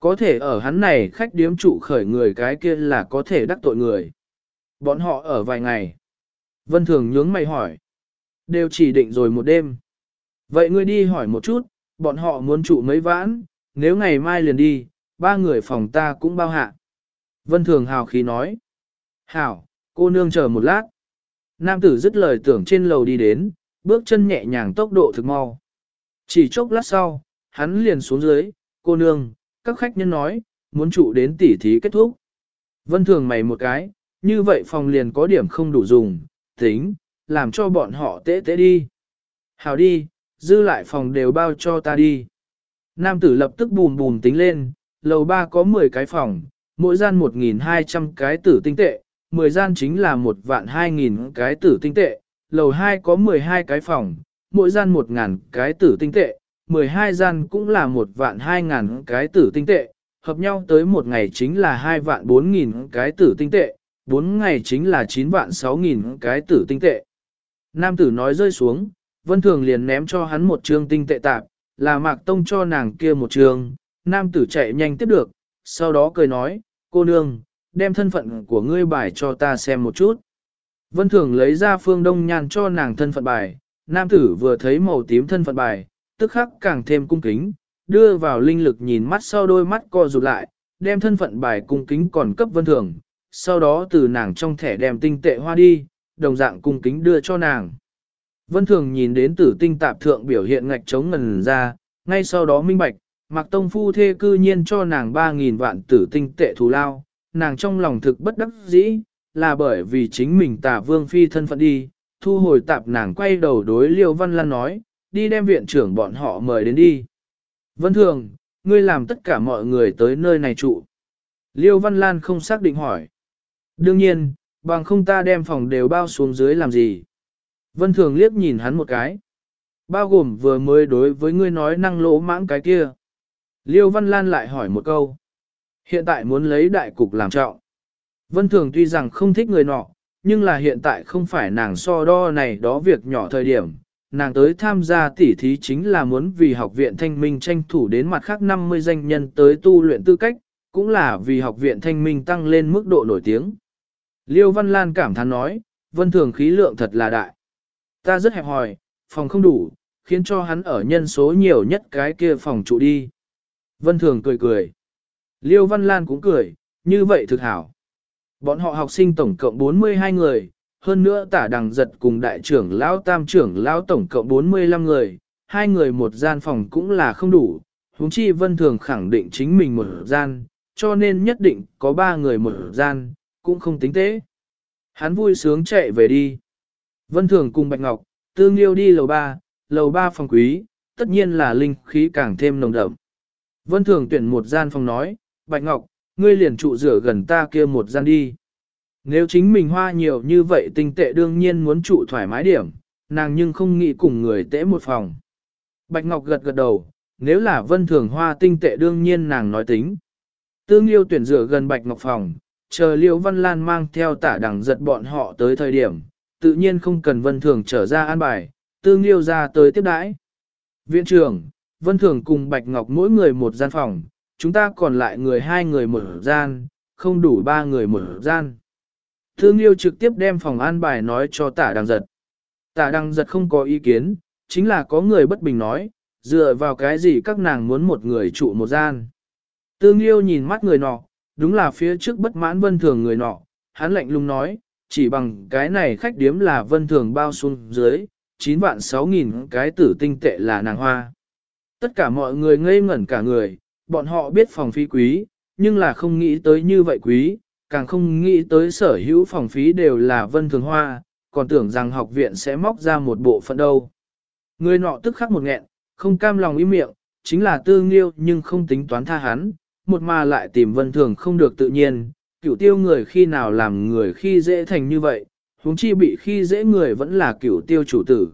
Có thể ở hắn này khách điếm trụ khởi người cái kia là có thể đắc tội người. Bọn họ ở vài ngày. Vân Thường nhướng mày hỏi. Đều chỉ định rồi một đêm. Vậy ngươi đi hỏi một chút, bọn họ muốn trụ mấy vãn, nếu ngày mai liền đi, ba người phòng ta cũng bao hạ. Vân Thường hào khí nói. Hảo, cô nương chờ một lát. Nam tử dứt lời tưởng trên lầu đi đến, bước chân nhẹ nhàng tốc độ thực mau. Chỉ chốc lát sau, hắn liền xuống dưới, cô nương, các khách nhân nói, muốn trụ đến tỉ thí kết thúc. Vân thường mày một cái, như vậy phòng liền có điểm không đủ dùng, tính, làm cho bọn họ tế tế đi. Hào đi, dư lại phòng đều bao cho ta đi. Nam tử lập tức bùm bùm tính lên, lầu ba có 10 cái phòng, mỗi gian 1.200 cái tử tinh tệ, 10 gian chính là một vạn 2.000 cái tử tinh tệ, lầu 2 có 12 cái phòng, mỗi gian một ngàn cái tử tinh tệ, 12 gian cũng là một vạn hai ngàn cái tử tinh tệ, hợp nhau tới một ngày chính là hai vạn 4.000 cái tử tinh tệ, bốn ngày chính là chín vạn 6.000 cái tử tinh tệ. Nam tử nói rơi xuống, Vân Thường liền ném cho hắn một trương tinh tệ tạp, là Mạc Tông cho nàng kia một trường. nam tử chạy nhanh tiếp được, sau đó cười nói, cô nương, đem thân phận của ngươi bài cho ta xem một chút. Vân Thường lấy ra phương đông nhan cho nàng thân phận bài, nam tử vừa thấy màu tím thân phận bài, tức khắc càng thêm cung kính, đưa vào linh lực nhìn mắt sau đôi mắt co rụt lại, đem thân phận bài cung kính còn cấp Vân Thường, sau đó từ nàng trong thẻ đem tinh tệ hoa đi, đồng dạng cung kính đưa cho nàng. Vân Thường nhìn đến tử tinh tạp thượng biểu hiện ngạch chống ngần ra, ngay sau đó minh bạch, Mạc Tông Phu thê cư nhiên cho nàng 3.000 vạn tử tinh tệ thù lao, nàng trong lòng thực bất đắc dĩ, là bởi vì chính mình tả vương phi thân phận đi, thu hồi tạp nàng quay đầu đối Liêu Văn Lan nói, đi đem viện trưởng bọn họ mời đến đi. Vân Thường, ngươi làm tất cả mọi người tới nơi này trụ. Liêu Văn Lan không xác định hỏi. Đương nhiên, bằng không ta đem phòng đều bao xuống dưới làm gì. Vân Thường liếc nhìn hắn một cái. Bao gồm vừa mới đối với ngươi nói năng lỗ mãng cái kia. Liêu Văn Lan lại hỏi một câu. Hiện tại muốn lấy đại cục làm trọng. Vân Thường tuy rằng không thích người nọ, nhưng là hiện tại không phải nàng so đo này đó việc nhỏ thời điểm. Nàng tới tham gia tỉ thí chính là muốn vì học viện thanh minh tranh thủ đến mặt khác 50 danh nhân tới tu luyện tư cách, cũng là vì học viện thanh minh tăng lên mức độ nổi tiếng. Liêu Văn Lan cảm thán nói, Vân Thường khí lượng thật là đại. Ta rất hẹp hòi, phòng không đủ, khiến cho hắn ở nhân số nhiều nhất cái kia phòng trụ đi. Vân Thường cười cười. Liêu Văn Lan cũng cười, như vậy thực hảo. Bọn họ học sinh tổng cộng 42 người, hơn nữa tả đằng giật cùng đại trưởng lão tam trưởng lão tổng cộng 45 người, hai người một gian phòng cũng là không đủ, huống chi Vân Thường khẳng định chính mình một gian, cho nên nhất định có ba người một gian, cũng không tính tế. Hắn vui sướng chạy về đi. Vân Thường cùng Bạch Ngọc, Tương Liêu đi lầu ba, lầu ba phòng quý, tất nhiên là linh khí càng thêm nồng đậm. Vân Thường tuyển một gian phòng nói, Bạch Ngọc, ngươi liền trụ rửa gần ta kia một gian đi. Nếu chính mình hoa nhiều như vậy tinh tệ đương nhiên muốn trụ thoải mái điểm, nàng nhưng không nghĩ cùng người tễ một phòng. Bạch Ngọc gật gật đầu, nếu là vân thường hoa tinh tệ đương nhiên nàng nói tính. Tương yêu tuyển rửa gần Bạch Ngọc phòng, chờ Liêu Văn Lan mang theo tả đẳng giật bọn họ tới thời điểm, tự nhiên không cần vân thường trở ra an bài, Tương yêu ra tới tiếp đãi. Viện trưởng, Vân Thường cùng Bạch Ngọc mỗi người một gian phòng, chúng ta còn lại người hai người một gian, không đủ ba người một gian. Thương yêu trực tiếp đem phòng an bài nói cho tả đăng giật. Tả đăng giật không có ý kiến, chính là có người bất bình nói, dựa vào cái gì các nàng muốn một người trụ một gian. Tương yêu nhìn mắt người nọ, đúng là phía trước bất mãn vân thường người nọ, hắn lạnh lùng nói, chỉ bằng cái này khách điếm là vân thường bao xuống dưới, 9 vạn 6 nghìn cái tử tinh tệ là nàng hoa. Tất cả mọi người ngây ngẩn cả người, bọn họ biết phòng phí quý, nhưng là không nghĩ tới như vậy quý, càng không nghĩ tới sở hữu phòng phí đều là vân thường hoa, còn tưởng rằng học viện sẽ móc ra một bộ phận đâu. Người nọ tức khắc một nghẹn, không cam lòng im miệng, chính là tư nghiêu nhưng không tính toán tha hắn, một mà lại tìm vân thường không được tự nhiên, cửu tiêu người khi nào làm người khi dễ thành như vậy, huống chi bị khi dễ người vẫn là cửu tiêu chủ tử.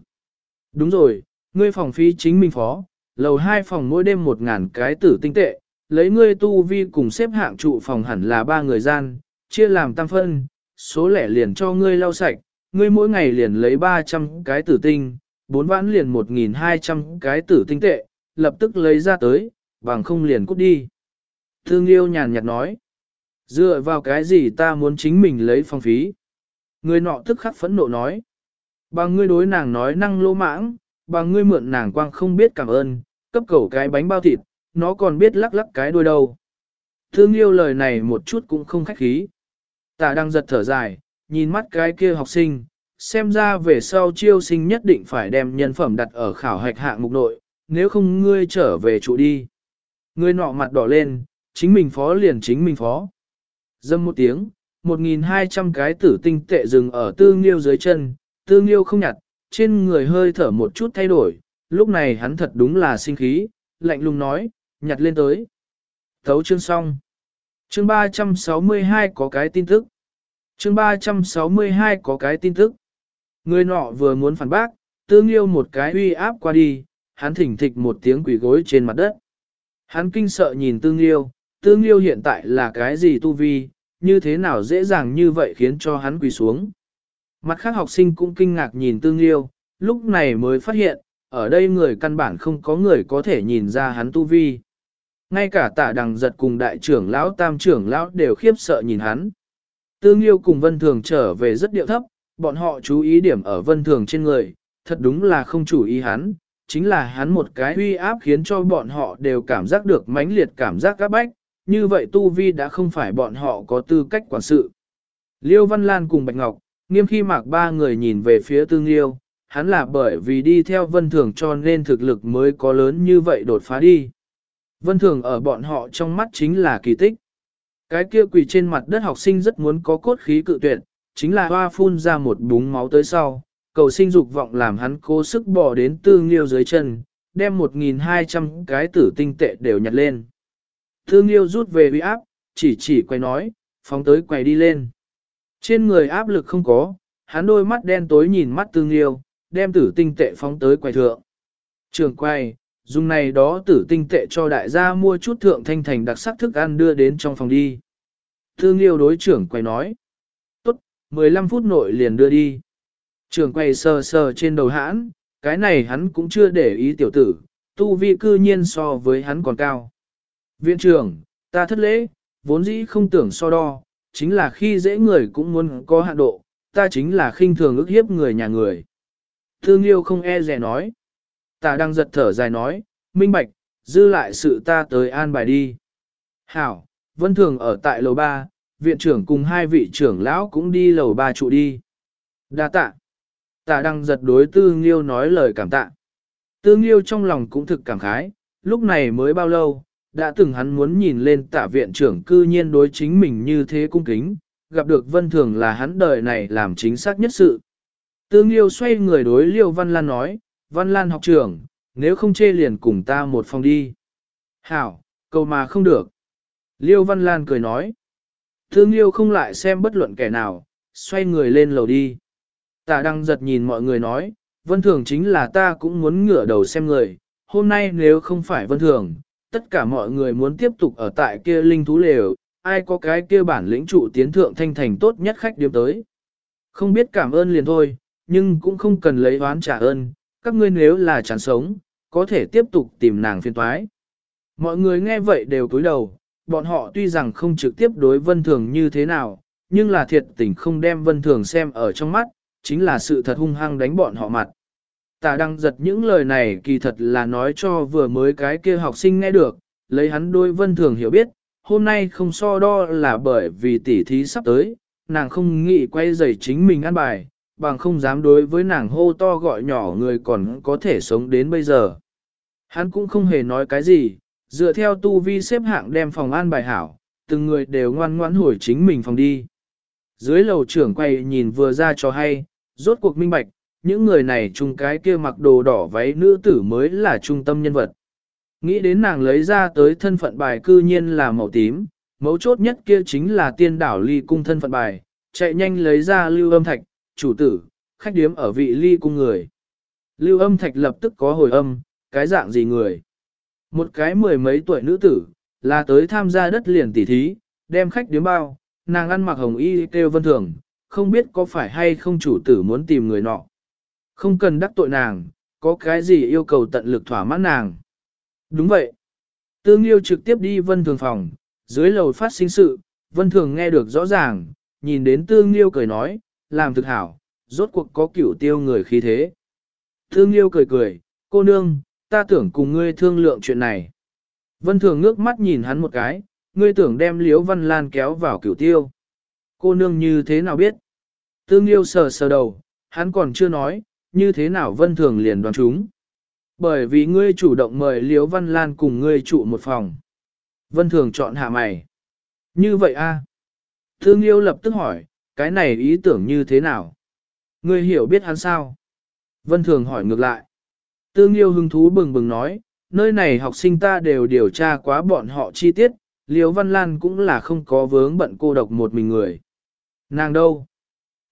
Đúng rồi, ngươi phòng phí chính mình phó, lầu hai phòng mỗi đêm một ngàn cái tử tinh tệ, lấy ngươi tu vi cùng xếp hạng trụ phòng hẳn là ba người gian, chia làm tam phân, số lẻ liền cho ngươi lau sạch, ngươi mỗi ngày liền lấy 300 cái tử tinh, bốn vãn liền 1.200 cái tử tinh tệ, lập tức lấy ra tới, bằng không liền cút đi. Thương yêu nhàn nhạt nói, dựa vào cái gì ta muốn chính mình lấy phong phí. Người nọ tức khắc phẫn nộ nói, bằng ngươi đối nàng nói năng lô mãng, bằng ngươi mượn nàng quang không biết cảm ơn, cấp cầu cái bánh bao thịt, nó còn biết lắc lắc cái đuôi đâu. Thương yêu lời này một chút cũng không khách khí. Tả đang giật thở dài, nhìn mắt cái kia học sinh, xem ra về sau chiêu sinh nhất định phải đem nhân phẩm đặt ở khảo hạch hạng mục nội, nếu không ngươi trở về trụ đi. Ngươi nọ mặt đỏ lên, chính mình phó liền chính mình phó. Dâm một tiếng, 1.200 cái tử tinh tệ dừng ở tư nghiêu dưới chân, tư nghiêu không nhặt, trên người hơi thở một chút thay đổi, lúc này hắn thật đúng là sinh khí, lạnh lùng nói, nhặt lên tới. Thấu chương xong. Chương 362 có cái tin tức. Chương 362 có cái tin tức. Người nọ vừa muốn phản bác, tương yêu một cái uy áp qua đi, hắn thỉnh thịch một tiếng quỷ gối trên mặt đất. Hắn kinh sợ nhìn tương yêu, tương yêu hiện tại là cái gì tu vi, như thế nào dễ dàng như vậy khiến cho hắn quỳ xuống. Mặt khác học sinh cũng kinh ngạc nhìn tương liêu, lúc này mới phát hiện, ở đây người căn bản không có người có thể nhìn ra hắn tu vi. Ngay cả tạ đằng giật cùng đại trưởng lão tam trưởng lão đều khiếp sợ nhìn hắn. Tương liêu cùng vân thường trở về rất điệu thấp, bọn họ chú ý điểm ở vân thường trên người, thật đúng là không chủ ý hắn, chính là hắn một cái uy áp khiến cho bọn họ đều cảm giác được mãnh liệt cảm giác các bách, như vậy tu vi đã không phải bọn họ có tư cách quản sự. Liêu Văn Lan cùng Bạch Ngọc, nghiêm khi mạc ba người nhìn về phía tương liêu, hắn là bởi vì đi theo vân thường cho nên thực lực mới có lớn như vậy đột phá đi. Vân thường ở bọn họ trong mắt chính là kỳ tích. Cái kia quỳ trên mặt đất học sinh rất muốn có cốt khí cự tuyệt, chính là hoa phun ra một búng máu tới sau, cầu sinh dục vọng làm hắn cố sức bỏ đến tư nghiêu dưới chân, đem 1.200 cái tử tinh tệ đều nhặt lên. Tư nghiêu rút về uy áp, chỉ chỉ quay nói, phóng tới quay đi lên. Trên người áp lực không có, hắn đôi mắt đen tối nhìn mắt tương yêu, đem tử tinh tệ phóng tới quầy thượng. Trường quay, dùng này đó tử tinh tệ cho đại gia mua chút thượng thanh thành đặc sắc thức ăn đưa đến trong phòng đi. tương yêu đối trưởng quay nói. Tốt, 15 phút nội liền đưa đi. Trưởng quay sờ sờ trên đầu hãn, cái này hắn cũng chưa để ý tiểu tử, tu vi cư nhiên so với hắn còn cao. Viện trưởng, ta thất lễ, vốn dĩ không tưởng so đo, chính là khi dễ người cũng muốn có hạn độ, ta chính là khinh thường ức hiếp người nhà người. Thương yêu không e rẻ nói. Ta đang giật thở dài nói, minh bạch, dư lại sự ta tới an bài đi. Hảo, vân thường ở tại lầu 3, viện trưởng cùng hai vị trưởng lão cũng đi lầu 3 trụ đi. Đa tạ. Tạ đang giật đối tư nghiêu nói lời cảm tạ. Tư nghiêu trong lòng cũng thực cảm khái, lúc này mới bao lâu, đã từng hắn muốn nhìn lên tả viện trưởng cư nhiên đối chính mình như thế cung kính, gặp được vân thường là hắn đời này làm chính xác nhất sự. Tương Liêu xoay người đối Liêu Văn Lan nói, Văn Lan học trưởng, nếu không chê liền cùng ta một phòng đi. Hảo, câu mà không được. Liêu Văn Lan cười nói. Tương Liêu không lại xem bất luận kẻ nào, xoay người lên lầu đi. Tạ đăng giật nhìn mọi người nói, Vân Thường chính là ta cũng muốn ngửa đầu xem người, hôm nay nếu không phải Vân Thường, tất cả mọi người muốn tiếp tục ở tại kia linh thú lều, ai có cái kia bản lĩnh trụ tiến thượng thanh thành tốt nhất khách điếm tới. Không biết cảm ơn liền thôi, nhưng cũng không cần lấy oán trả ơn, các ngươi nếu là chán sống, có thể tiếp tục tìm nàng phiên toái. Mọi người nghe vậy đều cúi đầu, bọn họ tuy rằng không trực tiếp đối vân thường như thế nào, nhưng là thiệt tình không đem vân thường xem ở trong mắt, chính là sự thật hung hăng đánh bọn họ mặt. Tà đăng giật những lời này kỳ thật là nói cho vừa mới cái kia học sinh nghe được, lấy hắn đôi vân thường hiểu biết, hôm nay không so đo là bởi vì tỉ thí sắp tới, nàng không nghĩ quay giày chính mình ăn bài, bằng không dám đối với nàng hô to gọi nhỏ người còn có thể sống đến bây giờ. Hắn cũng không hề nói cái gì, dựa theo tu vi xếp hạng đem phòng an bài hảo, từng người đều ngoan ngoãn hồi chính mình phòng đi. Dưới lầu trưởng quay nhìn vừa ra cho hay, rốt cuộc minh bạch, những người này chung cái kia mặc đồ đỏ váy nữ tử mới là trung tâm nhân vật. Nghĩ đến nàng lấy ra tới thân phận bài cư nhiên là màu tím, mấu chốt nhất kia chính là tiên đảo ly cung thân phận bài, chạy nhanh lấy ra lưu âm thạch, chủ tử, khách điếm ở vị ly cung người. Lưu âm thạch lập tức có hồi âm, cái dạng gì người? Một cái mười mấy tuổi nữ tử, là tới tham gia đất liền tỉ thí, đem khách điếm bao, nàng ăn mặc hồng y kêu vân thường, không biết có phải hay không chủ tử muốn tìm người nọ. Không cần đắc tội nàng, có cái gì yêu cầu tận lực thỏa mãn nàng. Đúng vậy. Tương Liêu trực tiếp đi vân thường phòng, dưới lầu phát sinh sự, vân thường nghe được rõ ràng, nhìn đến Tương Liêu cười nói, làm thực hảo, rốt cuộc có cửu tiêu người khí thế. Tương Liêu cười cười, cô nương, ta tưởng cùng ngươi thương lượng chuyện này. Vân thường ngước mắt nhìn hắn một cái, ngươi tưởng đem Liễu Văn Lan kéo vào cửu tiêu. Cô nương như thế nào biết? Tương Liêu sờ sờ đầu, hắn còn chưa nói, như thế nào Vân thường liền đoán chúng. Bởi vì ngươi chủ động mời Liễu Văn Lan cùng ngươi trụ một phòng. Vân Thường chọn hạ mày. Như vậy a? Thương Liêu lập tức hỏi, cái này ý tưởng như thế nào? Ngươi hiểu biết hắn sao? Vân Thường hỏi ngược lại. Tương Liêu hứng thú bừng bừng nói, nơi này học sinh ta đều điều tra quá bọn họ chi tiết, Liễu Văn Lan cũng là không có vướng bận cô độc một mình người. Nàng đâu?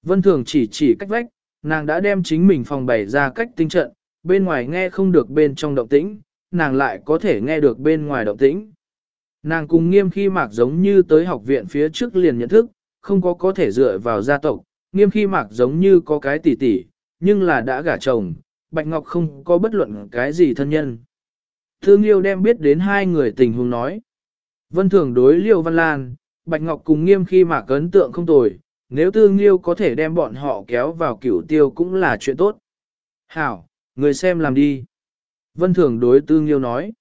Vân Thường chỉ chỉ cách vách, nàng đã đem chính mình phòng bày ra cách tinh trận, bên ngoài nghe không được bên trong động tĩnh, nàng lại có thể nghe được bên ngoài động tĩnh. Nàng cùng nghiêm khi mạc giống như tới học viện phía trước liền nhận thức, không có có thể dựa vào gia tộc, nghiêm khi mạc giống như có cái tỷ tỷ, nhưng là đã gả chồng, Bạch Ngọc không có bất luận cái gì thân nhân. Thương Liêu đem biết đến hai người tình huống nói. Vân Thường đối Liêu Văn Lan, Bạch Ngọc cùng nghiêm khi mạc ấn tượng không tồi, nếu tư Liêu có thể đem bọn họ kéo vào cửu tiêu cũng là chuyện tốt. Hảo, Người xem làm đi. Vân Thường đối Tương Liêu nói.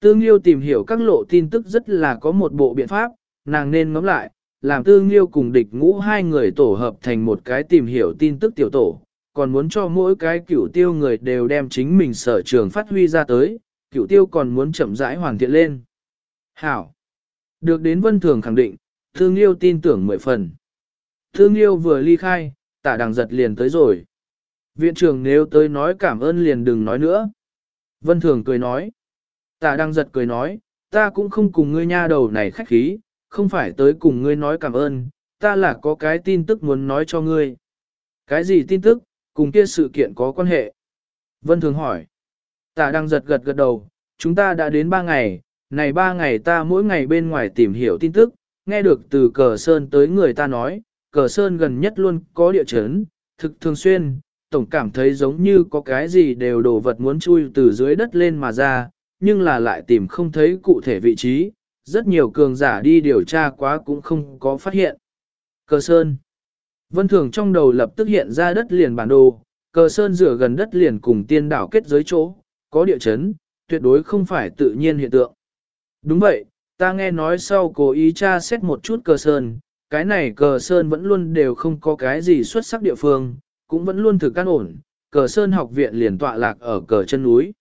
Tương Liêu tìm hiểu các lộ tin tức rất là có một bộ biện pháp, nàng nên ngẫm lại, làm Tương Liêu cùng địch ngũ hai người tổ hợp thành một cái tìm hiểu tin tức tiểu tổ, còn muốn cho mỗi cái cửu tiêu người đều đem chính mình sở trường phát huy ra tới, cửu tiêu còn muốn chậm rãi hoàn thiện lên. Hảo! Được đến Vân Thường khẳng định, Tương Liêu tin tưởng mười phần. Thương Liêu vừa ly khai, tả đằng giật liền tới rồi. Viện trưởng nếu tới nói cảm ơn liền đừng nói nữa. Vân Thường cười nói. Tạ Đằng giật cười nói, ta cũng không cùng ngươi nha đầu này khách khí, không phải tới cùng ngươi nói cảm ơn, ta là có cái tin tức muốn nói cho ngươi. Cái gì tin tức, cùng kia sự kiện có quan hệ? Vân Thường hỏi. Tạ đang giật gật gật đầu, chúng ta đã đến ba ngày, này ba ngày ta mỗi ngày bên ngoài tìm hiểu tin tức, nghe được từ cờ sơn tới người ta nói, cờ sơn gần nhất luôn có địa chấn, thực thường xuyên, tổng cảm thấy giống như có cái gì đều đồ vật muốn chui từ dưới đất lên mà ra, nhưng là lại tìm không thấy cụ thể vị trí, rất nhiều cường giả đi điều tra quá cũng không có phát hiện. Cờ Sơn Vân Thường trong đầu lập tức hiện ra đất liền bản đồ, cờ Sơn rửa gần đất liền cùng tiên đảo kết giới chỗ, có địa chấn, tuyệt đối không phải tự nhiên hiện tượng. Đúng vậy, ta nghe nói sau cố ý tra xét một chút cờ Sơn, cái này cờ Sơn vẫn luôn đều không có cái gì xuất sắc địa phương, cũng vẫn luôn thực căn ổn, cờ Sơn học viện liền tọa lạc ở cờ chân núi.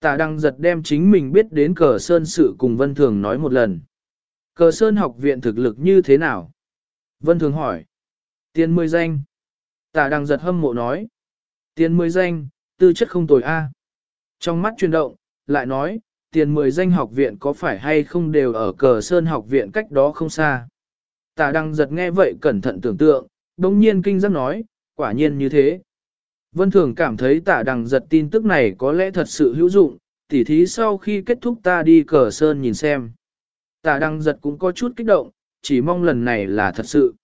Tạ Đăng giật đem chính mình biết đến cờ Sơn sự cùng Vân Thường nói một lần. Cờ Sơn học viện thực lực như thế nào? Vân Thường hỏi. Tiền mười danh. Tạ Đăng giật hâm mộ nói. Tiền mười danh, tư chất không tồi A. Trong mắt chuyển động, lại nói, tiền mười danh học viện có phải hay không đều ở cờ Sơn học viện cách đó không xa. Tạ Đăng giật nghe vậy cẩn thận tưởng tượng, đồng nhiên kinh giác nói, quả nhiên như thế. Vân Thường cảm thấy tạ đằng giật tin tức này có lẽ thật sự hữu dụng, tỉ thí sau khi kết thúc ta đi cờ sơn nhìn xem. Tạ đằng giật cũng có chút kích động, chỉ mong lần này là thật sự.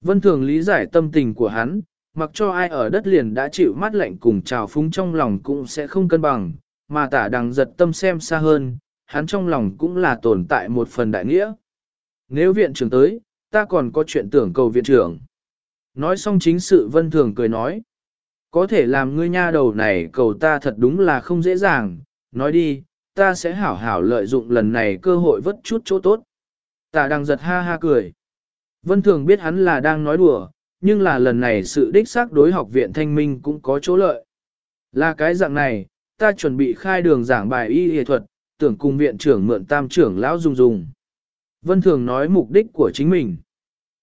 Vân Thường lý giải tâm tình của hắn, mặc cho ai ở đất liền đã chịu mắt lạnh cùng trào phúng trong lòng cũng sẽ không cân bằng, mà tả đằng giật tâm xem xa hơn, hắn trong lòng cũng là tồn tại một phần đại nghĩa. Nếu viện trưởng tới, ta còn có chuyện tưởng cầu viện trưởng. Nói xong chính sự Vân Thường cười nói. Có thể làm ngươi nha đầu này cầu ta thật đúng là không dễ dàng, nói đi, ta sẽ hảo hảo lợi dụng lần này cơ hội vất chút chỗ tốt. Tạ đang giật ha ha cười. Vân Thường biết hắn là đang nói đùa, nhưng là lần này sự đích xác đối học viện thanh minh cũng có chỗ lợi. Là cái dạng này, ta chuẩn bị khai đường giảng bài y y thuật, tưởng cùng viện trưởng mượn tam trưởng lão dùng dùng. Vân Thường nói mục đích của chính mình.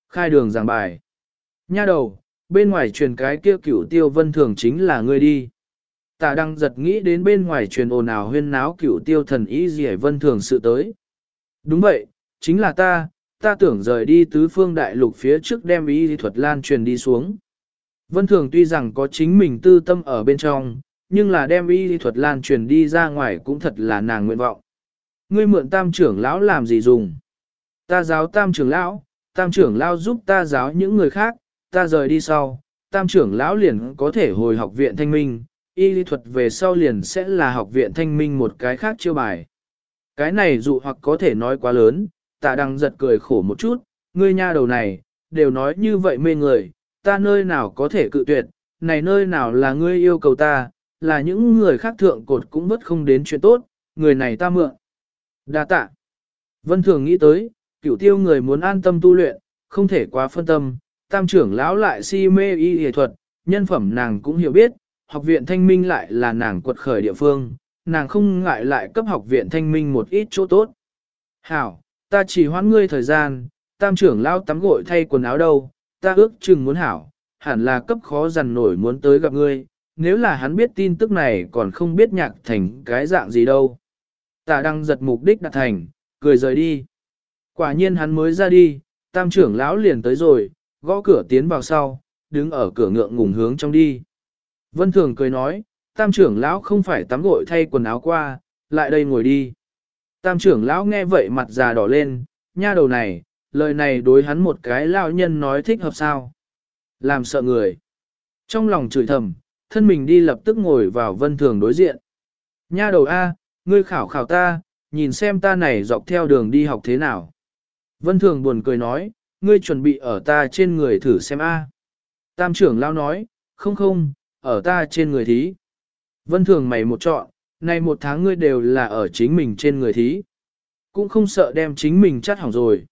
Khai đường giảng bài. Nha đầu, bên ngoài truyền cái kia cửu tiêu vân thường chính là ngươi đi. Tả đang giật nghĩ đến bên ngoài truyền ồn ào huyên náo cửu tiêu thần ý gì vân thường sự tới. Đúng vậy, chính là ta, ta tưởng rời đi tứ phương đại lục phía trước đem ý thuật lan truyền đi xuống. Vân thường tuy rằng có chính mình tư tâm ở bên trong, nhưng là đem y thuật lan truyền đi ra ngoài cũng thật là nàng nguyện vọng. Ngươi mượn tam trưởng lão làm gì dùng? Ta giáo tam trưởng lão, tam trưởng lão giúp ta giáo những người khác, ta rời đi sau, tam trưởng lão liền có thể hồi học viện thanh minh, y lý thuật về sau liền sẽ là học viện thanh minh một cái khác chiêu bài. Cái này dụ hoặc có thể nói quá lớn, tạ đăng giật cười khổ một chút, ngươi nha đầu này, đều nói như vậy mê người, ta nơi nào có thể cự tuyệt, này nơi nào là ngươi yêu cầu ta, là những người khác thượng cột cũng bất không đến chuyện tốt, người này ta mượn. Đa tạ. Vân thường nghĩ tới, cửu tiêu người muốn an tâm tu luyện, không thể quá phân tâm, tam trưởng lão lại si mê y y thuật, nhân phẩm nàng cũng hiểu biết, học viện thanh minh lại là nàng quật khởi địa phương, nàng không ngại lại cấp học viện thanh minh một ít chỗ tốt. Hảo, ta chỉ hoãn ngươi thời gian, tam trưởng lão tắm gội thay quần áo đâu, ta ước chừng muốn hảo, hẳn là cấp khó dằn nổi muốn tới gặp ngươi, nếu là hắn biết tin tức này còn không biết nhạc thành cái dạng gì đâu. Tạ đang giật mục đích đạt thành, cười rời đi. Quả nhiên hắn mới ra đi, tam trưởng lão liền tới rồi, gõ cửa tiến vào sau, đứng ở cửa ngượng ngùng hướng trong đi. Vân Thường cười nói, tam trưởng lão không phải tắm gội thay quần áo qua, lại đây ngồi đi. Tam trưởng lão nghe vậy mặt già đỏ lên, nha đầu này, lời này đối hắn một cái lão nhân nói thích hợp sao. Làm sợ người. Trong lòng chửi thầm, thân mình đi lập tức ngồi vào vân thường đối diện. Nha đầu A, ngươi khảo khảo ta, nhìn xem ta này dọc theo đường đi học thế nào. Vân thường buồn cười nói, ngươi chuẩn bị ở ta trên người thử xem a. Tam trưởng lao nói, không không, ở ta trên người thí. Vân thường mày một chọn, nay một tháng ngươi đều là ở chính mình trên người thí. Cũng không sợ đem chính mình chắt hỏng rồi.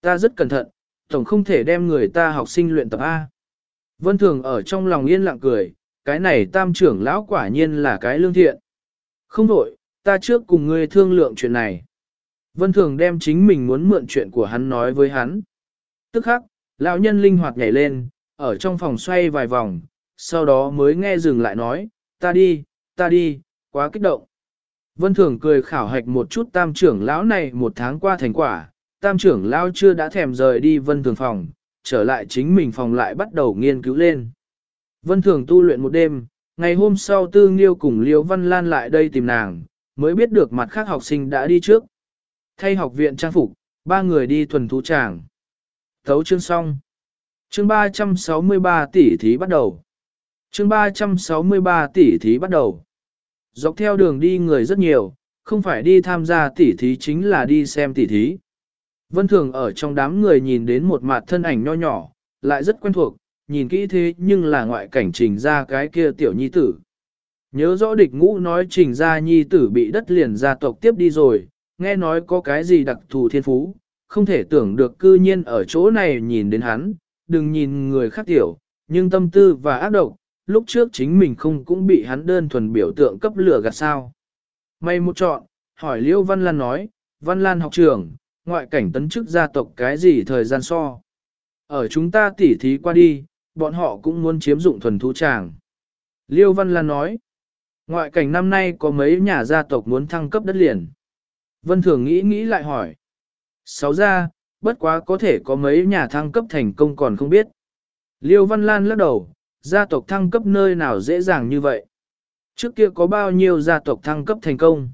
Ta rất cẩn thận, tổng không thể đem người ta học sinh luyện tập A. Vân thường ở trong lòng yên lặng cười, cái này tam trưởng lão quả nhiên là cái lương thiện. Không đổi, ta trước cùng ngươi thương lượng chuyện này. Vân thường đem chính mình muốn mượn chuyện của hắn nói với hắn. Tức khắc, lão nhân linh hoạt nhảy lên, ở trong phòng xoay vài vòng, sau đó mới nghe dừng lại nói, ta đi, ta đi, quá kích động. Vân Thường cười khảo hạch một chút tam trưởng lão này một tháng qua thành quả, tam trưởng lão chưa đã thèm rời đi Vân Thường phòng, trở lại chính mình phòng lại bắt đầu nghiên cứu lên. Vân Thường tu luyện một đêm, Ngày hôm sau Tư Nghiêu cùng Liêu Văn Lan lại đây tìm nàng, mới biết được mặt khác học sinh đã đi trước. Thay học viện trang phục, ba người đi thuần thú tràng. Thấu chương xong. Chương 363 tỷ thí bắt đầu. Chương 363 tỷ thí bắt đầu. Dọc theo đường đi người rất nhiều, không phải đi tham gia tỷ thí chính là đi xem tỷ thí. Vân Thường ở trong đám người nhìn đến một mặt thân ảnh nho nhỏ, lại rất quen thuộc, nhìn kỹ thế nhưng là ngoại cảnh trình ra cái kia tiểu nhi tử. Nhớ rõ địch ngũ nói trình ra nhi tử bị đất liền gia tộc tiếp đi rồi, nghe nói có cái gì đặc thù thiên phú, không thể tưởng được cư nhiên ở chỗ này nhìn đến hắn, đừng nhìn người khác tiểu, nhưng tâm tư và ác độc, lúc trước chính mình không cũng bị hắn đơn thuần biểu tượng cấp lửa gạt sao. May một chọn, hỏi Liêu Văn Lan nói, Văn Lan học trưởng, ngoại cảnh tấn chức gia tộc cái gì thời gian so. Ở chúng ta tỉ thí qua đi, bọn họ cũng muốn chiếm dụng thuần thú tràng. Liêu Văn Lan nói, ngoại cảnh năm nay có mấy nhà gia tộc muốn thăng cấp đất liền. Vân Thường nghĩ nghĩ lại hỏi. Sáu ra, bất quá có thể có mấy nhà thăng cấp thành công còn không biết. Liêu Văn Lan lắc đầu, gia tộc thăng cấp nơi nào dễ dàng như vậy. Trước kia có bao nhiêu gia tộc thăng cấp thành công.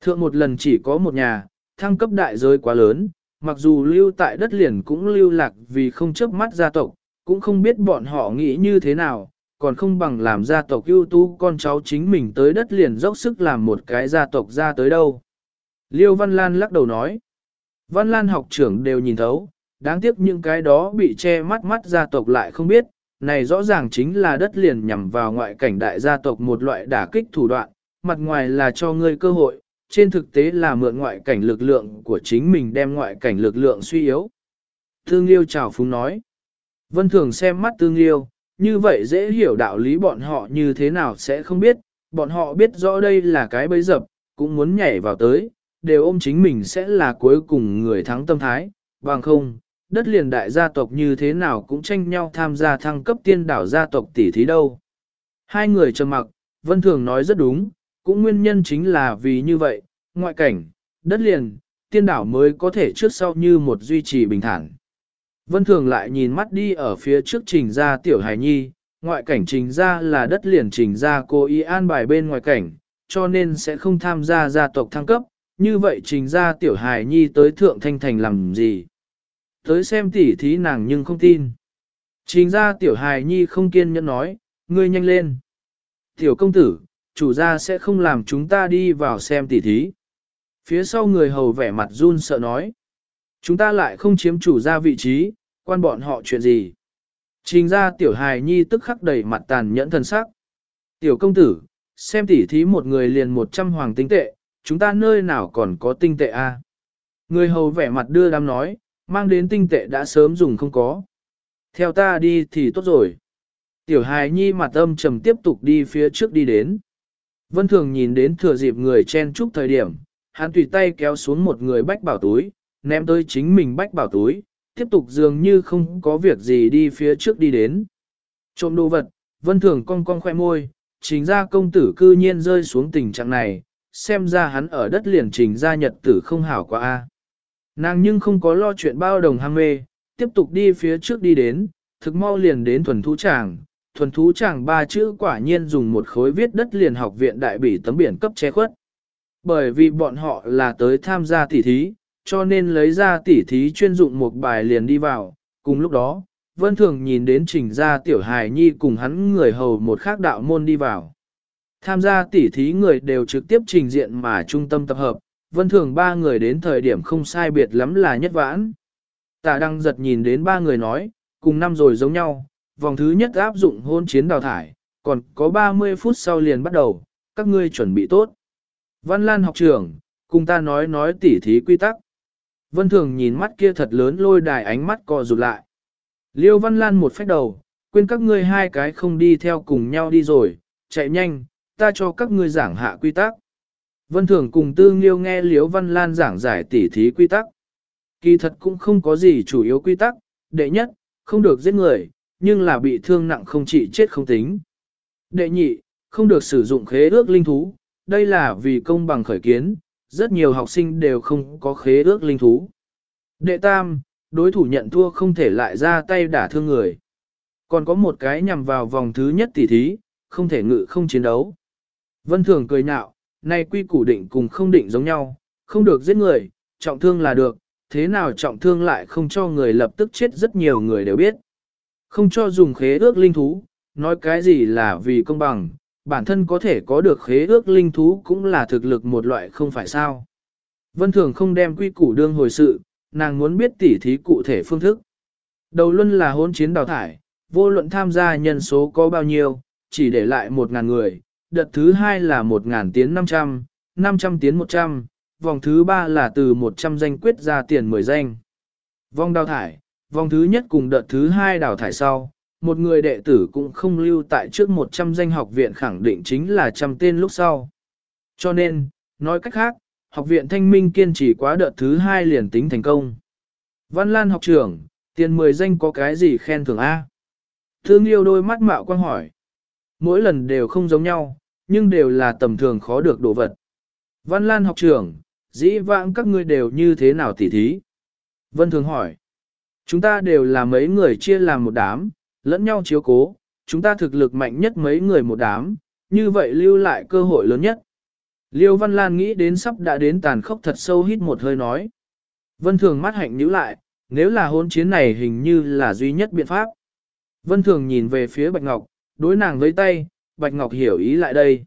Thượng một lần chỉ có một nhà, thăng cấp đại giới quá lớn, mặc dù lưu tại đất liền cũng lưu lạc vì không chớp mắt gia tộc, cũng không biết bọn họ nghĩ như thế nào, còn không bằng làm gia tộc ưu tú con cháu chính mình tới đất liền dốc sức làm một cái gia tộc ra tới đâu. Liêu Văn Lan lắc đầu nói, Văn Lan học trưởng đều nhìn thấu, đáng tiếc những cái đó bị che mắt mắt gia tộc lại không biết, này rõ ràng chính là đất liền nhằm vào ngoại cảnh đại gia tộc một loại đả kích thủ đoạn, mặt ngoài là cho ngươi cơ hội, trên thực tế là mượn ngoại cảnh lực lượng của chính mình đem ngoại cảnh lực lượng suy yếu. Tương Liêu chào phúng nói. Vân Thường xem mắt Tương Liêu, như vậy dễ hiểu đạo lý bọn họ như thế nào sẽ không biết, bọn họ biết rõ đây là cái bấy dập, cũng muốn nhảy vào tới, đều ôm chính mình sẽ là cuối cùng người thắng tâm thái, bằng không, đất liền đại gia tộc như thế nào cũng tranh nhau tham gia thăng cấp tiên đảo gia tộc tỷ thí đâu. Hai người trầm mặc, Vân Thường nói rất đúng, cũng nguyên nhân chính là vì như vậy, ngoại cảnh, đất liền, tiên đảo mới có thể trước sau như một duy trì bình thản. Vân Thường lại nhìn mắt đi ở phía trước trình ra tiểu hài nhi, ngoại cảnh trình ra là đất liền trình ra cô ý an bài bên ngoài cảnh, cho nên sẽ không tham gia gia tộc thăng cấp, như vậy trình ra tiểu hài nhi tới thượng thanh thành làm gì. Tới xem tỉ thí nàng nhưng không tin. Trình ra tiểu hài nhi không kiên nhẫn nói, ngươi nhanh lên. Tiểu công tử, chủ gia sẽ không làm chúng ta đi vào xem tỉ thí. Phía sau người hầu vẻ mặt run sợ nói. Chúng ta lại không chiếm chủ gia vị trí, quan bọn họ chuyện gì. Trình ra tiểu hài nhi tức khắc đầy mặt tàn nhẫn thần sắc. Tiểu công tử, xem tỉ thí một người liền một trăm hoàng tinh tệ, chúng ta nơi nào còn có tinh tệ a? Người hầu vẻ mặt đưa đám nói, mang đến tinh tệ đã sớm dùng không có. Theo ta đi thì tốt rồi. Tiểu hài nhi mặt âm trầm tiếp tục đi phía trước đi đến. Vân thường nhìn đến thừa dịp người chen chúc thời điểm, hắn tùy tay kéo xuống một người bách bảo túi, ném tới chính mình bách bảo túi, tiếp tục dường như không có việc gì đi phía trước đi đến. Trộm đồ vật, vân thường cong cong khoe môi, chính ra công tử cư nhiên rơi xuống tình trạng này, xem ra hắn ở đất liền trình ra nhật tử không hảo quá a. Nàng nhưng không có lo chuyện bao đồng ham mê, tiếp tục đi phía trước đi đến, thực mau liền đến thuần thú tràng. Thuần thú tràng ba chữ quả nhiên dùng một khối viết đất liền học viện đại bỉ tấm biển cấp che khuất. Bởi vì bọn họ là tới tham gia tỉ thí, cho nên lấy ra tỉ thí chuyên dụng một bài liền đi vào. Cùng lúc đó, Vân Thường nhìn đến trình ra tiểu hài nhi cùng hắn người hầu một khác đạo môn đi vào. Tham gia tỉ thí người đều trực tiếp trình diện mà trung tâm tập hợp, vân thường ba người đến thời điểm không sai biệt lắm là nhất vãn. Tạ đăng giật nhìn đến ba người nói, cùng năm rồi giống nhau, vòng thứ nhất áp dụng hôn chiến đào thải, còn có 30 phút sau liền bắt đầu, các ngươi chuẩn bị tốt. Văn Lan học trưởng, cùng ta nói nói tỉ thí quy tắc. Vân Thường nhìn mắt kia thật lớn lôi đài ánh mắt co rụt lại. Liêu Văn Lan một phách đầu, quên các ngươi hai cái không đi theo cùng nhau đi rồi, chạy nhanh, ta cho các ngươi giảng hạ quy tắc. Vân Thường cùng Tư Nghiêu nghe Liễu Văn Lan giảng giải tỉ thí quy tắc. Kỳ thật cũng không có gì chủ yếu quy tắc, đệ nhất, không được giết người, nhưng là bị thương nặng không trị chết không tính. Đệ nhị, không được sử dụng khế ước linh thú, đây là vì công bằng khởi kiến, rất nhiều học sinh đều không có khế ước linh thú. Đệ tam, đối thủ nhận thua không thể lại ra tay đả thương người. Còn có một cái nhằm vào vòng thứ nhất tỉ thí, không thể ngự không chiến đấu. Vân Thường cười nhạo, nay quy củ định cùng không định giống nhau, không được giết người, trọng thương là được, thế nào trọng thương lại không cho người lập tức chết rất nhiều người đều biết. Không cho dùng khế ước linh thú, nói cái gì là vì công bằng, bản thân có thể có được khế ước linh thú cũng là thực lực một loại không phải sao. Vân Thường không đem quy củ đương hồi sự, nàng muốn biết tỉ thí cụ thể phương thức. Đầu luân là hôn chiến đào thải, vô luận tham gia nhân số có bao nhiêu, chỉ để lại một ngàn người, đợt thứ hai là 1.000 tiến 500, 500 tiến 100, vòng thứ ba là từ 100 danh quyết ra tiền 10 danh. Vòng đào thải, vòng thứ nhất cùng đợt thứ hai đào thải sau, một người đệ tử cũng không lưu tại trước 100 danh học viện khẳng định chính là trăm tên lúc sau. Cho nên, nói cách khác, học viện thanh minh kiên trì quá đợt thứ hai liền tính thành công. Văn Lan học trưởng, tiền 10 danh có cái gì khen thưởng A? Thương yêu đôi mắt mạo quang hỏi. Mỗi lần đều không giống nhau, nhưng đều là tầm thường khó được đồ vật. Văn Lan học trưởng, dĩ vãng các ngươi đều như thế nào tỉ thí? Vân Thường hỏi. Chúng ta đều là mấy người chia làm một đám, lẫn nhau chiếu cố, chúng ta thực lực mạnh nhất mấy người một đám, như vậy lưu lại cơ hội lớn nhất. Liêu Văn Lan nghĩ đến sắp đã đến tàn khốc thật sâu hít một hơi nói. Vân Thường mắt hạnh nhíu lại, nếu là hôn chiến này hình như là duy nhất biện pháp. Vân Thường nhìn về phía Bạch Ngọc, đối nàng với tay, Bạch Ngọc hiểu ý lại đây.